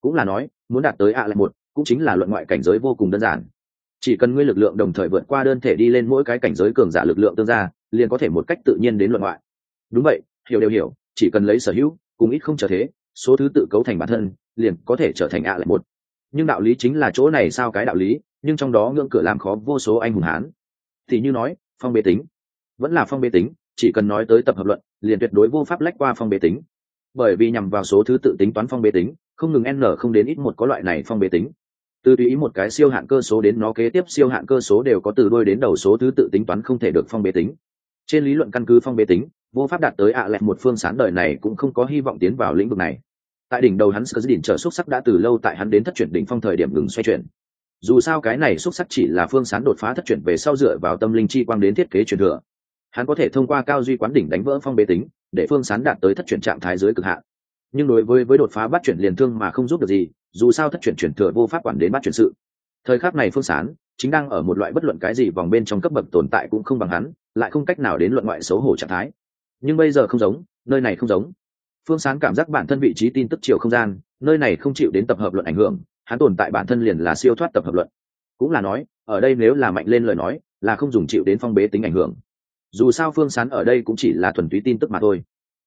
Cũng là nói, muốn đạt tới ạ lẹp một, cũng chính là luận ngoại cảnh giới vô cùng đơn giản. Chỉ cần ngươi lực lượng đồng thời vượt qua đơn thể đi lên mỗi cái cảnh giới cường giả lực lượng tương gia, liền có thể một cách tự nhiên đến luận ngoại. Đúng vậy, hiểu đều hiểu, chỉ cần lấy sở hữu, cùng ít không trở thế, số thứ tự cấu thành bản thân, liền có thể trở thành ạ lẹp một. Nhưng đạo lý chính là chỗ này sao cái đạo lý, nhưng trong đó ngưỡng cửa làm khó vô số anh hùng hán thì như nói, phong bế tính. Vẫn là phong bế tính, chỉ cần nói tới tập hợp luận, liền tuyệt đối vô pháp lách qua phong bế tính. Bởi vì nhằm vào số thứ tự tính toán phong bế tính, không ngừng n không đến ít một có loại này phong bế tính. Từ tùy ý một cái siêu hạn cơ số đến nó kế tiếp siêu hạn cơ số đều có từ đôi đến đầu số thứ tự tính toán không thể được phong bế tính. Trên lý luận căn cứ phong bế tính, vô pháp đạt tới ạ à lẹt một phương sán đời này cũng không có hy vọng tiến vào lĩnh vực này. Tại đỉnh đầu hắn sơ đỉnh chờ xúc sắc đã từ lâu tại hắn đến thất chuyển đỉnh phong thời điểm ngừng xoay chuyển dù sao cái này xúc sắc chỉ là phương sán đột phá thất chuyển về sau dựa vào tâm linh chi quang đến thiết kế truyền thừa. Hắn có thể thông qua cao duy quán đỉnh đánh vỡ phong bế tính, để phương sán đạt tới thất chuyển trạng thái dưới cực hạn. Nhưng đối với với đột phá bắt chuyển liền thương mà không giúp được gì, dù sao thất chuyển chuyển thừa vô pháp quản đến bắt chuyển sự. Thời khắc này phương sán chính đang ở một loại bất luận cái gì vòng bên trong cấp bậc tồn tại cũng không bằng hắn, lại không cách nào đến luận ngoại xấu hổ trạng thái. Nhưng bây giờ không giống, nơi này không giống. Phương sán cảm giác bản thân vị trí tin tức chiều không gian, nơi này không chịu đến tập hợp luận ảnh hưởng hắn tồn tại bản thân liền là siêu thoát tập hợp luận. Cũng là nói, ở đây nếu là mạnh lên lời nói, là không dùng chịu đến phong bế tính ảnh hưởng. Dù sao phương sán ở đây cũng chỉ là thuần túy tin tức mà thôi.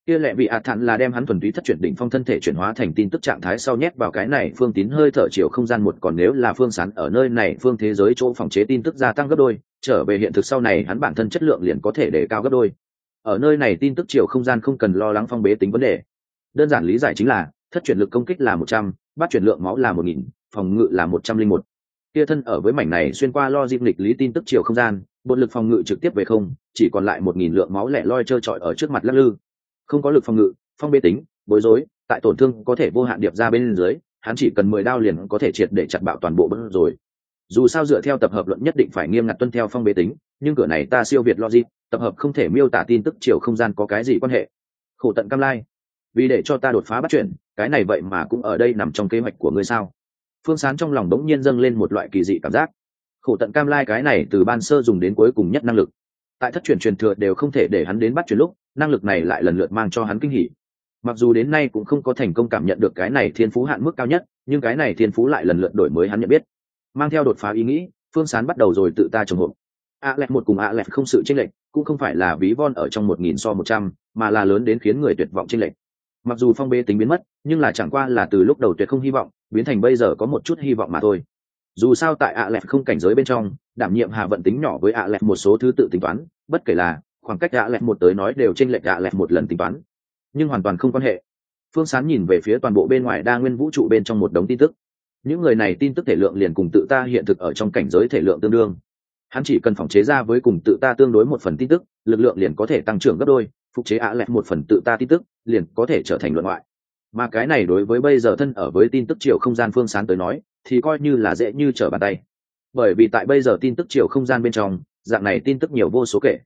Kia lệ bị ạt thản là đem hắn thuần túy thất chuyển đỉnh phong thân thể chuyển hóa thành tin tức trạng thái sau nhét vào cái này phương tín hơi thở chiều không gian một, còn nếu là phương sán ở nơi này phương thế giới chỗ phòng chế tin tức gia tăng gấp đôi, trở về hiện thực sau này hắn bản thân chất lượng liền có thể để cao gấp đôi. Ở nơi này tin tức chiều không gian không cần lo lắng phong bế tính vấn đề. Đơn giản lý giải chính là, thất chuyển lực công kích là một trăm bát chuyển lượng máu là một nghìn, phòng ngự là một trăm linh một. Kia thân ở với mảnh này xuyên qua lo dịp lịch lý tin tức chiều không gian bột lực phòng ngự trực tiếp về không, chỉ còn lại một nghìn lượng máu lẻ loi trơ trọi ở trước mặt lắc lư. Không có lực phòng ngự, phong bê tính, bối rối, tại tổn thương có thể vô hạn điệp ra bên dưới, hắn chỉ cần mười đao liền có thể triệt để chặt bạo toàn bộ bất rồi. Dù sao dựa theo tập hợp luận nhất định phải nghiêm ngặt tuân theo phong bế tính, nhưng cửa này ta siêu việt logic, tập hợp không thể miêu tả tin tức chiều không gian có cái gì quan hệ. Khổ tận cam lai vì để cho ta đột phá bắt chuyển, cái này vậy mà cũng ở đây nằm trong kế hoạch của ngươi sao? Phương sán trong lòng đống nhiên dâng lên một loại kỳ dị cảm giác. Khổ tận cam lai cái này từ ban sơ dùng đến cuối cùng nhất năng lực. Tại thất truyền truyền thừa đều không thể để hắn đến bắt chuyển lúc, năng lực này lại lần lượt mang cho hắn kinh hỉ. Mặc dù đến nay cũng không có thành công cảm nhận được cái này thiên phú hạn mức cao nhất, nhưng cái này thiên phú lại lần lượt đổi mới hắn nhận biết. Mang theo đột phá ý nghĩ, phương sán bắt đầu rồi tự ta trồng hộp a lẹt một cùng a lẹt không sự tranh lệch, cũng không phải là ví von ở trong một nghìn so một trăm, mà là lớn đến khiến người tuyệt vọng tranh lệch mặc dù phong bê tính biến mất, nhưng là chẳng qua là từ lúc đầu tuyệt không hy vọng, biến thành bây giờ có một chút hy vọng mà thôi. Dù sao tại ạ lẹt không cảnh giới bên trong, đảm nhiệm hạ vận tính nhỏ với ạ lẹt một số thứ tự tính toán, bất kể là, khoảng cách ạ lẹt một tới nói đều trên lệch ạ lẹt một lần tính toán. Nhưng hoàn toàn không quan hệ. Phương sán nhìn về phía toàn bộ bên ngoài đa nguyên vũ trụ bên trong một đống tin tức. Những người này tin tức thể lượng liền cùng tự ta hiện thực ở trong cảnh giới thể lượng tương đương. Hắn chỉ cần phòng chế ra với cùng tự ta tương đối một phần tin tức, lực lượng liền có thể tăng trưởng gấp đôi phục chế ạ lẹt một phần tự ta tin tức, liền có thể trở thành luận ngoại. Mà cái này đối với bây giờ thân ở với tin tức chiều không gian phương sán tới nói, thì coi như là dễ như trở bàn tay. Bởi vì tại bây giờ tin tức chiều không gian bên trong, dạng này tin tức nhiều vô số kể.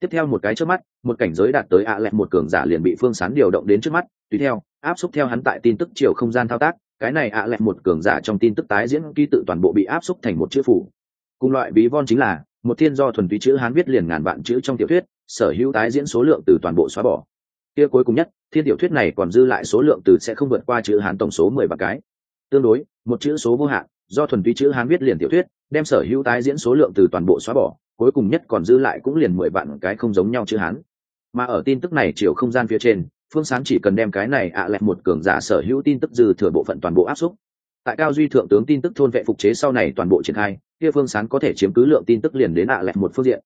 Tiếp theo một cái trước mắt, một cảnh giới đạt tới ạ lẹt một cường giả liền bị phương sán điều động đến trước mắt, tùy theo, áp xúc theo hắn tại tin tức chiều không gian thao tác, cái này ạ lẹt một cường giả trong tin tức tái diễn ký tự toàn bộ bị áp xúc thành một chữ phủ. Cùng loại bí von chính là, một thiên do thuần túy chữ hán viết liền ngàn vạn chữ trong tiểu thuyết sở hữu tái diễn số lượng từ toàn bộ xóa bỏ. Kia cuối cùng nhất, thiên tiểu thuyết này còn dư lại số lượng từ sẽ không vượt qua chữ hán tổng số mười vạn cái. Tương đối, một chữ số vô hạn, do thuần túy chữ hán viết liền tiểu thuyết, đem sở hữu tái diễn số lượng từ toàn bộ xóa bỏ, cuối cùng nhất còn dư lại cũng liền mười vạn cái không giống nhau chữ hán. Mà ở tin tức này chiều không gian phía trên, phương sáng chỉ cần đem cái này ạ à lẹt một cường giả sở hữu tin tức dư thừa bộ phận toàn bộ áp xúc. Tại cao duy thượng tướng tin tức thôn vệ phục chế sau này toàn bộ triển khai, kia phương sán có thể chiếm cứ lượng tin tức liền đến ạ à lẹt một phương diện.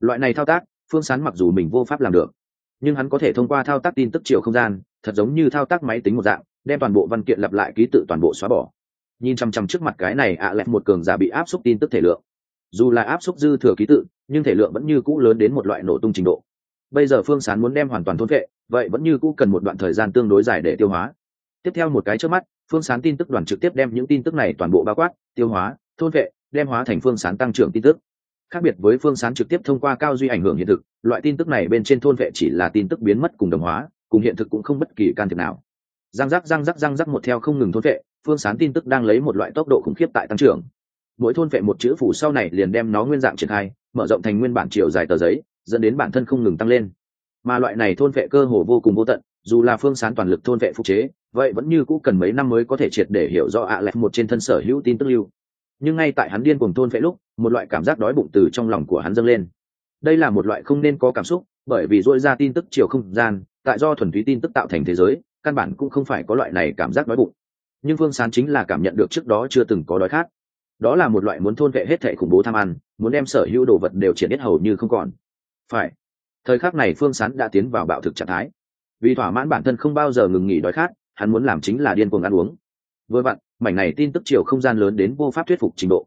Loại này thao tác phương sán mặc dù mình vô pháp làm được, nhưng hắn có thể thông qua thao tác tin tức chiều không gian, thật giống như thao tác máy tính một dạng, đem toàn bộ văn kiện lặp lại ký tự toàn bộ xóa bỏ. Nhìn chăm chăm trước mặt cái này ạ à lẹt một cường giả bị áp suất tin tức thể lượng. Dù là áp suất dư thừa ký tự, nhưng thể lượng vẫn như cũ lớn đến một loại nổ tung trình độ. Bây giờ phương sán muốn đem hoàn toàn thôn vệ, vậy vẫn như cũ cần một đoạn thời gian tương đối dài để tiêu hóa. Tiếp theo một cái trước mắt, phương sán tin tức đoàn trực tiếp đem những tin tức này toàn bộ bao quát, tiêu hóa, thôn vệ, đem hóa thành phương sán tăng trưởng tin tức khác biệt với phương sán trực tiếp thông qua cao duy ảnh hưởng hiện thực, loại tin tức này bên trên thôn vệ chỉ là tin tức biến mất cùng đồng hóa, cùng hiện thực cũng không bất kỳ can thiệp nào. Răng rắc răng rắc răng rắc một theo không ngừng thôn vệ, phương sán tin tức đang lấy một loại tốc độ khủng khiếp tại tăng trưởng. Mỗi thôn vệ một chữ phủ sau này liền đem nó nguyên dạng triển khai, mở rộng thành nguyên bản chiều dài tờ giấy, dẫn đến bản thân không ngừng tăng lên. Mà loại này thôn vệ cơ hồ vô cùng vô tận, dù là phương sán toàn lực thôn vệ phục chế, vậy vẫn như cũ cần mấy năm mới có thể triệt để hiểu rõ ạ à lẹt một trên thân sở hữu tin tức lưu nhưng ngay tại hắn điên cuồng thôn phệ lúc, một loại cảm giác đói bụng từ trong lòng của hắn dâng lên. Đây là một loại không nên có cảm xúc, bởi vì dội ra tin tức chiều không gian, tại do thuần túy tin tức tạo thành thế giới, căn bản cũng không phải có loại này cảm giác đói bụng. Nhưng phương sán chính là cảm nhận được trước đó chưa từng có đói khát. Đó là một loại muốn thôn vệ hết thệ khủng bố tham ăn, muốn đem sở hữu đồ vật đều triển hết hầu như không còn. Phải. Thời khắc này phương sán đã tiến vào bạo thực trạng thái. Vì thỏa mãn bản thân không bao giờ ngừng nghỉ đói khát, hắn muốn làm chính là điên cuồng ăn uống. Vừa vặn mảnh này tin tức chiều không gian lớn đến vô pháp thuyết phục trình độ.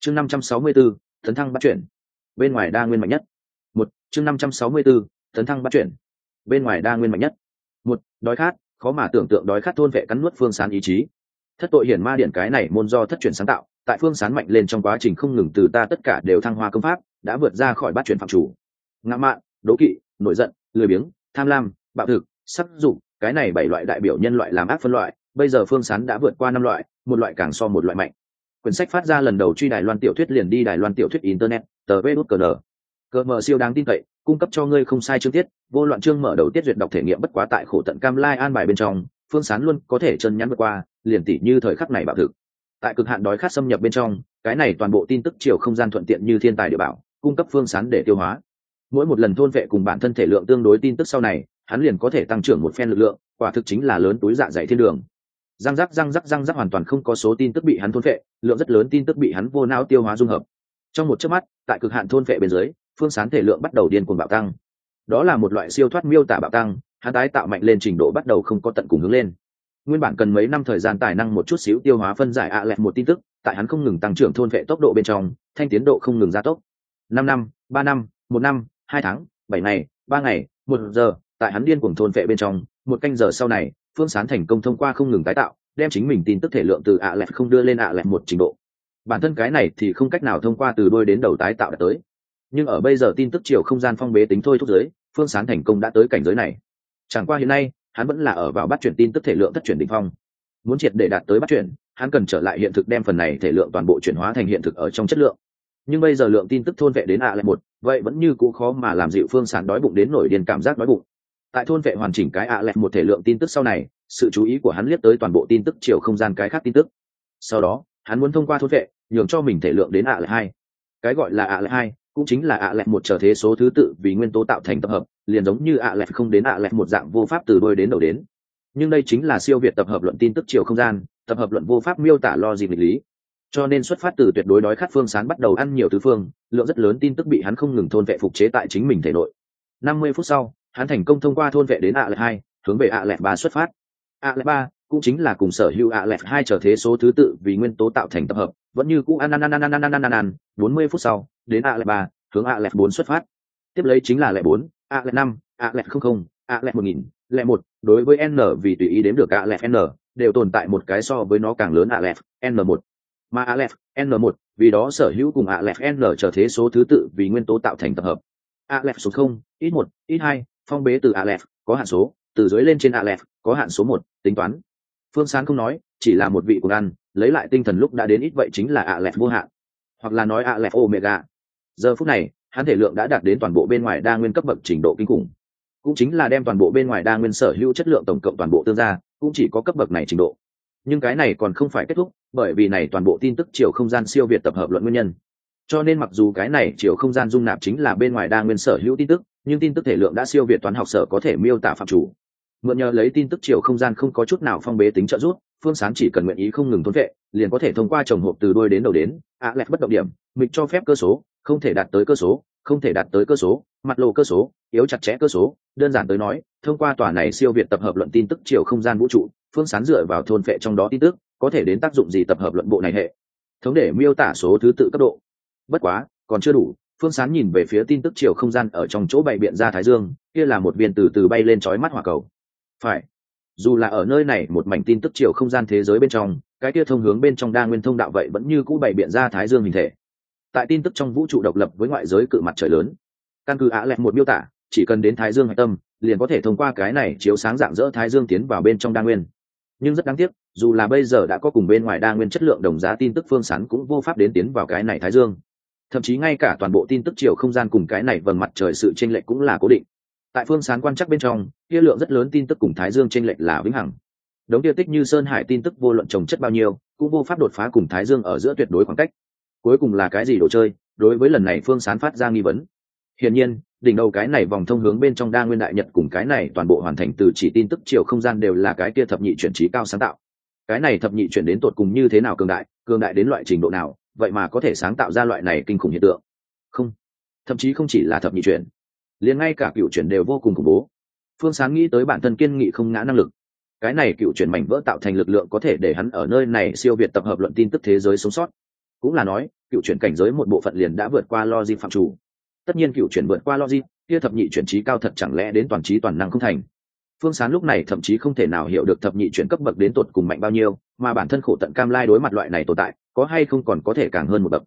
Chương năm trăm sáu mươi 564, tấn thăng bắt chuyển. Bên ngoài đa nguyên mạnh nhất. Một chương năm trăm sáu mươi 564, tấn thăng bắt chuyển. Bên ngoài đa nguyên mạnh nhất. Một đói khát khó mà tưởng tượng đói khát thôn vệ cắn nuốt phương sán ý chí. Thất tội hiển ma điện cái này môn do thất truyền sáng tạo tại phương sán mạnh lên trong quá trình không ngừng từ ta tất cả đều thăng hoa công pháp đã vượt ra khỏi bát chuyển phạm chủ. Ngã mạn đố kỵ nổi giận lười biếng tham lam bạo thực sắc dục cái này bảy loại đại biểu nhân loại làm ác phân loại bây giờ phương sán đã vượt qua năm loại, một loại càng so một loại mạnh. Quyển sách phát ra lần đầu truy đài loan tiểu thuyết liền đi đài loan tiểu thuyết internet, tờ vê đút cờ nờ. Cờ mờ siêu đáng tin cậy, cung cấp cho ngươi không sai chương tiết, vô loạn chương mở đầu tiết duyệt đọc thể nghiệm bất quá tại khổ tận cam lai an bài bên trong, phương sán luôn có thể chân nhắn vượt qua, liền tỉ như thời khắc này bạo thực. Tại cực hạn đói khát xâm nhập bên trong, cái này toàn bộ tin tức chiều không gian thuận tiện như thiên tài địa bảo, cung cấp phương sán để tiêu hóa. Mỗi một lần thôn vệ cùng bản thân thể lượng tương đối tin tức sau này, hắn liền có thể tăng trưởng một phen lực lượng, quả thực chính là lớn túi dạ dày thiên đường răng rắc răng rắc răng rắc hoàn toàn không có số tin tức bị hắn thôn phệ, lượng rất lớn tin tức bị hắn vô não tiêu hóa dung hợp. Trong một chớp mắt, tại cực hạn thôn phệ bên dưới, phương sán thể lượng bắt đầu điên cuồng bạo tăng. Đó là một loại siêu thoát miêu tả bạo tăng, hắn tái tạo mạnh lên trình độ bắt đầu không có tận cùng hướng lên. Nguyên bản cần mấy năm thời gian tài năng một chút xíu tiêu hóa phân giải ạ lẹt một tin tức, tại hắn không ngừng tăng trưởng thôn vệ tốc độ bên trong, thanh tiến độ không ngừng gia tốc. Năm năm, ba năm, một năm, hai tháng, bảy ngày, ba ngày, một giờ, tại hắn điên cuồng thôn vệ bên trong, một canh giờ sau này phương sán thành công thông qua không ngừng tái tạo, đem chính mình tin tức thể lượng từ ạ lẹt không đưa lên ạ lẹt một trình độ. Bản thân cái này thì không cách nào thông qua từ đôi đến đầu tái tạo đã tới. Nhưng ở bây giờ tin tức chiều không gian phong bế tính thôi thúc giới, phương sán thành công đã tới cảnh giới này. Chẳng qua hiện nay, hắn vẫn là ở vào bắt chuyển tin tức thể lượng thất chuyển đỉnh phong. Muốn triệt để đạt tới bắt chuyển, hắn cần trở lại hiện thực đem phần này thể lượng toàn bộ chuyển hóa thành hiện thực ở trong chất lượng. Nhưng bây giờ lượng tin tức thôn vệ đến ạ lại một, vậy vẫn như cũ khó mà làm dịu phương sán đói bụng đến nổi điên cảm giác đói bụng tại thôn vệ hoàn chỉnh cái ạ lẹt một thể lượng tin tức sau này, sự chú ý của hắn liếc tới toàn bộ tin tức chiều không gian cái khác tin tức. Sau đó, hắn muốn thông qua thôn vệ, nhường cho mình thể lượng đến ạ lẹt hai. Cái gọi là ạ lẹt hai cũng chính là ạ lẹt một trở thế số thứ tự vì nguyên tố tạo thành tập hợp, liền giống như ạ lẹt không đến ạ lẹt một dạng vô pháp từ đôi đến đầu đến. Nhưng đây chính là siêu việt tập hợp luận tin tức chiều không gian, tập hợp luận vô pháp miêu tả lo gì nghịch lý. Cho nên xuất phát từ tuyệt đối đói khát phương sán bắt đầu ăn nhiều thứ phương, lượng rất lớn tin tức bị hắn không ngừng thôn vệ phục chế tại chính mình thể nội. Năm mươi phút sau hắn thành công thông qua thôn vệ đến ạ lẹt hai hướng về ạ lẹt ba xuất phát ạ lẹt ba cũng chính là cùng sở hữu ạ lẹt hai trở thế số thứ tự vì nguyên tố tạo thành tập hợp vẫn như cũ ăn ăn ăn ăn ăn ăn ăn ăn ăn bốn mươi phút sau đến ạ lẹt ba hướng ạ lẹt bốn xuất phát tiếp lấy chính là lẹt bốn ạ lẹt năm ạ lẹt không không ạ lẹt một nghìn lẹt một đối với n vì tùy ý đếm được ạ lẹt n đều tồn tại một cái so với nó càng lớn ạ lẹt n một mà ạ lẹt n một vì đó sở hữu cùng ạ lẹt n trở thế số thứ tự vì nguyên tố tạo thành tập hợp ạ lẹt số không ít một ít hai phong bế từ aleph, có hạn số, từ dưới lên trên aleph, có hạn số một, tính toán. Phương sán không nói, chỉ là một vị cùng ăn, lấy lại tinh thần lúc đã đến ít vậy chính là aleph vô hạn. Hoặc là nói aleph omega. Giờ phút này, hắn thể lượng đã đạt đến toàn bộ bên ngoài đa nguyên cấp bậc trình độ kinh khủng. Cũng chính là đem toàn bộ bên ngoài đa nguyên sở hữu chất lượng tổng cộng toàn bộ tương gia, cũng chỉ có cấp bậc này trình độ. Nhưng cái này còn không phải kết thúc, bởi vì này toàn bộ tin tức chiều không gian siêu việt tập hợp luận nguyên nhân. Cho nên mặc dù cái này chiều không gian dung nạp chính là bên ngoài đa nguyên sở hữu tin tức nhưng tin tức thể lượng đã siêu việt toán học sở có thể miêu tả phạm chủ. Mượn nhờ lấy tin tức chiều không gian không có chút nào phong bế tính trợ giúp, phương sán chỉ cần nguyện ý không ngừng thôn vệ, liền có thể thông qua trồng hộp từ đôi đến đầu đến, ạ lẹt bất động điểm, mịch cho phép cơ số, không thể đạt tới cơ số, không thể đạt tới cơ số, mặt lộ cơ số, yếu chặt chẽ cơ số, đơn giản tới nói, thông qua tòa này siêu việt tập hợp luận tin tức chiều không gian vũ trụ, phương sán dựa vào thôn vệ trong đó tin tức, có thể đến tác dụng gì tập hợp luận bộ này hệ? Thống để miêu tả số thứ tự cấp độ. Bất quá, còn chưa đủ phương sán nhìn về phía tin tức chiều không gian ở trong chỗ bày biện ra thái dương, kia là một viên từ từ bay lên trói mắt hỏa cầu. Phải. Dù là ở nơi này một mảnh tin tức chiều không gian thế giới bên trong, cái kia thông hướng bên trong đa nguyên thông đạo vậy vẫn như cũ bày biện ra thái dương hình thể. Tại tin tức trong vũ trụ độc lập với ngoại giới cự mặt trời lớn, căn cứ á lẹt một miêu tả, chỉ cần đến thái dương hạch tâm, liền có thể thông qua cái này chiếu sáng dạng dỡ thái dương tiến vào bên trong đa nguyên. Nhưng rất đáng tiếc, dù là bây giờ đã có cùng bên ngoài đa nguyên chất lượng đồng giá tin tức phương sán cũng vô pháp đến tiến vào cái này thái dương thậm chí ngay cả toàn bộ tin tức chiều không gian cùng cái này vầng mặt trời sự tranh lệch cũng là cố định. Tại phương sán quan chắc bên trong, kia lượng rất lớn tin tức cùng thái dương tranh lệch là vĩnh hằng. Đống tiêu tích như sơn hải tin tức vô luận trồng chất bao nhiêu, cũng vô pháp đột phá cùng thái dương ở giữa tuyệt đối khoảng cách. Cuối cùng là cái gì đồ chơi, đối với lần này phương sán phát ra nghi vấn. Hiển nhiên, đỉnh đầu cái này vòng thông hướng bên trong đa nguyên đại nhật cùng cái này toàn bộ hoàn thành từ chỉ tin tức chiều không gian đều là cái kia thập nhị chuyển trí cao sáng tạo. Cái này thập nhị chuyển đến tột cùng như thế nào cường đại cường đại đến loại trình độ nào vậy mà có thể sáng tạo ra loại này kinh khủng hiện tượng. Không, thậm chí không chỉ là thập nhị chuyển, liền ngay cả cựu chuyển đều vô cùng khủng bố. Phương sáng nghĩ tới bản thân kiên nghị không ngã năng lực. Cái này cựu chuyển mảnh vỡ tạo thành lực lượng có thể để hắn ở nơi này siêu việt tập hợp luận tin tức thế giới sống sót. Cũng là nói, cựu chuyển cảnh giới một bộ phận liền đã vượt qua logic phạm chủ. Tất nhiên cựu chuyển vượt qua logic, kia thập nhị chuyển trí cao thật chẳng lẽ đến toàn trí toàn năng không thành? Phương sán lúc này thậm chí không thể nào hiểu được thập nhị chuyển cấp bậc đến tột cùng mạnh bao nhiêu, mà bản thân khổ tận cam lai đối mặt loại này tồn tại có hay không còn có thể càng hơn một bậc.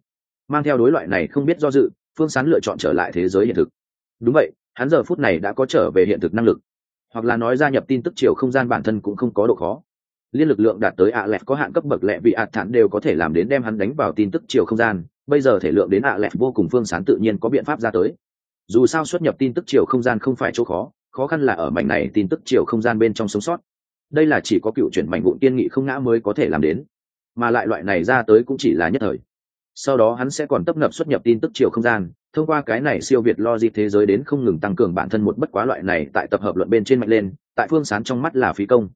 Mang theo đối loại này không biết do dự, phương sán lựa chọn trở lại thế giới hiện thực. Đúng vậy, hắn giờ phút này đã có trở về hiện thực năng lực. Hoặc là nói gia nhập tin tức chiều không gian bản thân cũng không có độ khó. Liên lực lượng đạt tới ạ lẹt có hạn cấp bậc lẹ bị ạ thản đều có thể làm đến đem hắn đánh vào tin tức chiều không gian. Bây giờ thể lượng đến ạ lẹt vô cùng phương sán tự nhiên có biện pháp ra tới. Dù sao xuất nhập tin tức chiều không gian không phải chỗ khó khó khăn là ở mảnh này tin tức chiều không gian bên trong sống sót. Đây là chỉ có cựu chuyển mảnh vụn tiên nghị không ngã mới có thể làm đến mà lại loại này ra tới cũng chỉ là nhất thời. Sau đó hắn sẽ còn tấp nập xuất nhập tin tức chiều không gian thông qua cái này siêu việt lo logic thế giới đến không ngừng tăng cường bản thân một bất quá loại này tại tập hợp luận bên trên mạnh lên tại phương sán trong mắt là phí công.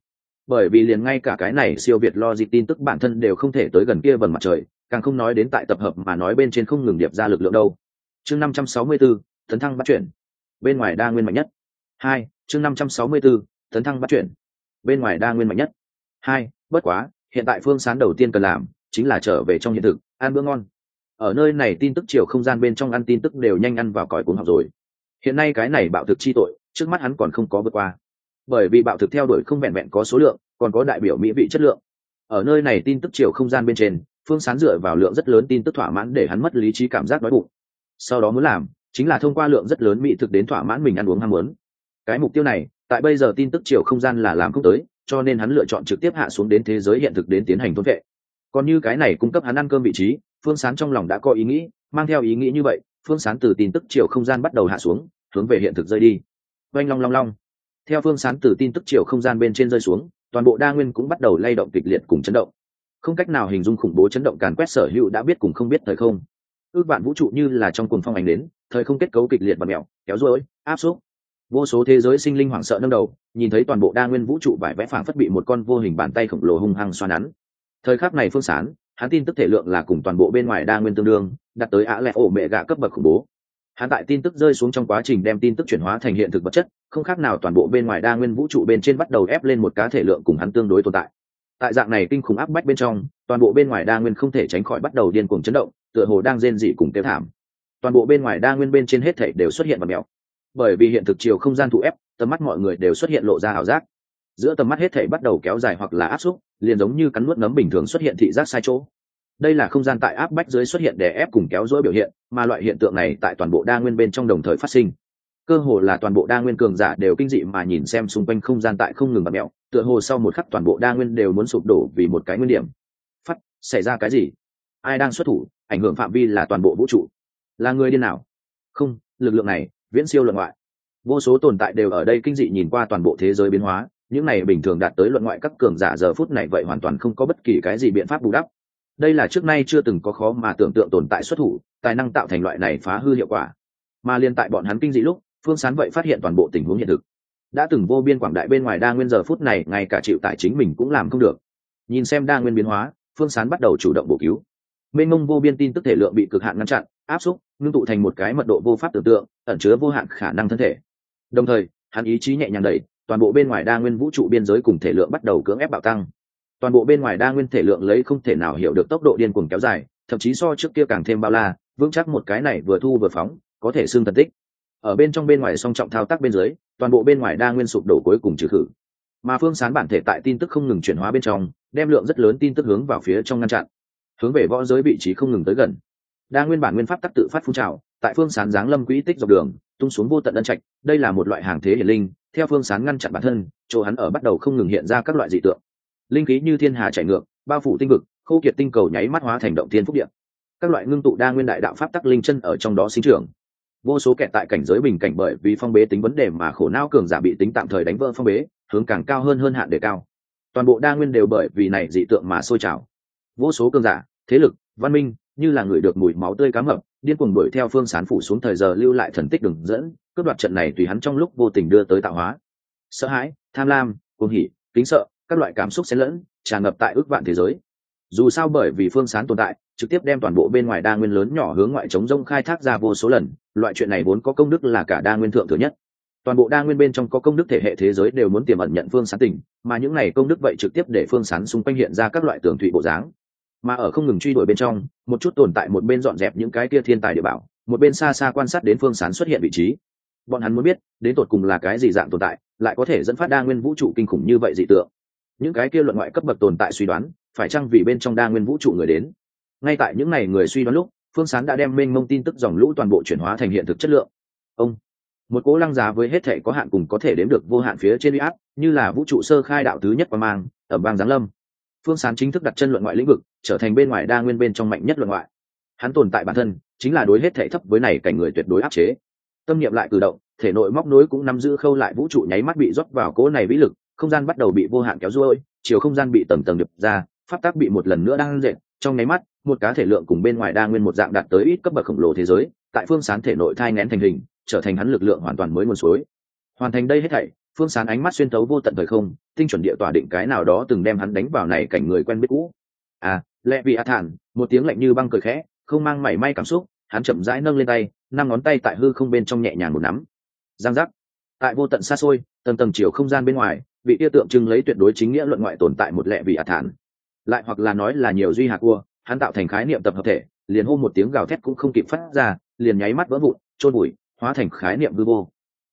Bởi vì liền ngay cả cái này siêu việt lo logic tin tức bản thân đều không thể tới gần kia vần mặt trời càng không nói đến tại tập hợp mà nói bên trên không ngừng điệp ra lực lượng đâu. Chương năm trăm sáu mươi 564, tấn thăng bắt chuyển. Bên ngoài đa nguyên mạnh nhất. Hai chương năm trăm sáu mươi 564, tấn thăng bắt chuyển. Bên ngoài đa nguyên mạnh nhất. Hai bất quá hiện tại phương sán đầu tiên cần làm chính là trở về trong hiện thực, ăn bữa ngon. Ở nơi này tin tức chiều không gian bên trong ăn tin tức đều nhanh ăn vào cõi cuốn học rồi. Hiện nay cái này bạo thực chi tội, trước mắt hắn còn không có vượt qua. Bởi vì bạo thực theo đuổi không vẹn vẹn có số lượng, còn có đại biểu mỹ vị chất lượng. Ở nơi này tin tức chiều không gian bên trên, phương sán dựa vào lượng rất lớn tin tức thỏa mãn để hắn mất lý trí cảm giác đói bụng. Sau đó muốn làm, chính là thông qua lượng rất lớn mỹ thực đến thỏa mãn mình ăn uống ham muốn. Cái mục tiêu này, tại bây giờ tin tức chiều không gian là làm không tới cho nên hắn lựa chọn trực tiếp hạ xuống đến thế giới hiện thực đến tiến hành thôn vệ. Còn như cái này cung cấp hắn ăn cơm vị trí, phương sán trong lòng đã có ý nghĩ, mang theo ý nghĩ như vậy, phương sán từ tin tức chiều không gian bắt đầu hạ xuống, hướng về hiện thực rơi đi. Oanh long long long. Theo phương sán từ tin tức chiều không gian bên trên rơi xuống, toàn bộ đa nguyên cũng bắt đầu lay động kịch liệt cùng chấn động. Không cách nào hình dung khủng bố chấn động càn quét sở hữu đã biết cùng không biết thời không. Ước bạn vũ trụ như là trong cuồng phong ảnh đến, thời không kết cấu kịch liệt và mẹo, kéo rối áp xúc vô số thế giới sinh linh hoảng sợ nâng đầu, nhìn thấy toàn bộ đa nguyên vũ trụ vải vẽ phảng phất bị một con vô hình bàn tay khổng lồ hung hăng xoa nắn. Thời khắc này phương sán, hắn tin tức thể lượng là cùng toàn bộ bên ngoài đa nguyên tương đương đặt tới ạ lẽ ổ mẹ gạ cấp bậc khủng bố. Hắn tại tin tức rơi xuống trong quá trình đem tin tức chuyển hóa thành hiện thực vật chất, không khác nào toàn bộ bên ngoài đa nguyên vũ trụ bên trên bắt đầu ép lên một cá thể lượng cùng hắn tương đối tồn tại. Tại dạng này kinh khủng áp bách bên trong, toàn bộ bên ngoài đa nguyên không thể tránh khỏi bắt đầu điên cuồng chấn động, tựa hồ đang rên dị cùng kêu thảm. Toàn bộ bên ngoài đa nguyên bên trên hết thể đều xuất hiện và mèo bởi vì hiện thực chiều không gian thụ ép, tầm mắt mọi người đều xuất hiện lộ ra ảo giác. Giữa tầm mắt hết thể bắt đầu kéo dài hoặc là áp xúc, liền giống như cắn nuốt nấm bình thường xuất hiện thị giác sai chỗ. Đây là không gian tại áp bách dưới xuất hiện để ép cùng kéo dối biểu hiện, mà loại hiện tượng này tại toàn bộ đa nguyên bên trong đồng thời phát sinh. Cơ hồ là toàn bộ đa nguyên cường giả đều kinh dị mà nhìn xem xung quanh không gian tại không ngừng bật mẹo, tựa hồ sau một khắc toàn bộ đa nguyên đều muốn sụp đổ vì một cái nguyên điểm. Phát, xảy ra cái gì? Ai đang xuất thủ, ảnh hưởng phạm vi là toàn bộ vũ trụ. Là người điên nào? Không, lực lượng này viễn siêu luận ngoại. Vô số tồn tại đều ở đây kinh dị nhìn qua toàn bộ thế giới biến hóa, những này bình thường đạt tới luận ngoại các cường giả giờ phút này vậy hoàn toàn không có bất kỳ cái gì biện pháp bù đắp. Đây là trước nay chưa từng có khó mà tưởng tượng tồn tại xuất thủ, tài năng tạo thành loại này phá hư hiệu quả. Mà liên tại bọn hắn kinh dị lúc, phương sán vậy phát hiện toàn bộ tình huống hiện thực. Đã từng vô biên quảng đại bên ngoài đa nguyên giờ phút này, ngay cả chịu tài chính mình cũng làm không được. Nhìn xem đa nguyên biến hóa, phương sán bắt đầu chủ động bổ cứu. Mênh mông vô biên tin tức thể lượng bị cực hạn ngăn chặn áp xúc, ngưng tụ thành một cái mật độ vô pháp tưởng tượng, ẩn chứa vô hạn khả năng thân thể. Đồng thời, hắn ý chí nhẹ nhàng đẩy, toàn bộ bên ngoài đa nguyên vũ trụ biên giới cùng thể lượng bắt đầu cưỡng ép bạo tăng. Toàn bộ bên ngoài đa nguyên thể lượng lấy không thể nào hiểu được tốc độ điên cuồng kéo dài, thậm chí so trước kia càng thêm bao la, vững chắc một cái này vừa thu vừa phóng, có thể xương thần tích. Ở bên trong bên ngoài song trọng thao tác bên dưới, toàn bộ bên ngoài đa nguyên sụp đổ cuối cùng trừ khử. Mà phương sán bản thể tại tin tức không ngừng chuyển hóa bên trong, đem lượng rất lớn tin tức hướng vào phía trong ngăn chặn, hướng về võ giới vị trí không ngừng tới gần đa nguyên bản nguyên pháp tắc tự phát phun trào, tại phương sán giáng lâm quỹ tích dọc đường, tung xuống vô tận ân trạch, đây là một loại hàng thế hiển linh, theo phương sán ngăn chặn bản thân, chỗ hắn ở bắt đầu không ngừng hiện ra các loại dị tượng. Linh khí như thiên hà chảy ngược, bao phủ tinh vực, khô kiệt tinh cầu nháy mắt hóa thành động thiên phúc điện các loại ngưng tụ đa nguyên đại đạo pháp tắc linh chân ở trong đó sinh trưởng. Vô số kẹt tại cảnh giới bình cảnh bởi vì phong bế tính vấn đề mà khổ não cường giả bị tính tạm thời đánh vỡ phong bế, hướng càng cao hơn hơn hạn đề cao. Toàn bộ đa nguyên đều bởi vì này dị tượng mà sôi trào. Vô số cường giả, thế lực, văn minh như là người được mùi máu tươi cá mập, điên cuồng đuổi theo phương sán phủ xuống thời giờ lưu lại thần tích đường dẫn, cướp đoạt trận này tùy hắn trong lúc vô tình đưa tới tạo hóa. Sợ hãi, tham lam, cuồng hỉ, kính sợ, các loại cảm xúc xen lẫn, tràn ngập tại ước vạn thế giới. Dù sao bởi vì phương sán tồn tại, trực tiếp đem toàn bộ bên ngoài đa nguyên lớn nhỏ hướng ngoại chống rông khai thác ra vô số lần, loại chuyện này vốn có công đức là cả đa nguyên thượng thừa nhất. Toàn bộ đa nguyên bên trong có công đức thể hệ thế giới đều muốn tiềm ẩn nhận phương sán tình, mà những này công đức vậy trực tiếp để phương sán xung quanh hiện ra các loại tường thụy bộ dáng mà ở không ngừng truy đuổi bên trong, một chút tồn tại một bên dọn dẹp những cái kia thiên tài địa bảo, một bên xa xa quan sát đến phương sán xuất hiện vị trí. Bọn hắn muốn biết, đến tột cùng là cái gì dạng tồn tại, lại có thể dẫn phát đa nguyên vũ trụ kinh khủng như vậy dị tượng. Những cái kia luận ngoại cấp bậc tồn tại suy đoán, phải chăng vì bên trong đa nguyên vũ trụ người đến? Ngay tại những ngày người suy đoán lúc, phương sán đã đem mênh mông tin tức dòng lũ toàn bộ chuyển hóa thành hiện thực chất lượng. Ông, một cố lăng giá với hết thể có hạn cùng có thể đếm được vô hạn phía trên uy áp, như là vũ trụ sơ khai đạo thứ nhất qua mang ở bang giáng lâm phương sán chính thức đặt chân luận ngoại lĩnh vực, trở thành bên ngoài đa nguyên bên trong mạnh nhất luận ngoại. Hắn tồn tại bản thân, chính là đối hết thể thấp với này cảnh người tuyệt đối áp chế. Tâm niệm lại cử động, thể nội móc nối cũng nắm giữ khâu lại vũ trụ nháy mắt bị rót vào cố này vĩ lực, không gian bắt đầu bị vô hạn kéo ruôi, chiều không gian bị tầng tầng đập ra, pháp tác bị một lần nữa đang dệt. Trong nháy mắt, một cá thể lượng cùng bên ngoài đa nguyên một dạng đạt tới ít cấp bậc khổng lồ thế giới, tại phương sán thể nội thai ngén thành hình, trở thành hắn lực lượng hoàn toàn mới nguồn suối. Hoàn thành đây hết thảy phương sán ánh mắt xuyên tấu vô tận thời không, tinh chuẩn địa tỏa định cái nào đó từng đem hắn đánh vào này cảnh người quen biết cũ. À lẽ vì a thản, một tiếng lạnh như băng cười khẽ, không mang mảy may cảm xúc, hắn chậm rãi nâng lên tay, năm ngón tay tại hư không bên trong nhẹ nhàng một nắm. Giang giác. Tại vô tận xa xôi, tầng tầng chiều không gian bên ngoài bị yêu tượng trưng lấy tuyệt đối chính nghĩa luận ngoại tồn tại một lẹ vị a thản. Lại hoặc là nói là nhiều duy hạt cua, hắn tạo thành khái niệm tập hợp thể, liền hô một tiếng gào thét cũng không kịp phát ra, liền nháy mắt vỡ vụn trôn bụi hóa thành khái niệm hư vô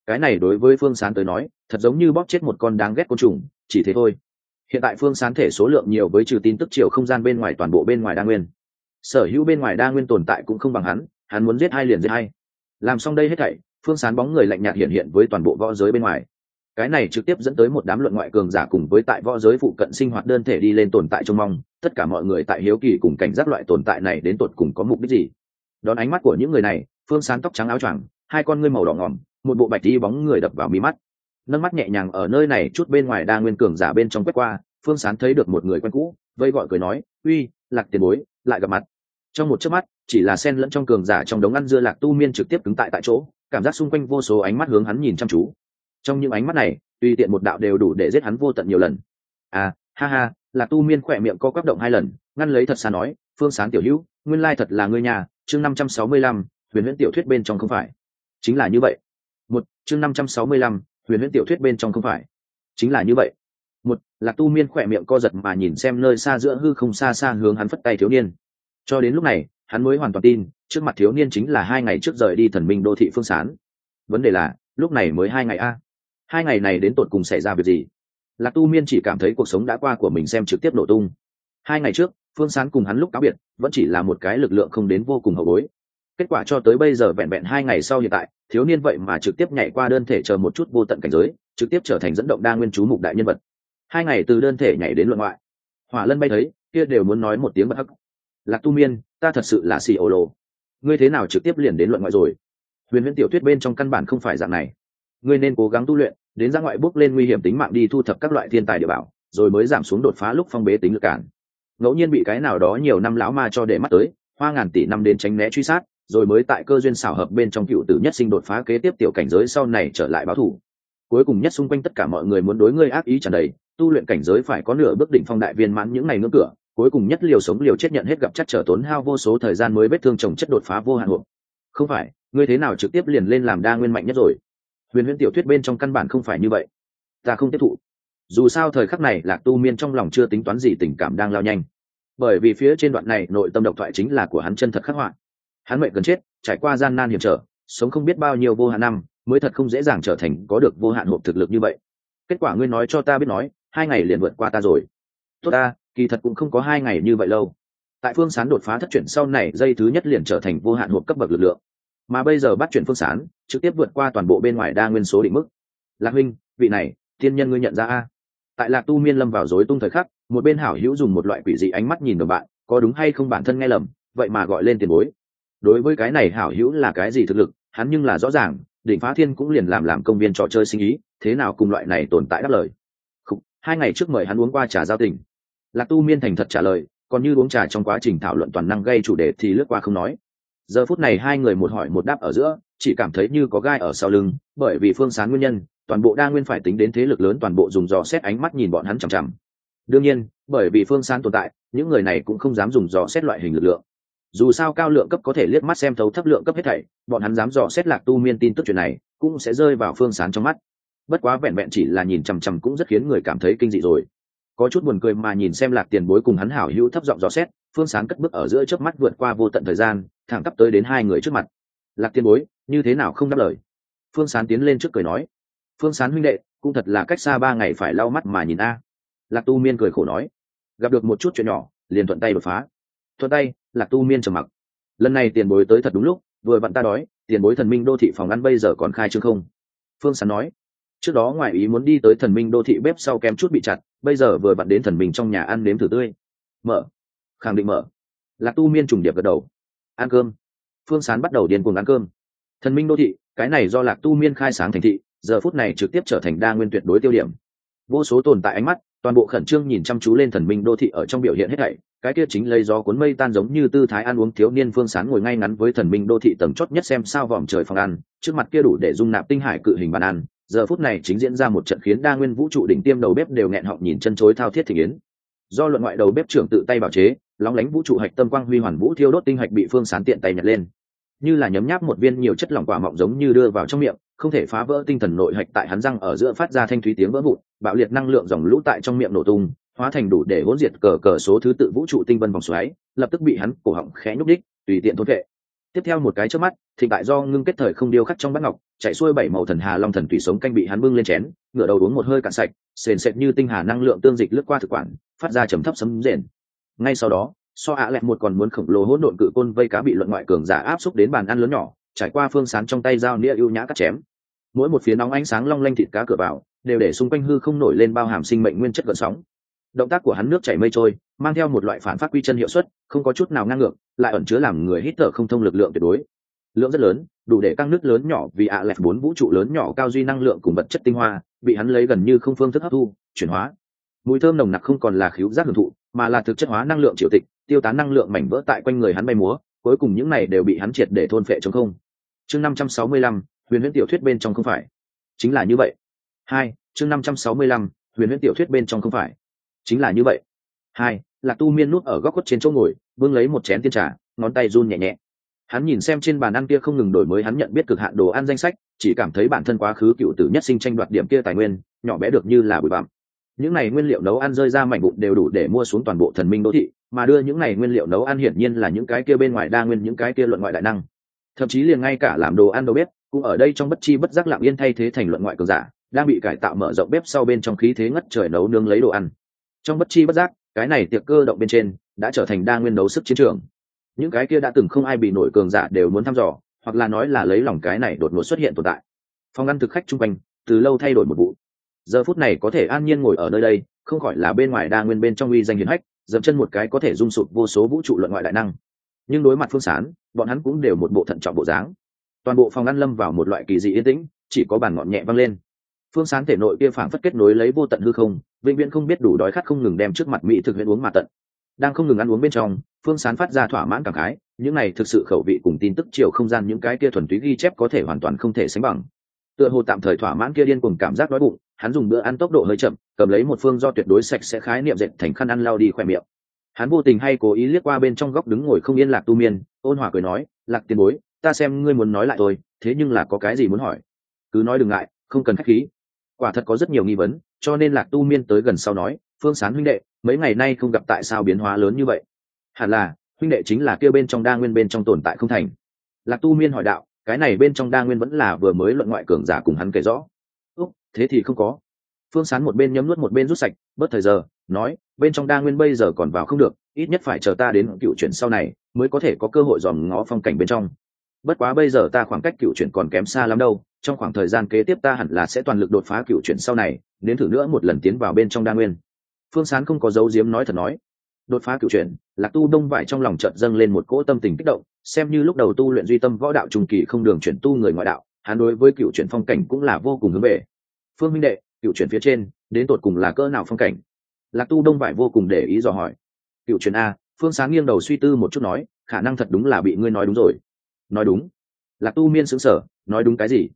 cái này đối với phương sán tới nói, thật giống như bóp chết một con đáng ghét côn trùng, chỉ thế thôi. Hiện tại phương sán thể số lượng nhiều với trừ tin tức chiều không gian bên ngoài toàn bộ bên ngoài đa nguyên. Sở hữu bên ngoài đa nguyên tồn tại cũng không bằng hắn hắn muốn giết hai liền giết hai. Làm xong đây hết thảy, phương sán bóng người lạnh nhạt hiện hiện với toàn bộ võ giới bên ngoài. Cái này trực tiếp dẫn tới một đám luận ngoại cường giả cùng với tại võ giới phụ cận sinh hoạt đơn thể đi lên tồn tại trong mong, tất cả mọi người tại hiếu kỳ cùng cảnh giác loại tồn tại này đến tột cùng có mục đích gì. Đón ánh mắt của những người này, phương sán tóc trắng áo choàng, hai con ngươi màu đỏ ngỏm một bộ bạch đi bóng người đập vào mi mắt. Nâng mắt nhẹ nhàng ở nơi này, chút bên ngoài đa nguyên cường giả bên trong quét qua, phương sán thấy được một người quen cũ vây gọi cười nói, uy, lạc tiền bối, lại gặp mặt. Trong một chớp mắt, chỉ là sen lẫn trong cường giả trong đống ăn dưa lạc tu miên trực tiếp cứng tại tại chỗ, cảm giác xung quanh vô số ánh mắt hướng hắn nhìn chăm chú. Trong những ánh mắt này, tùy tiện một đạo đều đủ để giết hắn vô tận nhiều lần. À ha ha, lạc tu miên khỏe miệng co quắp động hai lần, ngăn lấy thật xa nói, phương sáng tiểu hữu, nguyên lai thật là ngươi nhà, chương năm trăm sáu mươi lăm, huyền huyễn tiểu thuyết bên trong không phải. Chính là như vậy một, chương năm trăm sáu mươi lăm, huyền huyễn tiểu thuyết bên trong không phải. Chính là như vậy. Một, lạc tu miên khỏe miệng co giật mà nhìn xem nơi xa giữa hư không xa xa hướng hắn phất tay thiếu niên. Cho đến lúc này, hắn mới hoàn toàn tin, trước mặt thiếu niên chính là hai ngày trước rời đi thần minh đô thị phương sán. Vấn đề là, lúc này mới hai ngày a. Hai ngày này đến tột cùng xảy ra việc gì? Lạc tu miên chỉ cảm thấy cuộc sống đã qua của mình xem trực tiếp nổ tung. Hai ngày trước, phương sán cùng hắn lúc cáo biệt, vẫn chỉ là một cái lực lượng không đến vô cùng hậu bối. Kết quả cho tới bây giờ vẹn vẹn hai ngày sau hiện tại thiếu niên vậy mà trực tiếp nhảy qua đơn thể chờ một chút vô tận cảnh giới, trực tiếp trở thành dẫn động đa nguyên chú mục đại nhân vật. Hai ngày từ đơn thể nhảy đến luận ngoại, hỏa lân bay thấy, kia đều muốn nói một tiếng bất hắc. Lạc tu miên, ta thật sự là xì ô lô ngươi thế nào trực tiếp liền đến luận ngoại rồi? Huyền viễn tiểu thuyết bên trong căn bản không phải dạng này. Ngươi nên cố gắng tu luyện, đến ra ngoại bước lên nguy hiểm tính mạng đi thu thập các loại thiên tài địa bảo, rồi mới giảm xuống đột phá lúc phong bế tính lực cản. Ngẫu nhiên bị cái nào đó nhiều năm lão ma cho để mắt tới, hoa ngàn tỷ năm đến tránh né truy sát rồi mới tại cơ duyên xảo hợp bên trong cựu tử nhất sinh đột phá kế tiếp tiểu cảnh giới sau này trở lại báo thủ. Cuối cùng nhất xung quanh tất cả mọi người muốn đối ngươi ác ý tràn đầy, tu luyện cảnh giới phải có nửa bước đỉnh phong đại viên mãn những ngày ngưỡng cửa, cuối cùng nhất liều sống liều chết nhận hết gặp chắc trở tốn hao vô số thời gian mới vết thương chồng chất đột phá vô hạn hộp. Không phải, ngươi thế nào trực tiếp liền lên làm đa nguyên mạnh nhất rồi? Huyền huyễn tiểu thuyết bên trong căn bản không phải như vậy. Ta không tiếp thụ. Dù sao thời khắc này lạc tu miên trong lòng chưa tính toán gì tình cảm đang lao nhanh. Bởi vì phía trên đoạn này nội tâm độc thoại chính là của hắn chân thật khắc họa hắn mệnh gần chết, trải qua gian nan hiểm trở, sống không biết bao nhiêu vô hạn năm, mới thật không dễ dàng trở thành có được vô hạn hộp thực lực như vậy. Kết quả ngươi nói cho ta biết nói, hai ngày liền vượt qua ta rồi. Tốt ta, kỳ thật cũng không có hai ngày như vậy lâu. Tại phương sán đột phá thất chuyển sau này, dây thứ nhất liền trở thành vô hạn hộp cấp bậc lực lượng. Mà bây giờ bắt chuyển phương sán, trực tiếp vượt qua toàn bộ bên ngoài đa nguyên số định mức. Lạc huynh, vị này thiên nhân ngươi nhận ra a? Tại lạc tu miên lâm vào dối tung thời khắc, một bên hảo hữu dùng một loại quỷ dị ánh mắt nhìn đồng bạn, có đúng hay không bản thân nghe lầm, vậy mà gọi lên tiền bối đối với cái này hảo hữu là cái gì thực lực hắn nhưng là rõ ràng đỉnh phá thiên cũng liền làm làm công viên trò chơi sinh ý thế nào cùng loại này tồn tại đáp lời. Khúc, hai ngày trước mời hắn uống qua trà giao tình. Lạc tu miên thành thật trả lời còn như uống trà trong quá trình thảo luận toàn năng gây chủ đề thì lướt qua không nói. Giờ phút này hai người một hỏi một đáp ở giữa chỉ cảm thấy như có gai ở sau lưng bởi vì phương sán nguyên nhân toàn bộ đa nguyên phải tính đến thế lực lớn toàn bộ dùng dò xét ánh mắt nhìn bọn hắn chằm chằm. Đương nhiên bởi vì phương sán tồn tại những người này cũng không dám dùng dò xét loại hình lực lượng dù sao cao lượng cấp có thể liếc mắt xem thấu thấp lượng cấp hết thảy, bọn hắn dám dò xét lạc tu miên tin tức chuyện này, cũng sẽ rơi vào phương sán trong mắt. Bất quá vẹn vẹn chỉ là nhìn chằm chằm cũng rất khiến người cảm thấy kinh dị rồi. Có chút buồn cười mà nhìn xem lạc tiền bối cùng hắn hảo hữu thấp giọng dò xét, phương sán cất bước ở giữa trước mắt vượt qua vô tận thời gian, thẳng tắp tới đến hai người trước mặt. Lạc tiền bối, như thế nào không đáp lời? Phương sán tiến lên trước cười nói. Phương sán huynh đệ, cũng thật là cách xa ba ngày phải lau mắt mà nhìn a. Lạc tu miên cười khổ nói. Gặp được một chút chuyện nhỏ, liền thuận tay đột phá. Thuận tay lạc tu miên trầm mặc. Lần này tiền bối tới thật đúng lúc, vừa vặn ta đói, tiền bối thần minh đô thị phòng ăn bây giờ còn khai trương không? Phương sán nói. Trước đó ngoại ý muốn đi tới thần minh đô thị bếp sau kem chút bị chặt, bây giờ vừa vặn đến thần minh trong nhà ăn nếm thử tươi. Mở. Khẳng định mở. Lạc tu miên trùng điệp gật đầu. Ăn cơm. Phương sán bắt đầu điên cuồng ăn cơm. Thần minh đô thị, cái này do lạc tu miên khai sáng thành thị, giờ phút này trực tiếp trở thành đa nguyên tuyệt đối tiêu điểm. Vô số tồn tại ánh mắt, toàn bộ khẩn trương nhìn chăm chú lên thần minh đô thị ở trong biểu hiện hết thảy cái kia chính lấy gió cuốn mây tan giống như tư thái ăn uống thiếu niên phương sán ngồi ngay ngắn với thần minh đô thị tầng chót nhất xem sao vòm trời phòng ăn, trước mặt kia đủ để dung nạp tinh hải cự hình bàn ăn. Giờ phút này chính diễn ra một trận khiến đa nguyên vũ trụ đỉnh tiêm đầu bếp đều nghẹn họng nhìn chân chối thao thiết thị yến. Do luận ngoại đầu bếp trưởng tự tay bảo chế, lóng lánh vũ trụ hạch tâm quang huy hoàn vũ thiêu đốt tinh hạch bị phương sán tiện tay nhặt lên. Như là nhấm nháp một viên nhiều chất lỏng quả mọng giống như đưa vào trong miệng, không thể phá vỡ tinh thần nội hạch tại hắn răng ở giữa phát ra thanh thúy tiếng vỡ vụn, bạo liệt năng lượng dòng lũ tại trong miệng nổ tung hóa thành đủ để hỗn diệt cờ cờ số thứ tự vũ trụ tinh vân vòng xoáy, lập tức bị hắn cổ họng khẽ nhúc đích tùy tiện thôn vệ. Tiếp theo một cái trước mắt, thịnh tại do ngưng kết thời không điêu khắc trong bát ngọc, chạy xuôi bảy màu thần hà long thần tùy sống canh bị hắn bưng lên chén, ngửa đầu uống một hơi cạn sạch, sền sệt như tinh hà năng lượng tương dịch lướt qua thực quản, phát ra trầm thấp sấm rền. Ngay sau đó, so ạ lẹt một còn muốn khổng lồ hỗn độn cự côn vây cá bị luận ngoại cường giả áp xúc đến bàn ăn lớn nhỏ, trải qua phương sán trong tay dao nĩa ưu nhã cắt chém. Mỗi một phía nóng ánh sáng long lanh thịt cá cửa vào, đều để xung quanh hư không nổi lên bao hàm sinh mệnh nguyên chất gợn sóng động tác của hắn nước chảy mây trôi, mang theo một loại phản phát quy chân hiệu suất, không có chút nào ngang ngược, lại ẩn chứa làm người hít thở không thông lực lượng tuyệt đối. Lượng rất lớn, đủ để căng nước lớn nhỏ vì ạ lẹt bốn vũ trụ lớn nhỏ cao duy năng lượng cùng vật chất tinh hoa, bị hắn lấy gần như không phương thức hấp thu, chuyển hóa. Mùi thơm nồng nặc không còn là khíu giác hưởng thụ, mà là thực chất hóa năng lượng triệu tịch, tiêu tán năng lượng mảnh vỡ tại quanh người hắn bay múa, cuối cùng những này đều bị hắn triệt để thôn phệ chống không. Chương năm trăm sáu mươi lăm, huyền huyễn tiểu thuyết bên trong không phải. Chính là như vậy. Hai, chương năm trăm sáu mươi lăm, huyền huyễn tiểu thuyết bên trong không phải chính là như vậy. Hai, lạc tu miên nút ở góc khuất trên chỗ ngồi vương lấy một chén tiên trà, ngón tay run nhẹ nhẹ. Hắn nhìn xem trên bàn ăn kia không ngừng đổi mới, hắn nhận biết cực hạn đồ ăn danh sách, chỉ cảm thấy bản thân quá khứ cựu tử nhất sinh tranh đoạt điểm kia tài nguyên, nhỏ bé được như là bụi bặm. Những này nguyên liệu nấu ăn rơi ra mảnh bụng đều đủ để mua xuống toàn bộ thần minh đô thị, mà đưa những này nguyên liệu nấu ăn hiển nhiên là những cái kia bên ngoài đa nguyên, những cái kia luận ngoại đại năng. Thậm chí liền ngay cả làm đồ ăn đâu biết, cũng ở đây trong bất chi bất giác lặng yên thay thế thành luận ngoại cường giả, đang bị cải tạo mở rộng bếp sau bên trong khí thế ngất trời nấu nướng lấy đồ ăn trong bất chi bất giác, cái này tiệc cơ động bên trên đã trở thành đa nguyên đấu sức chiến trường. Những cái kia đã từng không ai bị nổi cường giả đều muốn thăm dò, hoặc là nói là lấy lòng cái này đột ngột xuất hiện tồn tại. Phòng ăn thực khách chung quanh, từ lâu thay đổi một vụ. Giờ phút này có thể an nhiên ngồi ở nơi đây, không khỏi là bên ngoài đa nguyên bên trong uy danh hiền hách, dậm chân một cái có thể dung sụp vô số vũ trụ luận ngoại đại năng. Nhưng đối mặt phương sán, bọn hắn cũng đều một bộ thận trọng bộ dáng. Toàn bộ phòng ăn lâm vào một loại kỳ dị yên tĩnh, chỉ có bàn ngọn nhẹ văng lên. Phương sán thể nội kia phảng phất kết nối lấy vô tận hư không vĩnh viễn không biết đủ đói khát không ngừng đem trước mặt mỹ thực huyện uống mà tận. Đang không ngừng ăn uống bên trong, phương sán phát ra thỏa mãn cảm khái, những này thực sự khẩu vị cùng tin tức chiều không gian những cái kia thuần túy ghi chép có thể hoàn toàn không thể sánh bằng. Tựa hồ tạm thời thỏa mãn kia điên cùng cảm giác đói bụng, hắn dùng bữa ăn tốc độ hơi chậm, cầm lấy một phương do tuyệt đối sạch sẽ khái niệm dệt thành khăn ăn lao đi khoe miệng. Hắn vô tình hay cố ý liếc qua bên trong góc đứng ngồi không yên lạc tu miên, ôn hòa cười nói, lạc tiền bối, ta xem ngươi muốn nói lại tôi thế nhưng là có cái gì muốn hỏi? Cứ nói đừng ngại, không cần khách khí. Quả thật có rất nhiều nghi vấn cho nên lạc tu miên tới gần sau nói, phương sán huynh đệ, mấy ngày nay không gặp tại sao biến hóa lớn như vậy? Hẳn là, huynh đệ chính là kêu bên trong đa nguyên bên trong tồn tại không thành. Lạc tu miên hỏi đạo, cái này bên trong đa nguyên vẫn là vừa mới luận ngoại cường giả cùng hắn kể rõ. Úc, thế thì không có. Phương sán một bên nhấm nuốt một bên rút sạch bớt thời giờ, nói, bên trong đa nguyên bây giờ còn vào không được, ít nhất phải chờ ta đến cựu chuyển sau này, mới có thể có cơ hội dòm ngó phong cảnh bên trong. Bất quá bây giờ ta khoảng cách cựu chuyển còn kém xa lắm đâu trong khoảng thời gian kế tiếp ta hẳn là sẽ toàn lực đột phá cựu chuyển sau này đến thử nữa một lần tiến vào bên trong đa nguyên. Phương sán không có dấu diếm nói thật nói. Đột phá cựu chuyển, lạc tu đông vải trong lòng trận dâng lên một cỗ tâm tình kích động, xem như lúc đầu tu luyện duy tâm võ đạo trung kỳ không đường chuyển tu người ngoại đạo, hắn đối với cựu chuyển phong cảnh cũng là vô cùng hướng về. Phương minh đệ, cựu chuyển phía trên, đến tột cùng là cỡ nào phong cảnh? Lạc tu đông vải vô cùng để ý dò hỏi. Cựu chuyển a, phương sáng nghiêng đầu suy tư một chút nói, khả năng thật đúng là bị ngươi nói đúng rồi. Nói đúng. Lạc tu miên xứng sở nói đúng cái gì?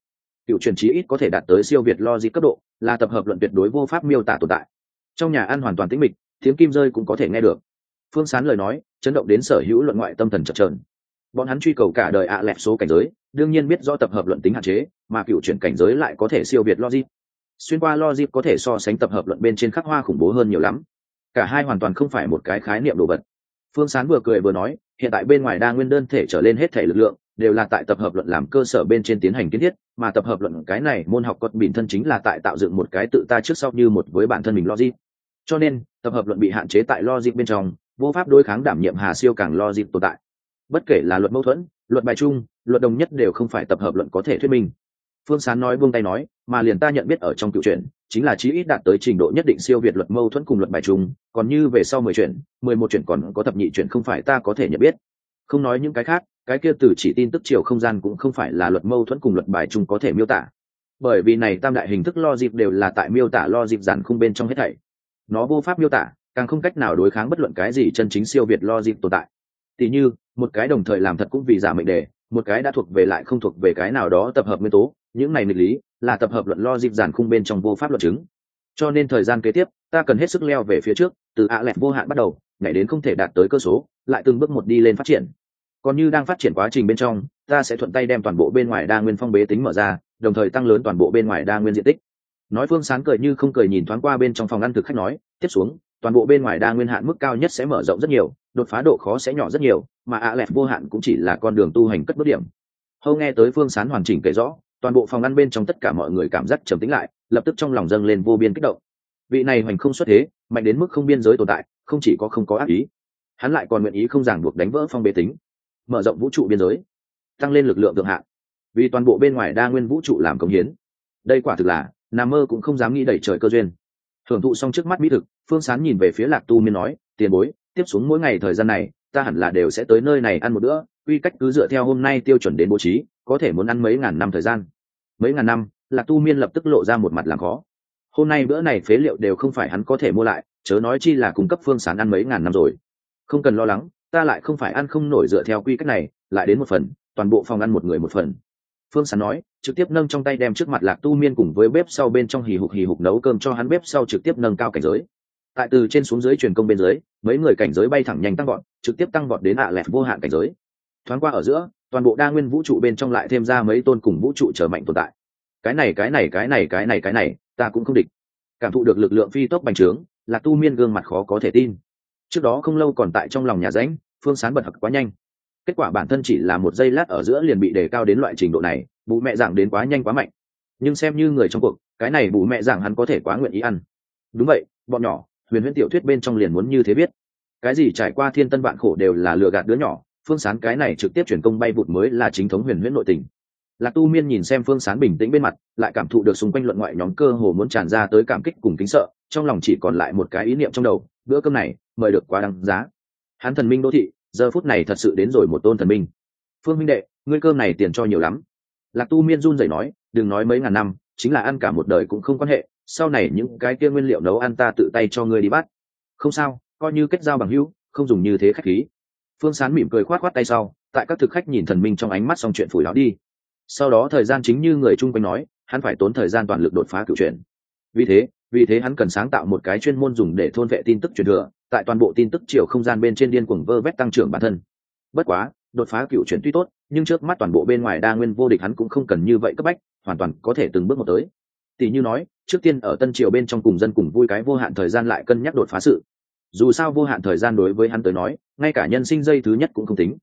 Cựu truyền trí ít có thể đạt tới siêu việt logic cấp độ, là tập hợp luận tuyệt đối vô pháp miêu tả tồn tại. Trong nhà ăn hoàn toàn tĩnh mịch, tiếng kim rơi cũng có thể nghe được. Phương sán lời nói, chấn động đến sở hữu luận ngoại tâm thần chập trờn bọn hắn truy cầu cả đời ạ à lẹp số cảnh giới, đương nhiên biết do tập hợp luận tính hạn chế, mà cựu chuyển cảnh giới lại có thể siêu việt logic. Xuyên qua logic có thể so sánh tập hợp luận bên trên khắc hoa khủng bố hơn nhiều lắm. Cả hai hoàn toàn không phải một cái khái niệm đồ vật. Phương sán vừa cười vừa nói, hiện tại bên ngoài đa nguyên đơn thể trở lên hết thể lực lượng đều là tại tập hợp luận làm cơ sở bên trên tiến hành kiến thiết, mà tập hợp luận cái này môn học cốt bình thân chính là tại tạo dựng một cái tự ta trước sau như một với bản thân mình logic. Cho nên, tập hợp luận bị hạn chế tại logic bên trong, vô pháp đối kháng đảm nhiệm hà siêu càng logic tồn tại. Bất kể là luật mâu thuẫn luật bài chung luật đồng nhất đều không phải tập hợp luận có thể thuyết minh. Phương sán nói buông tay nói, mà liền ta nhận biết ở trong cựu truyện, chính là chí ít đạt tới trình độ nhất định siêu việt luật mâu thuẫn cùng luật bài chung, còn như về sau mười chuyện, mười một chuyện còn có thập nhị chuyện không phải ta có thể nhận biết. Không nói những cái khác cái kia từ chỉ tin tức chiều không gian cũng không phải là luật mâu thuẫn cùng luật bài chung có thể miêu tả. Bởi vì này tam đại hình thức lo dịp đều là tại miêu tả lo dịp giản khung bên trong hết thảy. Nó vô pháp miêu tả, càng không cách nào đối kháng bất luận cái gì chân chính siêu việt lo dịp tồn tại. Tỉ như, một cái đồng thời làm thật cũng vì giả mệnh đề, một cái đã thuộc về lại không thuộc về cái nào đó tập hợp nguyên tố, những này nghịch lý là tập hợp luận lo dịp giản khung bên trong vô pháp luận chứng. Cho nên thời gian kế tiếp, ta cần hết sức leo về phía trước, từ ạ lẹt vô hạn bắt đầu, nhảy đến không thể đạt tới cơ số, lại từng bước một đi lên phát triển còn như đang phát triển quá trình bên trong, ta sẽ thuận tay đem toàn bộ bên ngoài đa nguyên phong bế tính mở ra, đồng thời tăng lớn toàn bộ bên ngoài đa nguyên diện tích. Nói phương sáng cười như không cười nhìn thoáng qua bên trong phòng ăn thực khách nói, tiếp xuống, toàn bộ bên ngoài đa nguyên hạn mức cao nhất sẽ mở rộng rất nhiều, đột phá độ khó sẽ nhỏ rất nhiều, mà ạ lẹt vô hạn cũng chỉ là con đường tu hành cất bước điểm. Hâu nghe tới phương sán hoàn chỉnh kể rõ, toàn bộ phòng ăn bên trong tất cả mọi người cảm giác trầm tĩnh lại, lập tức trong lòng dâng lên vô biên kích động. Vị này hoành không xuất thế, mạnh đến mức không biên giới tồn tại, không chỉ có không có ác ý. Hắn lại còn nguyện ý không ràng buộc đánh vỡ phong bế tính mở rộng vũ trụ biên giới, tăng lên lực lượng thượng hạn vì toàn bộ bên ngoài đa nguyên vũ trụ làm công hiến, đây quả thực là nà mơ cũng không dám nghĩ đẩy trời cơ duyên. Thưởng thụ xong trước mắt mỹ thực, phương sán nhìn về phía lạc tu miên nói, tiền bối, tiếp xuống mỗi ngày thời gian này, ta hẳn là đều sẽ tới nơi này ăn một bữa, quy cách cứ dựa theo hôm nay tiêu chuẩn đến bố trí, có thể muốn ăn mấy ngàn năm thời gian. Mấy ngàn năm, lạc tu miên lập tức lộ ra một mặt làm khó. Hôm nay bữa này phế liệu đều không phải hắn có thể mua lại, chớ nói chi là cung cấp phương sán ăn mấy ngàn năm rồi. Không cần lo lắng ta lại không phải ăn không nổi dựa theo quy cách này, lại đến một phần, toàn bộ phòng ăn một người một phần. Phương sán nói, trực tiếp nâng trong tay đem trước mặt lạc tu miên cùng với bếp sau bên trong hì hục hì hục nấu cơm cho hắn bếp sau trực tiếp nâng cao cảnh giới. Tại từ trên xuống dưới truyền công bên dưới, mấy người cảnh giới bay thẳng nhanh tăng vọt, trực tiếp tăng vọt đến ạ à lẹt vô hạn cảnh giới. Thoáng qua ở giữa, toàn bộ đa nguyên vũ trụ bên trong lại thêm ra mấy tôn cùng vũ trụ trở mạnh tồn tại. Cái này cái này cái này cái này cái này, ta cũng không địch. Cảm thụ được lực lượng phi tốc bành trướng, lạc tu miên gương mặt khó có thể tin trước đó không lâu còn tại trong lòng nhà ránh phương sán bật hặc quá nhanh. Kết quả bản thân chỉ là một giây lát ở giữa liền bị đề cao đến loại trình độ này, bù mẹ giảng đến quá nhanh quá mạnh. Nhưng xem như người trong cuộc, cái này bù mẹ giảng hắn có thể quá nguyện ý ăn. Đúng vậy, bọn nhỏ, huyền huyễn tiểu thuyết bên trong liền muốn như thế biết. Cái gì trải qua thiên tân vạn khổ đều là lừa gạt đứa nhỏ, phương sán cái này trực tiếp chuyển công bay vụt mới là chính thống huyền huyễn nội tình. Lạc tu miên nhìn xem phương sán bình tĩnh bên mặt, lại cảm thụ được xung quanh luận ngoại nhóm cơ hồ muốn tràn ra tới cảm kích cùng kính sợ, trong lòng chỉ còn lại một cái ý niệm trong đầu, bữa cơm này mời được quá đăng giá. Hắn thần minh đô thị, giờ phút này thật sự đến rồi một tôn thần minh. Phương minh đệ, ngươi cơm này tiền cho nhiều lắm. Lạc tu miên run rẩy nói, đừng nói mấy ngàn năm, chính là ăn cả một đời cũng không quan hệ, sau này những cái kia nguyên liệu nấu ăn ta tự tay cho ngươi đi bắt. Không sao, coi như kết giao bằng hữu, không dùng như thế khách khí. Phương sán mỉm cười khoát khoát tay sau, tại các thực khách nhìn thần minh trong ánh mắt xong chuyện phủi đó đi. Sau đó thời gian chính như người chung quanh nói, hắn phải tốn thời gian toàn lực đột phá cựu chuyện vì thế vì thế hắn cần sáng tạo một cái chuyên môn dùng để thôn vệ tin tức truyền thừa tại toàn bộ tin tức chiều không gian bên trên điên cuồng vơ vét tăng trưởng bản thân. Bất quá, đột phá cựu chuyển tuy tốt, nhưng trước mắt toàn bộ bên ngoài đa nguyên vô địch hắn cũng không cần như vậy cấp bách, hoàn toàn có thể từng bước một tới. Tỷ như nói, trước tiên ở tân triều bên trong cùng dân cùng vui cái vô hạn thời gian lại cân nhắc đột phá sự. Dù sao vô hạn thời gian đối với hắn tới nói, ngay cả nhân sinh dây thứ nhất cũng không tính.